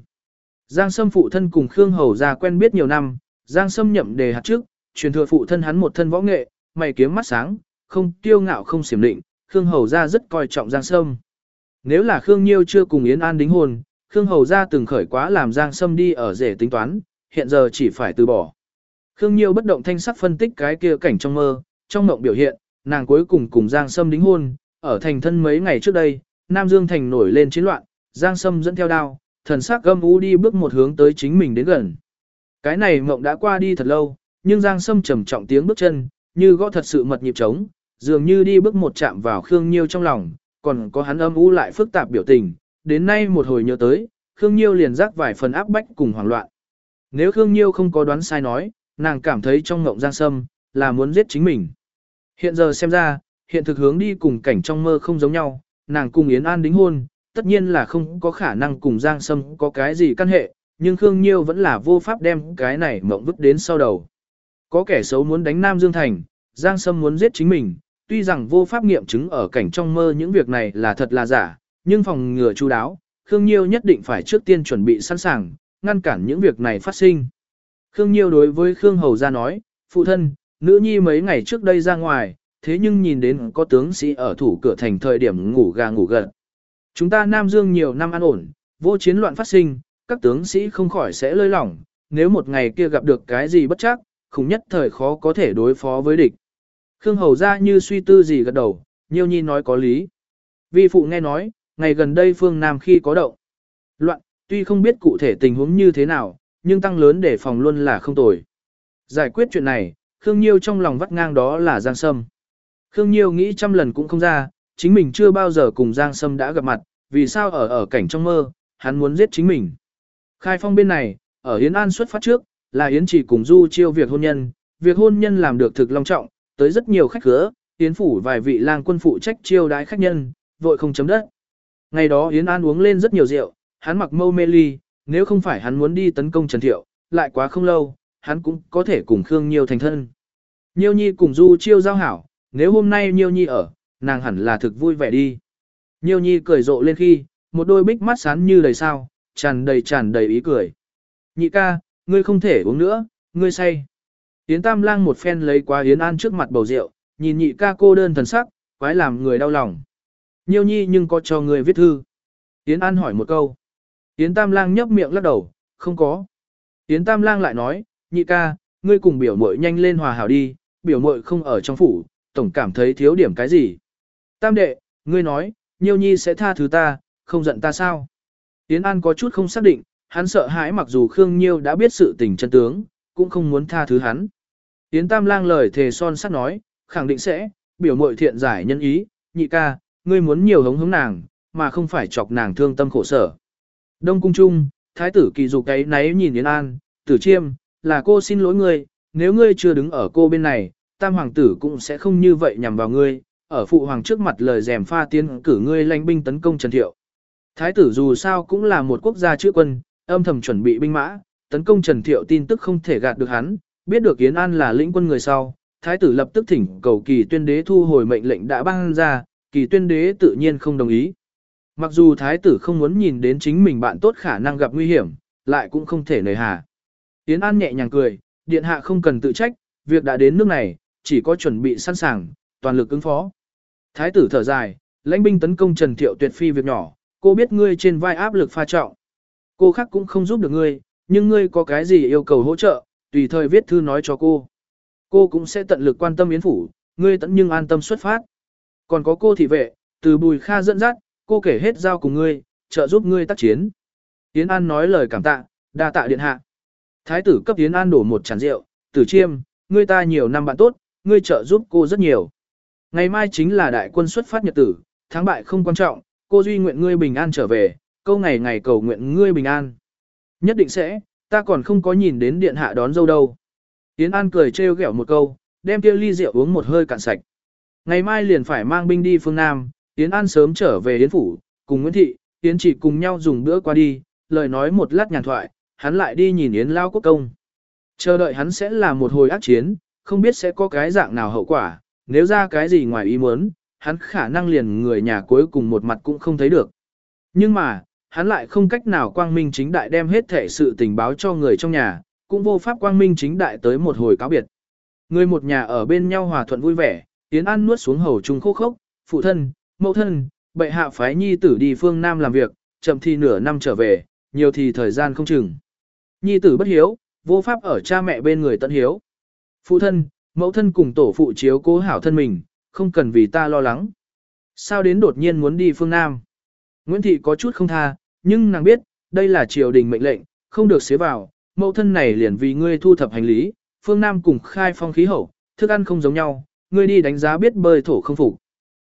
Giang Sâm phụ thân cùng Khương Hầu ra quen biết nhiều năm, Giang Sâm nhậm đề hạt trước, truyền thừa phụ thân hắn một thân võ nghệ, mày kiếm mắt sáng, không tiêu ngạo không xiểm định, Khương Hầu ra rất coi trọng Giang Sâm. Nếu là Khương Nhiêu chưa cùng Yến An đính hôn, Khương Hầu ra từng khởi quá làm Giang Sâm đi ở rể tính toán, hiện giờ chỉ phải từ bỏ. Khương Nhiêu bất động thanh sắc phân tích cái kia cảnh trong mơ, trong mộng biểu hiện, nàng cuối cùng cùng Giang Sâm đính hôn, ở thành thân mấy ngày trước đây, Nam Dương thành nổi lên chiến loạn, Giang Sâm dẫn theo đao, thần sắc gâm u đi bước một hướng tới chính mình đến gần. Cái này mộng đã qua đi thật lâu, nhưng Giang Sâm trầm trọng tiếng bước chân, như gõ thật sự mật nhịp trống, dường như đi bước một chạm vào Khương Nhiêu trong lòng, còn có hắn âm u lại phức tạp biểu tình, đến nay một hồi nhớ tới, Khương Nhiêu liền rắc vài phần áp bách cùng hoảng loạn. Nếu Khương Nhiêu không có đoán sai nói, nàng cảm thấy trong ngộng Giang Sâm, là muốn giết chính mình. Hiện giờ xem ra, hiện thực hướng đi cùng cảnh trong mơ không giống nhau, nàng cùng Yến An đính hôn, tất nhiên là không có khả năng cùng Giang Sâm có cái gì căn hệ, nhưng Khương Nhiêu vẫn là vô pháp đem cái này mộng vứt đến sau đầu. Có kẻ xấu muốn đánh Nam Dương Thành, Giang Sâm muốn giết chính mình, tuy rằng vô pháp nghiệm chứng ở cảnh trong mơ những việc này là thật là giả, nhưng phòng ngừa chú đáo, Khương Nhiêu nhất định phải trước tiên chuẩn bị sẵn sàng, ngăn cản những việc này phát sinh. Khương Nhiêu đối với Khương Hầu ra nói, phụ thân, nữ nhi mấy ngày trước đây ra ngoài, thế nhưng nhìn đến có tướng sĩ ở thủ cửa thành thời điểm ngủ gà ngủ gật. Chúng ta Nam Dương nhiều năm an ổn, vô chiến loạn phát sinh, các tướng sĩ không khỏi sẽ lơi lỏng, nếu một ngày kia gặp được cái gì bất chắc, không nhất thời khó có thể đối phó với địch. Khương Hầu ra như suy tư gì gật đầu, Nhiêu Nhi nói có lý. Vi phụ nghe nói, ngày gần đây phương Nam khi có động. Loạn, tuy không biết cụ thể tình huống như thế nào, nhưng tăng lớn để phòng luôn là không tồi. Giải quyết chuyện này, Khương Nhiêu trong lòng vắt ngang đó là Giang Sâm. Khương Nhiêu nghĩ trăm lần cũng không ra, chính mình chưa bao giờ cùng Giang Sâm đã gặp mặt, vì sao ở ở cảnh trong mơ, hắn muốn giết chính mình. Khai phong bên này, ở Yến An xuất phát trước, là Yến chỉ cùng Du Chiêu việc hôn nhân, việc hôn nhân làm được thực long trọng, tới rất nhiều khách khứa, Yến phủ vài vị lang quân phụ trách chiêu đái khách nhân, vội không chấm đất. Ngày đó Yến An uống lên rất nhiều rượu, hắn mặc mâu mê ly, nếu không phải hắn muốn đi tấn công Trần Thiệu, lại quá không lâu, hắn cũng có thể cùng Khương Nhiêu thành thân. Nhiêu Nhi cùng Du Chiêu giao hảo, nếu hôm nay Nhiêu Nhi ở, nàng hẳn là thực vui vẻ đi. Nhiêu Nhi cười rộ lên khi, một đôi bích mắt sáng như đầy sao, tràn đầy tràn đầy ý cười. Nhị ca, ngươi không thể uống nữa, ngươi say. Yến Tam Lang một phen lấy qua Yến An trước mặt bầu rượu, nhìn nhị ca cô đơn thần sắc, quái làm người đau lòng. Nhiêu Nhi nhưng có cho ngươi viết thư. Yến An hỏi một câu. Yến Tam Lang nhấp miệng lắc đầu, không có. Yến Tam Lang lại nói, nhị ca, ngươi cùng biểu muội nhanh lên hòa hảo đi, biểu muội không ở trong phủ, tổng cảm thấy thiếu điểm cái gì. Tam đệ, ngươi nói, Nhiêu Nhi sẽ tha thứ ta, không giận ta sao? Yến An có chút không xác định, hắn sợ hãi mặc dù Khương Nhiêu đã biết sự tình chân tướng, cũng không muốn tha thứ hắn. Yến Tam Lang lời thề son sắt nói, khẳng định sẽ, biểu muội thiện giải nhân ý, nhị ca, ngươi muốn nhiều hống hống nàng, mà không phải chọc nàng thương tâm khổ sở. Đông cung trung, thái tử kỳ dục cái náy nhìn Yến An, tử chiêm, là cô xin lỗi ngươi, nếu ngươi chưa đứng ở cô bên này, tam hoàng tử cũng sẽ không như vậy nhằm vào ngươi, ở phụ hoàng trước mặt lời rèm pha tiên cử ngươi lãnh binh tấn công Trần Thiệu. Thái tử dù sao cũng là một quốc gia chữa quân, âm thầm chuẩn bị binh mã, tấn công Trần Thiệu tin tức không thể gạt được hắn, biết được Yến An là lĩnh quân người sau, thái tử lập tức thỉnh cầu kỳ tuyên đế thu hồi mệnh lệnh đã ban ra, kỳ tuyên đế tự nhiên không đồng ý. Mặc dù thái tử không muốn nhìn đến chính mình bạn tốt khả năng gặp nguy hiểm, lại cũng không thể nời hà. Yến An nhẹ nhàng cười, điện hạ không cần tự trách, việc đã đến nước này, chỉ có chuẩn bị sẵn sàng, toàn lực ứng phó. Thái tử thở dài, lãnh binh tấn công Trần Thiệu tuyệt phi việc nhỏ, cô biết ngươi trên vai áp lực pha trọng. Cô khác cũng không giúp được ngươi, nhưng ngươi có cái gì yêu cầu hỗ trợ, tùy thời viết thư nói cho cô. Cô cũng sẽ tận lực quan tâm yến phủ, ngươi tận nhưng an tâm xuất phát. Còn có cô thị vệ, từ bùi kha dẫn dắt, cô kể hết giao cùng ngươi, trợ giúp ngươi tác chiến. Yến An nói lời cảm tạ, đa tạ điện hạ. Thái tử cấp Yến An đổ một chén rượu, tử chiêm, ngươi ta nhiều năm bạn tốt, ngươi trợ giúp cô rất nhiều. Ngày mai chính là đại quân xuất phát nhật tử, thắng bại không quan trọng, cô duy nguyện ngươi bình an trở về, câu ngày ngày cầu nguyện ngươi bình an. Nhất định sẽ, ta còn không có nhìn đến điện hạ đón dâu đâu. Yến An cười trêu ghẹo một câu, đem kia ly rượu uống một hơi cạn sạch. Ngày mai liền phải mang binh đi phương Nam, Yến An sớm trở về Yến Phủ, cùng Nguyễn Thị, Yến chỉ cùng nhau dùng bữa qua đi, lời nói một lát nhàn thoại, hắn lại đi nhìn Yến Lao Quốc Công. Chờ đợi hắn sẽ là một hồi ác chiến, không biết sẽ có cái dạng nào hậu quả, nếu ra cái gì ngoài ý muốn, hắn khả năng liền người nhà cuối cùng một mặt cũng không thấy được. Nhưng mà, hắn lại không cách nào quang minh chính đại đem hết thể sự tình báo cho người trong nhà, cũng vô pháp quang minh chính đại tới một hồi cáo biệt. Người một nhà ở bên nhau hòa thuận vui vẻ, Yến An nuốt xuống hầu trung khô khốc, phụ thân, mẫu thân, bệ hạ phái nhi tử đi phương Nam làm việc, chậm thì nửa năm trở về, nhiều thì thời gian không chừng. Nhi tử bất hiếu, vô pháp ở cha mẹ bên người tận hiếu. Phụ thân, mẫu thân cùng tổ phụ chiếu cố hảo thân mình, không cần vì ta lo lắng. Sao đến đột nhiên muốn đi phương Nam? Nguyễn Thị có chút không tha, nhưng nàng biết, đây là triều đình mệnh lệnh, không được xế vào, mẫu thân này liền vì ngươi thu thập hành lý, phương Nam cùng khai phong khí hậu, thức ăn không giống nhau, ngươi đi đánh giá biết bơi thổ không phục.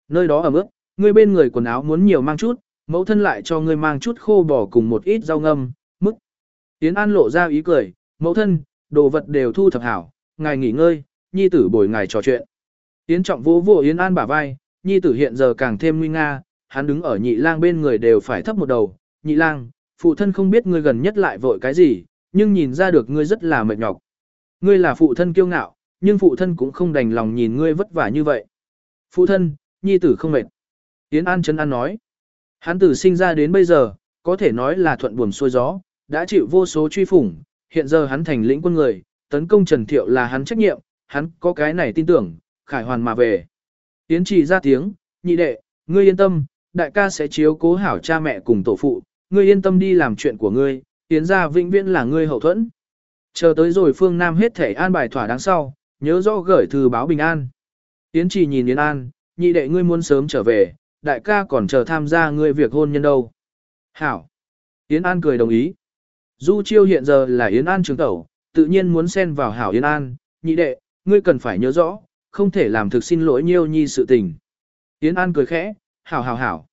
Nơi đó ở mức, ngươi bên người quần áo muốn nhiều mang chút, mẫu thân lại cho ngươi mang chút khô bò cùng một ít rau ngâm, mức. Yến An lộ ra ý cười, mẫu thân, đồ vật đều thu thập hảo, ngài nghỉ ngơi, nhi tử bồi ngài trò chuyện. Yến trọng vô vô Yến An bả vai, nhi tử hiện giờ càng thêm nguy nga, hắn đứng ở nhị lang bên người đều phải thấp một đầu, nhị lang, phụ thân không biết ngươi gần nhất lại vội cái gì, nhưng nhìn ra được ngươi rất là mệt nhọc. Ngươi là phụ thân kiêu ngạo, nhưng phụ thân cũng không đành lòng nhìn ngươi vất vả như vậy. Phụ thân, nhi tử không mệt. Yến An Trấn An nói. Hắn từ sinh ra đến bây giờ, có thể nói là thuận buồm xuôi gió, đã chịu vô số truy phủng, hiện giờ hắn thành lĩnh quân người, tấn công Trần Thiệu là hắn trách nhiệm, hắn có cái này tin tưởng, khải hoàn mà về. Yến trì ra tiếng, nhị đệ, ngươi yên tâm, đại ca sẽ chiếu cố hảo cha mẹ cùng tổ phụ, ngươi yên tâm đi làm chuyện của ngươi, Yến gia vĩnh viễn là ngươi hậu thuẫn. Chờ tới rồi phương Nam hết thể an bài thỏa đáng sau, nhớ rõ gửi thư báo bình an. Yến trì nhìn Yến An, nhị đệ ngươi muốn sớm trở về, đại ca còn chờ tham gia ngươi việc hôn nhân đâu. Hảo. Yến An cười đồng ý. Du Chiêu hiện giờ là Yến An trưởng tẩu, tự nhiên muốn xen vào Hảo Yến An, nhị đệ, ngươi cần phải nhớ rõ, không thể làm thực xin lỗi nhiêu nhi sự tình. Yến An cười khẽ, hảo hảo hảo.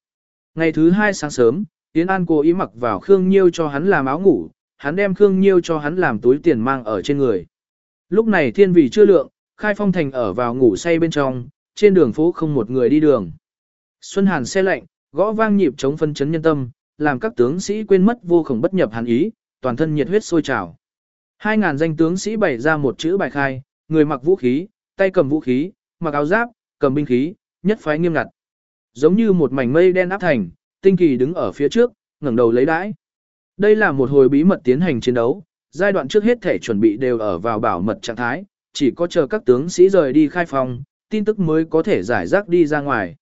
Ngày thứ hai sáng sớm, Yến An cố ý mặc vào Khương Nhiêu cho hắn làm áo ngủ, hắn đem Khương Nhiêu cho hắn làm túi tiền mang ở trên người. Lúc này thiên vị chưa lượng, khai phong thành ở vào ngủ say bên trong, trên đường phố không một người đi đường. Xuân Hàn xe lạnh, gõ vang nhịp chống phân chấn nhân tâm, làm các tướng sĩ quên mất vô khổng bất nhập hàn ý, toàn thân nhiệt huyết sôi trào. Hai ngàn danh tướng sĩ bày ra một chữ bài khai, người mặc vũ khí, tay cầm vũ khí, mặc áo giáp, cầm binh khí, nhất phái nghiêm ngặt. Giống như một mảnh mây đen áp thành, tinh kỳ đứng ở phía trước, ngẩng đầu lấy đãi. Đây là một hồi bí mật tiến hành chiến đấu, giai đoạn trước hết thể chuẩn bị đều ở vào bảo mật trạng thái, chỉ có chờ các tướng sĩ rời đi khai phòng, tin tức mới có thể giải rác đi ra ngoài.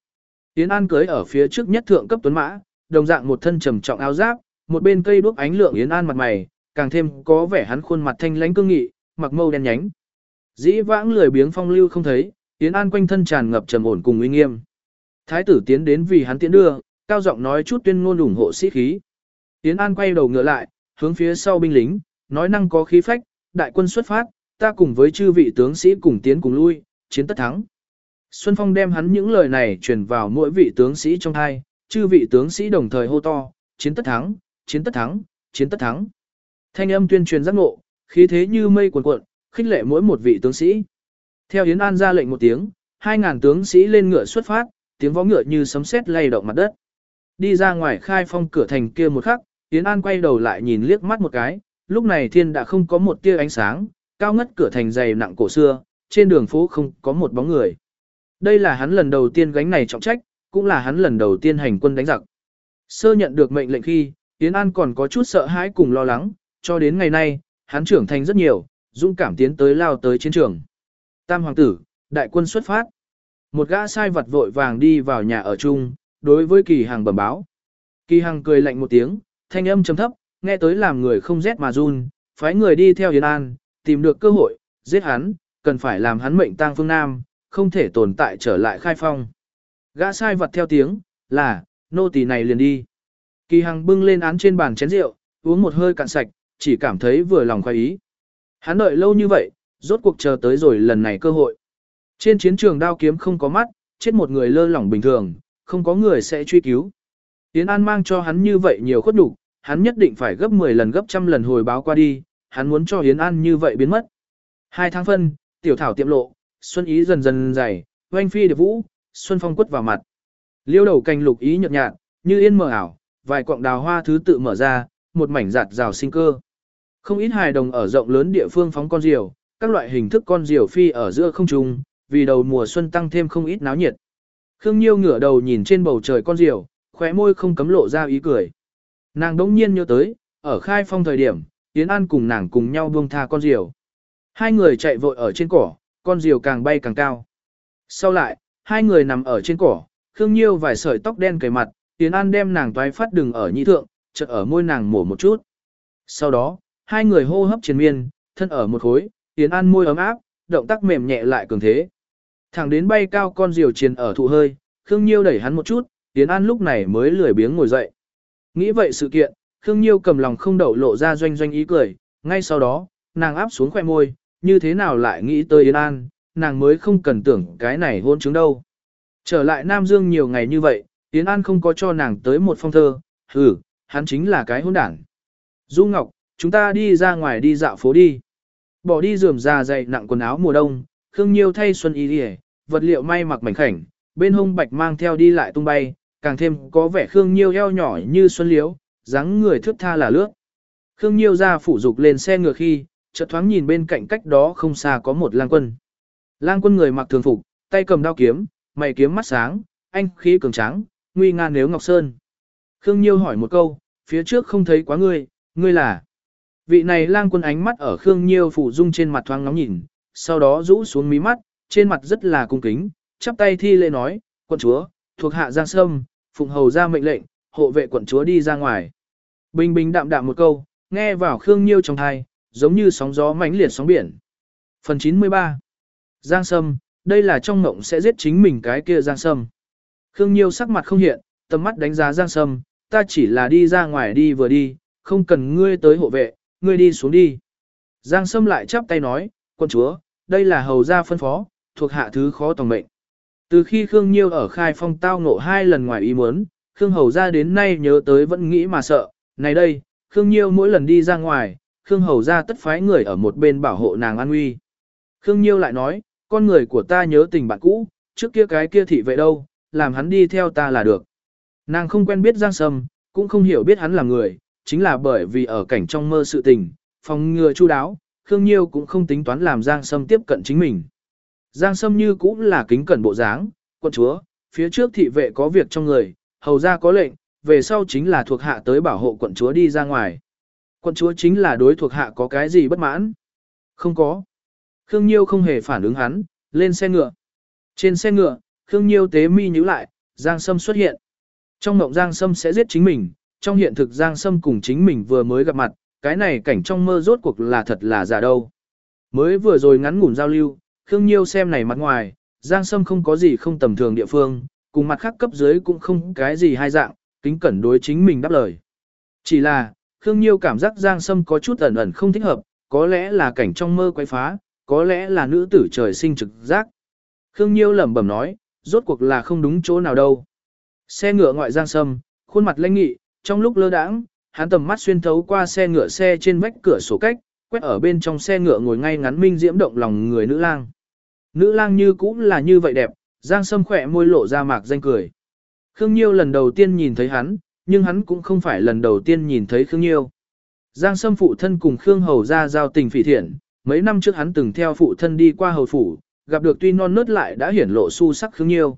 Yến An cưới ở phía trước nhất thượng cấp tuấn mã, đồng dạng một thân trầm trọng áo giáp, một bên cây đuốc ánh lượng Yến An mặt mày, càng thêm có vẻ hắn khuôn mặt thanh lãnh cương nghị, mặc mâu đen nhánh. Dĩ vãng lười biếng phong lưu không thấy, Yến An quanh thân tràn ngập trầm ổn cùng uy nghiêm. Thái tử tiến đến vì hắn tiễn đưa, cao giọng nói chút tuyên ngôn ủng hộ sĩ khí. Yến An quay đầu ngựa lại, hướng phía sau binh lính, nói năng có khí phách, đại quân xuất phát, ta cùng với chư vị tướng sĩ cùng tiến cùng lui, chiến tất thắng. Xuân Phong đem hắn những lời này truyền vào mỗi vị tướng sĩ trong hai, chư vị tướng sĩ đồng thời hô to, chiến tất thắng, chiến tất thắng, chiến tất thắng. Thanh âm tuyên truyền giác ngộ, khí thế như mây cuồn cuộn, khích lệ mỗi một vị tướng sĩ. Theo Yến An ra lệnh một tiếng, hai ngàn tướng sĩ lên ngựa xuất phát, tiếng vó ngựa như sấm sét lay động mặt đất. Đi ra ngoài khai phong cửa thành kia một khắc, Yến An quay đầu lại nhìn liếc mắt một cái, lúc này thiên đã không có một tia ánh sáng, cao ngất cửa thành dày nặng cổ xưa, trên đường phố không có một bóng người. Đây là hắn lần đầu tiên gánh này trọng trách, cũng là hắn lần đầu tiên hành quân đánh giặc. Sơ nhận được mệnh lệnh khi, Yến An còn có chút sợ hãi cùng lo lắng, cho đến ngày nay, hắn trưởng thành rất nhiều, dũng cảm tiến tới lao tới chiến trường. Tam hoàng tử, đại quân xuất phát. Một gã sai vật vội vàng đi vào nhà ở chung, đối với kỳ hàng bẩm báo. Kỳ hàng cười lạnh một tiếng, thanh âm trầm thấp, nghe tới làm người không rét mà run, phái người đi theo Yến An, tìm được cơ hội, giết hắn, cần phải làm hắn mệnh tang phương Nam, không thể tồn tại trở lại khai phong. Gã sai vật theo tiếng, là, nô tỳ này liền đi. Kỳ Hằng bưng lên án trên bàn chén rượu, uống một hơi cạn sạch, chỉ cảm thấy vừa lòng khoái ý. Hắn đợi lâu như vậy, rốt cuộc chờ tới rồi lần này cơ hội. Trên chiến trường đao kiếm không có mắt, chết một người lơ lỏng bình thường, không có người sẽ truy cứu. Tiến An mang cho hắn như vậy nhiều khuất đủ, hắn nhất định phải gấp 10 lần gấp trăm lần hồi báo qua đi, hắn muốn cho Yến An như vậy biến mất. Hai tháng phân, tiểu thảo tiệm lộ, xuân ý dần dần dày, oanh phi điệp vũ, xuân phong quất vào mặt. Liêu đầu cành lục ý nhợt nhạt, như yên mờ ảo, vài quặng đào hoa thứ tự mở ra, một mảnh giạt rào sinh cơ. Không ít hài đồng ở rộng lớn địa phương phóng con diều, các loại hình thức con diều phi ở giữa không trung, vì đầu mùa xuân tăng thêm không ít náo nhiệt. Khương Nhiêu ngửa đầu nhìn trên bầu trời con diều, khóe môi không cấm lộ ra ý cười. Nàng đống nhiên nhớ tới, ở khai phong thời điểm, Yến An cùng nàng cùng nhau buông tha con diều. Hai người chạy vội ở trên cỏ, con diều càng bay càng cao. Sau lại, hai người nằm ở trên cỏ, Khương Nhiêu vài sợi tóc đen cầy mặt, Yến An đem nàng toái phát đừng ở nhị thượng, chợt ở môi nàng mổ một chút. Sau đó, hai người hô hấp triền miên, thân ở một khối, Yến An môi ấm áp, động tác mềm nhẹ lại cường thế. Thẳng đến bay cao con diều triền ở thụ hơi, Khương Nhiêu đẩy hắn một chút, Yến An lúc này mới lười biếng ngồi dậy. Nghĩ vậy sự kiện, Khương Nhiêu cầm lòng không đậu lộ ra doanh doanh ý cười, ngay sau đó, nàng áp xuống khoẻ môi, như thế nào lại nghĩ tới Yến An, nàng mới không cần tưởng cái này hôn chứng đâu. Trở lại Nam Dương nhiều ngày như vậy, Yến An không có cho nàng tới một phong thơ, hừ, hắn chính là cái hôn đảng. Du Ngọc, chúng ta đi ra ngoài đi dạo phố đi. Bỏ đi rườm ra dày nặng quần áo mùa đông, Khương Nhiêu thay xuân y đi vật liệu may mặc mảnh khảnh, bên hông bạch mang theo đi lại tung bay, càng thêm có vẻ Khương Nhiêu eo nhỏ như xuân liếu, dáng người thước tha là lướt. Khương Nhiêu ra phủ dục lên xe ngựa khi, chợt thoáng nhìn bên cạnh cách đó không xa có một lang quân. Lang quân người mặc thường phục, tay cầm đao kiếm, mày kiếm mắt sáng, anh khí cường tráng, nguy nga nếu ngọc sơn. Khương Nhiêu hỏi một câu, phía trước không thấy quá ngươi, ngươi là. Vị này lang quân ánh mắt ở Khương Nhiêu phủ dung trên mặt thoáng ngóng nhìn, sau đó rũ xuống mí mắt, trên mặt rất là cung kính, chắp tay thi lễ nói, quận chúa, thuộc hạ Giang Sâm, phụng hầu ra mệnh lệnh, hộ vệ quận chúa đi ra ngoài. Bình bình đạm đạm một câu, nghe vào Khương Nhiêu trong thai, giống như sóng gió mãnh liệt sóng biển. Phần 93 Giang Sâm, đây là trong mộng sẽ giết chính mình cái kia Giang Sâm. Khương Nhiêu sắc mặt không hiện, tầm mắt đánh giá Giang Sâm, ta chỉ là đi ra ngoài đi vừa đi, không cần ngươi tới hộ vệ, ngươi đi xuống đi. Giang Sâm lại chắp tay nói, quân chúa, đây là hầu gia phân phó, thuộc hạ thứ khó tòng mệnh. Từ khi Khương Nhiêu ở khai phong tao ngộ hai lần ngoài ý muốn, Khương hầu gia đến nay nhớ tới vẫn nghĩ mà sợ, này đây, Khương Nhiêu mỗi lần đi ra ngoài, Khương Hầu ra tất phái người ở một bên bảo hộ nàng an nguy. Khương Nhiêu lại nói, con người của ta nhớ tình bạn cũ, trước kia cái kia thị vệ đâu, làm hắn đi theo ta là được. Nàng không quen biết Giang Sâm, cũng không hiểu biết hắn là người, chính là bởi vì ở cảnh trong mơ sự tình, phòng ngừa chu đáo, Khương Nhiêu cũng không tính toán làm Giang Sâm tiếp cận chính mình. Giang Sâm như cũng là kính cẩn bộ dáng, quân chúa, phía trước thị vệ có việc trong người, hầu ra có lệnh, về sau chính là thuộc hạ tới bảo hộ quận chúa đi ra ngoài. Quận chúa chính là đối thuộc hạ có cái gì bất mãn? Không có. Khương Nhiêu không hề phản ứng hắn, lên xe ngựa. Trên xe ngựa, Khương Nhiêu tế mi nhíu lại, Giang Sâm xuất hiện. Trong mộng Giang Sâm sẽ giết chính mình, trong hiện thực Giang Sâm cùng chính mình vừa mới gặp mặt, cái này cảnh trong mơ rốt cuộc là thật là giả đâu. Mới vừa rồi ngắn ngủn giao lưu, Khương Nhiêu xem này mặt ngoài, Giang Sâm không có gì không tầm thường địa phương, cùng mặt khác cấp dưới cũng không cái gì hai dạng, kính cẩn đối chính mình đáp lời. Chỉ là, Khương Nhiêu cảm giác Giang Sâm có chút ẩn ẩn không thích hợp, có lẽ là cảnh trong mơ quay phá, có lẽ là nữ tử trời sinh trực giác. Khương Nhiêu lẩm bẩm nói, rốt cuộc là không đúng chỗ nào đâu. Xe ngựa ngoại Giang Sâm, khuôn mặt lãnh nghị, trong lúc lơ đãng, hắn tầm mắt xuyên thấu qua xe ngựa xe trên vách cửa sổ cách, quét ở bên trong xe ngựa ngồi ngay ngắn minh diễm động lòng người nữ lang. Nữ lang như cũng là như vậy đẹp, Giang Sâm khỏe môi lộ ra mạc danh cười. Khương Nhiêu lần đầu tiên nhìn thấy hắn, nhưng hắn cũng không phải lần đầu tiên nhìn thấy Khương Nhiêu. Giang Sâm phụ thân cùng Khương Hầu ra giao tình phỉ thiện, mấy năm trước hắn từng theo phụ thân đi qua hầu phủ, gặp được tuy non nớt lại đã hiển lộ su sắc Khương Nhiêu.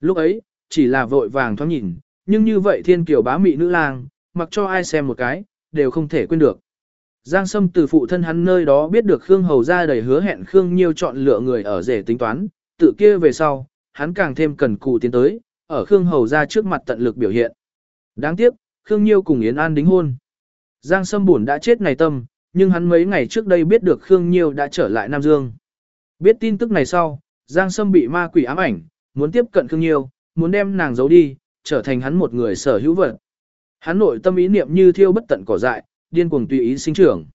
Lúc ấy, chỉ là vội vàng thoáng nhìn, nhưng như vậy thiên kiều bá mị nữ lang, mặc cho ai xem một cái, đều không thể quên được. Giang Sâm từ phụ thân hắn nơi đó biết được Khương Hầu ra đầy hứa hẹn Khương Nhiêu chọn lựa người ở rể tính toán, tự kia về sau, hắn càng thêm cần cù tiến tới, ở Khương Hầu ra trước mặt tận lực biểu hiện. Đáng tiếc, Khương Nhiêu cùng Yến An đính hôn. Giang Sâm buồn đã chết này tâm, nhưng hắn mấy ngày trước đây biết được Khương Nhiêu đã trở lại Nam Dương. Biết tin tức này sau, Giang Sâm bị ma quỷ ám ảnh, muốn tiếp cận Khương Nhiêu, muốn đem nàng giấu đi, trở thành hắn một người sở hữu vật. Hắn nội tâm ý niệm như thiêu bất tận cỏ dại, điên cuồng tùy ý sinh trưởng.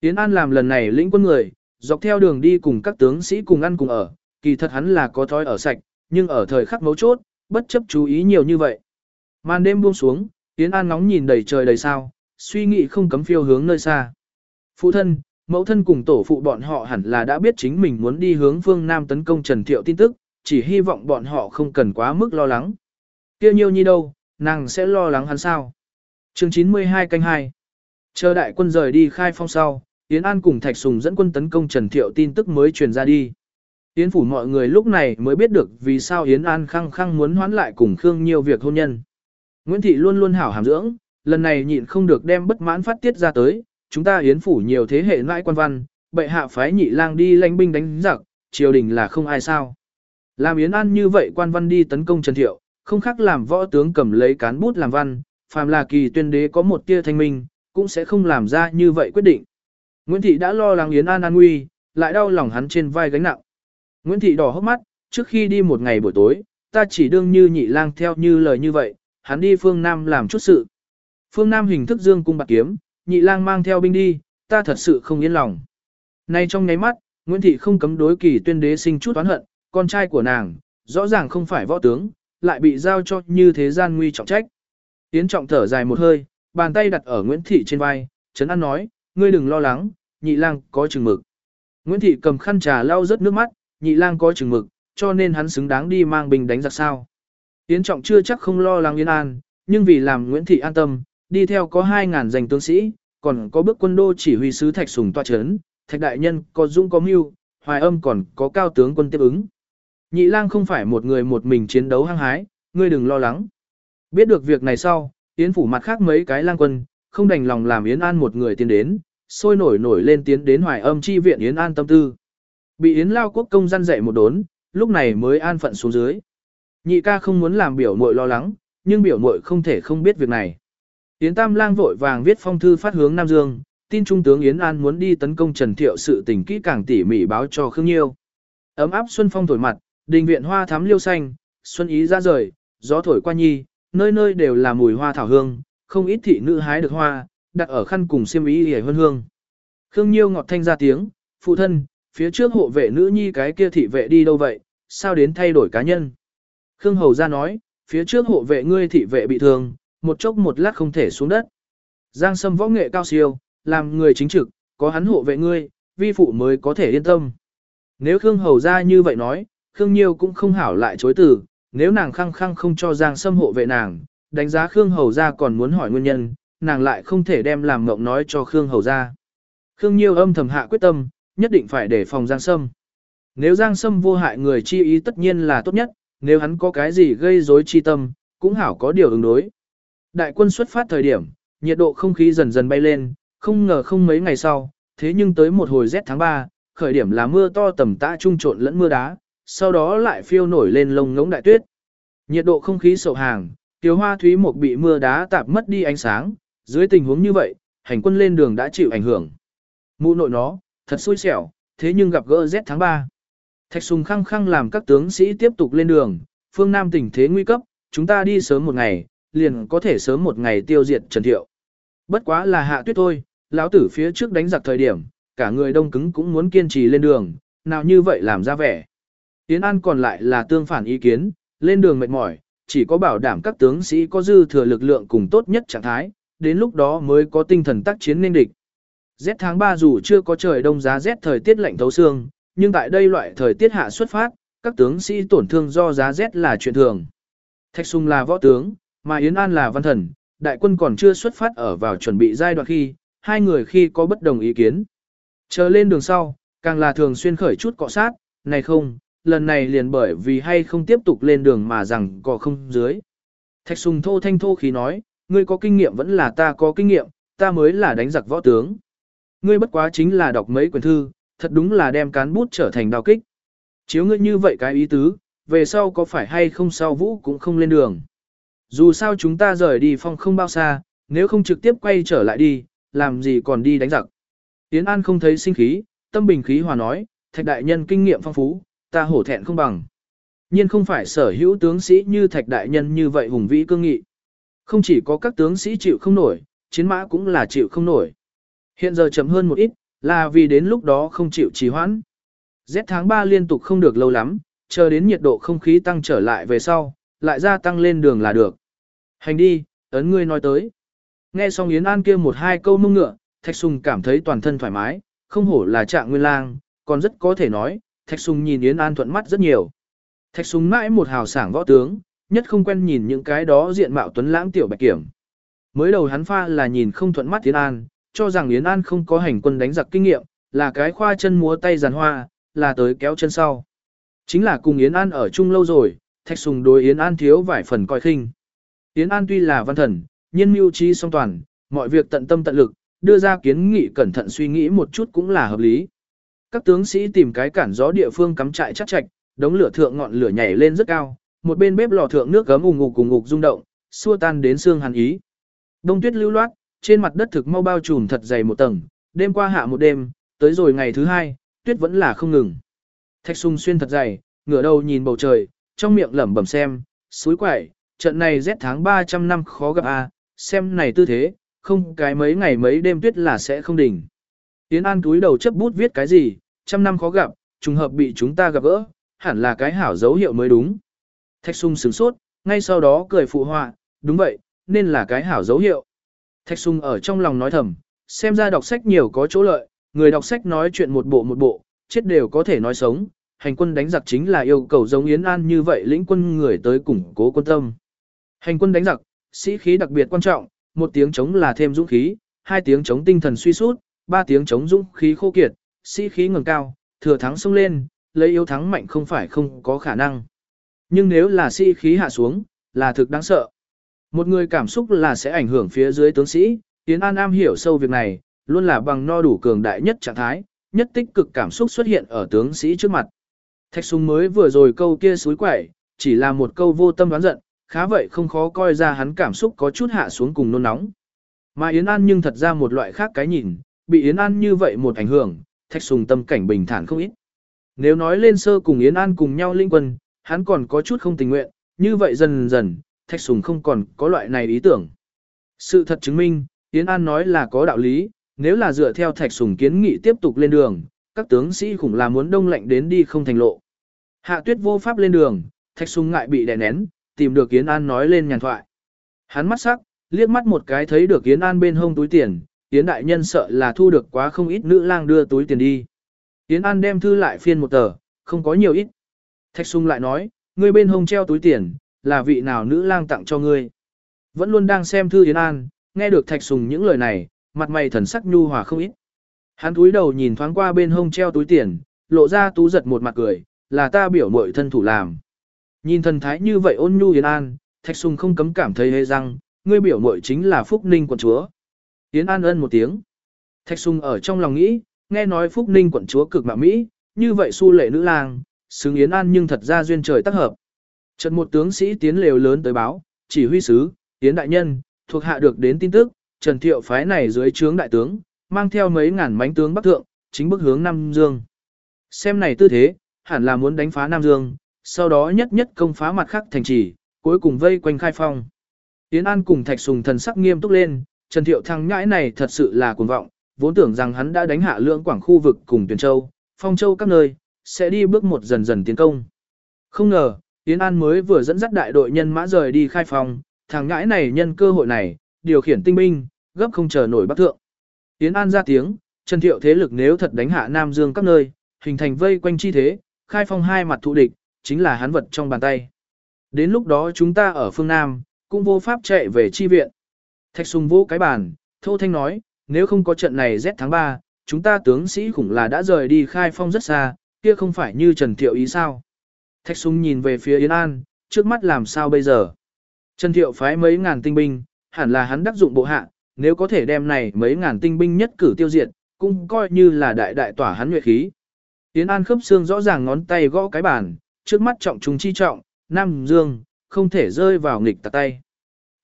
Yến An làm lần này lĩnh quân người, dọc theo đường đi cùng các tướng sĩ cùng ăn cùng ở, kỳ thật hắn là có thói ở sạch, nhưng ở thời khắc mấu chốt, bất chấp chú ý nhiều như vậy. Màn đêm buông xuống, Yến An nóng nhìn đầy trời đầy sao, suy nghĩ không cấm phiêu hướng nơi xa. Phụ thân, mẫu thân cùng tổ phụ bọn họ hẳn là đã biết chính mình muốn đi hướng phương Nam tấn công Trần Thiệu tin tức, chỉ hy vọng bọn họ không cần quá mức lo lắng. Kêu nhiêu nhi đâu, nàng sẽ lo lắng hắn sao? chương 92 canh 2 Chờ đại quân rời đi khai phong sau, Yến An cùng Thạch Sùng dẫn quân tấn công Trần Thiệu tin tức mới truyền ra đi. Yến phủ mọi người lúc này mới biết được vì sao Yến An khăng khăng muốn hoán lại cùng Khương Nhiêu việc hôn nhân. Nguyễn Thị luôn luôn hảo hàm dưỡng, lần này nhịn không được đem bất mãn phát tiết ra tới, chúng ta Yến phủ nhiều thế hệ nãi quan văn, bệ hạ phái nhị lang đi lãnh binh đánh giặc, triều đình là không ai sao. Làm Yến An như vậy quan văn đi tấn công Trần Thiệu, không khác làm võ tướng cầm lấy cán bút làm văn, phàm là kỳ tuyên đế có một tia thanh minh, cũng sẽ không làm ra như vậy quyết định. Nguyễn Thị đã lo lắng Yến An an nguy, lại đau lòng hắn trên vai gánh nặng. Nguyễn Thị đỏ hốc mắt, trước khi đi một ngày buổi tối, ta chỉ đương như nhị lang theo như lời như vậy, hắn đi phương Nam làm chút sự. Phương Nam hình thức dương cung bạc kiếm, nhị lang mang theo binh đi, ta thật sự không yên lòng. Nay trong nháy mắt, Nguyễn Thị không cấm đối kỳ tuyên đế sinh chút oán hận, con trai của nàng, rõ ràng không phải võ tướng, lại bị giao cho như thế gian nguy trọng trách. Tiến trọng thở dài một hơi, bàn tay đặt ở Nguyễn Thị trên vai, Trấn An nói, ngươi đừng lo lắng, nhị lang có chừng mực. Nguyễn Thị cầm khăn trà lau rớt nước mắt, nhị lang có chừng mực, cho nên hắn xứng đáng đi mang binh đánh giặc sao. Yến trọng chưa chắc không lo lắng Yến An, nhưng vì làm Nguyễn Thị an tâm, đi theo có 2.000 danh tướng sĩ, còn có bước quân đô chỉ huy sứ Thạch Sùng toa chấn, Thạch Đại Nhân có dũng có mưu, hoài âm còn có cao tướng quân tiếp ứng. Nhị lang không phải một người một mình chiến đấu hăng hái, ngươi đừng lo lắng. Biết được việc này sau, Yến phủ mặt khác mấy cái lang quân, không đành lòng làm Yến An một người tiến đến, sôi nổi nổi lên tiến đến hoài âm chi viện Yến An tâm tư. Bị Yến Lao Quốc công gian dạy một đốn, lúc này mới an phận xuống dưới. Nhị ca không muốn làm biểu muội lo lắng, nhưng biểu muội không thể không biết việc này. Yến Tam Lang vội vàng viết phong thư phát hướng Nam Dương, tin Trung tướng Yến An muốn đi tấn công Trần Thiệu sự tình kỹ càng tỉ mỉ báo cho Khương Nhiêu. Ấm áp xuân phong thổi mặt, đình viện hoa thắm liêu xanh, xuân ý ra rời, gió thổi qua nhi, nơi nơi đều là mùi hoa thảo hương, không ít thị nữ hái được hoa, đặt ở khăn cùng xiêm ý hề hơn hương. Khương Nhiêu ngọt thanh ra tiếng, phụ thân, phía trước hộ vệ nữ nhi cái kia thị vệ đi đâu vậy, sao đến thay đổi cá nhân. Khương Hầu ra nói, phía trước hộ vệ ngươi thị vệ bị thương, một chốc một lát không thể xuống đất. Giang Sâm võ nghệ cao siêu, làm người chính trực, có hắn hộ vệ ngươi, vi phụ mới có thể yên tâm. Nếu Khương Hầu ra như vậy nói, Khương Nhiêu cũng không hảo lại chối từ, nếu nàng khăng khăng không cho Giang Sâm hộ vệ nàng, đánh giá Khương Hầu ra còn muốn hỏi nguyên nhân, nàng lại không thể đem làm ngộng nói cho Khương Hầu ra. Khương Nhiêu âm thầm hạ quyết tâm, nhất định phải để phòng Giang Sâm. Nếu Giang Sâm vô hại người chi ý tất nhiên là tốt nhất, nếu hắn có cái gì gây rối chi tâm, cũng hảo có điều ứng đối. Đại quân xuất phát thời điểm, nhiệt độ không khí dần dần bay lên, không ngờ không mấy ngày sau, thế nhưng tới một hồi rét tháng 3, khởi điểm là mưa to tầm tã trung trộn lẫn mưa đá, sau đó lại phiêu nổi lên lông ngỗng đại tuyết. Nhiệt độ không khí sầu hàng, tiểu hoa thúy một bị mưa đá tạp mất đi ánh sáng, dưới tình huống như vậy, hành quân lên đường đã chịu ảnh hưởng. Mụ nội nó, thật xui xẻo, thế nhưng gặp gỡ rét tháng 3. Thạch sùng khăng khăng làm các tướng sĩ tiếp tục lên đường, phương Nam tình thế nguy cấp, chúng ta đi sớm một ngày, liền có thể sớm một ngày tiêu diệt Trần Thiệu. Bất quá là hạ tuyết thôi, lão tử phía trước đánh giặc thời điểm, cả người đông cứng cũng muốn kiên trì lên đường, nào như vậy làm ra vẻ. Tiến An còn lại là tương phản ý kiến, lên đường mệt mỏi, chỉ có bảo đảm các tướng sĩ có dư thừa lực lượng cùng tốt nhất trạng thái, đến lúc đó mới có tinh thần tác chiến nên địch. Rét tháng 3 dù chưa có trời đông giá rét thời tiết lạnh thấu xương, nhưng tại đây loại thời tiết hạ xuất phát, các tướng sĩ tổn thương do giá rét là chuyện thường. Thạch Sung là võ tướng, mà Yến An là văn thần, đại quân còn chưa xuất phát ở vào chuẩn bị giai đoạn khi, hai người khi có bất đồng ý kiến. Chờ lên đường sau, càng là thường xuyên khởi chút cọ sát, này không, lần này liền bởi vì hay không tiếp tục lên đường mà rằng cọ không dưới. Thạch Sùng thô thanh thô khí nói, ngươi có kinh nghiệm vẫn là ta có kinh nghiệm, ta mới là đánh giặc võ tướng. Ngươi bất quá chính là đọc mấy quyển thư, thật đúng là đem cán bút trở thành đao kích. Chiếu ngươi như vậy cái ý tứ, về sau có phải hay không sau vũ cũng không lên đường. Dù sao chúng ta rời đi phong không bao xa, nếu không trực tiếp quay trở lại đi, làm gì còn đi đánh giặc. tiến An không thấy sinh khí, tâm bình khí hòa nói, thạch đại nhân kinh nghiệm phong phú, ta hổ thẹn không bằng. nhiên không phải sở hữu tướng sĩ như thạch đại nhân như vậy hùng vĩ cương nghị. Không chỉ có các tướng sĩ chịu không nổi, chiến mã cũng là chịu không nổi. Hiện giờ chậm hơn một ít, là vì đến lúc đó không chịu trì hoãn. Rét tháng 3 liên tục không được lâu lắm, chờ đến nhiệt độ không khí tăng trở lại về sau, lại gia tăng lên đường là được. Hành đi, ấn ngươi nói tới. Nghe xong Yến An kia một hai câu mông ngựa, Thạch Sùng cảm thấy toàn thân thoải mái, không hổ là trạng nguyên lang, còn rất có thể nói, Thạch Sùng nhìn Yến An thuận mắt rất nhiều. Thạch Sùng mãi một hào sảng võ tướng, nhất không quen nhìn những cái đó diện mạo tuấn lãng tiểu bạch kiểm. Mới đầu hắn pha là nhìn không thuận mắt Yến An, cho rằng Yến An không có hành quân đánh giặc kinh nghiệm, là cái khoa chân múa tay giàn hoa, là tới kéo chân sau. Chính là cùng Yến An ở chung lâu rồi, Thạch Sùng đối Yến An thiếu vài phần coi khinh. Yến An tuy là văn thần, nhiên mưu trí song toàn, mọi việc tận tâm tận lực, đưa ra kiến nghị cẩn thận suy nghĩ một chút cũng là hợp lý. Các tướng sĩ tìm cái cản gió địa phương cắm trại chắc chạch, đống lửa thượng ngọn lửa nhảy lên rất cao, một bên bếp lò thượng nước gấm ù ngục cùng ngục rung động, xua tan đến xương hàn ý. Đông tuyết lưu loát, trên mặt đất thực mau bao trùm thật dày một tầng, đêm qua hạ một đêm, tới rồi ngày thứ hai, tuyết vẫn là không ngừng. Thạch sung xuyên thật dày, ngửa đầu nhìn bầu trời, trong miệng lẩm bẩm xem, suối quẩy, trận này rét tháng 300 năm khó gặp a, xem này tư thế, không cái mấy ngày mấy đêm tuyết là sẽ không đỉnh. Tiến An túi đầu chấp bút viết cái gì, trăm năm khó gặp, trùng hợp bị chúng ta gặp gỡ, hẳn là cái hảo dấu hiệu mới đúng. Thạch sung sửng sốt, ngay sau đó cười phụ họa, đúng vậy, nên là cái hảo dấu hiệu. Thạch sung ở trong lòng nói thầm, xem ra đọc sách nhiều có chỗ lợi, người đọc sách nói chuyện một bộ một bộ, chết đều có thể nói sống, hành quân đánh giặc chính là yêu cầu giống Yến An như vậy lĩnh quân người tới củng cố quân tâm. Hành quân đánh giặc, sĩ khí đặc biệt quan trọng, một tiếng chống là thêm dũng khí, hai tiếng chống tinh thần suy sút, ba tiếng chống dũng khí khô kiệt, sĩ khí ngẩng cao, thừa thắng xông lên, lấy yếu thắng mạnh không phải không có khả năng. Nhưng nếu là sĩ khí hạ xuống, là thực đáng sợ. Một người cảm xúc là sẽ ảnh hưởng phía dưới tướng sĩ, Yến An Nam hiểu sâu việc này, luôn là bằng no đủ cường đại nhất trạng thái, nhất tích cực cảm xúc xuất hiện ở tướng sĩ trước mặt. Thạch súng mới vừa rồi câu kia suối quẩy, chỉ là một câu vô tâm đoán giận, khá vậy không khó coi ra hắn cảm xúc có chút hạ xuống cùng nôn nóng. Mà Yến An nhưng thật ra một loại khác cái nhìn, bị Yến An như vậy một ảnh hưởng, thạch sùng tâm cảnh bình thản không ít. Nếu nói lên sơ cùng Yến An cùng nhau linh quân, hắn còn có chút không tình nguyện, như vậy dần dần, thạch sùng không còn có loại này ý tưởng. Sự thật chứng minh, Yến An nói là có đạo lý, nếu là dựa theo thạch sùng kiến nghị tiếp tục lên đường, các tướng sĩ khủng là muốn đông lạnh đến đi không thành lộ. Hạ tuyết vô pháp lên đường, thạch sùng ngại bị đè nén, tìm được Yến An nói lên nhàn thoại. Hắn mắt sắc, liếc mắt một cái thấy được Yến An bên hông túi tiền, Yến đại nhân sợ là thu được quá không ít nữ lang đưa túi tiền đi. Yến An đem thư lại phiên một tờ, không có nhiều ít. Thạch Sùng lại nói, ngươi bên hông treo túi tiền, là vị nào nữ lang tặng cho ngươi. Vẫn luôn đang xem thư Yến An, nghe được Thạch Sùng những lời này, mặt mày thần sắc nhu hòa không ít. Hắn túi đầu nhìn thoáng qua bên hông treo túi tiền, lộ ra tú giật một mặt cười, là ta biểu mội thân thủ làm. Nhìn thần thái như vậy ôn nhu Yến An, Thạch Sùng không cấm cảm thấy hê răng, ngươi biểu mội chính là Phúc Ninh quận chúa. Yến An ân một tiếng. Thạch Sùng ở trong lòng nghĩ, nghe nói Phúc Ninh quận chúa cực mạ Mỹ, như vậy su lệ nữ lang, xứng Yến An nhưng thật ra duyên trời tác hợp. Trận một tướng sĩ tiến lều lớn tới báo, chỉ huy sứ, tiến đại nhân, thuộc hạ được đến tin tức, Trần Thiệu phái này dưới trướng đại tướng, mang theo mấy ngàn mánh tướng bắc thượng, chính bức hướng Nam Dương. Xem này tư thế, hẳn là muốn đánh phá Nam Dương, sau đó nhất nhất công phá mặt khác thành trì, cuối cùng vây quanh khai phong. Tiến An cùng Thạch Sùng thần sắc nghiêm túc lên, Trần Thiệu thằng nhãi này thật sự là cuồng vọng, vốn tưởng rằng hắn đã đánh hạ lượng quảng khu vực cùng Tuyền Châu, Phong Châu các nơi, sẽ đi bước một dần dần tiến công. Không ngờ, Yến An mới vừa dẫn dắt đại đội nhân mã rời đi khai phong, thằng ngãi này nhân cơ hội này, điều khiển tinh binh, gấp không chờ nổi bắc thượng. Yến An ra tiếng, Trần Thiệu thế lực nếu thật đánh hạ Nam Dương các nơi, hình thành vây quanh chi thế, khai phong hai mặt thụ địch, chính là hắn vật trong bàn tay. Đến lúc đó chúng ta ở phương Nam, cũng vô pháp chạy về chi viện. Thạch Sùng vô cái bàn, thô thanh nói, nếu không có trận này Z tháng 3, chúng ta tướng sĩ khủng là đã rời đi khai phong rất xa, kia không phải như Trần Thiệu ý sao. Thạch Sùng nhìn về phía Yến An, trước mắt làm sao bây giờ. Trần Thiệu phái mấy ngàn tinh binh, hẳn là hắn đắc dụng bộ hạ, nếu có thể đem này mấy ngàn tinh binh nhất cử tiêu diệt, cũng coi như là đại đại tỏa hắn nhuệ khí. Yến An khớp xương rõ ràng ngón tay gõ cái bàn, trước mắt trọng trùng chi trọng, Nam Dương, không thể rơi vào nghịch tạc tay.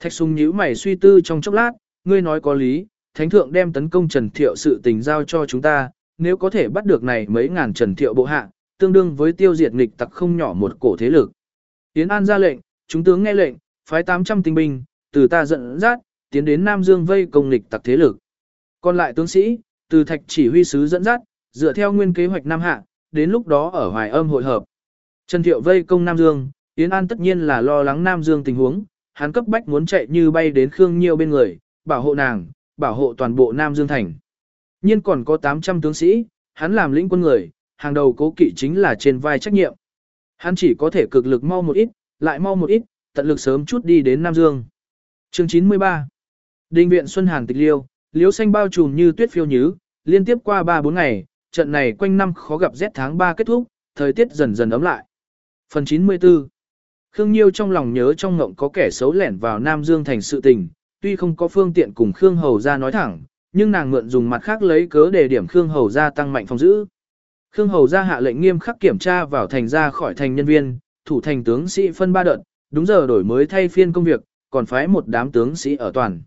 Thạch Sùng nhíu mày suy tư trong chốc lát, ngươi nói có lý, Thánh Thượng đem tấn công Trần Thiệu sự tình giao cho chúng ta, nếu có thể bắt được này mấy ngàn Trần Thiệu bộ hạ, tương đương với tiêu diệt nghịch tặc không nhỏ một cổ thế lực. Yến An ra lệnh, chúng tướng nghe lệnh, phái 800 tinh binh, từ ta dẫn dắt, tiến đến Nam Dương vây công nghịch tặc thế lực. Còn lại tướng sĩ, từ thạch chỉ huy sứ dẫn dắt, dựa theo nguyên kế hoạch Nam Hạ, đến lúc đó ở Hoài Âm hội hợp. Trần Thiệu vây công Nam Dương, Yến An tất nhiên là lo lắng Nam Dương tình huống, hắn cấp bách muốn chạy như bay đến Khương Nhiêu bên người, bảo hộ nàng, bảo hộ toàn bộ Nam Dương thành. Nhiên còn có 800 tướng sĩ, hắn làm lĩnh quân người, hàng đầu cố kỵ chính là trên vai trách nhiệm. Hắn chỉ có thể cực lực mau một ít, lại mau một ít, tận lực sớm chút đi đến Nam Dương. Chương 93 Đình viện Xuân Hàn tịch liêu, liếu xanh bao trùm như tuyết phiêu nhứ, liên tiếp qua 3-4 ngày, trận này quanh năm khó gặp rét tháng 3 kết thúc, thời tiết dần dần ấm lại. Phần 94 Khương Nhiêu trong lòng nhớ trong ngộng có kẻ xấu lẻn vào Nam Dương thành sự tình, tuy không có phương tiện cùng Khương Hầu ra nói thẳng, nhưng nàng mượn dùng mặt khác lấy cớ để điểm Khương Hầu ra tăng mạnh phòng giữ. Khương Hầu ra hạ lệnh nghiêm khắc kiểm tra vào thành ra khỏi thành nhân viên, thủ thành tướng sĩ phân ba đợt, đúng giờ đổi mới thay phiên công việc, còn phái một đám tướng sĩ ở toàn.